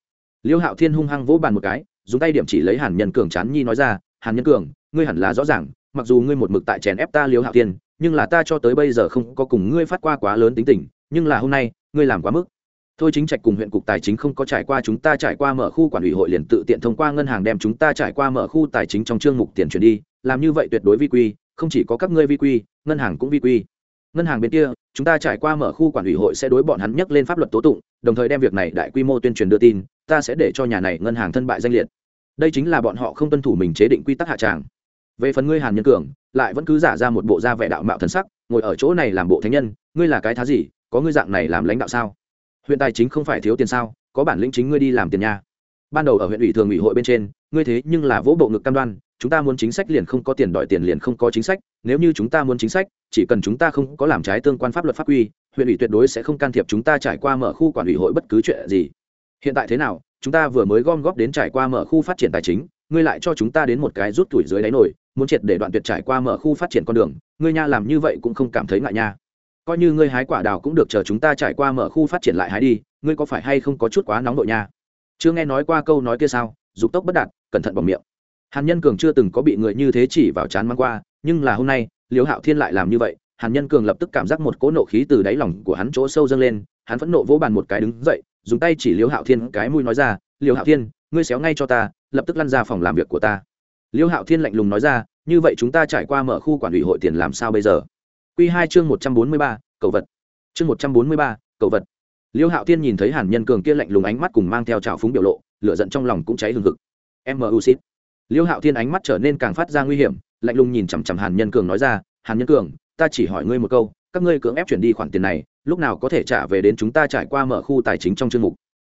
Speaker 1: Liêu hạo thiên hung hăng vỗ bàn một cái, dùng tay điểm chỉ lấy hàn nhân cường chán nhi nói ra, hàn nhân cường, ngươi hẳn là rõ ràng, mặc dù ngươi một mực tại chèn ép ta liêu hạo thiên, nhưng là ta cho tới bây giờ không có cùng ngươi phát qua quá lớn tính tình, nhưng là hôm nay, ngươi làm quá mức thôi chính trạch cùng huyện cục tài chính không có trải qua chúng ta trải qua mở khu quản ủy hội liền tự tiện thông qua ngân hàng đem chúng ta trải qua mở khu tài chính trong chương mục tiền chuyển đi. Làm như vậy tuyệt đối vi quy, không chỉ có các ngươi vi quy, ngân hàng cũng vi quy. Ngân hàng bên kia, chúng ta trải qua mở khu quản ủy hội sẽ đối bọn hắn nhắc lên pháp luật tố tụng, đồng thời đem việc này đại quy mô tuyên truyền đưa tin, ta sẽ để cho nhà này ngân hàng thân bại danh liệt. Đây chính là bọn họ không tuân thủ mình chế định quy tắc hạ tràng. Về phần ngươi hàn nhân cường, lại vẫn cứ giả ra một bộ da vẻ đạo mạo thần sắc, ngồi ở chỗ này làm bộ thánh nhân, ngươi là cái thá gì, có ngươi dạng này làm lãnh đạo sao? Huyện tài chính không phải thiếu tiền sao? Có bản lĩnh chính ngươi đi làm tiền nha. Ban đầu ở huyện ủy thường ủy hội bên trên, ngươi thế nhưng là vỗ bộ ngực cam đoan, chúng ta muốn chính sách liền không có tiền đòi tiền liền không có chính sách, nếu như chúng ta muốn chính sách, chỉ cần chúng ta không có làm trái tương quan pháp luật pháp quy, huyện ủy tuyệt đối sẽ không can thiệp chúng ta trải qua mở khu quản ủy hội bất cứ chuyện gì. Hiện tại thế nào? Chúng ta vừa mới gom góp đến trải qua mở khu phát triển tài chính, ngươi lại cho chúng ta đến một cái rút tuổi dưới đáy nổi muốn triệt để đoạn tuyệt trải qua mở khu phát triển con đường, ngươi nha làm như vậy cũng không cảm thấy ngại nha coi như ngươi hái quả đào cũng được chờ chúng ta trải qua mở khu phát triển lại hái đi, ngươi có phải hay không có chút quá nóng độ nha? Chưa nghe nói qua câu nói kia sao? Dục tốc bất đạt, cẩn thận bằng miệng. Hàn nhân cường chưa từng có bị người như thế chỉ vào chán mang qua, nhưng là hôm nay, liễu hạo thiên lại làm như vậy, hàn nhân cường lập tức cảm giác một cỗ nộ khí từ đáy lòng của hắn chỗ sâu dâng lên, hắn phẫn nộ vỗ bàn một cái đứng dậy, dùng tay chỉ liễu hạo thiên cái mũi nói ra, liễu hạo thiên, ngươi xéo ngay cho ta, lập tức lăn ra phòng làm việc của ta. Liễu hạo thiên lạnh lùng nói ra, như vậy chúng ta trải qua mở khu quản ủy hội tiền làm sao bây giờ? Quy hai chương một trăm bốn mươi ba, cầu vật. Chương một trăm bốn mươi ba, cầu vật. Liễu hạo thiên nhìn thấy hàn nhân cường kia lạnh lùng ánh mắt cùng mang theo trào phúng biểu lộ, lửa giận trong lòng cũng cháy hừng hực. Mu xít. Liêu hạo thiên ánh mắt trở nên càng phát ra nguy hiểm, lạnh lùng nhìn chằm chằm hàn nhân cường nói ra, hàn nhân cường, ta chỉ hỏi ngươi một câu, các ngươi cưỡng ép chuyển đi khoản tiền này, lúc nào có thể trả về đến chúng ta trải qua mở khu tài chính trong chương mục?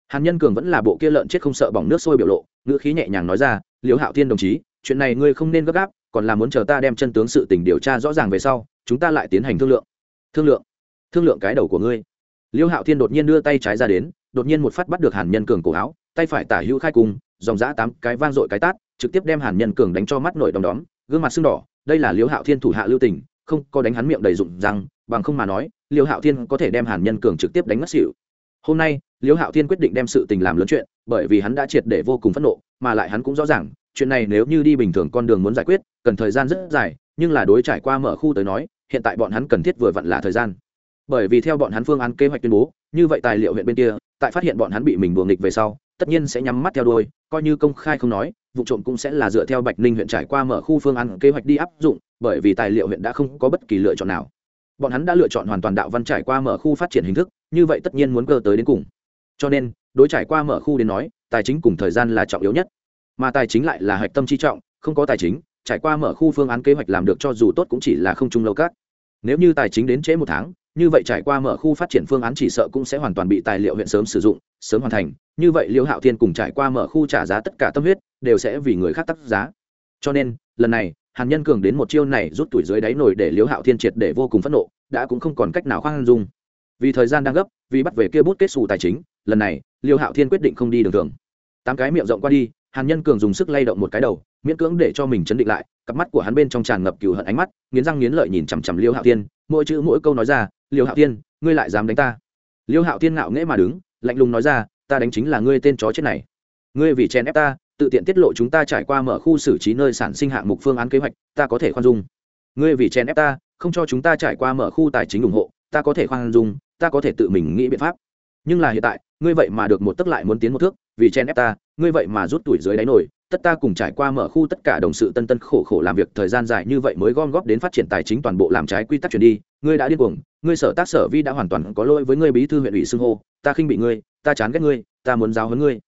Speaker 1: Hàn nhân cường vẫn là bộ kia lợn chết không sợ bỏng nước sôi biểu lộ, ngữ khí nhẹ nhàng nói ra, liêu hạo thiên đồng chí, chuyện này ngươi không nên gấp gáp, còn là muốn chờ ta đem chân tướng sự tình điều tra rõ ràng về sau chúng ta lại tiến hành thương lượng. Thương lượng? Thương lượng cái đầu của ngươi. Liêu hạo thiên đột nhiên đưa tay trái ra đến, đột nhiên một phát bắt được hàn nhân cường cổ áo, tay phải tả hữu khai cùng, dòng giã tám cái vang dội cái tát, trực tiếp đem hàn nhân cường đánh cho mắt nổi đom đóm, gương mặt sưng đỏ, đây là Liêu hạo thiên thủ hạ lưu tình, không có đánh hắn miệng đầy rụng răng, bằng không mà nói, Liêu hạo thiên có thể đem hàn nhân cường trực tiếp đánh mất xỉu. Hôm nay, Liêu hạo thiên quyết định đem sự tình làm lớn chuyện, bởi vì hắn đã triệt để vô cùng phẫn nộ, mà lại hắn cũng rõ ràng, chuyện này nếu như đi bình thường con đường muốn giải quyết, cần thời gian rất dài, nhưng là đối trải qua mở khu tới nói hiện tại bọn hắn cần thiết vừa vặn là thời gian. Bởi vì theo bọn hắn phương án kế hoạch tuyên bố, như vậy tài liệu huyện bên kia, tại phát hiện bọn hắn bị mình buồng nghịch về sau, tất nhiên sẽ nhắm mắt theo đuôi, coi như công khai không nói, vụ trộm cũng sẽ là dựa theo bạch ninh huyện trải qua mở khu phương án kế hoạch đi áp dụng, bởi vì tài liệu huyện đã không có bất kỳ lựa chọn nào. Bọn hắn đã lựa chọn hoàn toàn đạo văn trải qua mở khu phát triển hình thức, như vậy tất nhiên muốn cơ tới đến cùng. Cho nên, đối trải qua mở khu đến nói, tài chính cùng thời gian là trọng yếu nhất. Mà tài chính lại là hạch tâm chi trọng, không có tài chính trải qua mở khu phương án kế hoạch làm được cho dù tốt cũng chỉ là không trung lâu cát. Nếu như tài chính đến trễ một tháng, như vậy trải qua mở khu phát triển phương án chỉ sợ cũng sẽ hoàn toàn bị tài liệu huyện sớm sử dụng, sớm hoàn thành. Như vậy liêu hạo thiên cùng trải qua mở khu trả giá tất cả tâm huyết, đều sẽ vì người khác tắt giá. Cho nên, lần này, hàn nhân cường đến một chiêu này rút tuổi dưới đáy nổi để liêu hạo thiên triệt để vô cùng phẫn nộ, đã cũng không còn cách nào khoan dung. Vì thời gian đang gấp, vì bắt về kia bút kết xù tài chính, lần này, liêu hạo thiên quyết định không đi đường thường. Tám cái miệng rộng qua đi hàn nhân cường dùng sức lay động một cái đầu, miễn cưỡng để cho mình chấn định lại, cặp mắt của hắn bên trong tràn ngập cừu hận ánh mắt, nghiến răng nghiến lợi nhìn chằm chằm liêu hạo thiên, mỗi chữ mỗi câu nói ra, liêu hạo thiên, ngươi lại dám đánh ta? Liêu hạo thiên ngạo nghễ mà đứng, lạnh lùng nói ra, ta đánh chính là ngươi tên chó chết này. Ngươi vì chen ép ta, tự tiện tiết lộ chúng ta trải qua mở khu xử trí nơi sản sinh hạng mục phương án kế hoạch, ta có thể khoan dung. Ngươi vì chen ép ta, không cho chúng ta trải qua mở khu tài chính ủng hộ, ta có thể khoan dung, ta có thể tự mình nghĩ biện pháp. Nhưng là hiện tại, ngươi vậy mà được một tức lại muốn tiến một thước vì chen ép ta, ngươi vậy mà rút tuổi dưới đáy nổi tất ta cùng trải qua mở khu tất cả đồng sự tân tân khổ khổ làm việc thời gian dài như vậy mới gom góp đến phát triển tài chính toàn bộ làm trái quy tắc chuyển đi, ngươi đã điên cuồng, ngươi sở tác sở vi đã hoàn toàn có lỗi với ngươi bí thư huyện ủy xưng hô, ta khinh bị ngươi, ta chán ghét ngươi, ta muốn giáo huấn ngươi.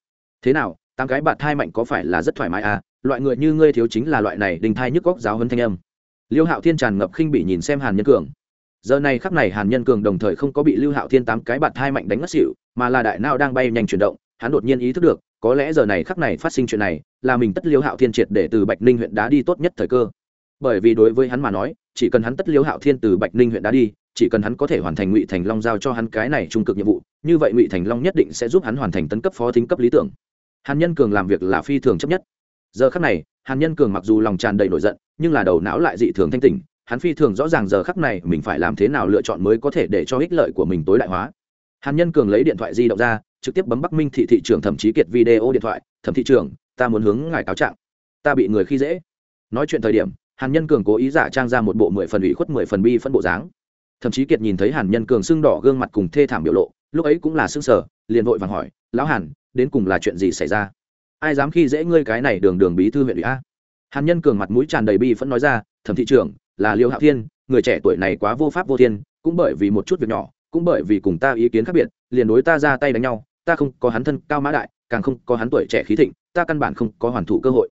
Speaker 1: Thế nào, tám cái bạn thai mạnh có phải là rất thoải mái à? Loại người như ngươi thiếu chính là loại này đình thai nhức góc giáo huấn thanh âm. Liêu hạo thiên tràn ngập khinh bị nhìn xem hàn nhân cường. Giờ này khắc này hàn nhân cường đồng thời không có bị lưu hạo thiên tám cái bạn thai mạnh đánh ngất xỉu, mà là đại nao đang bay nhanh chuyển động hắn đột nhiên ý thức được, có lẽ giờ này khắc này phát sinh chuyện này, là mình tất liêu hạo thiên triệt để từ bạch ninh huyện đá đi tốt nhất thời cơ. Bởi vì đối với hắn mà nói, chỉ cần hắn tất liêu hạo thiên từ bạch ninh huyện đá đi, chỉ cần hắn có thể hoàn thành ngụy thành long giao cho hắn cái này trung cực nhiệm vụ, như vậy ngụy thành long nhất định sẽ giúp hắn hoàn thành tấn cấp phó thính cấp lý tưởng. Hàn nhân cường làm việc là phi thường chấp nhất. Giờ khắc này, hàn nhân cường mặc dù lòng tràn đầy nổi giận, nhưng là đầu não lại dị thường thanh tỉnh, hắn phi thường rõ ràng giờ khắc này mình phải làm thế nào lựa chọn mới có thể để cho ích lợi của mình tối đại hóa. Hàn nhân cường lấy điện thoại di động ra trực tiếp bấm bắc minh thị thị trưởng thậm chí kiệt video điện thoại, thẩm thị trưởng, ta muốn hướng ngài cáo trạng. Ta bị người khi dễ. Nói chuyện thời điểm, hàn nhân cường cố ý giả trang ra một bộ mười phần ủy khuất, mười phần bi phân bộ dáng. Thậm chí kiệt nhìn thấy hàn nhân cường sưng đỏ gương mặt cùng thê thảm biểu lộ, lúc ấy cũng là sưng sờ, liền vội vàng hỏi, lão hàn, đến cùng là chuyện gì xảy ra? Ai dám khi dễ ngươi cái này đường đường bí thư huyện ủy a? Hàn nhân cường mặt mũi tràn đầy bi phân nói ra, thẩm thị trưởng, là liêu hạo thiên, người trẻ tuổi này quá vô pháp vô thiên, cũng bởi vì một chút việc nhỏ cũng bởi vì cùng ta ý kiến khác biệt, liền đối ta ra tay đánh nhau, ta không có hắn thân cao mã đại, càng không có hắn tuổi trẻ khí thịnh, ta căn bản không có hoàn thủ cơ hội.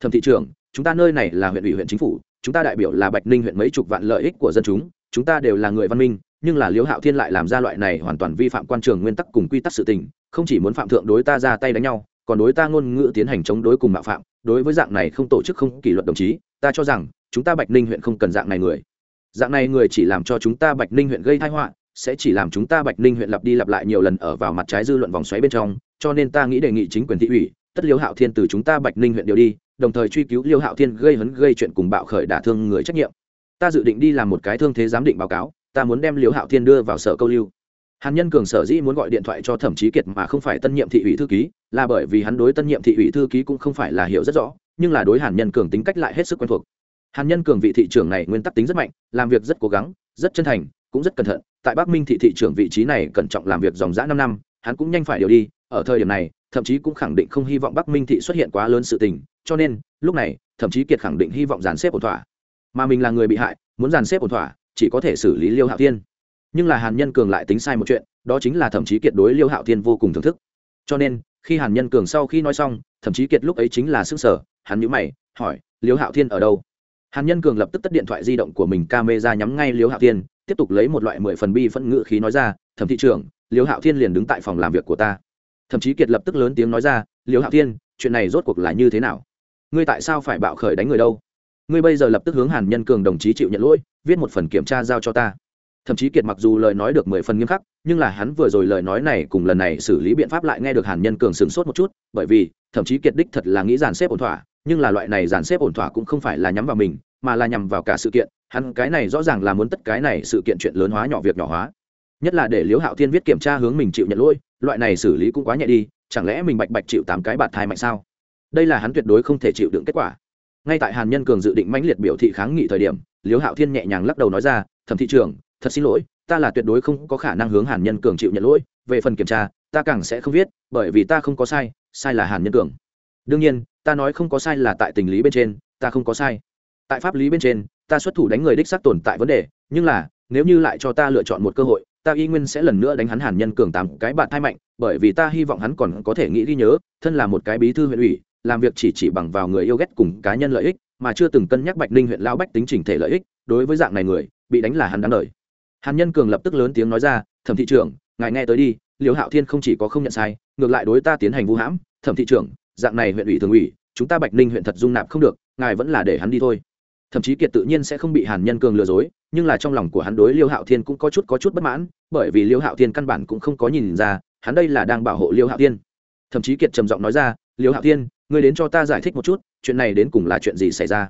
Speaker 1: Thẩm thị trưởng, chúng ta nơi này là huyện ủy huyện chính phủ, chúng ta đại biểu là bạch ninh huyện mấy chục vạn lợi ích của dân chúng chúng ta đều là người văn minh, nhưng là liễu hạo thiên lại làm ra loại này hoàn toàn vi phạm quan trường nguyên tắc cùng quy tắc sự tình, không chỉ muốn phạm thượng đối ta ra tay đánh nhau, còn đối ta ngôn ngữ tiến hành chống đối cùng mạo phạm, đối với dạng này không tổ chức không kỷ luật đồng chí, ta cho rằng, chúng ta bạch ninh huyện không cần dạng này người. Dạng này người chỉ làm cho chúng ta bạch ninh huyện gây thai họa sẽ chỉ làm chúng ta bạch ninh huyện lặp đi lặp lại nhiều lần ở vào mặt trái dư luận vòng xoáy bên trong, cho nên ta nghĩ đề nghị chính quyền thị ủy, tất liêu hạo thiên từ chúng ta bạch ninh huyện điều đi, đồng thời truy cứu liêu hạo thiên gây hấn gây chuyện cùng bạo khởi đả thương người trách nhiệm. Ta dự định đi làm một cái thương thế giám định báo cáo, ta muốn đem liêu hạo thiên đưa vào sở câu lưu. Hàn nhân cường sở dĩ muốn gọi điện thoại cho thẩm chí kiệt mà không phải tân nhiệm thị ủy thư ký, là bởi vì hắn đối tân nhiệm thị ủy thư ký cũng không phải là hiểu rất rõ, nhưng là đối hàn nhân cường tính cách lại hết sức quen thuộc. Hàn nhân cường vị thị trưởng này nguyên tắc tính rất mạnh, làm việc rất cố gắng, rất chân thành cũng rất cẩn thận, tại bắc minh thị thị trưởng vị trí này cẩn trọng làm việc dòng dã năm năm, hắn cũng nhanh phải điều đi, ở thời điểm này, thậm chí cũng khẳng định không hy vọng bắc minh thị xuất hiện quá lớn sự tình, cho nên, lúc này, thậm chí kiệt khẳng định hy vọng dàn xếp ổn thỏa. Mà mình là người bị hại, muốn dàn xếp ổn thỏa, chỉ có thể xử lý liêu hạo thiên. Nhưng là hàn nhân cường lại tính sai một chuyện, đó chính là thậm chí kiệt đối liêu hạo thiên vô cùng thưởng thức. Cho nên, khi hàn nhân cường sau khi nói xong, thậm chí kiệt lúc ấy chính là s ư n g sở hắn nhữ mày, hỏi, liêu hạo thiên ở đâu? Hàn nhân cường lập tức tắt điện thoại di động của mình ca mê ra nhắm ngay liêu hạo thiên tiếp tục lấy một loại mười phần bi phẫn ngự khí nói ra, thẩm thị trưởng, liêu hạo thiên liền đứng tại phòng làm việc của ta. Thậm chí kiệt lập tức lớn tiếng nói ra, liêu hạo thiên, chuyện này rốt cuộc là như thế nào? Ngươi tại sao phải bạo khởi đánh người đâu? Ngươi bây giờ lập tức hướng hàn nhân cường đồng chí chịu nhận lỗi, viết một phần kiểm tra giao cho ta. Thậm chí kiệt mặc dù lời nói được mười phần nghiêm khắc, nhưng là hắn vừa rồi lời nói này cùng lần này xử lý biện pháp lại nghe được hàn nhân cường sửng sốt một chút, bởi vì thậm chí kiệt đích thật là nghĩ dàn xếp ổn thỏa, nhưng là loại này dàn xếp ổn thỏa cũng không phải là nhắm vào mình, mà là nhằm vào cả sự kiện hắn cái này rõ ràng là muốn tất cái này sự kiện chuyện lớn hóa nhỏ việc nhỏ hóa. Nhất là để liễu hạo thiên viết kiểm tra hướng mình chịu nhận lỗi, loại này xử lý cũng quá nhẹ đi, chẳng lẽ mình bạch bạch chịu tám cái bạt thai mạnh sao? Đây là hắn tuyệt đối không thể chịu đựng kết quả. Ngay tại hàn nhân cường dự định mãnh liệt biểu thị kháng nghị thời điểm, liễu hạo thiên nhẹ nhàng lắc đầu nói ra, thẩm thị trưởng, thật xin lỗi, ta là tuyệt đối không có khả năng hướng hàn nhân cường chịu nhận lỗi, về phần kiểm tra, ta càng sẽ không viết, bởi vì ta không có sai sai là hàn nhân cường. Đương nhiên, ta nói không có sai là tại tình lý bên trên, ta không có sai. Tại pháp lý bên trên ta xuất thủ đánh người đích xác tồn tại vấn đề, nhưng là, nếu như lại cho ta lựa chọn một cơ hội, ta y nguyên sẽ lần nữa đánh hắn hàn nhân cường tám cái bạn thai mạnh, bởi vì ta hy vọng hắn còn có thể nghĩ ghi nhớ, thân là một cái bí thư huyện ủy, làm việc chỉ chỉ bằng vào người yêu ghét cùng cá nhân lợi ích, mà chưa từng cân nhắc bạch ninh huyện lão bách tính chỉnh thể lợi ích, đối với dạng này người, bị đánh là hắn đáng lời hàn nhân cường lập tức lớn tiếng nói ra, thẩm thị trưởng, ngài nghe tới đi liều hạo thiên không chỉ có không nhận sai, ngược lại đối ta tiến hành vũ hãm. Thẩm thị trưởng, dạng này huyện ủy thường ủy, chúng ta bạch ninh huyện thật dung nạp không được, ngài vẫn là để hắn đi thôi thậm chí kiệt tự nhiên sẽ không bị hàn nhân cường lừa dối, nhưng là trong lòng của hắn đối liêu hạo thiên cũng có chút có chút bất mãn, bởi vì liêu hạo thiên căn bản cũng không có nhìn ra, hắn đây là đang bảo hộ liêu hạo thiên. Thậm chí kiệt trầm giọng nói ra, liêu hạo thiên, ngươi đến cho ta giải thích một chút, chuyện này đến cùng là chuyện gì xảy ra?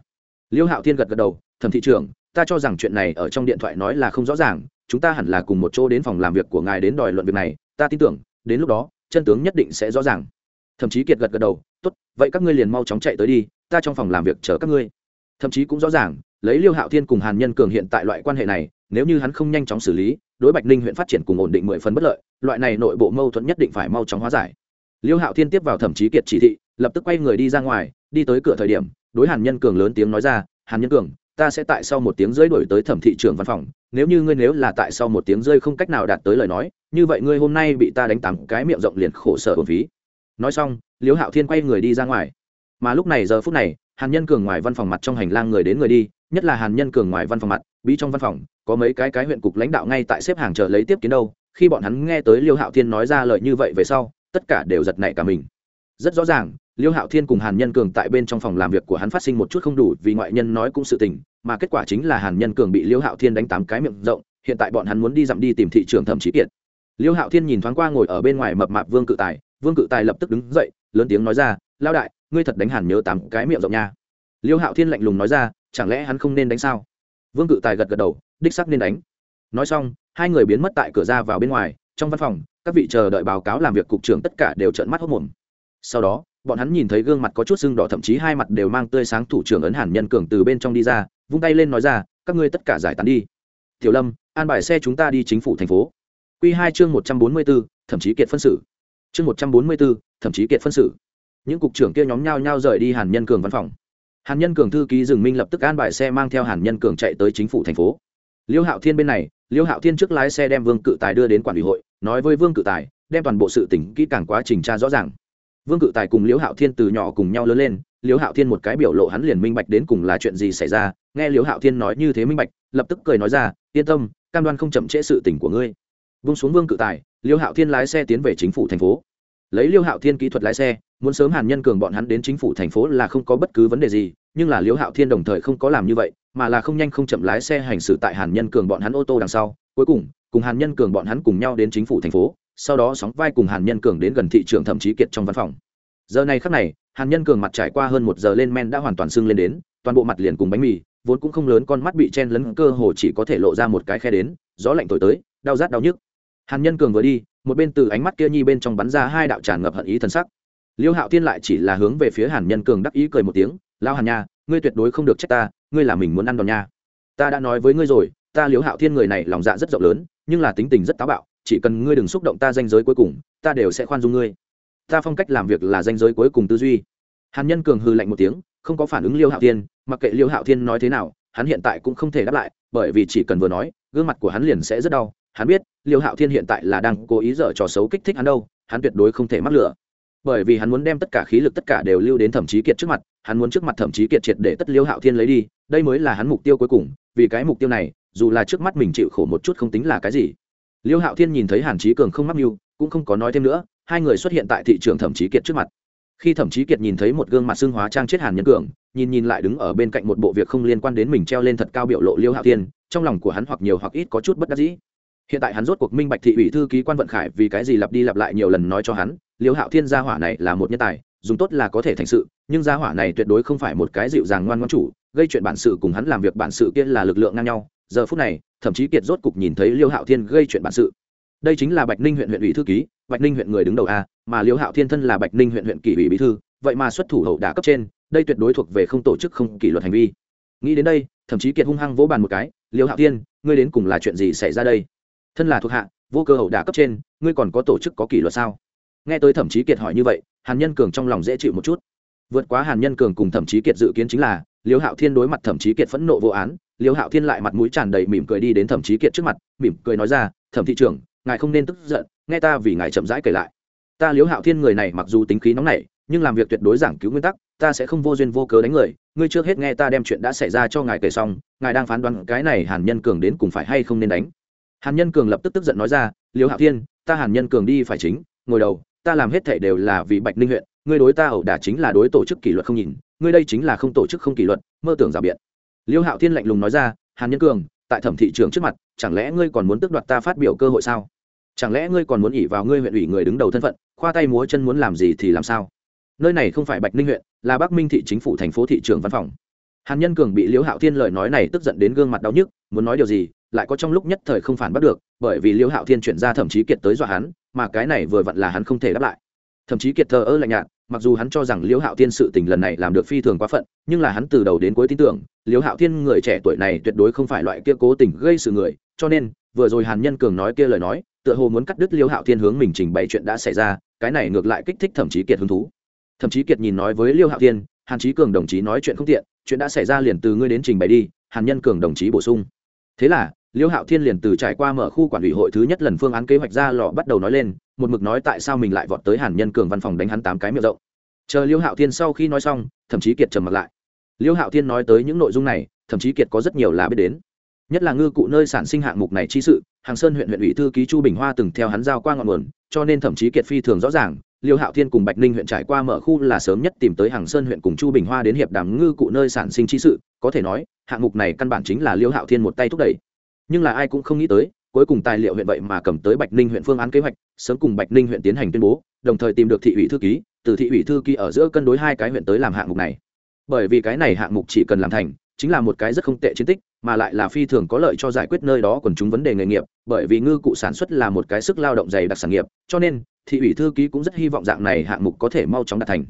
Speaker 1: Liêu hạo thiên gật gật đầu, thẩm thị trưởng, ta cho rằng chuyện này ở trong điện thoại nói là không rõ ràng, chúng ta hẳn là cùng một chỗ đến phòng làm việc của ngài đến đòi luận việc này, ta tin tưởng, đến lúc đó, chân tướng nhất định sẽ rõ ràng. Thậm chí kiệt gật gật đầu, tốt, vậy các ngươi liền mau chóng chạy tới đi, ta trong phòng làm việc chờ các ngươi thậm chí cũng rõ ràng, lấy liêu hạo thiên cùng hàn nhân cường hiện tại loại quan hệ này, nếu như hắn không nhanh chóng xử lý, đối bạch ninh huyện phát triển cùng ổn định mười phần bất lợi, loại này nội bộ mâu thuẫn nhất định phải mau chóng hóa giải. Liêu hạo thiên tiếp vào thẩm chí kiệt chỉ thị, lập tức quay người đi ra ngoài, đi tới cửa thời điểm, đối hàn nhân cường lớn tiếng nói ra, hàn nhân cường, ta sẽ tại sau một tiếng rơi đổi tới thẩm thị trưởng văn phòng, nếu như ngươi nếu là tại sau một tiếng rơi không cách nào đạt tới lời nói, như vậy ngươi hôm nay bị ta đánh tặng cái miệng rộng liền khổ sở hồn phí. Nói xong, liêu hạo thiên quay người đi ra ngoài mà lúc này giờ phút này, hàn nhân cường ngoài văn phòng mặt trong hành lang người đến người đi, nhất là hàn nhân cường ngoài văn phòng mặt, bí trong văn phòng, có mấy cái cái huyện cục lãnh đạo ngay tại xếp hàng chờ lấy tiếp kiến đâu. Khi bọn hắn nghe tới liêu hạo thiên nói ra lời như vậy về sau, tất cả đều giật nảy cả mình. Rất rõ ràng, liêu hạo thiên cùng hàn nhân cường tại bên trong phòng làm việc của hắn phát sinh một chút không đủ, vì ngoại nhân nói cũng sự tình, mà kết quả chính là hàn nhân cường bị liêu hạo thiên đánh tám cái miệng rộng, hiện tại bọn hắn muốn đi dặm đi tìm thị trường thẩm chí kiệt liêu hạo thiên nhìn thoáng qua ngồi ở bên ngoài mập mạp vương cự tài, vương cự tài lập tức đứng dậy, lớn tiếng nói ra lao đại ngươi thật đánh hàn nhớ tám cái miệng rộng nha. Liêu hạo thiên lạnh lùng nói ra, chẳng lẽ hắn không nên đánh sao? Vương cự tài gật gật đầu, đích sắc nên đánh. Nói xong, hai người biến mất tại cửa ra vào bên ngoài, trong văn phòng, các vị chờ đợi báo cáo làm việc cục trưởng tất cả đều trợn mắt hốc mồm sau đó, bọn hắn nhìn thấy gương mặt có chút sưng đỏ, thậm chí hai mặt đều mang tươi sáng thủ trưởng ấn hàn nhân cường từ bên trong đi ra, vung tay lên nói ra, các ngươi tất cả giải tán đi. Tiểu lâm, an bài xe chúng ta đi chính phủ thành phố. Q hai chương một trăm bốn mươi b thậm chí kiệt phân xử. Chương một trăm bốn mươi b thậm chí kiệt phân xử những cục trưởng kia nhóm nhau nhau rời đi hàn nhân cường văn phòng. Hàn nhân cường thư ký dừng minh lập tức an bài xe mang theo hàn nhân cường chạy tới chính phủ thành phố. Liêu hạo thiên bên này, liêu hạo thiên trước lái xe đem vương cự tài đưa đến quản ủy hội, nói với vương cự tài, đem toàn bộ sự tỉnh kỹ càng quá trình tra rõ ràng. Vương cự tài cùng liễu hạo thiên từ nhỏ cùng nhau lớn lên liễu hạo thiên một cái biểu lộ hắn liền minh bạch đến cùng là chuyện gì xảy ra, nghe liễu hạo thiên nói như thế minh bạch, lập tức cười nói ra, yên tâm, cam đoan không chậm trễ sự tỉnh của ngươi. Vung xuống vương cự tài liễu hạo thiên lái xe tiến về chính phủ thành phố lấy Liêu hạo thiên kỹ thuật lái xe, muốn sớm hàn nhân cường bọn hắn đến chính phủ thành phố là không có bất cứ vấn đề gì, nhưng là Liêu hạo thiên đồng thời không có làm như vậy, mà là không nhanh không chậm lái xe hành xử tại hàn nhân cường bọn hắn ô tô đằng sau. Cuối cùng cùng hàn nhân cường bọn hắn cùng nhau đến chính phủ thành phố, sau đó sóng vai cùng hàn nhân cường đến gần thị trường thậm chí kiệt trong văn phòng. Giờ này khắc này, hàn nhân cường mặt trải qua hơn một giờ lên men đã hoàn toàn sưng lên đến, toàn bộ mặt liền cùng bánh mì, vốn cũng không lớn, con mắt bị chen lấn, cơ hồ chỉ có thể lộ ra một cái khe đến, gió lạnh thổi tới, đau rát đau nhức. Hàn nhân cường vừa đi một bên từ ánh mắt kia nhi bên trong bắn ra hai đạo tràn ngập hận ý thân sắc. Liêu hạo thiên lại chỉ là hướng về phía hàn nhân cường đắc ý cười một tiếng lao hàn nha, ngươi tuyệt đối không được trách ta, ngươi là mình muốn ăn đòn nha. Ta đã nói với ngươi rồi, ta liêu hạo thiên người này lòng dạ rất rộng lớn, nhưng là tính tình rất táo bạo, chỉ cần ngươi đừng xúc động ta danh giới cuối cùng, ta đều sẽ khoan dung ngươi. Ta phong cách làm việc là danh giới cuối cùng tư duy. Hàn nhân cường hư lạnh một tiếng, không có phản ứng liêu hạo thiên, mặc kệ liêu hạo thiên nói thế nào, hắn hiện tại cũng không thể đáp lại, bởi vì chỉ cần vừa nói, gương mặt của hắn liền sẽ rất đau hắn biết, liêu hạo thiên hiện tại là đang cố ý dở trò xấu kích thích hắn đâu, hắn tuyệt đối không thể mắc lửa. Bởi vì hắn muốn đem tất cả khí lực tất cả đều lưu đến thẩm chí kiệt trước mặt, hắn muốn trước mặt thẩm chí kiệt triệt để tất liêu hạo thiên lấy đi, đây mới là hắn mục tiêu cuối cùng, vì cái mục tiêu này, dù là trước mắt mình chịu khổ một chút không tính là cái gì. Liêu hạo thiên nhìn thấy hàn chí cường không mắc mưu, cũng không có nói thêm nữa, hai người xuất hiện tại thị trường thẩm chí kiệt trước mặt. Khi thẩm chí kiệt nhìn thấy một gương mặt xương hóa trang chết hàn nhân cường, nhìn nhìn lại đứng ở bên cạnh một bộ việc không liên quan đến mình treo lên thật cao biểu lộ liêu hạo thiên, trong lòng của hắn hoặc nhiều hoặc ít có chút bất đắc dĩ hiện tại hắn rốt cuộc minh bạch thị ủy thư ký quan vận khải vì cái gì lặp đi lặp lại nhiều lần nói cho hắn, liêu hạo thiên gia hỏa này là một nhân tài, dùng tốt là có thể thành sự, nhưng gia hỏa này tuyệt đối không phải một cái dịu dàng ngoan ngoan chủ, gây chuyện bản sự cùng hắn làm việc bản sự kia là lực lượng ngang nhau. Giờ phút này, thậm chí kiệt rốt cục nhìn thấy liêu hạo thiên gây chuyện bản sự. Đây chính là bạch ninh huyện huyện ủy thư ký, bạch ninh huyện người đứng đầu a, mà liêu hạo thiên thân là bạch ninh huyện huyện kỷ ủy bí thư, vậy mà xuất thủ hậu đả cấp trên, đây tuyệt đối thuộc về không tổ chức, không kỷ luật hành vi. Nghĩ đến đây, thậm chí kiệt hung hăng vỗ bàn một cái, liêu hạo thiên, ngươi đến cùng là chuyện gì xảy ra đây? Thân là thuộc hạ, vô cơ hậu đả cấp trên, ngươi còn có tổ chức có kỷ luật sao? Nghe tới thẩm chí kiệt hỏi như vậy, hàn nhân cường trong lòng dễ chịu một chút. Vượt quá hàn nhân cường cùng thẩm chí kiệt dự kiến chính là, liêu hạo thiên đối mặt thẩm chí kiệt phẫn nộ vô án, liêu hạo thiên lại mặt mũi tràn đầy mỉm cười đi đến thẩm chí kiệt trước mặt, mỉm cười nói ra, thẩm thị trưởng, ngài không nên tức giận, nghe ta vì ngài chậm rãi kể lại. Ta liêu hạo thiên người này mặc dù tính khí nóng nảy, nhưng làm việc tuyệt đối giảng cứu nguyên tắc, ta sẽ không vô duyên vô cớ đánh người, ngươi trước hết nghe ta đem chuyện đã xảy ra cho ngài kể xong, ngài đang phán đoán cái này hàn nhân cường đến cùng phải hay không nên đánh hàn nhân cường lập tức tức giận nói ra, liêu hạo thiên, ta hàn nhân cường đi phải chính, ngồi đầu, ta làm hết thể đều là vì bạch ninh huyện, ngươi đối ta ẩu đả chính là đối tổ chức kỷ luật không nhìn, ngươi đây chính là không tổ chức không kỷ luật, mơ tưởng rào biện. Liêu hạo thiên lạnh lùng nói ra, hàn nhân cường, tại thẩm thị trường trước mặt, chẳng lẽ ngươi còn muốn tước đoạt ta phát biểu cơ hội sao? Chẳng lẽ ngươi còn muốn ỉ vào ngươi huyện ủy người đứng đầu thân phận, khoa tay múa chân muốn làm gì thì làm sao? Nơi này không phải bạch ninh huyện, là bắc minh thị chính phủ thành phố thị trường văn phòng. Hàn nhân cường bị liễu hạo thiên lời nói này tức giận đến gương mặt đau nhức, muốn nói điều gì lại có trong lúc nhất thời không phản bắt được, bởi vì liễu hạo thiên chuyển ra thậm chí kiệt tới dọa hắn, mà cái này vừa vặn là hắn không thể đáp lại. Thậm chí kiệt thờ ơ lạnh nhạt, mặc dù hắn cho rằng liễu hạo thiên sự tình lần này làm được phi thường quá phận, nhưng là hắn từ đầu đến cuối tin tưởng liễu hạo thiên người trẻ tuổi này tuyệt đối không phải loại kia cố tình gây sự người, cho nên, vừa rồi hàn nhân cường nói kia lời nói, tựa hồ muốn cắt đứt liễu hạo thiên hướng mình trình bày chuyện đã xảy ra, cái này ngược lại kích thích thậm chí kiệt hứng thú. Thậm chí kiệt nhìn nói với liễu hạo thiên, hàn chí cường đồng chí nói chuyện không tiện, chuyện đã xảy ra liền từ ngươi đến trình bày đi, hàn nhân cường đồng chí bổ sung. Thế là liêu hạo thiên liền từ trải qua mở khu quản ủy hội thứ nhất lần phương án kế hoạch ra lò bắt đầu nói lên, một mực nói tại sao mình lại vọt tới hàn nhân cường văn phòng đánh hắn tám cái miệng rộng. Chờ liêu hạo thiên sau khi nói xong, thậm chí kiệt trầm mặt lại. Liêu hạo thiên nói tới những nội dung này, thậm chí kiệt có rất nhiều là biết đến. Nhất là ngư cụ nơi sản sinh hạng mục này chi sự, hàng sơn huyện huyện ủy thư ký chu bình hoa từng theo hắn giao qua ngọn nguồn, cho nên thậm chí kiệt phi thường rõ ràng, liêu hạo thiên cùng bạch ninh huyện trải qua mở khu là sớm nhất tìm tới hàng sơn huyện cùng chu bình hoa đến hiệp đàm ngư cụ nơi sản sinh chi sự, có thể nói, hạng mục này căn bản chính là liêu hạo thiên một tay thúc đẩy nhưng là ai cũng không nghĩ tới, cuối cùng tài liệu huyện vậy mà cầm tới bạch ninh huyện phương án kế hoạch, sớm cùng bạch ninh huyện tiến hành tuyên bố, đồng thời tìm được thị ủy thư ký, từ thị ủy thư ký ở giữa cân đối hai cái huyện tới làm hạng mục này. Bởi vì cái này hạng mục chỉ cần làm thành, chính là một cái rất không tệ chiến tích, mà lại là phi thường có lợi cho giải quyết nơi đó còn chúng vấn đề nghề nghiệp, bởi vì ngư cụ sản xuất là một cái sức lao động dày đặc sản nghiệp, cho nên, thị ủy thư ký cũng rất hy vọng dạng này hạng mục có thể mau chóng đạt thành.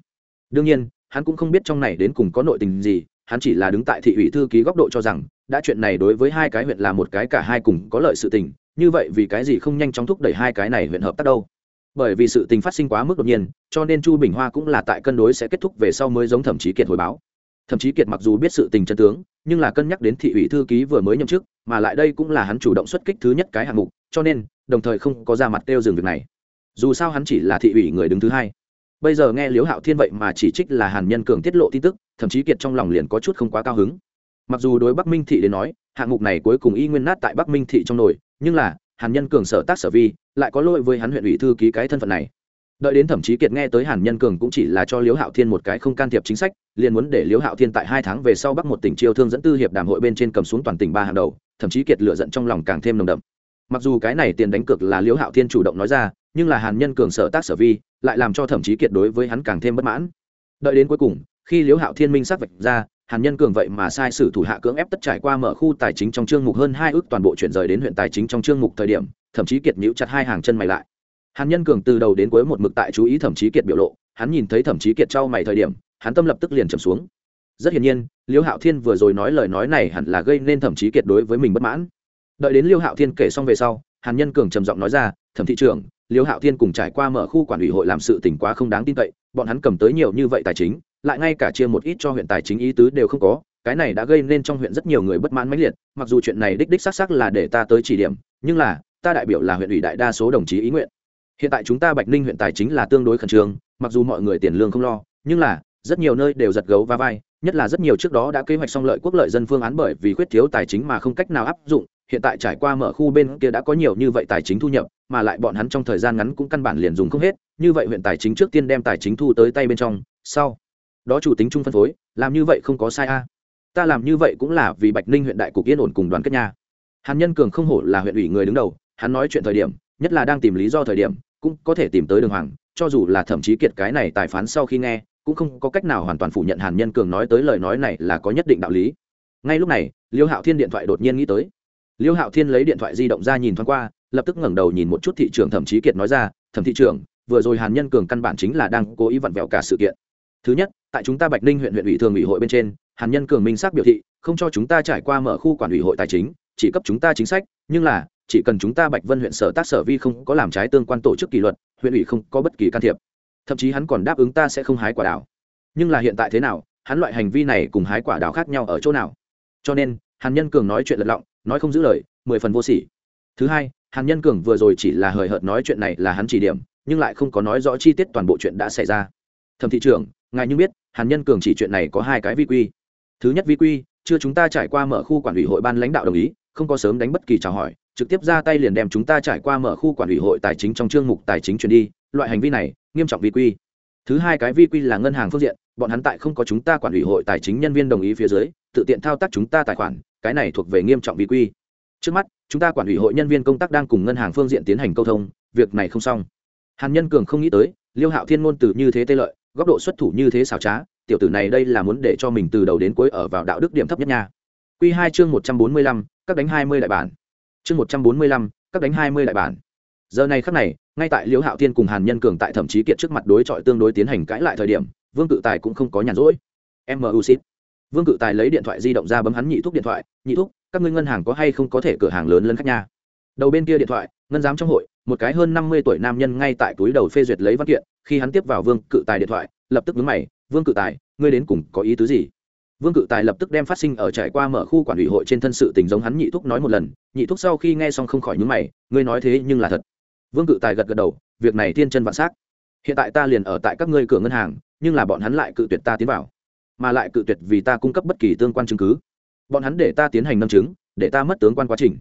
Speaker 1: Đương nhiên, hắn cũng không biết trong này đến cùng có nội tình gì, hắn chỉ là đứng tại thị ủy thư ký góc độ cho rằng đã chuyện này đối với hai cái huyện là một cái cả hai cùng có lợi sự tình, như vậy vì cái gì không nhanh chóng thúc đẩy hai cái này huyện hợp tác đâu? Bởi vì sự tình phát sinh quá mức đột nhiên, cho nên chu bình hoa cũng là tại cân đối sẽ kết thúc về sau mới giống thẩm chí kiệt hồi báo. Thậm chí kiệt mặc dù biết sự tình chân tướng, nhưng là cân nhắc đến thị ủy thư ký vừa mới nhậm chức, mà lại đây cũng là hắn chủ động xuất kích thứ nhất cái hạng mục, cho nên, đồng thời không có ra mặt kêu dừng việc này. Dù sao hắn chỉ là thị ủy người đứng thứ hai. Bây giờ nghe liếu hạo thiên vậy mà chỉ trích là hàn nhân cường tiết lộ tin tức thậm chí kiệt trong lòng liền có chút không quá cao hứng mặc dù đối bắc minh thị đến nói, hạng mục này cuối cùng y nguyên nát tại bắc minh thị trong nổi nhưng là, hàn nhân cường sở tác sở vi, lại có lỗi với hắn huyện ủy thư ký cái thân phận này. Đợi đến thẩm chí kiệt nghe tới hàn nhân cường cũng chỉ là cho liễu hạo thiên một cái không can thiệp chính sách, liền muốn để liễu hạo thiên tại hai tháng về sau bắc một tỉnh chiêu thương dẫn tư hiệp đàm hội bên trên cầm xuống toàn tỉnh ba hàng đầu thậm chí kiệt lựa giận trong lòng càng thêm nồng đậm. Mặc dù cái này tiền đánh cược là liễu hạo thiên chủ động nói ra, nhưng là hàn nhân cường sở tác sở vi lại làm cho thẩm chí kiệt đối với hắn càng thêm bất mãn. Đợi đến cuối cùng, khi liễu hạo thiên minh xác vạch ra hàn nhân cường vậy mà sai sử thủ hạ cưỡng ép tất trải qua mở khu tài chính trong chương mục hơn hai ước toàn bộ chuyển rời đến huyện tài chính trong chương mục thời điểm, thậm chí kiệt nhíu chặt hai hàng chân mày lại. Hàn nhân cường từ đầu đến cuối một mực tại chú ý thẩm chí kiệt biểu lộ, hắn nhìn thấy thẩm chí kiệt trao mày thời điểm, hắn tâm lập tức liền trầm xuống. Rất hiển nhiên, liêu hạo thiên vừa rồi nói lời nói này hẳn là gây nên thẩm chí kiệt đối với mình bất mãn. Đợi đến liêu hạo thiên kể xong về sau, hàn nhân cường trầm giọng nói ra, thẩm thị trưởng liêu hạo thiên cùng trải qua mở khu quản ủy hội làm sự tỉnh quá không đáng tin cậy, bọn hắn cầm tới nhiều như vậy tài chính, lại ngay cả chia một ít cho huyện tài chính ý tứ đều không có, cái này đã gây nên trong huyện rất nhiều người bất mãn mãnh liệt, mặc dù chuyện này đích đích xác xác là để ta tới chỉ điểm, nhưng là, ta đại biểu là huyện ủy đại đa số đồng chí ý nguyện. Hiện tại chúng ta bạch ninh huyện tài chính là tương đối khẩn trương, mặc dù mọi người tiền lương không lo, nhưng là, rất nhiều nơi đều giật gấu và vai nhất là rất nhiều trước đó đã kế hoạch xong lợi quốc lợi dân phương án bởi vì khuyết thiếu tài chính mà không cách nào áp dụng, hiện tại trải qua mở khu bên kia đã có nhiều như vậy tài chính thu nhập, mà lại bọn hắn trong thời gian ngắn cũng căn bản liền dùng không hết, như vậy huyện tài chính trước tiên đem tài chính thu tới tay bên trong, sau, đó chủ tính chung phân phối, làm như vậy không có sai a. Ta làm như vậy cũng là vì bạch ninh huyện đại cục yên ổn cùng đoàn kết nhà hàn nhân cường không hổ là huyện ủy người đứng đầu, hắn nói chuyện thời điểm, nhất là đang tìm lý do thời điểm, cũng có thể tìm tới đường hoàng, cho dù là thậm chí kiệt cái này tài phán sau khi nghe cũng không có cách nào hoàn toàn phủ nhận hàn nhân cường nói tới lời nói này là có nhất định đạo lý. Ngay lúc này, liêu hạo thiên điện thoại đột nhiên nghĩ tới. Liêu hạo thiên lấy điện thoại di động ra nhìn thoáng qua, lập tức ngẩng đầu nhìn một chút thị trường thẩm chí kiệt nói ra, thẩm thị trường, vừa rồi hàn nhân cường căn bản chính là đang cố ý vặn vẹo cả sự kiện. Thứ nhất, tại chúng ta bạch ninh huyện huyện ủy thường ủy hội bên trên, hàn nhân cường minh xác biểu thị, không cho chúng ta trải qua mở khu quản ủy hội tài chính, chỉ cấp chúng ta chính sách, nhưng là, chỉ cần chúng ta bạch vân huyện sở tác sở vi không có làm trái tương quan tổ chức kỷ luật, huyện ủy không có bất kỳ can thiệp thậm chí hắn còn đáp ứng ta sẽ không hái quả đào. Nhưng là hiện tại thế nào, hắn loại hành vi này cùng hái quả đào khác nhau ở chỗ nào? Cho nên, hàn nhân cường nói chuyện lật lọng, nói không giữ lời, mười phần vô sỉ. Thứ hai, hàn nhân cường vừa rồi chỉ là hời hợt nói chuyện này là hắn chỉ điểm, nhưng lại không có nói rõ chi tiết toàn bộ chuyện đã xảy ra. Thẩm thị trưởng, ngài như biết, hàn nhân cường chỉ chuyện này có hai cái vi quy. Thứ nhất vi quy, chưa chúng ta trải qua mở khu quản ủy hội ban lãnh đạo đồng ý, không có sớm đánh bất kỳ chào hỏi, trực tiếp ra tay liền đem chúng ta trải qua mở khu quản ủy hội tài chính trong chương mục tài chính chuyển đi loại hành vi này nghiêm trọng vi quy. Thứ hai cái vi quy là ngân hàng phương diện, bọn hắn tại không có chúng ta quản ủy hội tài chính nhân viên đồng ý phía dưới, tự tiện thao tác chúng ta tài khoản, cái này thuộc về nghiêm trọng vi quy. Trước mắt, chúng ta quản ủy hội nhân viên công tác đang cùng ngân hàng phương diện tiến hành câu thông, việc này không xong. Hàn nhân cường không nghĩ tới, liêu hạo thiên ngôn từ như thế tê lợi, góc độ xuất thủ như thế xảo trá, tiểu tử này đây là muốn để cho mình từ đầu đến cuối ở vào đạo đức điểm thấp nhất nha. Q hai chương một trăm bốn mươi lăm, các đánh hai mươi đại bản. Chương một trăm bốn mươi lăm, các đánh hai mươi đại bản giờ này khắc này, ngay tại liễu hạo thiên cùng hàn nhân cường tại thậm chí kiệt trước mặt đối chọi tương đối tiến hành cãi lại thời điểm, vương cự tài cũng không có nhàn rỗi. Mu ship vương cự tài lấy điện thoại di động ra bấm hắn nhị thúc điện thoại, nhị thúc, các ngươi ngân hàng có hay không có thể cửa hàng lớn lân khách nha? Đầu bên kia điện thoại, ngân giám trong hội, một cái hơn năm mươi tuổi nam nhân ngay tại túi đầu phê duyệt lấy văn kiện, khi hắn tiếp vào vương cự tài điện thoại, lập tức vướng mày, vương cự tài, ngươi đến cùng có ý tứ gì? Vương cự tài lập tức đem phát sinh ở trải qua mở khu quản ủy hội trên thân sự tình giống hắn nhị thúc nói một lần, nhị thúc sau khi nghe xong không khỏi nhướng mày, ngươi nói thế nhưng là thật vương cự tài gật gật đầu, việc này thiên chân vạn s á c hiện tại ta liền ở tại các ngươi cửa ngân hàng, nhưng là bọn hắn lại cự tuyệt ta tiến vào, mà lại cự tuyệt vì ta cung cấp bất kỳ tương quan chứng cứ. Bọn hắn để ta tiến hành nâng chứng, để ta mất tướng quan quá trình.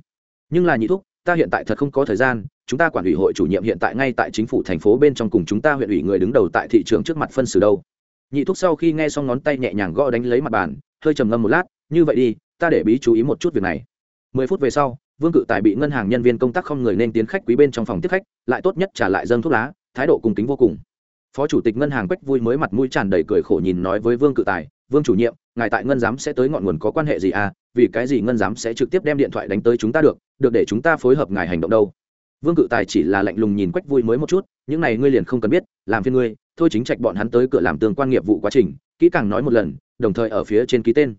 Speaker 1: Nhưng là nhị thúc, ta hiện tại thật không có thời gian, chúng ta quản ủy hội chủ nhiệm hiện tại ngay tại chính phủ thành phố bên trong cùng chúng ta huyện ủy người đứng đầu tại thị trường trước mặt phân xử đâu. Nhị thúc sau khi nghe xong ngón tay nhẹ nhàng gõ đánh lấy mặt bàn, hơi trầm ngâm một lát, như vậy đi, ta để bí chú ý một chút việc này. Mười phút về sau vương cự tài bị ngân hàng nhân viên công tác không người nên tiến khách quý bên trong phòng tiếp khách, lại tốt nhất trả lại dâng thuốc lá, thái độ cùng kính vô cùng. Phó chủ tịch ngân hàng quách vui mới mặt mũi tràn đầy cười khổ nhìn nói với vương cự tài, vương chủ nhiệm, ngài tại ngân giám sẽ tới ngọn nguồn có quan hệ gì à? Vì cái gì ngân giám sẽ trực tiếp đem điện thoại đánh tới chúng ta được được để chúng ta phối hợp ngài hành động đâu? Vương cự tài chỉ là lạnh lùng nhìn quách vui mới một chút, những này ngươi liền không cần biết, làm phiên ngươi, thôi chính trạch bọn hắn tới cửa làm tương quan nghiệp vụ quá trình, kỹ càng nói một lần, đồng thời ở phía trên ký tên.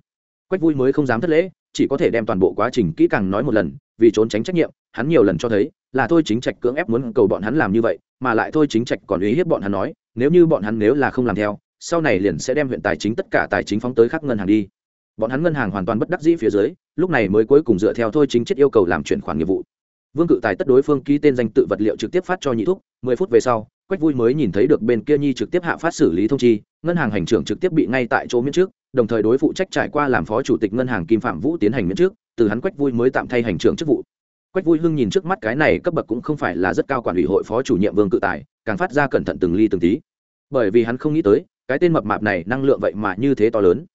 Speaker 1: Quách vui mới không dám thất lễ chỉ có thể đem toàn bộ quá trình kỹ càng nói một lần, vì trốn tránh trách nhiệm, hắn nhiều lần cho thấy là thôi chính trạch cưỡng ép muốn cầu bọn hắn làm như vậy, mà lại thôi chính trạch còn uy hiếp bọn hắn nói, nếu như bọn hắn nếu là không làm theo, sau này liền sẽ đem huyện tài chính tất cả tài chính phóng tới khắc ngân hàng đi. Bọn hắn ngân hàng hoàn toàn bất đắc dĩ phía dưới, lúc này mới cuối cùng dựa theo thôi chính chết yêu cầu làm chuyển khoản nghiệp vụ. Vương cự tài tất đối phương ký tên danh tự vật liệu trực tiếp phát cho nhị thúc, mười phút về sau, quách vui mới nhìn thấy được bên kia nhi trực tiếp hạ phát xử lý thông chi, ngân hàng hành trưởng trực tiếp bị ngay tại chỗ miễn trước đồng thời đối phụ trách trải qua làm phó chủ tịch ngân hàng kim phạm vũ tiến hành miễn trước, từ hắn quách vui mới tạm thay hành trưởng chức vụ. Quách vui hưng nhìn trước mắt cái này cấp bậc cũng không phải là rất cao quản ủy hội phó chủ nhiệm vương cự tài, càng phát ra cẩn thận từng ly từng tí. Bởi vì hắn không nghĩ tới, cái tên mập mạp này năng lượng vậy mà như thế to lớn.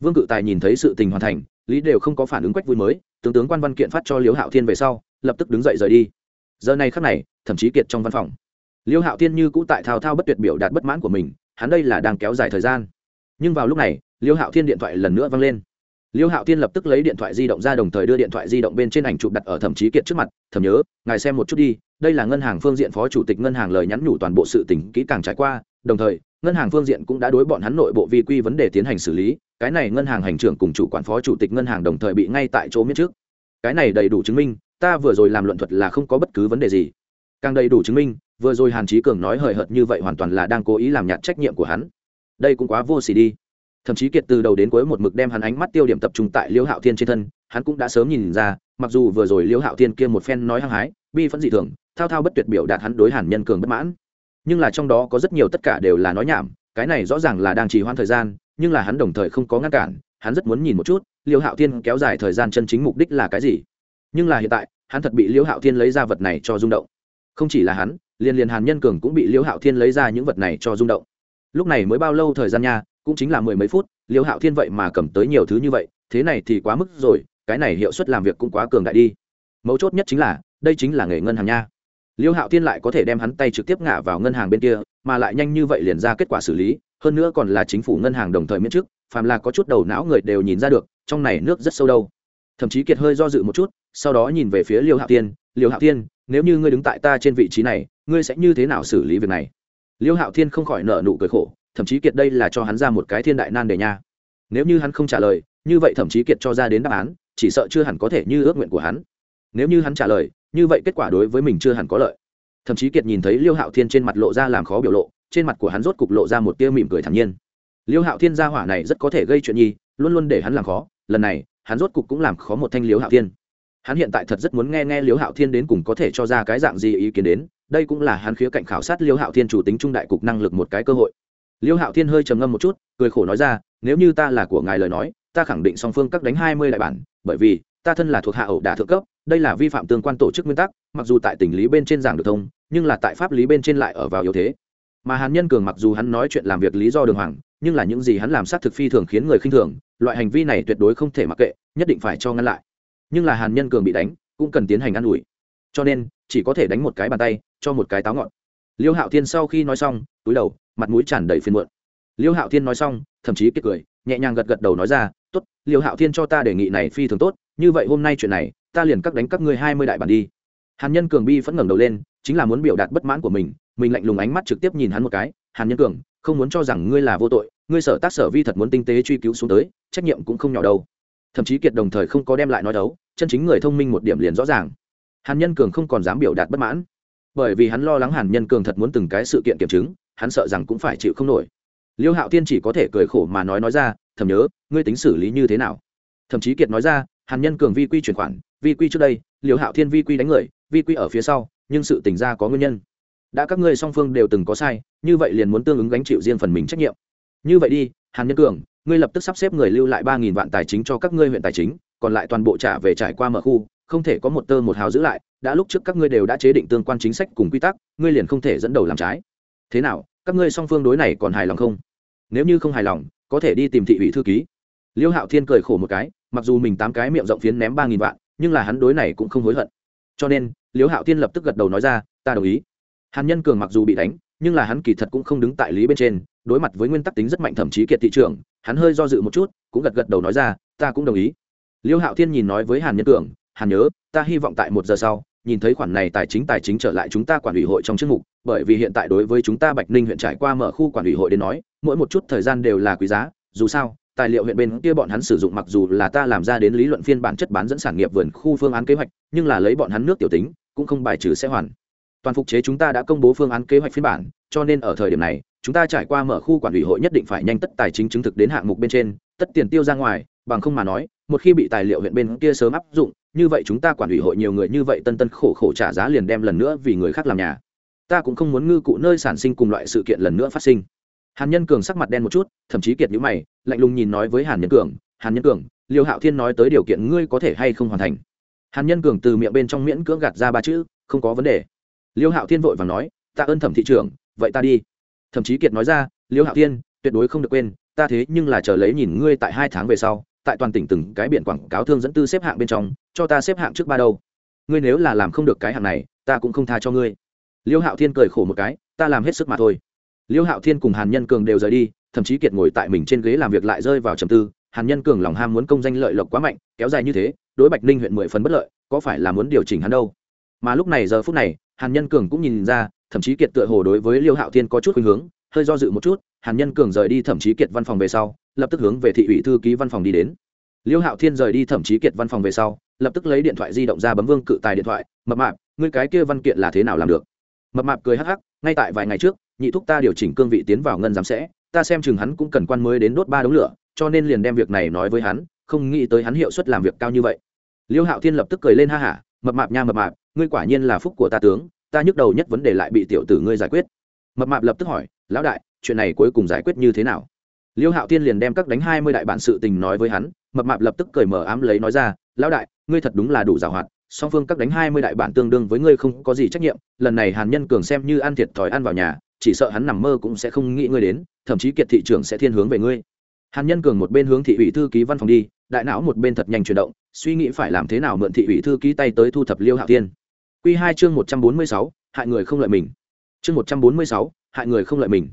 Speaker 1: Vương cự tài nhìn thấy sự tình hoàn thành, lý đều không có phản ứng quách vui mới, tướng tướng quan văn kiện phát cho liễu hạo thiên về sau, lập tức đứng dậy rời đi. Giờ này khắc này, thậm chí kiệt trong văn phòng. Liễu hạo thiên như cũ tại thao thao bất tuyệt biểu đạt bất mãn của mình, hắn đây là đang kéo dài thời gian. Nhưng vào lúc này Liêu hạo thiên điện thoại lần nữa văng lên. Liêu hạo thiên lập tức lấy điện thoại di động ra đồng thời đưa điện thoại di động bên trên ảnh chụp đặt ở thẩm chí kiệt trước mặt thầm nhớ, ngài xem một chút đi, đây là ngân hàng phương diện phó chủ tịch ngân hàng lời nhắn nhủ toàn bộ sự tỉnh kỹ càng trải qua, đồng thời, ngân hàng phương diện cũng đã đối bọn hắn nội bộ vi quy vấn đề tiến hành xử lý, cái này ngân hàng hành trưởng cùng chủ quản phó chủ tịch ngân hàng đồng thời bị ngay tại chỗ miết trước. Cái này đầy đủ chứng minh, ta vừa rồi làm luận thuật là không có bất cứ vấn đề gì. Càng đầy đủ chứng minh, vừa rồi hàn trí cường nói hời hợt như vậy hoàn toàn là đang cố ý làm nhạt trách nhiệm của hắn. Đây cũng quá vô xỉ đi thậm chí kiệt từ đầu đến cuối một mực đem hắn ánh mắt tiêu điểm tập trung tại liễu hạo thiên trên thân, hắn cũng đã sớm nhìn ra, mặc dù vừa rồi liễu hạo thiên kia một phen nói hăng hái, bi phẫn dị thường, thao thao bất tuyệt biểu đạt hắn đối hàn nhân cường bất mãn. Nhưng là trong đó có rất nhiều tất cả đều là nói nhảm, cái này rõ ràng là đang trì hoãn thời gian, nhưng là hắn đồng thời không có ngăn cản, hắn rất muốn nhìn một chút liễu hạo thiên kéo dài thời gian chân chính mục đích là cái gì. Nhưng là hiện tại, hắn thật bị liễu hạo thiên lấy ra vật này cho rung động. Không chỉ là hắn, liền liền hàn nhân cường cũng bị liễu hạo thiên lấy ra những vật này cho rung động. Lúc này mới bao lâu thời gian nha cũng chính là mười mấy phút, liêu hạo thiên vậy mà cầm tới nhiều thứ như vậy, thế này thì quá mức rồi, cái này hiệu suất làm việc cũng quá cường đại đi. Mấu chốt nhất chính là, đây chính là nghề ngân hàng nha. Liêu hạo thiên lại có thể đem hắn tay trực tiếp ngả vào ngân hàng bên kia, mà lại nhanh như vậy liền ra kết quả xử lý, hơn nữa còn là chính phủ ngân hàng đồng thời miễn trước, phàm là có chút đầu não người đều nhìn ra được, trong này nước rất sâu đâu. Thậm chí kiệt hơi do dự một chút, sau đó nhìn về phía liêu hạo thiên, liêu hạo thiên, nếu như ngươi đứng tại ta trên vị trí này, ngươi sẽ như thế nào xử lý việc này? Liêu hạo thiên không khỏi nợ nụ cười khổ thậm chí kiệt đây là cho hắn ra một cái thiên đại nan đề nha. Nếu như hắn không trả lời, như vậy thậm chí kiệt cho ra đến đáp án, chỉ sợ chưa hẳn có thể như ước nguyện của hắn. Nếu như hắn trả lời, như vậy kết quả đối với mình chưa hẳn có lợi. Thậm chí kiệt nhìn thấy liêu hạo thiên trên mặt lộ ra làm khó biểu lộ, trên mặt của hắn rốt cục lộ ra một tia mỉm cười thản nhiên. Liêu hạo thiên gia hỏa này rất có thể gây chuyện nhi, luôn luôn để hắn làm khó, lần này, hắn rốt cục cũng làm khó một thanh liêu hạo thiên. Hắn hiện tại thật rất muốn nghe nghe liêu hạo thiên đến cùng có thể cho ra cái dạng gì ý kiến đến, đây cũng là hắn khía cạnh khảo sát liêu hạo thiên chủ tính trung đại cục năng lực một cái cơ hội liêu hạo thiên hơi trầm ngâm một chút, cười khổ nói ra, nếu như ta là của ngài lời nói, ta khẳng định song phương các đánh hai mươi đại bản, bởi vì, ta thân là thuộc hạ ẩu đả thượng cấp, đây là vi phạm tương quan tổ chức nguyên tắc, mặc dù tại tình lý bên trên giảng được thông, nhưng là tại pháp lý bên trên lại ở vào yếu thế. Mà hàn nhân cường mặc dù hắn nói chuyện làm việc lý do đường hoàng, nhưng là những gì hắn làm sát thực phi thường khiến người khinh thường, loại hành vi này tuyệt đối không thể mặc kệ, nhất định phải cho ngăn lại. Nhưng là hàn nhân cường bị đánh, cũng cần tiến hành ă n ủi. Cho nên, chỉ có thể đánh một cái bàn tay, cho một cái táo ngọn liêu hạo thiên sau khi nói xong, túi đầu, mặt mũi tràn đầy phiền muộn. Liêu hạo thiên nói xong, thậm chí kết cười, nhẹ nhàng gật gật đầu nói ra t ố t liêu hạo thiên cho ta đề nghị này phi thường tốt, như vậy hôm nay chuyện này, ta liền cắt đánh các ngươi hai mươi đại bản đi. Hàn nhân cường bi phẫn ngẩng đầu lên, chính là muốn biểu đạt bất mãn của mình mình lạnh lùng ánh mắt trực tiếp nhìn hắn một cái, hàn nhân cường, không muốn cho rằng ngươi là vô tội, ngươi sở tác sở vi thật muốn tinh tế truy cứu xuống tới, trách nhiệm cũng không nhỏ đâu. Thậm chí kiệt đồng thời không có đem lại nói đấu, chân chính người thông minh một điểm liền rõ ràng. Hàn nhân cường không còn dám biểu đạt bất mãn bởi vì hắn lo lắng hàn nhân cường thật muốn từng cái sự kiện kiểm chứng, hắn sợ rằng cũng phải chịu không nổi. Liêu hạo thiên chỉ có thể cười khổ mà nói nói ra thầm nhớ, ngươi tính xử lý như thế nào? Thậm chí kiệt nói ra, hàn nhân cường vi quy chuyển khoản, vi quy trước đây, liêu hạo thiên vi quy đánh người, vi quy ở phía sau, nhưng sự tình ra có nguyên nhân. Đã các ngươi song phương đều từng có sai, như vậy liền muốn tương ứng gánh chịu riêng phần mình trách nhiệm. Như vậy đi, hàn nhân cường, ngươi lập tức sắp xếp người lưu lại ba nghìn vạn tài chính cho các ngươi huyện tài chính, còn lại toàn bộ trả về trải qua mở khu không thể có một tơ một hào giữ lại, đã lúc trước các ngươi đều đã chế định tương quan chính sách cùng quy tắc, ngươi liền không thể dẫn đầu làm trái. Thế nào, các ngươi song phương đối này còn hài lòng không? Nếu như không hài lòng, có thể đi tìm thị ủy thư ký. Liêu hạo thiên cười khổ một cái, mặc dù mình tám cái miệng rộng phiến ném ba nghìn vạn, nhưng là hắn đối này cũng không hối hận. Cho nên, liêu hạo thiên lập tức gật đầu nói ra, ta đồng ý. Hàn nhân cường mặc dù bị đánh, nhưng là hắn kỳ thật cũng không đứng tại lý bên trên, đối mặt với nguyên tắc tính rất mạnh thậm chí kiệt thị trường, hắn hơi do dự một chút, cũng gật gật đầu nói ra, ta cũng đồng ý. Liêu hạo thiên nhìn nói với hàn nhân cường hàn nhớ, ta hy vọng tại một giờ sau, nhìn thấy khoản này tài chính tài chính trở lại chúng ta quản ủy hội trong chức mục, bởi vì hiện tại đối với chúng ta bạch ninh huyện trải qua mở khu quản ủy hội đến nói, mỗi một chút thời gian đều là quý giá, dù sao, tài liệu huyện bên kia bọn hắn sử dụng mặc dù là ta làm ra đến lý luận phiên bản chất bán dẫn sản nghiệp vườn khu phương án kế hoạch, nhưng là lấy bọn hắn nước tiểu tính, cũng không bài trừ sẽ hoàn. Toàn phục chế chúng ta đã công bố phương án kế hoạch phiên bản, cho nên ở thời điểm này, chúng ta trải qua mở khu quản ủy hội nhất định phải nhanh tất tài chính chứng thực đến hạng mục bên trên, tất tiền tiêu ra ngoài, bằng không mà nói một khi bị tài liệu huyện bên kia sớm áp dụng, như vậy chúng ta quản ủy hội nhiều người như vậy tân tân khổ khổ trả giá liền đem lần nữa vì người khác làm nhà. Ta cũng không muốn ngư cụ nơi sản sinh cùng loại sự kiện lần nữa phát sinh. Hàn nhân cường sắc mặt đen một chút, thậm chí kiệt nhữ mày, lạnh lùng nhìn nói với hàn nhân cường, hàn nhân cường, liêu hạo thiên nói tới điều kiện ngươi có thể hay không hoàn thành? Hàn nhân cường từ miệng bên trong miễn cưỡng gạt ra ba chữ, không có vấn đề. Liêu hạo thiên vội và nói, ta ơn thẩm thị trưởng, vậy ta đi. Thậm chí kiệt nói ra, liêu hạo thiên, tuyệt đối không được quên, ta thế nhưng là chờ lấy nhìn ngươi tại hai tháng về sau tại toàn tỉnh từng cái biển quảng cáo thương dẫn tư xếp hạng bên trong, cho ta xếp hạng trước ba đâu. Ngươi nếu là làm không được cái hạng này, ta cũng không tha cho ngươi. Liêu hạo thiên cười khổ một cái, ta làm hết sức mà thôi. Liêu hạo thiên cùng hàn nhân cường đều rời đi, thậm chí kiệt ngồi tại mình trên ghế làm việc lại rơi vào trầm tư. Hàn nhân cường lòng ham muốn công danh lợi lộc quá mạnh, kéo dài như thế, đối bạch ninh huyện mười phần bất lợi, có phải là muốn điều chỉnh hắn đâu? Mà lúc này giờ phút này, hàn nhân cường cũng nhìn ra, thậm chí kiệt tựa hồ đối với liêu hạo thiên có chút khuynh hướng, hơi do dự một chút, hàn nhân cường rời đi thậm chí kiệt văn phòng về sau lập tức hướng về thị ủy thư ký văn phòng đi đến. Liêu hạo thiên rời đi thậm chí kiệt văn phòng về sau, lập tức lấy điện thoại di động ra bấm vương cự tài điện thoại, mập mạp, ngươi cái kia văn kiện là thế nào làm được? Mập mạp cười hắc hắc, ngay tại vài ngày trước, nhị thúc ta điều chỉnh cương vị tiến vào ngân giám sẽ, ta xem chừng hắn cũng cần quan mới đến đốt ba đống lửa, cho nên liền đem việc này nói với hắn, không nghĩ tới hắn hiệu suất làm việc cao như vậy. Liêu hạo thiên lập tức cười lên ha hả, mập mạp nha mập mạp, ngươi quả nhiên là phúc của ta tướng, ta nhức đầu nhất vấn đề lại bị tiểu tử ngươi giải quyết. Mập mạp lập tức hỏi, lão đại, chuyện này cuối cùng giải quyết như thế nào? Liêu hạo thiên liền đem các đánh hai mươi đại bản sự tình nói với hắn, mập mạp lập tức cười mở ám lấy nói ra, lão đại, ngươi thật đúng là đủ giảo hoạt, song phương các đánh hai mươi đại bản tương đương với ngươi không có gì trách nhiệm, lần này hàn nhân cường xem như ăn thiệt thòi ăn vào nhà, chỉ sợ hắn nằm mơ cũng sẽ không nghĩ ngươi đến, thậm chí kiệt thị trưởng sẽ thiên hướng về ngươi. Hàn nhân cường một bên hướng thị ủy thư ký văn phòng đi, đại não một bên thật nhanh chuyển động, suy nghĩ phải làm thế nào mượn thị ủy thư ký tay tới thu thập liêu hạo thiên. Q hai chương một trăm bốn mươi sáu, hại người không lợi mình. Chương một trăm bốn mươi sáu, hại người không lợi mình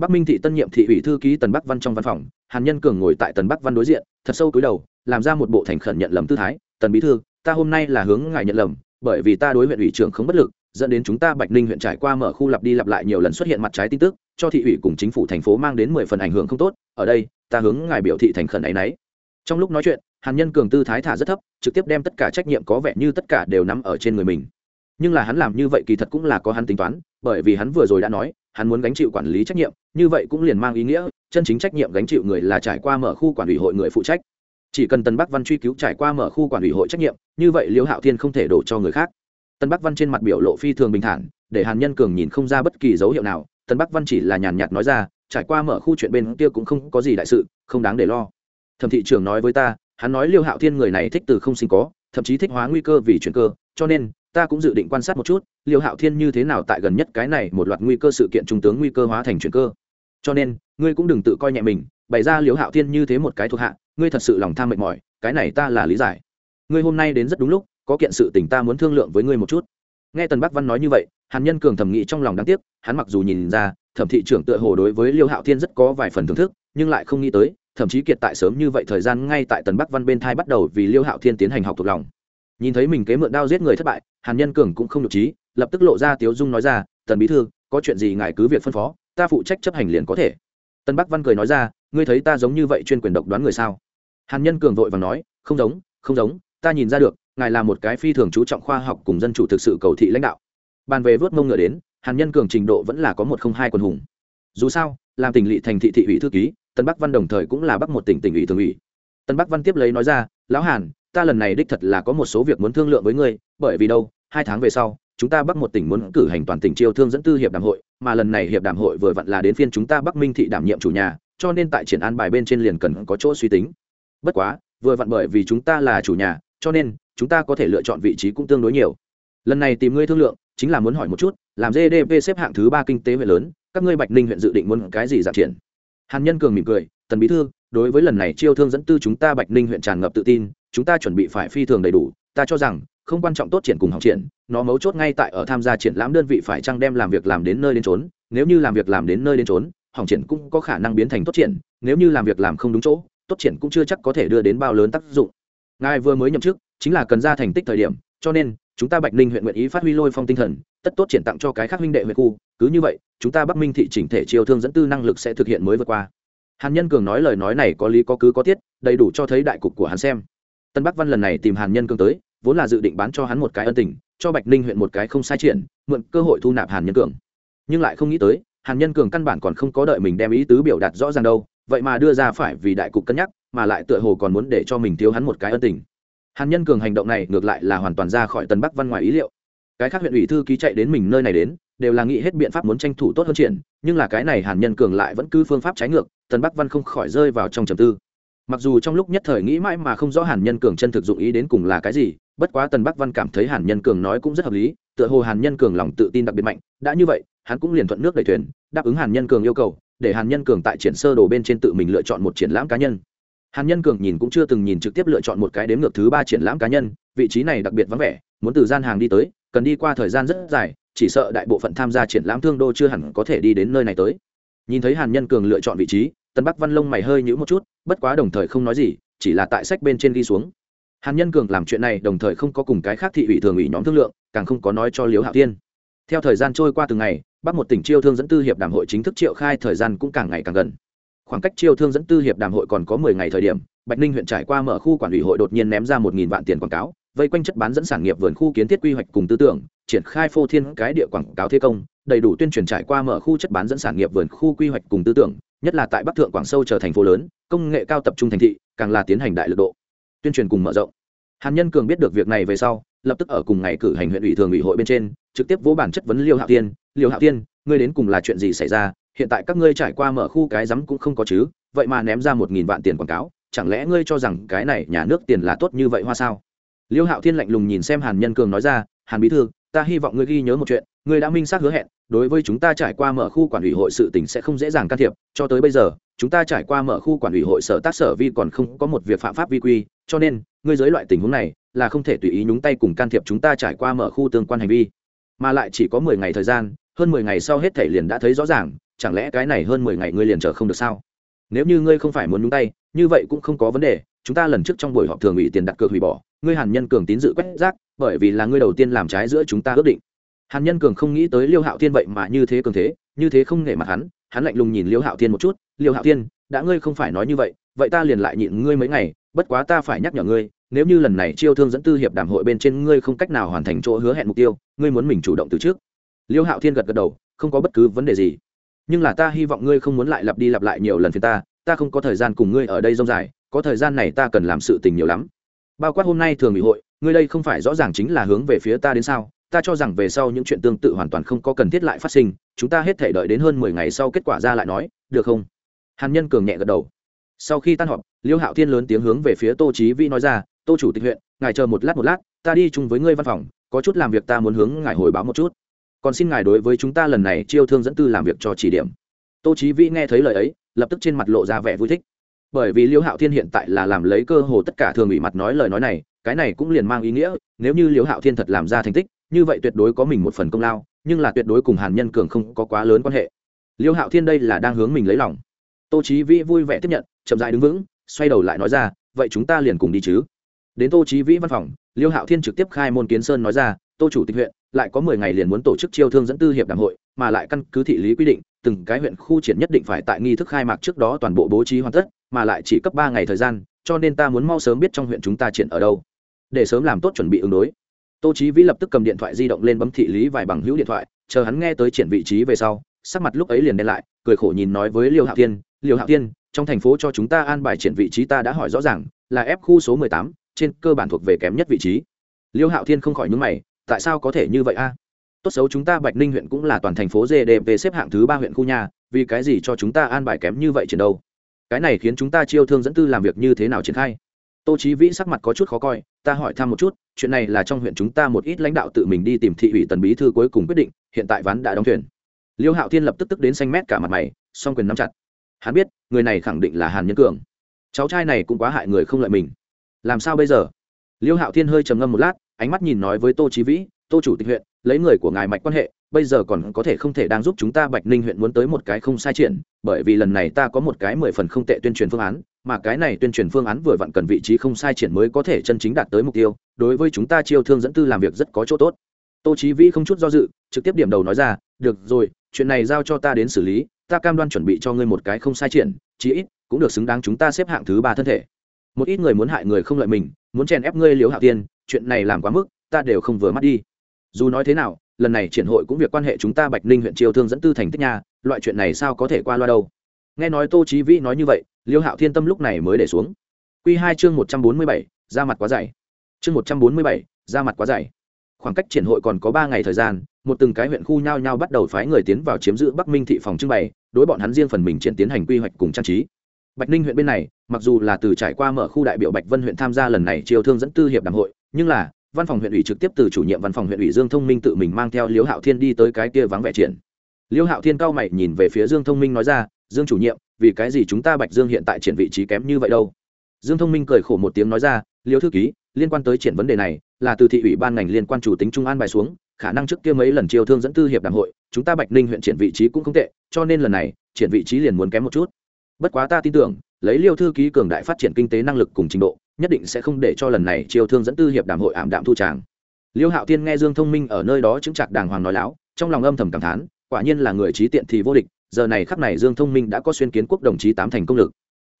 Speaker 1: bắc minh thị tân nhiệm thị ủy thư ký tần bắc văn trong văn phòng, hàn nhân cường ngồi tại tần bắc văn đối diện, thật sâu cúi đầu, làm ra một bộ thành khẩn nhận lầm tư thái, tần bí thư, ta hôm nay là hướng ngài nhận lầm, bởi vì ta đối huyện ủy trưởng không bất lực, dẫn đến chúng ta bạch ninh huyện trải qua mở khu lặp đi lặp lại nhiều lần xuất hiện mặt trái tin tức, cho thị ủy cùng chính phủ thành phố mang đến mười phần ảnh hưởng không tốt, ở đây, ta hướng ngài biểu thị thành khẩn ấy nấy trong lúc nói chuyện, hàn nhân cường tư thái thả rất thấp, trực tiếp đem tất cả trách nhiệm có vẻ như tất cả đều nắm ở trên người mình. Nhưng là hắn làm như vậy kỳ thật cũng là có hắn tính toán, bởi vì hắn vừa rồi đã nói hắn muốn gánh chịu quản lý trách nhiệm, như vậy cũng liền mang ý nghĩa, chân chính trách nhiệm gánh chịu người là trải qua mở khu quản ủy hội người phụ trách. Chỉ cần tân bắc văn truy cứu trải qua mở khu quản ủy hội trách nhiệm, như vậy liễu hạo thiên không thể đổ cho người khác. Tân bắc văn trên mặt biểu lộ phi thường bình thản, để hàn nhân cường nhìn không ra bất kỳ dấu hiệu nào, tân bắc văn chỉ là nhàn nhạt nói ra, trải qua mở khu chuyện bên kia cũng không có gì đại sự, không đáng để lo. Thẩm thị trưởng nói với ta, hắn nói liêu hạo thiên người này thích từ không sinh có, thậm chí thích hóa nguy cơ vì chuyển cơ, cho nên ta cũng dự định quan sát một chút, liêu hạo thiên như thế nào tại gần nhất cái này một loạt nguy cơ sự kiện trung tướng nguy cơ hóa thành chuyển cơ. Cho nên, ngươi cũng đừng tự coi nhẹ mình, bày ra liêu hạo thiên như thế một cái thuộc hạ, ngươi thật sự lòng tham mệt mỏi, cái này ta là lý giải. Ngươi hôm nay đến rất đúng lúc, có kiện sự tình ta muốn thương lượng với ngươi một chút. Nghe tần bắc văn nói như vậy, hàn nhân cường thầm nghĩ trong lòng đáng tiếc, hắn mặc dù nhìn ra, thẩm thị trưởng tựa hồ đối với liêu hạo thiên rất có vài phần thưởng thức, nhưng lại không nghĩ tới, thậm chí kiệt tại sớm như vậy thời gian ngay tại tần bắc văn bên thai bắt đầu vì liêu hạo thiên tiến hành học thuộc lòng nhìn thấy mình kế mượn đao giết người thất bại, hàn nhân cường cũng không nhục trí, lập tức lộ ra tiếu dung nói ra, tần bí thư, có chuyện gì ngài cứ việc phân phó, ta phụ trách chấp hành liền có thể. Tân bắc văn cười nói ra, ngươi thấy ta giống như vậy chuyên quyền độc đoán người sao? Hàn nhân cường vội và nói, không giống không giống, ta nhìn ra được, ngài là một cái phi thường chú trọng khoa học cùng dân chủ thực sự cầu thị lãnh đạo. Bàn về vớt mông ngựa đến, hàn nhân cường trình độ vẫn là có một không hai quần hùng. Dù sao, làm tỉnh lỵ thành thị thị ủy thư ký, tân bắc văn đồng thời cũng là bắc một tỉnh tỉnh ủy thường ủy. Tân bắc văn tiếp lấy nói ra, lão hàn ta lần này đích thật là có một số việc muốn thương lượng với ngươi, bởi vì đâu, hai tháng về sau, chúng ta bắc một tỉnh muốn cử hành toàn tỉnh chiêu thương dẫn tư hiệp đàm hội, mà lần này hiệp đàm hội vừa vặn là đến phiên chúng ta bắc minh thị đảm nhiệm chủ nhà, cho nên tại triển an bài bên trên liền cần có chỗ suy tính. Bất quá, vừa vặn bởi vì chúng ta là chủ nhà, cho nên, chúng ta có thể lựa chọn vị trí cũng tương đối nhiều. Lần này tìm ngươi thương lượng, chính là muốn hỏi một chút, làm gdp xếp hạng thứ ba kinh tế huyện lớn, các ngươi bạch ninh huyện dự định muốn cái gì giảm triển? Hàn nhân cường mỉm cười tần bí thư, đối với lần này chiêu thương dẫn tư chúng ta bạch ninh huyện tràn ngập tự tin, chúng ta chuẩn bị phải phi thường đầy đủ. Ta cho rằng, không quan trọng tốt triển cùng học triển, nó mấu chốt ngay tại ở tham gia triển lãm đơn vị phải chăng đem làm việc làm đến nơi đến trốn nếu như làm việc làm đến nơi đến trốn hỏng triển cũng có khả năng biến thành tốt triển. Nếu như làm việc làm không đúng chỗ, tốt triển cũng chưa chắc có thể đưa đến bao lớn tác dụng. Ngài vừa mới nhậm chức, chính là cần ra thành tích thời điểm, cho nên, chúng ta bạch ninh huyện nguyện ý phát huy lôi phong tinh thần, tất tốt triển tặng cho cái khác huynh đệ huyện khu. Cứ như vậy, chúng ta bắc minh thị chỉnh thể chiêu thương dẫn tư năng lực sẽ thực hiện mới vượt qua hàn nhân cường nói lời nói này có lý có cứ có tiết, đầy đủ cho thấy đại cục của hắn xem. Tân bắc văn lần này tìm hàn nhân cường tới, vốn là dự định bán cho hắn một cái ân tình, cho bạch ninh huyện một cái không sai triển mượn cơ hội thu nạp hàn nhân cường. Nhưng lại không nghĩ tới, hàn nhân cường căn bản còn không có đợi mình đem ý tứ biểu đạt rõ ràng đâu, vậy mà đưa ra phải vì đại cục cân nhắc, mà lại tựa hồ còn muốn để cho mình thiếu hắn một cái ân tình. Hàn nhân cường hành động này ngược lại là hoàn toàn ra khỏi tân bắc văn ngoài ý liệu. Cái khác huyện ủy thư ký chạy đến mình nơi này đến đều là nghĩ hết biện pháp muốn tranh thủ tốt hơn triển, nhưng là cái này hàn nhân cường lại vẫn cứ phương pháp trái ngược, Tần bắc văn không khỏi rơi vào trong trầm tư. Mặc dù trong lúc nhất thời nghĩ mãi mà không rõ hàn nhân cường chân thực dụng ý đến cùng là cái gì, bất quá tần bắc văn cảm thấy hàn nhân cường nói cũng rất hợp lý, tựa hồ hàn nhân cường lòng tự tin đặc biệt mạnh, đã như vậy, hắn cũng liền thuận nước đẩy thuyền, đáp ứng hàn nhân cường yêu cầu, để hàn nhân cường tại triển sơ đồ bên trên tự mình lựa chọn một triển lãm cá nhân. Hàn nhân cường nhìn cũng chưa từng nhìn trực tiếp lựa chọn một cái đếm ngược thứ ba triển lãm cá nhân, vị trí này đặc biệt vắng vẻ, muốn từ gian hàng đi tới, cần đi qua thời gian rất dài chỉ sợ đại bộ phận tham gia triển lãm thương đô chưa hẳn có thể đi đến nơi này tới. Nhìn thấy hàn nhân cường lựa chọn vị trí, tân bắc văn lông mày hơi nhữ một chút, bất quá đồng thời không nói gì, chỉ là tại sách bên trên ghi xuống. Hàn nhân cường làm chuyện này đồng thời không có cùng cái khác thị ủy thường ủy nhóm thương lượng, càng không có nói cho liếu hạo Thiên. Theo thời gian trôi qua từng ngày, bắc một tỉnh chiêu thương dẫn tư hiệp đàm hội chính thức triệu khai thời gian cũng càng ngày càng gần. Khoảng cách chiêu thương dẫn tư hiệp đàm hội còn có mười ngày thời điểm, bạch ninh huyện trải qua mở khu quản ủy hội đột nhiên ném ra một nghìn vạn tiền quảng cáo vây quanh chất bán dẫn sản nghiệp vườn khu kiến thiết quy hoạch cùng tư tưởng, triển khai phô thiên cái địa quảng cáo thế công, đầy đủ tuyên truyền trải qua mở khu chất bán dẫn sản nghiệp vườn khu quy hoạch cùng tư tưởng, nhất là tại bắc thượng quảng sâu trở thành phố lớn, công nghệ cao tập trung thành thị, càng là tiến hành đại lực độ. Tuyên truyền cùng mở rộng. Hàn nhân cường biết được việc này về sau, lập tức ở cùng ngày cử hành huyện ủy thường ủy hội bên trên, trực tiếp vỗ bản chất vấn liêu hạo tiên liêu hạo tiên ngươi đến cùng là chuyện gì xảy ra? Hiện tại các ngươi trải qua mở khu cái rắm cũng không có chứ, vậy mà ném ra một nghìn vạn tiền quảng cáo, chẳng lẽ ngươi cho rằng cái này nhà nước tiền là tốt như vậy hoa sao? Liêu hạo thiên lạnh lùng nhìn xem hàn nhân cường nói ra, hàn bí thư, ta hy vọng ngươi ghi nhớ một chuyện, ngươi đã minh xác hứa hẹn, đối với chúng ta trải qua mở khu quản ủy hội sự tỉnh sẽ không dễ dàng can thiệp, cho tới bây giờ, chúng ta trải qua mở khu quản ủy hội sở tác sở vi còn không có một việc phạm pháp vi quy, cho nên, ngươi dưới loại tình huống này, là không thể tùy ý nhúng tay cùng can thiệp chúng ta trải qua mở khu tương quan hành vi. Mà lại chỉ có mười ngày thời gian, hơn mười ngày sau hết thể liền đã thấy rõ ràng, chẳng lẽ cái này hơn mười ngày ngươi liền chờ không được sao? Nếu như ngươi không phải muốn nhúng tay, như vậy cũng không có vấn đề, chúng ta lần trước trong buổi họp thường ủy tiền đặt cược hủy bỏ ngươi hàn nhân cường tín dự quét rác, bởi vì là ngươi đầu tiên làm trái giữa chúng ta ước định. Hàn nhân cường không nghĩ tới liêu hạo thiên vậy mà như thế cường thế, như thế không nể mặt hắn hắn lạnh lùng nhìn liêu hạo thiên một chút, liêu hạo thiên, đã ngươi không phải nói như vậy vậy ta liền lại nhịn ngươi mấy ngày, bất quá ta phải nhắc nhở ngươi, nếu như lần này chiêu thương dẫn tư hiệp đàm hội bên trên ngươi không cách nào hoàn thành chỗ hứa hẹn mục tiêu, ngươi muốn mình chủ động từ trước. Liêu hạo thiên gật gật đầu, không có bất cứ vấn đề gì. Nhưng là ta hy vọng ngươi không muốn lại lặp đi lặp lại nhiều lần phía ta ta không có thời gian cùng ngươi ở đây rông dài, có thời gian này ta cần làm sự tình nhiều lắm bao quát hôm nay thường ủy hội, ngươi đây không phải rõ ràng chính là hướng về phía ta đến sao? Ta cho rằng về sau những chuyện tương tự hoàn toàn không có cần thiết lại phát sinh, chúng ta hết thể đợi đến hơn mười ngày sau kết quả ra lại nói, được không? Hàn nhân cường nhẹ gật đầu. Sau khi tan họp, liêu hạo thiên lớn tiếng hướng về phía tô trí vĩ nói ra, tô chủ tịch huyện, ngài chờ một lát một lát, ta đi chung với ngươi văn phòng, có chút làm việc ta muốn hướng ngài hồi báo một chút. Còn xin ngài đối với chúng ta lần này chiêu thương dẫn tư làm việc cho chỉ điểm. Tô trí vĩ nghe thấy lời ấy, lập tức trên mặt lộ ra vẻ vui thích bởi vì liêu hạo thiên hiện tại là làm lấy cơ hồ tất cả thường ủy mặt nói lời nói này, cái này cũng liền mang ý nghĩa, nếu như liêu hạo thiên thật làm ra thành tích, như vậy tuyệt đối có mình một phần công lao, nhưng là tuyệt đối cùng hàn nhân cường không có quá lớn quan hệ. Liêu hạo thiên đây là đang hướng mình lấy lòng. Tô trí vĩ vui vẻ tiếp nhận, chậm dại đứng vững, xoay đầu lại nói ra, vậy chúng ta liền cùng đi chứ. Đến tô trí vĩ văn phòng liêu hạo thiên trực tiếp khai môn kiến sơn nói ra, tô chủ tịch huyện, lại có mười ngày liền muốn tổ chức chiêu thương dẫn tư hiệp đàm hội, mà lại căn cứ thị lý quy định, từng cái huyện khu triển nhất định phải tại nghi thức khai mạc trước đó toàn bộ bố trí hoàn tất mà lại chỉ cấp ba ngày thời gian, cho nên ta muốn mau sớm biết trong huyện chúng ta triển ở đâu. Để sớm làm tốt chuẩn bị ứng đối. Tô chí vĩ lập tức cầm điện thoại di động lên bấm thị lý vài bằng hữu điện thoại, chờ hắn nghe tới triển vị trí về sau, sắc mặt lúc ấy liền đen lại, cười khổ nhìn nói với liêu hạo thiên, liêu hạo thiên, trong thành phố cho chúng ta an bài triển vị trí ta đã hỏi rõ ràng, là ép khu số mười tám, trên cơ bản thuộc về kém nhất vị trí. Liêu hạo thiên không khỏi nhướng mày, tại sao có thể như vậy a? Tốt xấu chúng ta bạch ninh huyện cũng là toàn thành phố gdp xếp hạng thứ ba huyện khu nhà, vì cái gì cho chúng ta an bài kém như vậy triển đâu? Cái này khiến chúng ta chiêu thương dẫn tư làm việc như thế nào triển khai? Tô chí vĩ sắc mặt có chút khó coi, ta hỏi thăm một chút, chuyện này là trong huyện chúng ta một ít lãnh đạo tự mình đi tìm thị ủy tần bí thư cuối cùng quyết định, hiện tại ván đã đóng thuyền. Liêu hạo thiên lập tức tức đến xanh mét cả mặt mày, song quyền nắm chặt. Hắn biết, người này khẳng định là hàn nhân cường. Cháu trai này cũng quá hại người không lợi mình. Làm sao bây giờ? Liêu hạo thiên hơi trầm ngâm một lát, ánh mắt nhìn nói với tô chí vĩ, tô chủ tịch huyện, lấy người của ngài mạch quan hệ bây giờ còn có thể không thể đang giúp chúng ta bạch ninh huyện muốn tới một cái không sai triển bởi vì lần này ta có một cái mười phần không tệ tuyên truyền phương án, mà cái này tuyên truyền phương án vừa vặn cần vị trí không sai triển mới có thể chân chính đạt tới mục tiêu, đối với chúng ta chiêu thương dẫn tư làm việc rất có chỗ tốt. Tô chí vĩ không chút do dự, trực tiếp điểm đầu nói ra, được rồi, chuyện này giao cho ta đến xử lý, ta cam đoan chuẩn bị cho ngươi một cái không sai triển chí ít cũng được xứng đáng chúng ta xếp hạng thứ ba thân thể. Một ít người muốn hại người không lợi mình, muốn chèn ép ngươi liếu hạo tiên, chuyện này làm quá mức, ta đều không vừa mắt đi. Dù nói thế nào lần này triển hội cũng việc quan hệ chúng ta bạch ninh huyện triều thương dẫn tư thành tích nha, loại chuyện này sao có thể qua loa đâu? Nghe nói tô chí vĩ nói như vậy, liêu hạo thiên tâm lúc này mới để xuống. Quy hai chương một trăm bốn mươi bảy, ra mặt quá dày. Chương một trăm bốn mươi bảy, ra mặt quá dày. Khoảng cách triển hội còn có ba ngày thời gian, một từng cái huyện khu nhau nhau bắt đầu phái người tiến vào chiếm giữ bắc minh thị phòng trưng bày, đối bọn hắn riêng phần mình triển tiến hành quy hoạch cùng trang trí. Bạch ninh huyện bên này, mặc dù là từ trải qua mở khu đại biểu bạch vân huyện tham gia lần này triều thương dẫn tư hiệp đàm hội, nhưng là văn phòng huyện ủy trực tiếp từ chủ nhiệm văn phòng huyện ủy dương thông minh tự mình mang theo liễu hạo thiên đi tới cái kia vắng vẻ triển. Liễu hạo thiên cao mày nhìn về phía dương thông minh nói ra, dương chủ nhiệm, vì cái gì chúng ta bạch dương hiện tại triển vị trí kém như vậy đâu? Dương thông minh cười khổ một tiếng nói ra, liễu thư ký, liên quan tới triển vấn đề này, là từ thị ủy ban ngành liên quan chủ tính trung an bài xuống, khả năng trước kia mấy lần chiêu thương dẫn tư hiệp đảng hội, chúng ta bạch ninh huyện triển vị trí cũng không tệ, cho nên lần này, triển vị trí liền muốn kém một chút. Bất quá ta tin tưởng, lấy liêu thư ký cường đại phát triển kinh tế năng lực cùng trình độ nhất định sẽ không để cho lần này chiêu thương dẫn tư hiệp đàm hội ảm đạm thu tràng. Liêu hạo tiên nghe dương thông minh ở nơi đó chứng chặt đàng hoàng nói láo, trong lòng âm thầm cảm thán, quả nhiên là người trí tiện thì vô địch, giờ này khắc này dương thông minh đã có xuyên kiến quốc đồng chí tám thành công lực.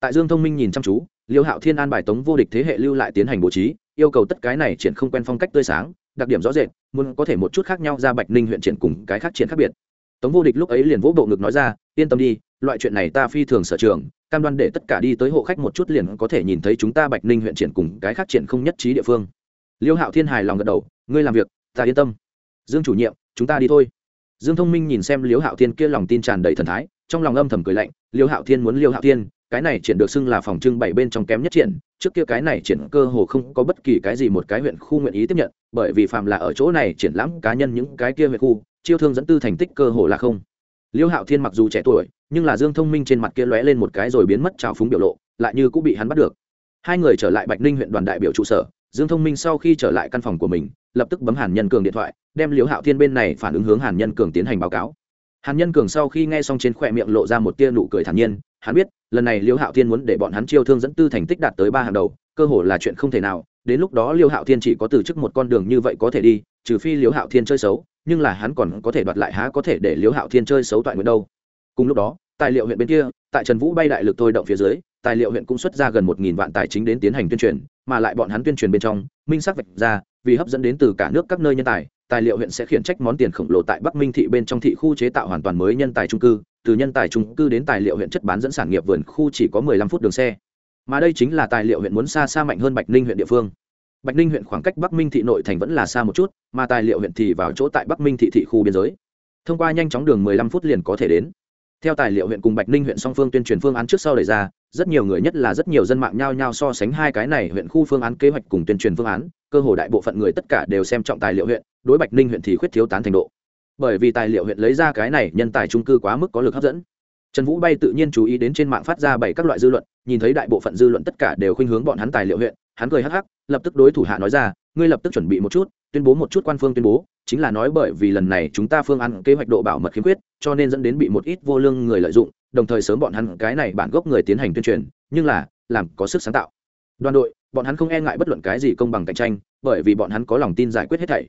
Speaker 1: Tại dương thông minh nhìn chăm chú, liêu hạo thiên an bài tống vô địch thế hệ lưu lại tiến hành bố trí, yêu cầu tất cái này triển không quen phong cách tươi sáng, đặc điểm rõ rệt, muốn có thể một chút khác nhau ra bạch ninh huyện triển cùng cái khác triển khác biệt. Tống vô địch lúc ấy liền vỗ bộ ngực nói ra, yên tâm đi loại chuyện này ta phi thường sở trường, cam đoan để tất cả đi tới hộ khách một chút liền có thể nhìn thấy chúng ta bạch ninh huyện triển cùng cái khác triển không nhất trí địa phương. Liêu hạo thiên hài lòng gật đầu, ngươi làm việc, ta yên tâm. Dương chủ nhiệm, chúng ta đi thôi. Dương thông minh nhìn xem liêu hạo thiên kia lòng tin tràn đầy thần thái, trong lòng âm thầm cười lạnh, liêu hạo thiên muốn liêu hạo thiên, cái này triển được xưng là phòng trưng bảy bên trong kém nhất triển, trước kia cái này triển cơ hồ không có bất kỳ cái gì một cái huyện khu nguyện ý tiếp nhận, bởi vì phạm là ở chỗ này triển lãm cá nhân những cái kia huyện khu, chiêu thương dẫn tư thành tích cơ hồ là không liêu hạo thiên mặc dù trẻ tuổi, nhưng là dương thông minh trên mặt kia lóe lên một cái rồi biến mất trào phúng biểu lộ, lại như cũng bị hắn bắt được. Hai người trở lại bạch ninh huyện đoàn đại biểu trụ sở, dương thông minh sau khi trở lại căn phòng của mình, lập tức bấm hàn nhân cường điện thoại, đem Liêu hạo thiên bên này phản ứng hướng hàn nhân cường tiến hành báo cáo. Hàn nhân cường sau khi nghe xong trên khỏe miệng lộ ra một tia nụ cười thản nhiên, hắn biết, lần này Liêu hạo thiên muốn để bọn hắn chiêu thương dẫn tư thành tích đạt tới ba hàng đầu, cơ hồ là chuyện không thể nào, đến lúc đó Liêu hạo thiên chỉ có từ chức một con đường như vậy có thể đi, trừ phi Liêu hạo thiên chơi xấu nhưng là hắn còn có thể đoạt lại há có thể để liễu hạo thiên chơi xấu toại nguyện đâu. Cùng lúc đó, tài liệu huyện bên kia, tại trần vũ bay đại lực thôi động phía dưới, tài liệu huyện cũng xuất ra gần một nghìn vạn tài chính đến tiến hành tuyên truyền, mà lại bọn hắn tuyên truyền bên trong, minh sắc vạch ra, vì hấp dẫn đến từ cả nước các nơi nhân tài tài liệu huyện sẽ khiển trách món tiền khổng lồ tại bắc minh thị bên trong thị khu chế tạo hoàn toàn mới nhân tài trung cư, từ nhân tài trung cư đến tài liệu huyện chất bán dẫn sản nghiệp vườn khu chỉ có mười lăm phút đường xe. Mà đây chính là tài liệu huyện muốn xa xa mạnh hơn bạch ninh huyện địa phương bạch ninh huyện khoảng cách bắc minh thị nội thành vẫn là xa một chút, mà tài liệu huyện thì vào chỗ tại bắc minh thị thị khu biên giới. Thông qua nhanh chóng đường mười lăm phút liền có thể đến. Theo tài liệu huyện cùng bạch ninh huyện song phương tuyên truyền phương án trước sau đề ra, rất nhiều người nhất là rất nhiều dân mạng nhao nhao so sánh hai cái này huyện khu phương án kế hoạch cùng tuyên truyền phương án, cơ hồ đại bộ phận người tất cả đều xem trọng tài liệu huyện, đối bạch ninh huyện thì khuyết thiếu tán thành độ. Bởi vì tài liệu huyện lấy ra cái này nhân tài trung cư quá mức có lực hấp dẫn. Trần vũ bay tự nhiên chú ý đến trên mạng phát ra bảy các loại dư luận, nhìn thấy đại bộ phận dư luận tất cả đều khuynh hướng bọn hắn tài liệu huyện hắn cười hắc hắc, lập tức đối thủ hạ nói ra, ngươi lập tức chuẩn bị một chút, tuyên bố một chút quan phương tuyên bố, chính là nói bởi vì lần này chúng ta phương án kế hoạch độ bảo mật khiếm khuyết, cho nên dẫn đến bị một ít vô lương người lợi dụng, đồng thời sớm bọn hắn cái này bản gốc người tiến hành tuyên truyền, nhưng là, làm có sức sáng tạo. Đoàn đội, bọn hắn không e ngại bất luận cái gì công bằng cạnh tranh, bởi vì bọn hắn có lòng tin giải quyết hết thảy.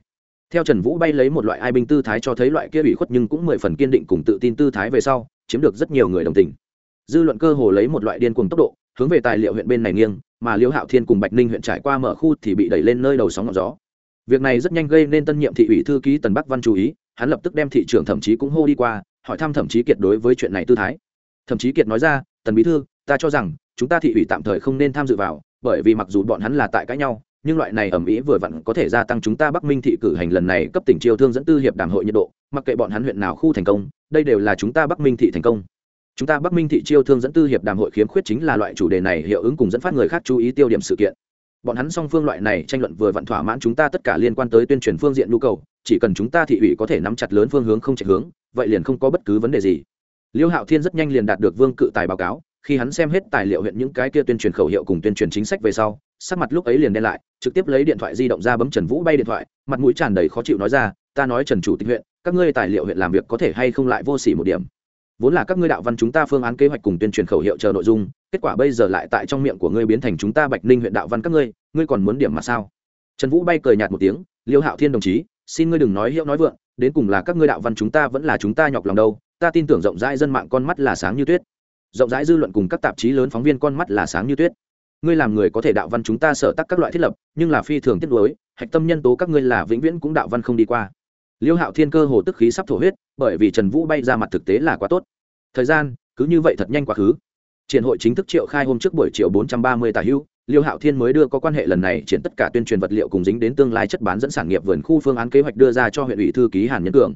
Speaker 1: Theo trần vũ bay lấy một loại ai binh tư thái cho thấy loại kia bị khuất nhưng cũng mười phần kiên định cùng tự tin tư thái về sau, chiếm được rất nhiều người đồng tình. Dư luận cơ hồ lấy một loại điên cuồng tốc độ hướng về tài liệu huyện bên này nghiêng, mà liễu hạo thiên cùng bạch ninh huyện trải qua mở khu thì bị đẩy lên nơi đầu sóng ngọn gió. Việc này rất nhanh gây nên tân nhiệm thị ủy thư ký tần bắc văn chú ý, hắn lập tức đem thị trưởng thậm chí cũng hô đi qua, hỏi thăm thẩm chí kiệt đối với chuyện này tư thái. Thẩm chí kiệt nói ra, tần bí thư, ta cho rằng, chúng ta thị ủy tạm thời không nên tham dự vào, bởi vì mặc dù bọn hắn là tại cãi nhau, nhưng loại này ẩm ý vừa vặn có thể gia tăng chúng ta bắc minh thị cử hành lần này cấp tỉnh triều thương dẫn tư hiệp đàm hội nhiệt độ, mặc kệ bọn hắn huyện nào khu thành công, đây đều là chúng ta bắc minh thị thành công chúng ta bắc minh thị chiêu thương dẫn tư hiệp đàm hội khiếm khuyết chính là loại chủ đề này hiệu ứng cùng dẫn phát người khác chú ý tiêu điểm sự kiện. Bọn hắn song phương loại này tranh luận vừa vặn thỏa mãn chúng ta tất cả liên quan tới tuyên truyền phương diện nhu cầu, chỉ cần chúng ta thị ủy có thể nắm chặt lớn phương hướng không chạy hướng, vậy liền không có bất cứ vấn đề gì. Liêu hạo thiên rất nhanh liền đạt được vương cự tài báo cáo, khi hắn xem hết tài liệu huyện những cái kia tuyên truyền khẩu hiệu cùng tuyên truyền chính sách về sau, sắc mặt lúc ấy liền đen lại, trực tiếp lấy điện thoại di động ra bấm trần vũ bay điện thoại, mặt mũi tràn đầy khó chịu nói ra, ta nói trần chủ tịch huyện, các ngươi tài liệu huyện làm việc có thể hay không lại vô s ỉ một điểm? Vốn là các ngươi đạo văn chúng ta phương án kế hoạch cùng tuyên truyền khẩu hiệu chờ nội dung, kết quả bây giờ lại tại trong miệng của ngươi biến thành chúng ta bạch ninh huyện đạo văn các ngươi ngươi còn muốn điểm mà sao? Trần vũ bay cười nhạt một tiếng, liêu hạo thiên đồng chí, xin ngươi đừng nói hiệu nói vượng, đến cùng là các ngươi đạo văn chúng ta vẫn là chúng ta nhọc lòng đâu, ta tin tưởng rộng rãi dân mạng con mắt là sáng như tuyết. Rộng rãi dư luận cùng các tạp chí lớn phóng viên con mắt là sáng như tuyết. Ngươi làm người có thể đạo văn chúng ta sở tắc các loại thiết lập, nhưng là phi thường tiết đối hạch tâm nhân tố các ngươi là vĩnh viễn cũng đạo văn không đi qua. Liêu hạo thiên cơ hồ tức khí sắp thổ huyết bởi vì trần vũ bay ra mặt thực tế là quá tốt. Thời gian, cứ như vậy thật nhanh quá khứ. Triển hội chính thức triệu khai hôm trước buổi triệu bốn trăm ba mươi tà hữu, liêu hạo thiên mới đưa có quan hệ lần này triển tất cả tuyên truyền vật liệu cùng dính đến tương lai chất bán dẫn sản nghiệp vườn khu phương án kế hoạch đưa ra cho huyện ủy thư ký hàn nhân cường.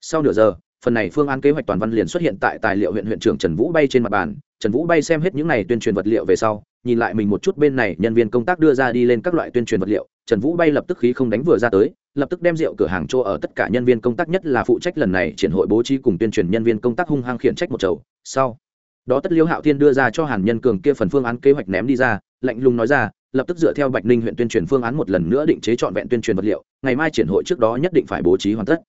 Speaker 1: Sau nửa giờ, phần này phương án kế hoạch toàn văn liền xuất hiện tại tài liệu huyện huyện trưởng trần vũ bay trên mặt bàn. Trần vũ bay xem hết những này tuyên truyền vật liệu về sau, nhìn lại mình một chút bên này, nhân viên công tác đưa ra đi lên các loại tuyên truyền vật liệu. Trần vũ bay lập tức khí không đánh vừa ra tới lập tức đem rượu cửa hàng cho ở tất cả nhân viên công tác, nhất là phụ trách lần này triển hội bố trí cùng tuyên truyền nhân viên công tác hung hăng khiển trách một chầu. Sau đó tất liêu hạo thiên đưa ra cho hàn nhân cường kia phần phương án kế hoạch ném đi ra, lạnh lùng nói ra, lập tức dựa theo bạch ninh huyện tuyên truyền phương án một lần nữa định chế trọn vẹn tuyên truyền vật liệu, ngày mai triển hội trước đó nhất định phải bố trí hoàn tất.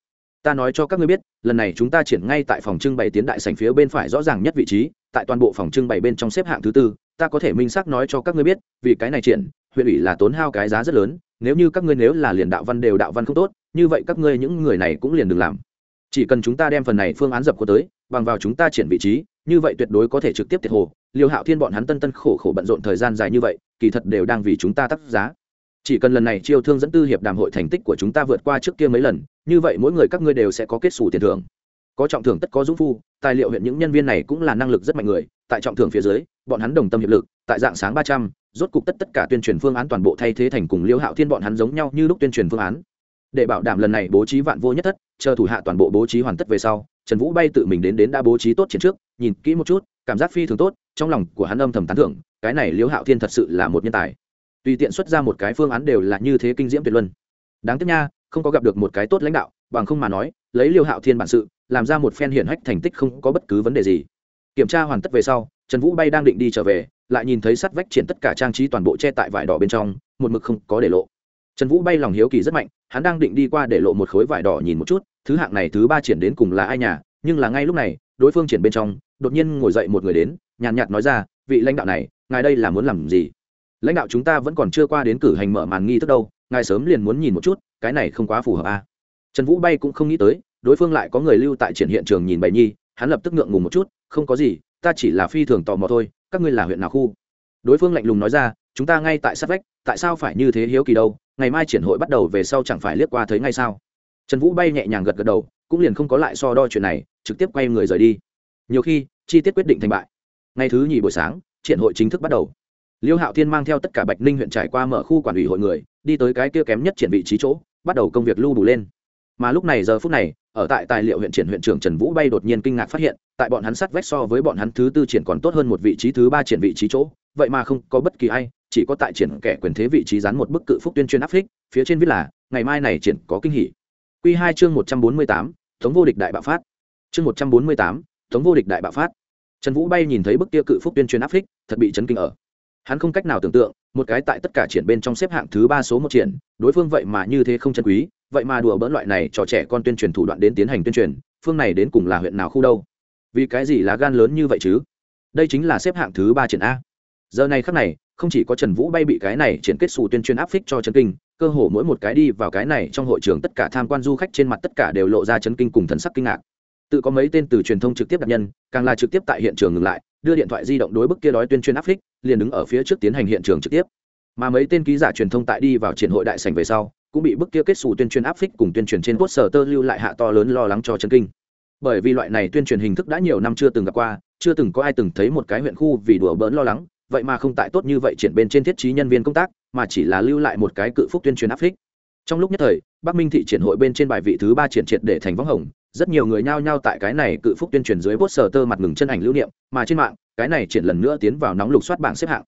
Speaker 1: Ta nói cho các ngươi biết, lần này chúng ta triển ngay tại phòng trưng bày tiến đại sành phía bên phải rõ ràng nhất vị trí, tại toàn bộ phòng trưng bày bên trong xếp hạng thứ tư, ta có thể minh xác nói cho các ngươi biết, vì cái này triển, huyện ủy là tốn hao cái giá rất lớn nếu như các ngươi nếu là liền đạo văn đều đạo văn không tốt, như vậy các ngươi những người này cũng liền đừng làm. Chỉ cần chúng ta đem phần này phương án dập của tới, bằng vào chúng ta triển vị trí, như vậy tuyệt đối có thể trực tiếp tiệt hồ. Liêu hạo thiên bọn hắn tân tân khổ khổ bận rộn thời gian dài như vậy, kỳ thật đều đang vì chúng ta tác giá. Chỉ cần lần này chiêu thương dẫn tư hiệp đàm hội thành tích của chúng ta vượt qua trước kia mấy lần, như vậy mỗi người các ngươi đều sẽ có kết xù tiền thưởng. Có trọng thưởng tất có dũng phu, tài liệu huyện những nhân viên này cũng là năng lực rất mạnh người, tại trọng thưởng phía dưới, bọn hắn đồng tâm hiệp lực, tại dạng sáng ba trăm rốt cục tất tất cả tuyên truyền phương án toàn bộ thay thế thành cùng liêu hạo thiên bọn hắn giống nhau như lúc tuyên truyền phương án. Để bảo đảm lần này bố trí vạn vô nhất thất, chờ thủ hạ toàn bộ bố trí hoàn tất về sau, trần vũ bay tự mình đến đến đã bố trí tốt chiến trước, nhìn kỹ một chút, cảm giác phi thường tốt, trong lòng của hắn âm thầm tán thưởng, cái này liêu hạo thiên thật sự là một nhân tài. Tùy tiện xuất ra một cái phương án đều là như thế kinh diễm tuyệt luân. Đáng tiếc nha, không có gặp được một cái tốt lãnh đạo, bằng không mà nói, lấy liêu hạo thiên bản sự, làm ra một phen hiển hách thành tích không có bất cứ vấn đề gì. Kiểm tra hoàn tất về sau, trần vũ bay đang định đi trở về lại nhìn thấy sắt vách triển tất cả trang trí toàn bộ che tại vải đỏ bên trong, một mực không có để lộ trần vũ bay lòng hiếu kỳ rất mạnh, hắn đang định đi qua để lộ một khối vải đỏ nhìn một chút, thứ hạng này thứ ba triển đến cùng là ai nhà, nhưng là ngay lúc này, đối phương triển bên trong, đột nhiên ngồi dậy một người đến, nhàn nhạt nói ra, vị lãnh đạo này, ngài đây là muốn làm gì lãnh đạo chúng ta vẫn còn chưa qua đến cử hành mở màn nghi thức đâu, ngài sớm liền muốn nhìn một chút, cái này không quá phù hợp à. trần vũ bay cũng không nghĩ tới, đối phương lại có người lưu tại triển hiện trường nhìn bày nhi, hắn lập tức ngượng ngùng một chút, không có gì, ta chỉ là phi thường tò mò thôi các ngươi là huyện nào khu? Đối phương lạnh lùng nói ra, chúng ta ngay tại sát vách, tại sao phải như thế hiếu kỳ đâu? Ngày mai triển hội bắt đầu về sau chẳng phải liếc qua thấy ngay sao? Trần vũ bay nhẹ nhàng gật gật đầu, cũng liền không có lại so đo chuyện này, trực tiếp quay người rời đi. Nhiều khi, chi tiết quyết định thành bại. Ngày thứ nhì buổi sáng, triển hội chính thức bắt đầu. Liêu hạo thiên mang theo tất cả bạch ninh huyện trải qua mở khu quản ủy hội người, đi tới cái kia kém nhất triển vị trí chỗ, bắt đầu công việc lưu đủ lên. Mà lúc này giờ phút này ở tại tài liệu huyện triển huyện trưởng trần vũ bay đột nhiên kinh ngạc phát hiện, tại bọn hắn sắt vách so với bọn hắn thứ tư triển còn tốt hơn một vị trí thứ ba triển vị trí chỗ, vậy mà không có bất kỳ ai, chỉ có tại triển kẻ quyền thế vị trí dán một bức cự phúc tuyên truyền áp phích, phía trên viết là, ngày mai này triển có kinh hỉ. Q hai chương một trăm bốn mươi tám thống vô địch đại bạo phát. Chương một trăm bốn mươi tám thống vô địch đại bạo phát. Trần vũ bay nhìn thấy bức kia cự phúc tuyên truyền áp phích, thật bị chấn kinh ở. Hắn không cách nào tưởng tượng, một cái tại tất cả triển bên trong xếp hạng thứ ba số một triển, đối phương vậy mà như thế không chân quý vậy mà đùa bỡn loại này cho trẻ con tuyên truyền thủ đoạn đến tiến hành tuyên truyền, phương này đến cùng là huyện nào khu đâu? Vì cái gì lá gan lớn như vậy chứ? Đây chính là xếp hạng thứ ba triển a. Giờ này khắc này, không chỉ có trần vũ bay bị cái này triển kết xù tuyên truyền áp phích cho trần kinh, cơ hồ mỗi một cái đi vào cái này trong hội trường tất cả tham quan du khách trên mặt tất cả đều lộ ra chấn kinh cùng thần sắc kinh ngạc. Tự có mấy tên từ truyền thông trực tiếp đặc nhân, càng là trực tiếp tại hiện trường ngừng lại, đưa điện thoại di động đối bức kia đói tuyên truyền áp phích, liền đứng ở phía trước tiến hành hiện trường trực tiếp. Mà mấy tên ký giả truyền thông tại đi vào triển hội đại sành về sau cũng bị bức kia kết xù tuyên truyền áp phích cùng tuyên truyền trên quốc sở tơ lưu lại hạ to lớn lo lắng cho chân kinh. Bởi vì loại này tuyên truyền hình thức đã nhiều năm chưa từng gặp qua, chưa từng có ai từng thấy một cái huyện khu vì đùa bỡn lo lắng, vậy mà không tại tốt như vậy triển bên trên thiết trí nhân viên công tác, mà chỉ là lưu lại một cái cự phúc tuyên truyền áp phích. Trong lúc nhất thời, bắc minh thị triển hội bên trên bài vị thứ ba triển triệt để thành võng hồng, rất nhiều người nhao nhao tại cái này cự phúc tuyên truyền dưới bốt sờ tơ mặt ngừng chân ảnh lưu niệm, mà trên mạng, cái này triển lần nữa tiến vào nóng lục soát bảng xếp hạng.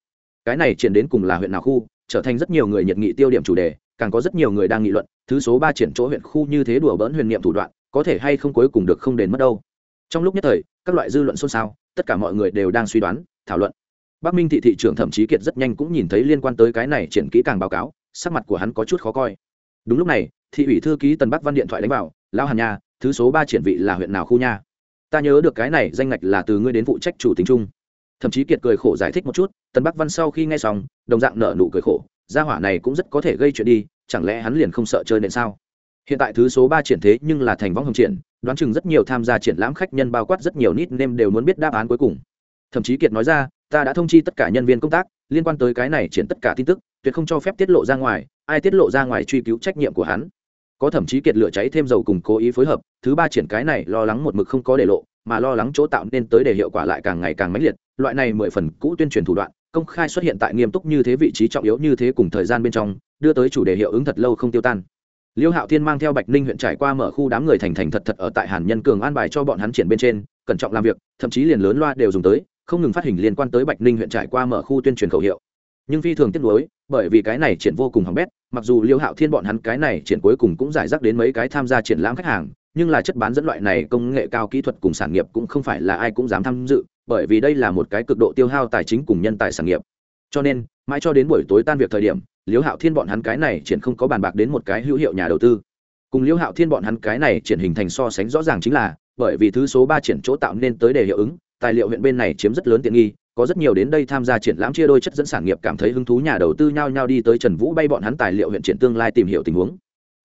Speaker 1: Cái này triển đến cùng là huyện nào khu, trở thành rất nhiều người nhiệt nghị tiêu điểm chủ đề càng có rất nhiều người đang nghị luận, thứ số ba triển chỗ huyện khu như thế đùa bỡn huyền niệm thủ đoạn, có thể hay không cuối cùng được không đền mất đâu. Trong lúc nhất thời, các loại dư luận xôn xao, tất cả mọi người đều đang suy đoán, thảo luận. Bắc minh thị thị trưởng thậm chí kiệt rất nhanh cũng nhìn thấy liên quan tới cái này triển kỹ càng báo cáo, sắc mặt của hắn có chút khó coi. Đúng lúc này, thị ủy thư ký tần bắc văn điện thoại đánh vào lao hàn nha, thứ số ba triển vị là huyện nào khu nha? Ta nhớ được cái này danh ngạch là từ ngươi đến phụ trách chủ tính chung. Thậm chí kiệt cười khổ giải thích một chút, tần bắc văn sau khi nghe xong, đồng dạng nở nụ cười khổ gia hỏa này cũng rất có thể gây chuyện đi, chẳng lẽ hắn liền không sợ chơi nện sao? Hiện tại thứ số ba triển thế nhưng là thành võng hồng triển, đoán chừng rất nhiều tham gia triển lãm khách nhân bao quát rất nhiều nít nêm đều muốn biết đáp án cuối cùng. Thậm chí kiệt nói ra, ta đã thông chi tất cả nhân viên công tác, liên quan tới cái này triển tất cả tin tức, tuyệt không cho phép tiết lộ ra ngoài, ai tiết lộ ra ngoài truy cứu trách nhiệm của hắn. Có thậm chí kiệt lửa cháy thêm dầu cùng cố ý phối hợp, thứ ba triển cái này lo lắng một mực không có để lộ, mà lo lắng chỗ tạo nên tới để hiệu quả lại càng ngày càng mãnh liệt, loại này mười phần cũ tuyên truyền thủ đoạn công khai xuất hiện tại nghiêm túc như thế vị trí trọng yếu như thế cùng thời gian bên trong, đưa tới chủ đề hiệu ứng thật lâu không tiêu tan. Liêu hạo thiên mang theo bạch ninh huyện trải qua mở khu đám người thành thành thật thật ở tại hàn nhân cường an bài cho bọn hắn triển bên trên, cẩn trọng làm việc, thậm chí liền lớn loa đều dùng tới, không ngừng phát hình liên quan tới bạch ninh huyện trải qua mở khu tuyên truyền khẩu hiệu. Nhưng phi thường tiếc nuối, bởi vì cái này triển vô cùng hỏng bét, mặc dù liêu hạo thiên bọn hắn cái này triển cuối cùng cũng giải rác đến mấy cái tham gia triển lãm khách hàng, nhưng là chất bán dẫn loại này công nghệ cao kỹ thuật cùng sản nghiệp cũng không phải là ai cũng dám tham dự bởi vì đây là một cái cực độ tiêu hao tài chính cùng nhân tài sản nghiệp. Cho nên, mãi cho đến buổi tối tan việc thời điểm, liễu hạo thiên bọn hắn cái này triển không có bàn bạc đến một cái hữu hiệu nhà đầu tư. Cùng liễu hạo thiên bọn hắn cái này triển hình thành so sánh rõ ràng chính là, bởi vì thứ số ba triển chỗ tạo nên tới để hiệu ứng, tài liệu huyện bên này chiếm rất lớn tiện nghi, có rất nhiều đến đây tham gia triển lãm chia đôi chất dẫn sản nghiệp cảm thấy hứng thú nhà đầu tư nhao nhao đi tới trần vũ bay bọn hắn tài liệu huyện triển tương lai tìm hiểu tình huống.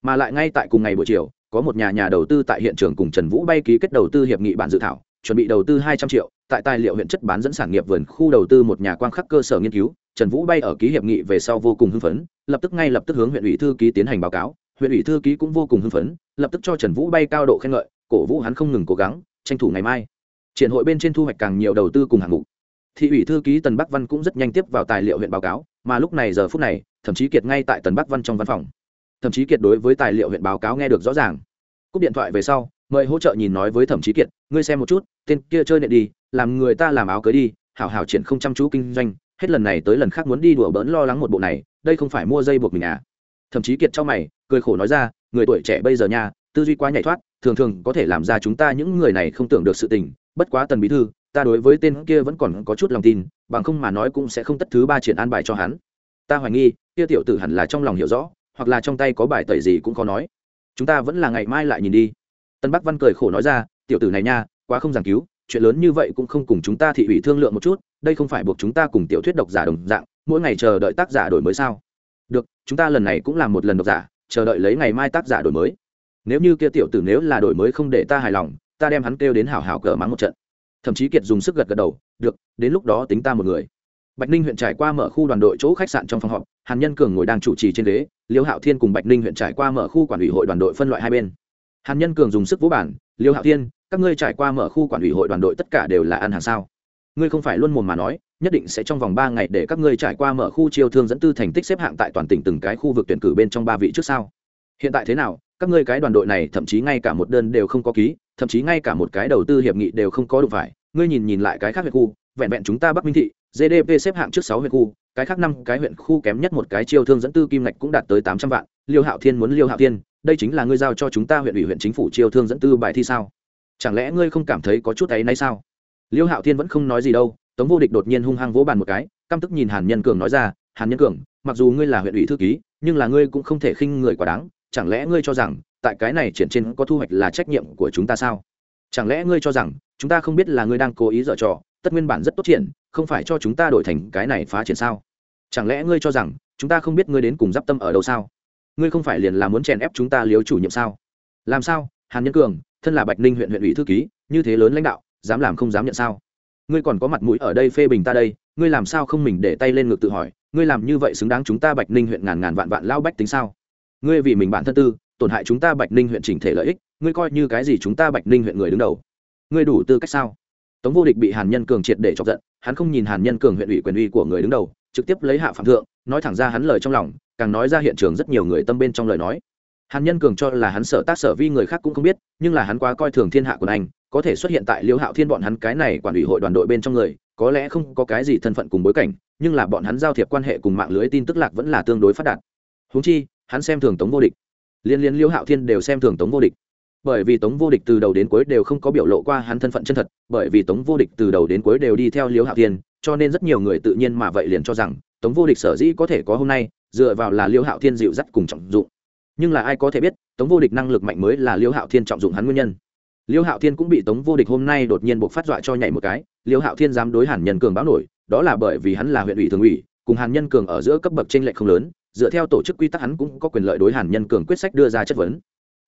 Speaker 1: Mà lại ngay tại cùng ngày buổi chiều, có một nhà nhà đầu tư tại hiện trường cùng trần vũ bay ký kết đầu tư hiệp nghị bản dự thảo chuẩn bị đầu tư hai trăm triệu, tại tài liệu huyện chất bán dẫn sản nghiệp vườn khu đầu tư một nhà quang khắc cơ sở nghiên cứu, trần vũ bay ở ký hiệp nghị về sau vô cùng hưng phấn, lập tức ngay lập tức hướng huyện ủy thư ký tiến hành báo cáo, huyện ủy thư ký cũng vô cùng hưng phấn, lập tức cho trần vũ bay cao độ khen ngợi, cổ vũ hắn không ngừng cố gắng, tranh thủ ngày mai. Triển hội bên trên thu hoạch càng nhiều đầu tư cùng hạng mục. Thị ủy thư ký tần bắc văn cũng rất nhanh tiếp vào tài liệu huyện báo cáo, mà lúc này giờ phút này, thậm chí kiệt ngay tại tần bắc văn trong văn phòng. Thậm chí kiệt đối với tài liệu huyện báo cáo nghe được rõ ràng. Cúp điện thoại về sau, mời hỗ trợ nhìn nói với thẩm chí kiệt ngươi xem một chút, tên kia chơi nệ đi, làm người ta làm áo cưới đi, hảo hảo triển không chăm chú kinh doanh, hết lần này tới lần khác muốn đi đùa bỡn lo lắng một bộ này, đây không phải mua dây buộc mình à. Thậm chí kiệt cho mày, cười khổ nói ra, người tuổi trẻ bây giờ nha, tư duy quá nhảy thoát, thường thường có thể làm ra chúng ta những người này không tưởng được sự tình, bất quá tần bí thư, ta đối với tên kia vẫn còn có chút lòng tin, bằng không mà nói cũng sẽ không tất thứ ba triển an bài cho hắn. Ta hoài nghi, kia tiểu tử hẳn là trong lòng hiểu rõ, hoặc là trong tay có bài tẩy gì cũng khó nói. Chúng ta vẫn là ngày mai lại nhìn đi. Tân bắc văn cười khổ nói ra tiểu tử này nha, quá không giảng cứu, chuyện lớn như vậy cũng không cùng chúng ta thị ủy thương lượng một chút, đây không phải buộc chúng ta cùng tiểu thuyết độc giả đồng dạng, mỗi ngày chờ đợi tác giả đổi mới sao? Được, chúng ta lần này cũng làm một lần độc giả, chờ đợi lấy ngày mai tác giả đổi mới. Nếu như kia tiểu tử nếu là đổi mới không để ta hài lòng, ta đem hắn kêu đến hảo hảo cờ mắng một trận. Thậm chí kiệt dùng sức gật gật đầu, được, đến lúc đó tính ta một người. Bạch ninh huyện trải qua mở khu đoàn đội chỗ khách sạn trong phòng họp, hàn nhân cường ngồi đang chủ trì trên ghế, liêu hạo thiên cùng bạch ninh huyện trải qua mở khu quản ủy hội đoàn đội phân loại hai bên hàn nhân cường dùng sức vũ bản liêu hạo thiên, các ngươi trải qua mở khu quản ủy hội đoàn đội tất cả đều là ăn hàng sao? Ngươi không phải luôn mồm mà nói, nhất định sẽ trong vòng ba ngày để các ngươi trải qua mở khu chiêu thương dẫn tư thành tích xếp hạng tại toàn tỉnh từng cái khu vực tuyển cử bên trong ba vị trước sau hiện tại thế nào? Các ngươi cái đoàn đội này, thậm chí ngay cả một đơn đều không có ký, thậm chí ngay cả một cái đầu tư hiệp nghị đều không có đủ phải. Ngươi nhìn nhìn lại cái khác huyện khu, vẹn vẹn chúng ta bắc minh thị gdp xếp hạng trước sáu huyện khu, cái khác năm cái huyện khu kém nhất một cái chiêu thương dẫn tư kim ngạch cũng đạt tới tám trăm vạn. Liêu hạo thiên muốn liêu hạo thiên đây chính là ngươi giao cho chúng ta huyện ủy huyện chính phủ chiêu thương dẫn tư bài thi sao? Chẳng lẽ ngươi không cảm thấy có chút ấy nay sao? Liêu hạo thiên vẫn không nói gì đâu, tống vô địch đột nhiên hung hăng vỗ bàn một cái, căm tức nhìn hàn nhân cường nói ra, hàn nhân cường, mặc dù ngươi là huyện ủy thư ký, nhưng là ngươi cũng không thể khinh người quá đáng, chẳng lẽ ngươi cho rằng tại cái này triển trên có thu hoạch là trách nhiệm của chúng ta sao? Chẳng lẽ ngươi cho rằng chúng ta không biết là ngươi đang cố ý dở trò, tất nguyên bản rất tốt triển, không phải cho chúng ta đổi thành cái này phá triển sao? Chẳng lẽ ngươi cho rằng chúng ta không biết ngươi đến cùng d i p tâm ở đâu sao? Ngươi không phải liền là muốn chèn ép chúng ta liếu chủ nhiệm sao? Làm sao? Hàn nhân cường, thân là bạch ninh huyện huyện ủy thư ký, như thế lớn lãnh đạo, dám làm không dám nhận sao? Ngươi còn có mặt mũi ở đây phê bình ta đây, ngươi làm sao không mình để tay lên ngực tự hỏi, ngươi làm như vậy xứng đáng chúng ta bạch ninh huyện ngàn ngàn vạn vạn lao bách tính sao? Ngươi vì mình bản thân tư, tổn hại chúng ta bạch ninh huyện chỉnh thể lợi ích, ngươi coi như cái gì chúng ta bạch ninh huyện người đứng đầu? Ngươi đủ tư cách sao? Tống vô địch bị hàn nhân cường triệt để chọc giận, hắn không nhìn hàn nhân cường huyện ủy quyền uy của người đứng đầu, trực tiếp lấy hạ phạm thượng, nói thẳng ra hắn lời trong lòng càng nói ra hiện trường rất nhiều người tâm bên trong lời nói. Hàn nhân cường cho là hắn sợ tác sở vi người khác cũng không biết, nhưng là hắn quá coi thường thiên hạ của anh, có thể xuất hiện tại liêu hạo thiên bọn hắn cái này quản ủy hội đoàn đội bên trong người, có lẽ không có cái gì thân phận cùng bối cảnh, nhưng là bọn hắn giao thiệp quan hệ cùng mạng lưới tin tức lạc vẫn là tương đối phát đạt. Húng chi, hắn xem thường tống vô địch. Liên liên liêu hạo thiên đều xem thường tống vô địch. Bởi vì tống vô địch từ đầu đến cuối đều không có biểu lộ qua hắn thân phận chân thật, bởi vì tống vô địch từ đầu đến cuối đều đi theo liêu hạo thiên, cho nên rất nhiều người tự nhiên mà vậy liền cho rằng, tống vô địch sở dĩ có thể có hôm nay dựa vào là liêu hạo thiên dịu dắt cùng trọng dụng. Nhưng là ai có thể biết, tống vô địch năng lực mạnh mới là liêu hạo thiên trọng dụng hắn nguyên nhân. Liêu hạo thiên cũng bị tống vô địch hôm nay đột nhiên buộc phát dọa cho nhảy một cái, liêu hạo thiên dám đối hàn nhân cường báo nổi, đó là bởi vì hắn là huyện ủy thường ủy, cùng hàn nhân cường ở giữa cấp bậc tranh lệch không lớn, dựa theo tổ chức quy tắc hắn cũng có quyền lợi đối hàn nhân cường quyết sách đưa ra chất vấn.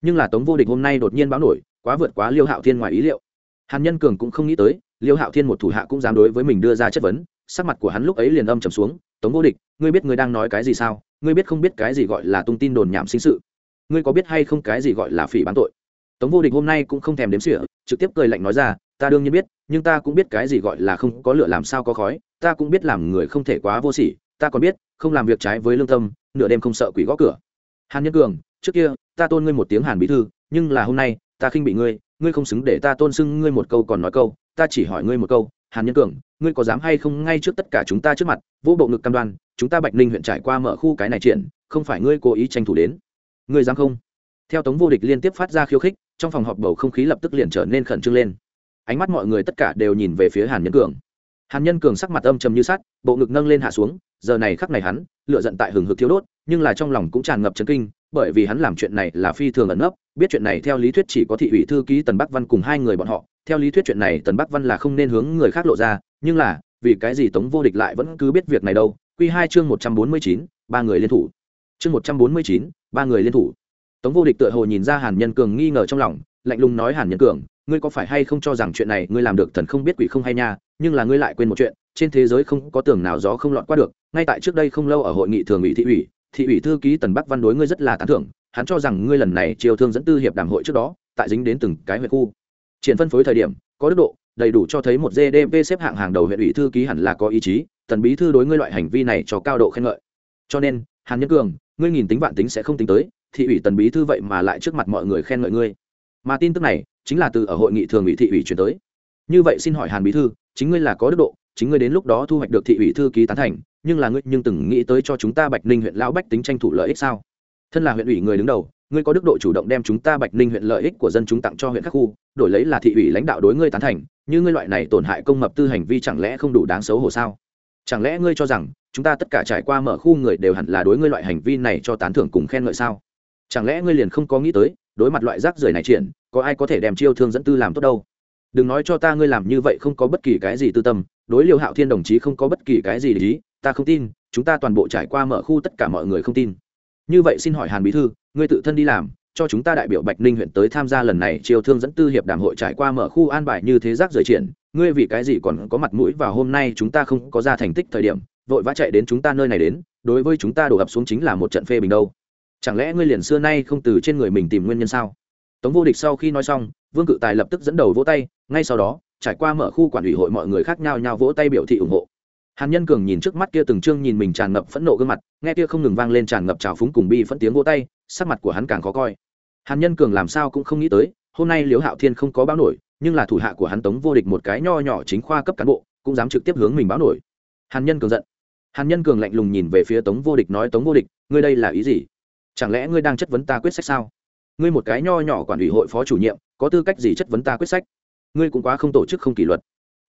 Speaker 1: Nhưng là tống vô địch hôm nay đột nhiên báo nổi, quá vượt quá liêu hạo thiên ngoài ý liệu. Hàn nhân cường cũng không nghĩ tới, liêu hạo thiên một thủ hạ cũng dám đối với mình đưa ra chất vấn, sắc mặt của hắn lúc ấy liền âm trầm xuống tống vô địch, ngươi biết ngươi đang nói cái gì sao? Ngươi biết không biết cái gì gọi là tung tin đồn nhảm sinh sự? Ngươi có biết hay không cái gì gọi là phỉ bán tội? Tống vô địch hôm nay cũng không thèm đếm sỉa trực tiếp cười lạnh nói ra, ta đương nhiên biết, nhưng ta cũng biết cái gì gọi là không có lửa làm sao có khói, ta cũng biết làm người không thể quá vô sỉ, ta còn biết, không làm việc trái với lương tâm, nửa đêm không sợ quỷ gõ cửa. Hàn nhân cường, trước kia, ta tôn ngươi một tiếng hàn bí thư, nhưng là hôm nay, ta khinh bị ngươi ngươi không xứng để ta tôn xưng ngươi một câu còn nói câu, ta chỉ hỏi ngươi một câu hàn nhân cường, ngươi có dám hay không ngay trước tất cả chúng ta trước mặt, vô bộ ngực cam đoan, chúng ta bạch ninh huyện trải qua mở khu cái này triển, không phải ngươi cố ý tranh thủ đến. Ngươi dám không? Theo tống vô địch liên tiếp phát ra khiêu khích, trong phòng họp bầu không khí lập tức liền trở nên khẩn trương lên. Ánh mắt mọi người tất cả đều nhìn về phía hàn nhân cường. Hàn nhân cường sắc mặt âm trầm như sắt, bộ ngực nâng lên hạ xuống, giờ này khắc này hắn lựa giận tại hừng hực thiếu đốt, nhưng là trong lòng cũng tràn ngập chấn kinh, bởi vì hắn làm chuyện này là phi thường ẩn nấp, biết chuyện này theo lý thuyết chỉ có thị ủy thư ký tần bắc văn cùng hai người bọn họ theo lý thuyết chuyện này, tần bắc văn là không nên hướng người khác lộ ra, nhưng là, vì cái gì tống vô địch lại vẫn cứ biết việc này đâu? Q hai chương một trăm bốn mươi chín, ba người liên thủ. Chương một trăm bốn mươi chín, ba người liên thủ. Tống vô địch tựa hồ nhìn ra hàn nhân cường nghi ngờ trong lòng, lạnh lùng nói, hàn nhân cường, ngươi có phải hay không cho rằng chuyện này ngươi làm được thần không biết quỷ không hay nha? Nhưng là ngươi lại quên một chuyện, trên thế giới không có tường nào gió không lọt qua được, ngay tại trước đây không lâu ở hội nghị thường ủy thị ủy thị ủy thư ký tần bắc văn đối ngươi rất là tán thưởng, hắn cho rằng ngươi lần này chiều thương dẫn tư hiệp đàm hội trước đó, tại dính đến từng cái huyện khu triển phân phối thời điểm, có đức độ, đầy đủ cho thấy một gdp xếp hạng hàng đầu huyện ủy thư ký hẳn là có ý chí, tần bí thư đối ngươi loại hành vi này cho cao độ khen ngợi. Cho nên, hàn nhân cường, ngươi nhìn tính vạn tính sẽ không tính tới, thị ủy tần bí thư vậy mà lại trước mặt mọi người khen ngợi ngươi. Mà tin tức này, chính là từ ở hội nghị thường ủy thị ủy chuyển tới. Như vậy xin hỏi hàn bí thư, chính ngươi là có đức độ, chính ngươi đến lúc đó thu hoạch được thị ủy thư ký tán thành, nhưng là ngươi nhưng từng nghĩ tới cho chúng ta bạch ninh huyện lão bách tính tranh thủ lợi ích sao? Thân là huyện ủy người đứng đầu ngươi có đức độ chủ động đem chúng ta bạch ninh huyện lợi ích của dân chúng tặng cho huyện các khu, đổi lấy là thị ủy lãnh đạo đối ngươi tán thành, như ngươi loại này tổn hại công mập tư hành vi chẳng lẽ không đủ đáng xấu hổ sao? Chẳng lẽ ngươi cho rằng chúng ta tất cả trải qua mở khu người đều hẳn là đối ngươi loại hành vi này cho tán thưởng cùng khen ngợi sao? Chẳng lẽ ngươi liền không có nghĩ tới, đối mặt loại rác rưởi này triển có ai có thể đem chiêu thương dẫn tư làm tốt đâu? Đừng nói cho ta ngươi làm như vậy không có bất kỳ cái gì tư tâm, đối liêu hạo thiên đồng chí không có bất kỳ cái gì để ý, ta không tin, chúng ta toàn bộ trải qua mở khu tất cả mọi người không tin. Như vậy xin hỏi hàn bí thư ngươi tự thân đi làm, cho chúng ta đại biểu bạch ninh huyện tới tham gia lần này Triều thương dẫn tư hiệp đàm hội trải qua mở khu an bài như thế rác rời triển, ngươi vì cái gì còn có mặt mũi và hôm nay chúng ta không có ra thành tích thời điểm, vội vã chạy đến chúng ta nơi này đến, đối với chúng ta đổ ập xuống chính là một trận phê bình đâu. Chẳng lẽ ngươi liền xưa nay không từ trên người mình tìm nguyên nhân sao? Tống vô địch sau khi nói xong, vương cự tài lập tức dẫn đầu vỗ tay, ngay sau đó, trải qua mở khu quản ủy hội mọi người khác nhau nhau vỗ tay biểu thị ủng hộ hàn nhân cường nhìn trước mắt kia từng chương nhìn mình tràn ngập phẫn nộ gương mặt, nghe kia không ngừng vang lên tràn ngập trào phúng cùng bi phẫn tiếng vô tay, sắc mặt của hắn càng khó coi. Hàn nhân cường làm sao cũng không nghĩ tới, hôm nay liễu hạo thiên không có báo nổi, nhưng là thủ hạ của hắn tống vô địch một cái nho nhỏ chính khoa cấp cán bộ, cũng dám trực tiếp hướng mình báo nổi. Hàn nhân cường giận. Hàn nhân cường lạnh lùng nhìn về phía tống vô địch nói, tống vô địch, ngươi đây là ý gì? Chẳng lẽ ngươi đang chất vấn ta quyết sách sao? Ngươi một cái nho nhỏ quản ủy hội phó chủ nhiệm, có tư cách gì chất vấn ta quyết sách? Ngươi cũng quá không tổ chức không kỷ luật.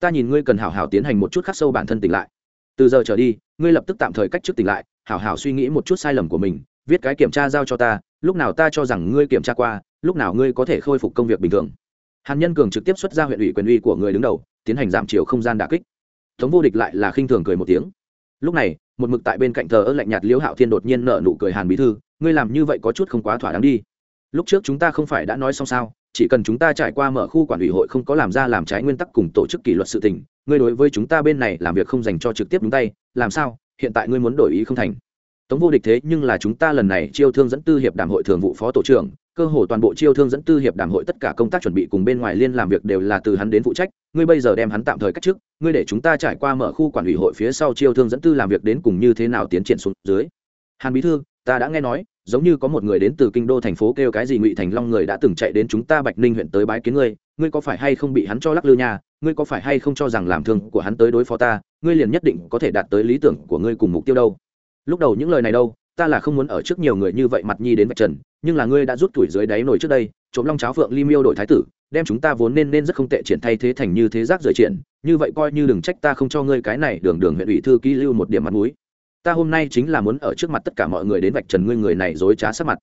Speaker 1: Ta nhìn ngươi cần hảo hảo tiến hành một chút khắc sâu bản thân tỉnh lại từ giờ trở đi, ngươi lập tức tạm thời cách trước tỉnh lại, hảo hảo suy nghĩ một chút sai lầm của mình, viết cái kiểm tra giao cho ta, lúc nào ta cho rằng ngươi kiểm tra qua, lúc nào ngươi có thể khôi phục công việc bình thường. Hàn nhân cường trực tiếp xuất ra huyện ủy quyền uy của người đứng đầu, tiến hành giảm chiều không gian đà kích. Tống vô địch lại là khinh thường cười một tiếng. Lúc này, một mực tại bên cạnh thờ ơ lạnh nhạt liễu hạo thiên đột nhiên nở nụ cười hàn bí thư, ngươi làm như vậy có chút không quá thỏa đáng đi. Lúc trước chúng ta không phải đã nói xong sao, chỉ cần chúng ta trải qua mở khu quản ủy hội không có làm ra làm trái nguyên tắc cùng tổ chức kỷ luật sự tình ngươi đối với chúng ta bên này làm việc không dành cho trực tiếp đúng tay, làm sao? Hiện tại ngươi muốn đổi ý không thành. Tống vô địch thế nhưng là chúng ta lần này chiêu thương dẫn tư hiệp đàm hội thường vụ phó tổ trưởng, cơ hồ toàn bộ chiêu thương dẫn tư hiệp đàm hội tất cả công tác chuẩn bị cùng bên ngoài liên làm việc đều là từ hắn đến phụ trách, ngươi bây giờ đem hắn tạm thời cách chức, ngươi để chúng ta trải qua mở khu quản ủy hội phía sau chiêu thương dẫn tư làm việc đến cùng như thế nào tiến triển xuống dưới. Hàn bí thư, ta đã nghe nói, giống như có một người đến từ kinh đô thành phố kêu cái gì ngụy thành long người đã từng chạy đến chúng ta bạch ninh huyện tới bái kiến ngươi ngươi có phải hay không bị hắn cho lắc lư nhà ngươi có phải hay không cho rằng làm thương của hắn tới đối phó ta? Ngươi liền nhất định có thể đạt tới lý tưởng của ngươi cùng mục tiêu đâu. Lúc đầu những lời này đâu, ta là không muốn ở trước nhiều người như vậy mặt nhi đến vạch trần, nhưng là ngươi đã rút tuổi dưới đáy nổi trước đây, trộm long cháo phượng ly miêu đổi thái tử, đem chúng ta vốn nên nên rất không tệ triển thay thế thành như thế rác rời triển, như vậy coi như đừng trách ta không cho ngươi cái này đường đường huyện ủy thư ký lưu một điểm mặt mũi. Ta hôm nay chính là muốn ở trước mặt tất cả mọi người đến vạch trần ngươi người này dối trá sắc mặt.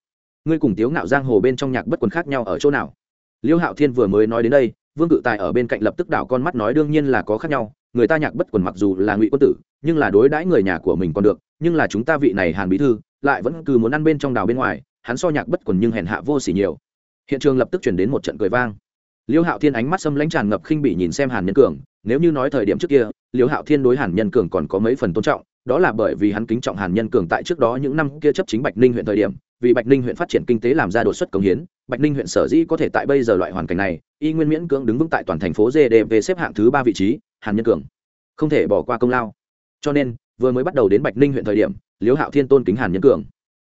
Speaker 1: Ngươi cùng tiếu ngạo giang hồ bên trong nhạc bất quần khác nhau ở chỗ nào? Liêu hạo thiên vừa mới nói đến đây, vương cự tài ở bên cạnh lập tức đảo con mắt nói đương nhiên là có khác nhau, người ta nhạc bất quần mặc dù là ngụy quân tử, nhưng là đối đãi người nhà của mình còn được, nhưng là chúng ta vị này hàn bí thư, lại vẫn cứ muốn ăn bên trong đào bên ngoài, hắn so nhạc bất quần nhưng hèn hạ vô sỉ nhiều. Hiện trường lập tức chuyển đến một trận cười vang. Liêu hạo thiên ánh mắt xâm lãnh tràn ngập khinh bị nhìn xem hàn nhân cường, nếu như nói thời điểm trước kia, liêu hạo thiên đối hàn nhân cường còn có mấy phần tôn trọng, đó là bởi vì hắn kính trọng hàn nhân cường tại trước đó những năm kia chấp chính bạch ninh huyện thời điểm, vì bạch ninh huyện phát triển kinh tế làm ra đột xuất công hiến bạch ninh huyện sở dĩ có thể tại bây giờ loại hoàn cảnh này, y nguyên miễn cưỡng đứng vững tại toàn thành phố gdp xếp hạng thứ ba vị trí, hàn nhân cường. Không thể bỏ qua công lao. Cho nên, vừa mới bắt đầu đến bạch ninh huyện thời điểm, liễu hạo thiên tôn kính hàn nhân cường.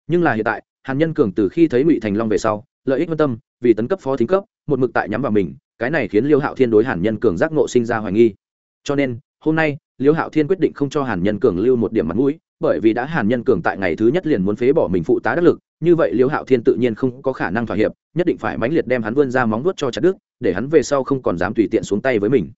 Speaker 1: Nhưng là hiện tại, hàn nhân cường từ khi thấy ngụy thành long về sau, lợi ích quan tâm, vì tấn cấp phó thính cấp, một mực tại nhắm vào mình, cái này khiến liêu hạo thiên đối hàn nhân cường giác ngộ sinh ra hoài nghi. Cho nên, hôm nay liêu hạo thiên quyết định không cho hàn nhân cường lưu một điểm mặt mũi bởi vì đã hàn nhân cường tại ngày thứ nhất liền muốn phế bỏ mình phụ tá đắc lực, như vậy liêu hạo thiên tự nhiên không có khả năng thỏa hiệp, nhất định phải mãnh liệt đem hắn vươn ra móng vuốt cho chặt đức để hắn về sau không còn dám tùy tiện xuống tay với mình.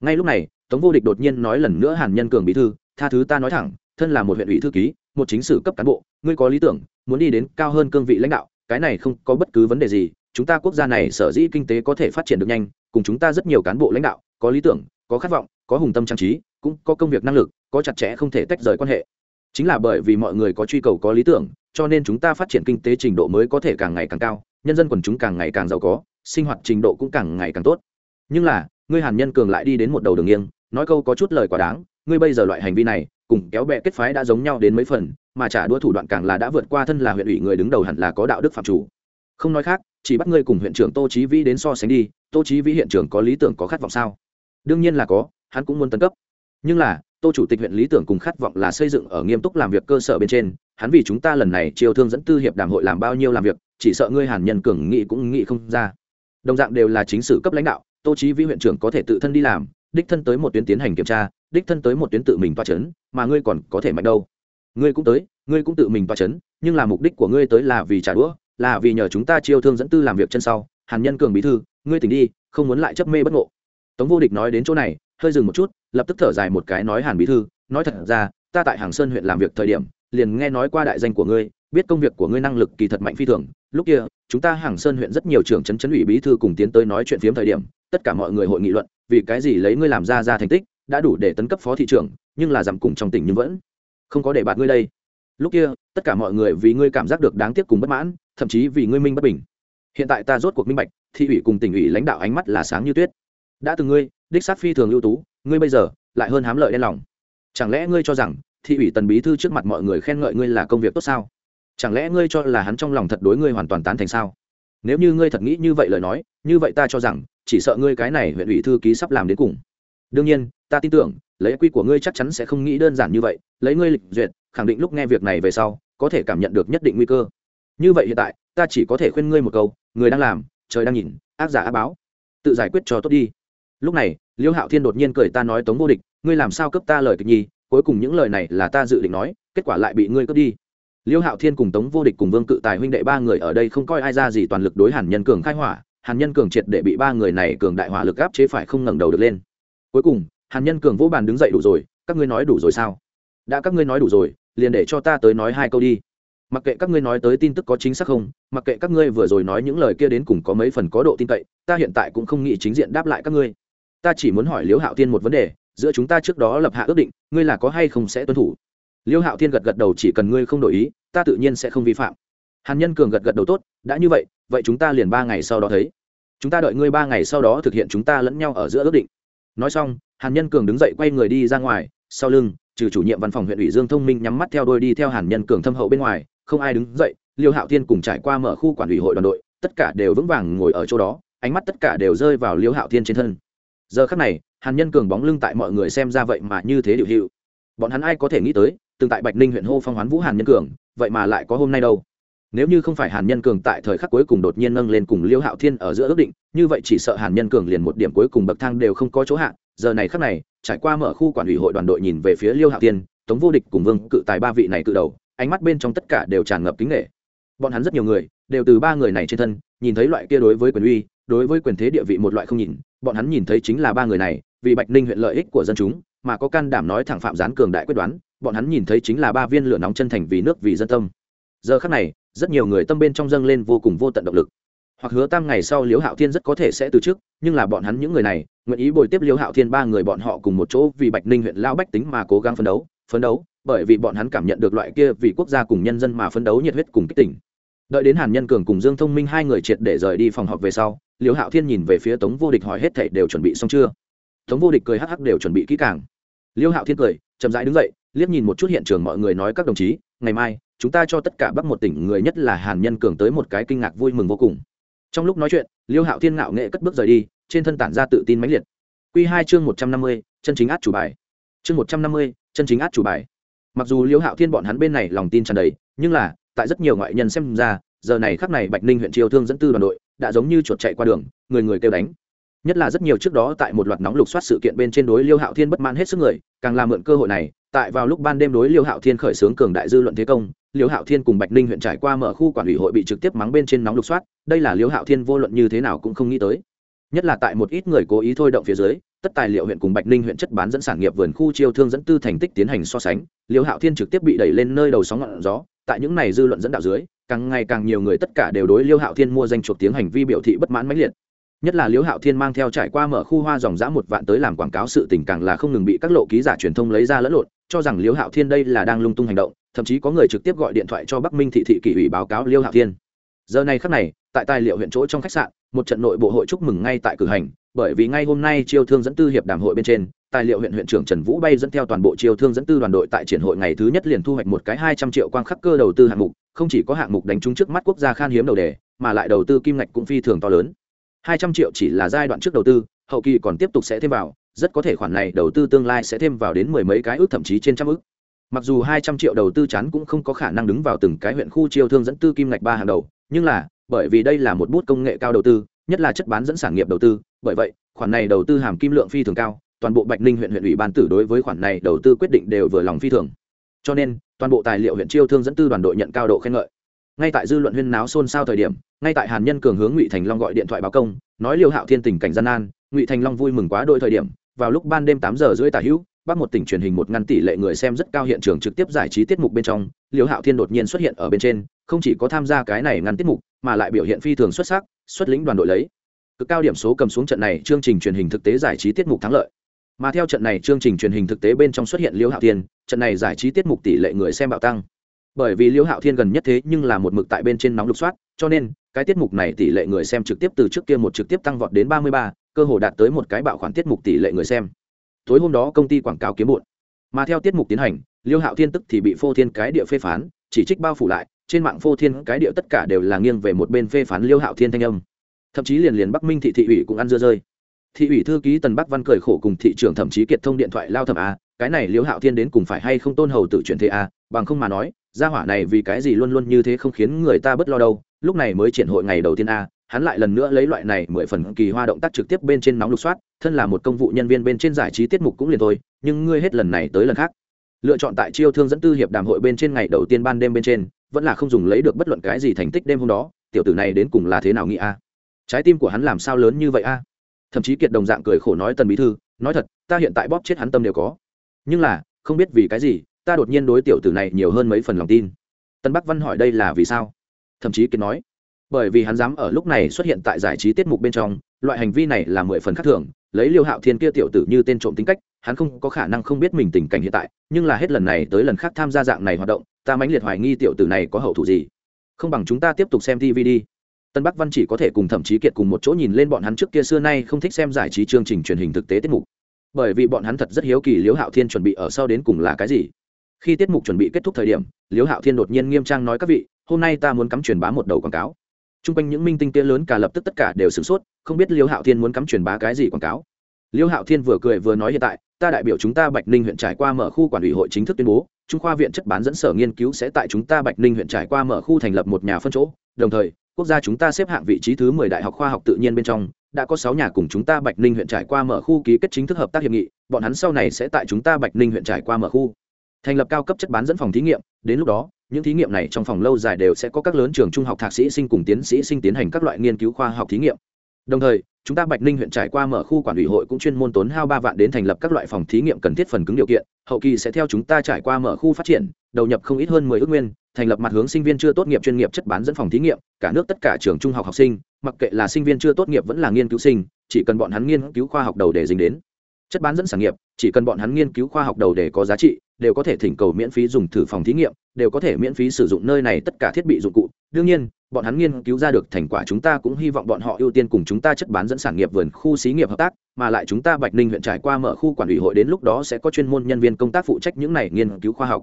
Speaker 1: Ngay lúc này, tống vô địch đột nhiên nói lần nữa hàn nhân cường bí thư, tha thứ ta nói thẳng, thân là một huyện ủy thư ký, một chính sử cấp cán bộ, ngươi có lý tưởng, muốn đi đến cao hơn cương vị lãnh đạo, cái này không có bất cứ vấn đề gì, chúng ta quốc gia này sở dĩ kinh tế có thể phát triển được nhanh, cùng chúng ta rất nhiều cán bộ lãnh đạo, có lý tưởng, có khát vọng, có hùng tâm trang trí, cũng có công việc năng lực, có chặt chẽ không thể tách rời quan hệ chính là bởi vì mọi người có truy cầu có lý tưởng, cho nên chúng ta phát triển kinh tế trình độ mới có thể càng ngày càng cao, nhân dân quần chúng càng ngày càng giàu có, sinh hoạt trình độ cũng càng ngày càng tốt. Nhưng là, ngươi hàn nhân cường lại đi đến một đầu đường nghiêng, nói câu có chút lời quá đáng, ngươi bây giờ loại hành vi này, cùng kéo bè kết phái đã giống nhau đến mấy phần, mà trả đua thủ đoạn càng là đã vượt qua thân là huyện ủy người đứng đầu hẳn là có đạo đức phạm chủ. Không nói khác, chỉ bắt ngươi cùng huyện trưởng tô trí vĩ đến so sánh đi, tô trí vĩ hiện trưởng có lý tưởng có khát vọng sao? Đương nhiên là có, hắn cũng muốn tấn cấp. Nhưng là tô chủ tịch huyện lý tưởng cùng khát vọng là xây dựng ở nghiêm túc làm việc cơ sở bên trên, hắn vì chúng ta lần này chiêu thương dẫn tư hiệp đàm hội làm bao nhiêu làm việc, chỉ sợ ngươi hàn nhân cường nghị cũng nghị không ra. Đồng dạng đều là chính sử cấp lãnh đạo, tô trí vĩ huyện trưởng có thể tự thân đi làm, đích thân tới một tuyến tiến hành kiểm tra, đích thân tới một tuyến tự mình toa chấn, mà ngươi còn có thể mạnh đâu. Ngươi cũng tới, ngươi cũng tự mình toa chấn, nhưng là mục đích của ngươi tới là vì trả đũa, là vì nhờ chúng ta chiêu thương dẫn tư làm việc chân sau. Hàn nhân cường bí thư, ngươi tỉnh đi, không muốn lại chấp mê bất ngộ. Tống vô địch nói đến chỗ này hơi dừng một chút, lập tức thở dài một cái nói, hàn bí thư, nói thật ra, ta tại hàng sơn huyện làm việc thời điểm, liền nghe nói qua đại danh của ngươi, biết công việc của ngươi năng lực kỳ thật mạnh phi thường. Lúc kia, chúng ta hàng sơn huyện rất nhiều trưởng chấn chấn ủy bí thư cùng tiến tới nói chuyện phiếm thời điểm, tất cả mọi người hội nghị luận, vì cái gì lấy ngươi làm ra ra thành tích, đã đủ để tấn cấp phó thị trưởng, nhưng là giảm cùng trong tỉnh nhưng vẫn không có để bạt ngươi đây. Lúc kia, tất cả mọi người vì ngươi cảm giác được đáng tiếc cùng bất mãn, thậm chí vì ngươi minh bất bình. Hiện tại ta rốt cuộc minh bạch, thị ủy cùng tỉnh ủy lãnh đạo ánh mắt là sáng như tuyết. Đã từng ngươi đích sát phi thường ưu tú, ngươi bây giờ lại hơn hám lợi đen lòng. Chẳng lẽ ngươi cho rằng thị ủy tần bí thư trước mặt mọi người khen ngợi ngươi là công việc tốt sao? Chẳng lẽ ngươi cho là hắn trong lòng thật đối ngươi hoàn toàn tán thành sao? Nếu như ngươi thật nghĩ như vậy lời nói, như vậy ta cho rằng chỉ sợ ngươi cái này huyện ủy thư ký sắp làm đến cùng. Đương nhiên, ta tin tưởng, lấy quy của ngươi chắc chắn sẽ không nghĩ đơn giản như vậy, lấy ngươi lịch duyệt, khẳng định lúc nghe việc này về sau, có thể cảm nhận được nhất định nguy cơ. Như vậy hiện tại, ta chỉ có thể khuyên ngươi một câu, người đang làm, trời đang nhìn, ác giả ác báo. Tự giải quyết cho tốt đi lúc này, liêu hạo thiên đột nhiên cười ta nói tống vô địch, ngươi làm sao cấp ta lời kịch nhi cuối cùng những lời này là ta dự định nói, kết quả lại bị ngươi cướp đi. Liêu hạo thiên cùng tống vô địch cùng vương cự tài huynh đệ ba người ở đây không coi ai ra gì toàn lực đối hàn nhân cường khai hỏa, hàn nhân cường triệt để bị ba người này cường đại hỏa lực áp chế phải không ngẩng đầu được lên. Cuối cùng, hàn nhân cường vỗ bàn đứng dậy đủ rồi, các ngươi nói đủ rồi sao? Đã các ngươi nói đủ rồi, liền để cho ta tới nói hai câu đi. Mặc kệ các ngươi nói tới tin tức có chính xác không, mặc kệ các ngươi vừa rồi nói những lời kia đến cùng có mấy phần có độ tin cậy, ta hiện tại cũng không nghĩ chính diện đáp lại các ngươi ta chỉ muốn hỏi liễu hạo thiên một vấn đề, giữa chúng ta trước đó lập hạ ước định, ngươi là có hay không sẽ tuân thủ? Liễu hạo thiên gật gật đầu, chỉ cần ngươi không đổi ý, ta tự nhiên sẽ không vi phạm. Hàn nhân cường gật gật đầu, tốt, đã như vậy vậy chúng ta liền ba ngày sau đó thấy. Chúng ta đợi ngươi ba ngày sau đó thực hiện chúng ta lẫn nhau ở giữa ước định. Nói xong, hàn nhân cường đứng dậy quay người đi ra ngoài, sau lưng, trừ chủ nhiệm văn phòng huyện ủy dương thông minh nhắm mắt theo đôi đi theo hàn nhân cường thâm hậu bên ngoài, không ai đứng dậy, liêu hạo thiên cùng trải qua mở khu quản ủy hội đoàn đội, tất cả đều vững vàng ngồi ở chỗ đó, ánh mắt tất cả đều rơi vào liêu hạo thiên trên thân giờ khắc này, hàn nhân cường bóng lưng tại mọi người xem ra vậy mà như thế điều hiệu. Bọn hắn ai có thể nghĩ tới từng tại bạch ninh huyện hô phong hoán vũ hàn nhân cường, vậy mà lại có hôm nay đâu? Nếu như không phải hàn nhân cường tại thời khắc cuối cùng đột nhiên nâng lên cùng liêu hạo thiên ở giữa ước định, như vậy chỉ sợ hàn nhân cường liền một điểm cuối cùng bậc thang đều không có chỗ hạn giờ này khắc này, trải qua mở khu quản ủy hội đoàn đội nhìn về phía liêu hạo thiên, tống vô địch cùng vương cự tài ba vị này cự đầu, ánh mắt bên trong tất cả đều tràn ngập kính nghệ bọn hắn rất nhiều người, đều từ ba người này trên thân, nhìn thấy loại kia đối với quyền uy, đối với quyền thế địa vị một loại không nhìn bọn hắn nhìn thấy chính là ba người này, vì bạch ninh huyện lợi ích của dân chúng, mà có can đảm nói thẳng phạm gián cường đại quyết đoán, bọn hắn nhìn thấy chính là ba viên lửa nóng chân thành vì nước vì dân tâm. Giờ khắc này, rất nhiều người tâm bên trong dâng lên vô cùng vô tận động lực. Hoặc hứa tam ngày sau liễu hạo thiên rất có thể sẽ từ chức, nhưng là bọn hắn những người này, nguyện ý bồi tiếp liễu hạo thiên ba người bọn họ cùng một chỗ vì bạch ninh huyện lao bách tính mà cố gắng phấn đấu phấn đấu, bởi vì bọn hắn cảm nhận được loại kia vì quốc gia cùng nhân dân mà phấn đấu nhiệt huyết cùng kích tỉnh đợi đến hàn nhân cường cùng dương thông minh hai người triệt để rời đi phòng họp về sau, liễu hạo thiên nhìn về phía tống vô địch hỏi hết thảy đều chuẩn bị xong chưa? Tống vô địch cười hắc hắc đều chuẩn bị kỹ càng. Liễu hạo thiên cười, chậm rãi đứng dậy, liếc nhìn một chút hiện trường mọi người nói các đồng chí, ngày mai, chúng ta cho tất cả bắc một tỉnh người nhất là hàn nhân cường tới một cái kinh ngạc vui mừng vô cùng. Trong lúc nói chuyện liêu hạo thiên ngạo nghệ cất bước rời đi, trên thân tản ra tự tin mãnh liệt. Q hai chương một trăm năm mươi, chân chính át chủ bài. Chương một trăm năm mươi, chân chính át chủ bài. Mặc dù liêu hạo thiên bọn hắn bên này lòng tin tràn đầy, nhưng là tại rất nhiều ngoại nhân xem ra, giờ này khắc này bạch ninh huyện triều thương dẫn tư đoàn đội đã giống như chuột chạy qua đường, người người kêu đánh. Nhất là rất nhiều trước đó tại một loạt nóng lục soát sự kiện bên trên đối liêu hạo thiên bất mãn hết sức người, càng làm mượn cơ hội này, tại vào lúc ban đêm đối liêu hạo thiên khởi xướng cường đại dư luận thế công, liêu hạo thiên cùng bạch ninh huyện trải qua mở khu quản ủy hội bị trực tiếp mắng bên trên nóng lục soát, đây là liêu hạo thiên vô luận như thế nào cũng không nghĩ tới. Nhất là tại một ít người cố ý thôi động phía dưới, tất tài liệu huyện cùng bạch ninh huyện chất bán dẫn sản nghiệp vườn khu chiêu thương dẫn tư thành tích tiến hành so sánh, liêu hạo thiên trực tiếp bị đẩy lên nơi đầu sóng ngọn gió tại những này dư luận dẫn đạo dưới, càng ngày càng nhiều người tất cả đều đối liêu hạo thiên mua danh chuộc tiếng hành vi biểu thị bất mãn mãnh liệt. Nhất là liêu hạo thiên mang theo trải qua mở khu hoa dòng giã một vạn tới làm quảng cáo sự tình càng là không ngừng bị các lộ ký giả truyền thông lấy ra lẫn lộn, cho rằng liêu hạo thiên đây là đang lung tung hành động, thậm chí có người trực tiếp gọi điện thoại cho bắc minh thị thị kỷ ủy báo cáo liêu hạo thiên. Giờ này khắc này, tại tài liệu huyện chỗ trong khách sạn, một trận nội bộ hội chúc mừng ngay tại cử hành bởi vì ngay hôm nay chiêu thương dẫn tư hiệp đàm hội bên trên, tài liệu huyện huyện trưởng trần vũ bay dẫn theo toàn bộ chiêu thương dẫn tư đoàn đội tại triển hội ngày thứ nhất liền thu hoạch một cái hai trăm triệu quang khắc cơ đầu tư hạng mục, không chỉ có hạng mục đánh trúng trước mắt quốc gia khan hiếm đầu đề, mà lại đầu tư kim ngạch cũng phi thường to lớn. Hai trăm triệu chỉ là giai đoạn trước đầu tư, hậu kỳ còn tiếp tục sẽ thêm vào, rất có thể khoản này đầu tư tương lai sẽ thêm vào đến mười mấy cái ước thậm chí trên trăm ước. Mặc dù hai trăm triệu đầu tư chắn cũng không có khả năng đứng vào từng cái huyện khu chiêu thương dẫn tư kim ngạch ba hàng đầu, nhưng là, bởi vì đây là một bút công nghệ cao đầu tư nhất là chất bán dẫn sản nghiệp đầu tư, bởi vậy, khoản này đầu tư hàm kim lượng phi thường cao, toàn bộ bạch ninh huyện huyện ủy ban tử đối với khoản này đầu tư quyết định đều vừa lòng phi thường. Cho nên, toàn bộ tài liệu huyện chiêu thương dẫn tư đoàn đội nhận cao độ khen ngợi. Ngay tại dư luận huyên náo xôn xao thời điểm, ngay tại hàn nhân cường hướng ngụy thành long gọi điện thoại báo công, nói liêu hạo thiên tình cảnh gian nan, ngụy thành long vui mừng quá đôi thời điểm, vào lúc ban đêm tám giờ rưỡi tả hữu bắc một tỉnh truyền hình một ngăn tỷ lệ người xem rất cao hiện trường trực tiếp giải trí tiết mục bên trong, liêu hạo thiên đột nhiên xuất hiện ở bên trên, không chỉ có tham gia cái này ngăn tiết mục, mà lại biểu hiện phi thường xuất sắc xuất lĩnh đoàn đội lấy. Cực cao điểm số cầm xuống trận này, chương trình truyền hình thực tế giải trí tiết mục thắng lợi. Mà theo trận này, chương trình truyền hình thực tế bên trong xuất hiện liêu hạo thiên, trận này giải trí tiết mục tỷ lệ người xem bạo tăng. Bởi vì liễu hạo thiên gần nhất thế nhưng là một mực tại bên trên nóng lục soát, cho nên, cái tiết mục này tỷ lệ người xem trực tiếp từ trước kia một trực tiếp tăng vọt đến ba mươi ba, cơ hồ đạt tới một cái bạo khoản tiết mục tỷ lệ người xem. Tối hôm đó công ty quảng cáo kiếm bụn mà theo tiết mục tiến hành liêu hạo thiên tức thì bị phô thiên cái địa phê phán, chỉ trích bao phủ lại trên mạng phô thiên cái điệu tất cả đều là nghiêng về một bên phê phán liêu hạo thiên thanh âm. Thậm chí liền liền bắc minh thị thị ủy cũng ăn dưa rơi. Thị ủy thư ký tần bắc văn cười khổ cùng thị trưởng thậm chí kiệt thông điện thoại lao thẩm a, cái này liêu hạo thiên đến cùng phải hay không tôn hầu tự chuyển thế a, bằng không mà nói, gia hỏa này vì cái gì luôn luôn như thế không khiến người ta bất lo đâu, lúc này mới triển hội ngày đầu tiên a, hắn lại lần nữa lấy loại này mười phần kỳ hoa động tác trực tiếp bên trên nóng lục soát, thân là một công vụ nhân viên bên trên giải trí tiết mục cũng liền thôi, nhưng ngươi hết lần này tới lần khác. Lựa chọn tại chiêu thương dẫn tư hiệp đàm hội bên trên ngày đầu tiên ban đêm bên trên vẫn là không dùng lấy được bất luận cái gì thành tích đêm hôm đó, tiểu tử này đến cùng là thế nào nghĩ a? Trái tim của hắn làm sao lớn như vậy a? Thậm chí kiệt đồng dạng cười khổ nói tần bí thư, nói thật, ta hiện tại bóp chết hắn tâm đều có. Nhưng là, không biết vì cái gì, ta đột nhiên đối tiểu tử này nhiều hơn mấy phần lòng tin. Tân bắc văn hỏi đây là vì sao? Thậm chí kiệt nói, bởi vì hắn dám ở lúc này xuất hiện tại giải trí tiết mục bên trong, loại hành vi này là mười phần khác thường, lấy liêu hạo thiên kia tiểu tử như tên trộm tính cách, hắn không có khả năng không biết mình tình cảnh hiện tại, nhưng là hết lần này tới lần khác tham gia dạng này hoạt động ta mãnh liệt hoài nghi tiểu tử này có hậu thủ gì. Không bằng chúng ta tiếp tục xem tv đi. Tân bắc văn chỉ có thể cùng thậm chí kiệt cùng một chỗ nhìn lên bọn hắn trước kia xưa nay không thích xem giải trí chương trình truyền hình thực tế tiết mục. Bởi vì bọn hắn thật rất hiếu kỳ liễu hạo thiên chuẩn bị ở sau đến cùng là cái gì. Khi tiết mục chuẩn bị kết thúc thời điểm, liễu hạo thiên đột nhiên nghiêm trang nói, các vị, hôm nay ta muốn cắm truyền bá một đầu quảng cáo. T r u n g quanh những minh tinh tia lớn cả lập tức tất cả đều sửng sốt, không biết liễu hạo thiên muốn cắm truyền bá cái gì quảng cáo. Liễu hạo thiên vừa cười vừa nói hiện tại, ta đại biểu chúng ta bạch ninh huyện trải qua mở khu quản ủy hội chính thức tuyên bố trung khoa viện chất bán dẫn sở nghiên cứu sẽ tại chúng ta bạch ninh huyện trải qua mở khu thành lập một nhà phân chỗ. Đồng thời, quốc gia chúng ta xếp hạng vị trí thứ mười đại học khoa học tự nhiên bên trong, đã có sáu nhà cùng chúng ta bạch ninh huyện trải qua mở khu ký kết chính thức hợp tác hiệp nghị, bọn hắn sau này sẽ tại chúng ta bạch ninh huyện trải qua mở khu. Thành lập cao cấp chất bán dẫn phòng thí nghiệm, đến lúc đó, những thí nghiệm này trong phòng lâu dài đều sẽ có các lớn trường trung học thạc sĩ sinh cùng tiến sĩ sinh tiến hành các loại nghiên cứu khoa học thí nghiệm đồng thời, chúng ta bạch ninh huyện trải qua mở khu quản ủy hội cũng chuyên môn tốn hao ba vạn đến thành lập các loại phòng thí nghiệm cần thiết phần cứng điều kiện, hậu kỳ sẽ theo chúng ta trải qua mở khu phát triển, đầu nhập không ít hơn mười ước nguyên, thành lập mặt hướng sinh viên chưa tốt nghiệp chuyên nghiệp chất bán dẫn phòng thí nghiệm, cả nước tất cả trường trung học học sinh, mặc kệ là sinh viên chưa tốt nghiệp vẫn là nghiên cứu sinh, chỉ cần bọn hắn nghiên cứu khoa học đầu để dính đến. Chất bán dẫn sản nghiệp, chỉ cần bọn hắn nghiên cứu khoa học đầu để có giá trị, đều có thể thỉnh cầu miễn phí dùng thử phòng thí nghiệm, đều có thể miễn phí sử dụng nơi này tất cả thiết bị dụng cụ đương nhiên, bọn hắn nghiên cứu ra được thành quả chúng ta cũng hy vọng bọn họ ưu tiên cùng chúng ta chất bán dẫn sản nghiệp vườn khu xí nghiệp hợp tác, mà lại chúng ta bạch ninh huyện trải qua mở khu quản ủy hội đến lúc đó sẽ có chuyên môn nhân viên công tác phụ trách những này nghiên cứu khoa học.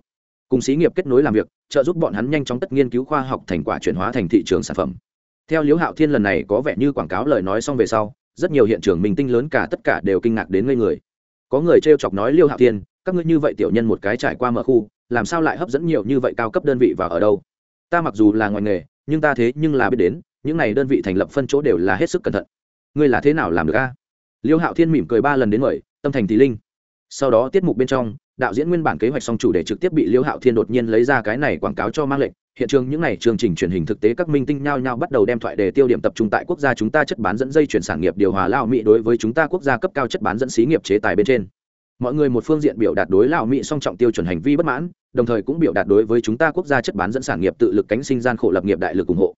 Speaker 1: Cùng xí nghiệp kết nối làm việc, trợ giúp bọn hắn nhanh chóng tất nghiên cứu khoa học thành quả chuyển hóa thành thị trường sản phẩm. Theo liễu hạo thiên lần này có vẻ như quảng cáo lời nói xong về sau, rất nhiều hiện trường minh tinh lớn cả tất cả đều kinh ngạc đến ngây người. Có người t chọc nói liêu hạo thiên, các ngươi như vậy tiểu nhân một cái trải qua mở khu, làm sao lại hấp dẫn nhiều như vậy cao cấp đơn vị vào ở đâu? Ta mặc dù là ngoài nghề, nhưng ta thế nhưng là biết đến, những n à y đơn vị thành lập phân chỗ đều là hết sức cẩn thận. Ngươi là thế nào làm được a? Liêu hạo thiên mỉm cười ba lần đến mời, tâm thành tý linh. Sau đó tiết mục bên trong, đạo diễn nguyên bản kế hoạch xong chủ đề trực tiếp bị liêu hạo thiên đột nhiên lấy ra cái này quảng cáo cho mang lệnh. Hiện trường những n à y chương trình truyền hình thực tế các minh tinh nhao nhao bắt đầu đem thoại đề tiêu điểm tập trung tại quốc gia chúng ta chất bán dẫn dây chuyển sản nghiệp điều hòa lao mỹ đối với chúng ta quốc gia cấp cao chất bán dẫn xí nghiệp chế tài bên trên mọi người một phương diện biểu đạt đối lão mỹ song trọng tiêu chuẩn hành vi bất mãn, đồng thời cũng biểu đạt đối với chúng ta quốc gia chất bán dẫn sản nghiệp tự lực cánh sinh gian khổ lập nghiệp đại lực ủng hộ.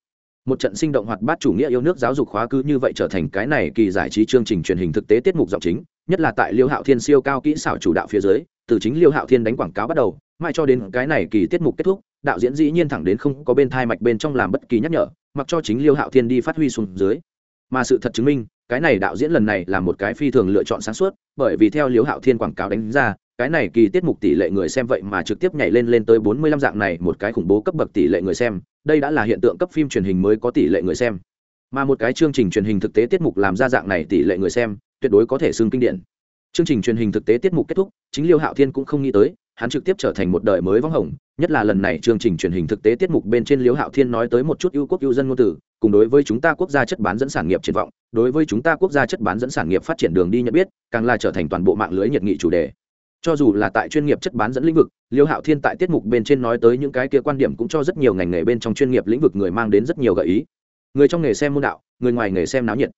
Speaker 1: Một trận sinh động hoạt bát chủ nghĩa yêu nước giáo dục khóa cứ như vậy trở thành cái này kỳ giải trí chương trình truyền hình thực tế tiết mục giọng chính, nhất là tại liêu hạo thiên siêu cao kỹ xảo chủ đạo phía dưới, từ chính liêu hạo thiên đánh quảng cáo bắt đầu, mãi cho đến cái này kỳ tiết mục kết thúc, đạo diễn dĩ nhiên thẳng đến không có bên thai mạch bên trong làm bất kỳ nhắc nhở, mặc cho chính liêu hạo thiên đi phát huy xuống dưới. Mà sự thật chứng minh cái này đạo diễn lần này là một cái phi thường lựa chọn sáng suốt, bởi vì theo liêu hạo thiên quảng cáo đánh ra, cái này kỳ tiết mục tỷ lệ người xem vậy mà trực tiếp nhảy lên lên tới bốn mươi lăm dạng này, một cái khủng bố cấp bậc tỷ lệ người xem, đây đã là hiện tượng cấp phim truyền hình mới có tỷ lệ người xem. Mà một cái chương trình truyền hình thực tế tiết mục làm ra dạng này tỷ lệ người xem, tuyệt đối có thể xưng kinh điển. Chương trình truyền hình thực tế tiết mục kết thúc, chính liêu hạo thiên cũng không nghĩ tới, hắn trực tiếp trở thành một đời mới vắng hồng nhất là lần này chương trình truyền hình thực tế tiết mục bên trên liêu hạo thiên nói tới một chút ưu quốc ưu dân ngôn từ, cùng đối với chúng ta quốc gia chất bán dẫn sản nghiệp triển vọng, đối với chúng ta quốc gia chất bán dẫn sản nghiệp phát triển đường đi nhận biết, càng là trở thành toàn bộ mạng lưới nhiệt nghị chủ đề. Cho dù là tại chuyên nghiệp chất bán dẫn lĩnh vực liêu hạo thiên tại tiết mục bên trên nói tới những cái kia quan điểm cũng cho rất nhiều ngành nghề bên trong chuyên nghiệp lĩnh vực người mang đến rất nhiều gợi ý. Người trong nghề xem môn đạo, người ngoài nghề xem náo nhiệt.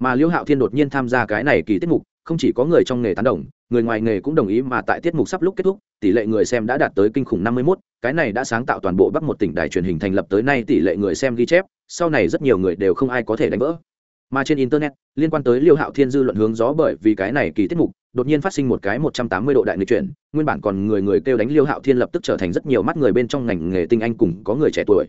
Speaker 1: Mà liêu hạo thiên đột nhiên tham gia cái này kỳ tiết mục không chỉ có người trong nghề tán đồng người ngoài nghề cũng đồng ý mà tại tiết mục sắp lúc kết thúc tỷ lệ người xem đã đạt tới kinh khủng năm mươi 51, cái này đã sáng tạo toàn bộ bắc một tỉnh đài truyền hình thành lập tới nay tỷ lệ người xem ghi chép sau này rất nhiều người đều không ai có thể đánh vỡ. Mà trên internet liên quan tới liêu hạo thiên dư luận hướng gió bởi vì cái này kỳ tiết mục đột nhiên phát sinh một cái một trăm tám mươi độ đại nghịch chuyển nguyên bản còn người người kêu đánh liêu hạo thiên lập tức trở thành rất nhiều mắt người bên trong ngành nghề tinh anh cùng có người trẻ tuổi.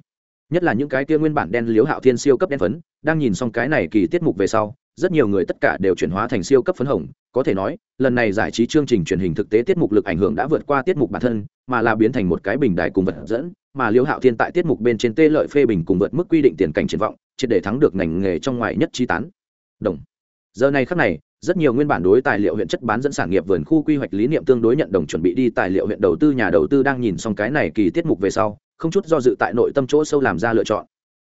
Speaker 1: Nhất là những cái kia nguyên bản đen liêu hạo thiên siêu cấp đen phấn đang nhìn xong cái này kỳ tiết mục về sau rất nhiều người tất cả đều chuyển hóa thành siêu cấp phấn hồng. Có thể nói, lần này giải trí chương trình truyền hình thực tế tiết mục lực ảnh hưởng đã vượt qua tiết mục bản thân, mà là biến thành một cái bình đài cùng vật dẫn, mà liêu hạo thiên tại tiết mục bên trên tê lợi phê bình cùng vượt mức quy định tiền cảnh triển vọng, triệt để thắng được ngành nghề trong ngoài nhất trí tán. Đồng. Giờ này khắc này, rất nhiều nguyên bản đối tài liệu huyện chất bán dẫn sản nghiệp vườn khu quy hoạch lý niệm tương đối nhận đồng chuẩn bị đi tài liệu huyện đầu tư, nhà đầu tư đang nhìn xong cái này kỳ tiết mục về sau, không chút do dự tại nội tâm chỗ sâu làm ra lựa chọn.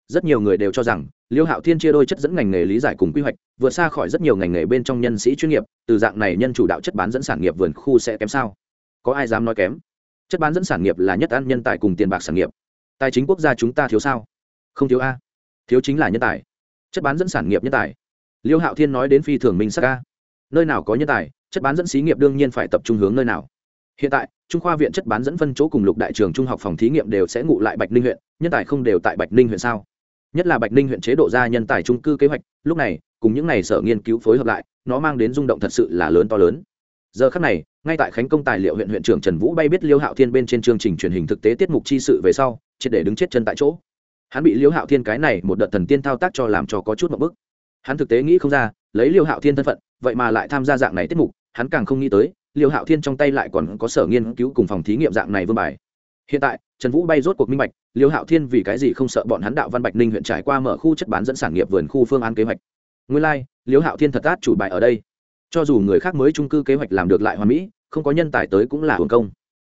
Speaker 1: Rất nhiều người đều cho rằng liêu hạo thiên chia đôi chất dẫn ngành nghề lý giải cùng quy hoạch, vượt xa khỏi rất nhiều ngành nghề bên trong nhân sĩ chuyên nghiệp, từ dạng này nhân chủ đạo chất bán dẫn sản nghiệp vườn khu sẽ kém sao? Có ai dám nói kém? Chất bán dẫn sản nghiệp là nhất ăn nhân tài cùng tiền bạc sản nghiệp. Tài chính quốc gia chúng ta thiếu sao? Không thiếu a. Thiếu chính là nhân tài. Chất bán dẫn sản nghiệp nhân tài. Liêu hạo thiên nói đến phi thường minh sắc a. Nơi nào có nhân tài, chất bán dẫn xí nghiệp đương nhiên phải tập trung hướng nơi nào. Hiện tại, trung khoa viện chất bán dẫn phân chỗ cùng lục đại trường trung học phòng thí nghiệm đều sẽ ngụ lại bạch ninh huyện, nhân tài không đều tại bạch ninh huyện sao? Nhất là bạch ninh huyện chế độ ra nhân tài trung cư kế hoạch, lúc này, cùng những n à y sở nghiên cứu phối hợp lại, nó mang đến rung động thật sự là lớn to lớn. Giờ khắc này, ngay tại khánh công tài liệu huyện huyện trưởng trần vũ bay biết liêu hạo thiên bên trên chương trình truyền hình thực tế tiết mục chi sự về sau, triệt để đứng chết chân tại chỗ. Hắn bị liêu hạo thiên cái này một đợt thần tiên thao tác cho làm cho có chút một bức. Hắn thực tế nghĩ không ra, lấy liêu hạo thiên thân phận, vậy mà lại tham gia dạng này tiết mục, hắn càng không nghĩ tới, liêu hạo thiên trong tay lại còn có sở nghiên cứu cùng phòng thí nghiệm dạng này vương bài. Hiện tại trần vũ bay rốt cuộc minh bạch liêu hạo thiên vì cái gì không sợ bọn hắn đạo văn bạch ninh huyện trải qua mở khu chất bán dẫn sản nghiệp vườn khu phương án kế hoạch. Nguyên lai、like, liêu hạo thiên thật át chủ bài ở đây. Cho dù người khác mới trung cư kế hoạch làm được lại hoàn mỹ không có nhân tài tới cũng là hưởng công.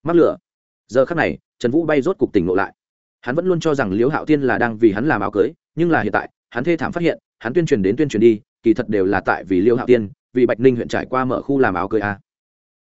Speaker 1: Mắc lửa. Giờ khác này trần vũ bay rốt cuộc tỉnh ngộ lại. Hắn vẫn luôn cho rằng liễu hạo thiên là đang vì hắn làm áo cưới nhưng là hiện tại hắn thê thảm phát hiện hắn tuyên truyền đến tuyên truyền đi kỳ thật đều là tại vì liễu hạo thiên vì bạch ninh huyện trải qua mở khu làm áo cưới a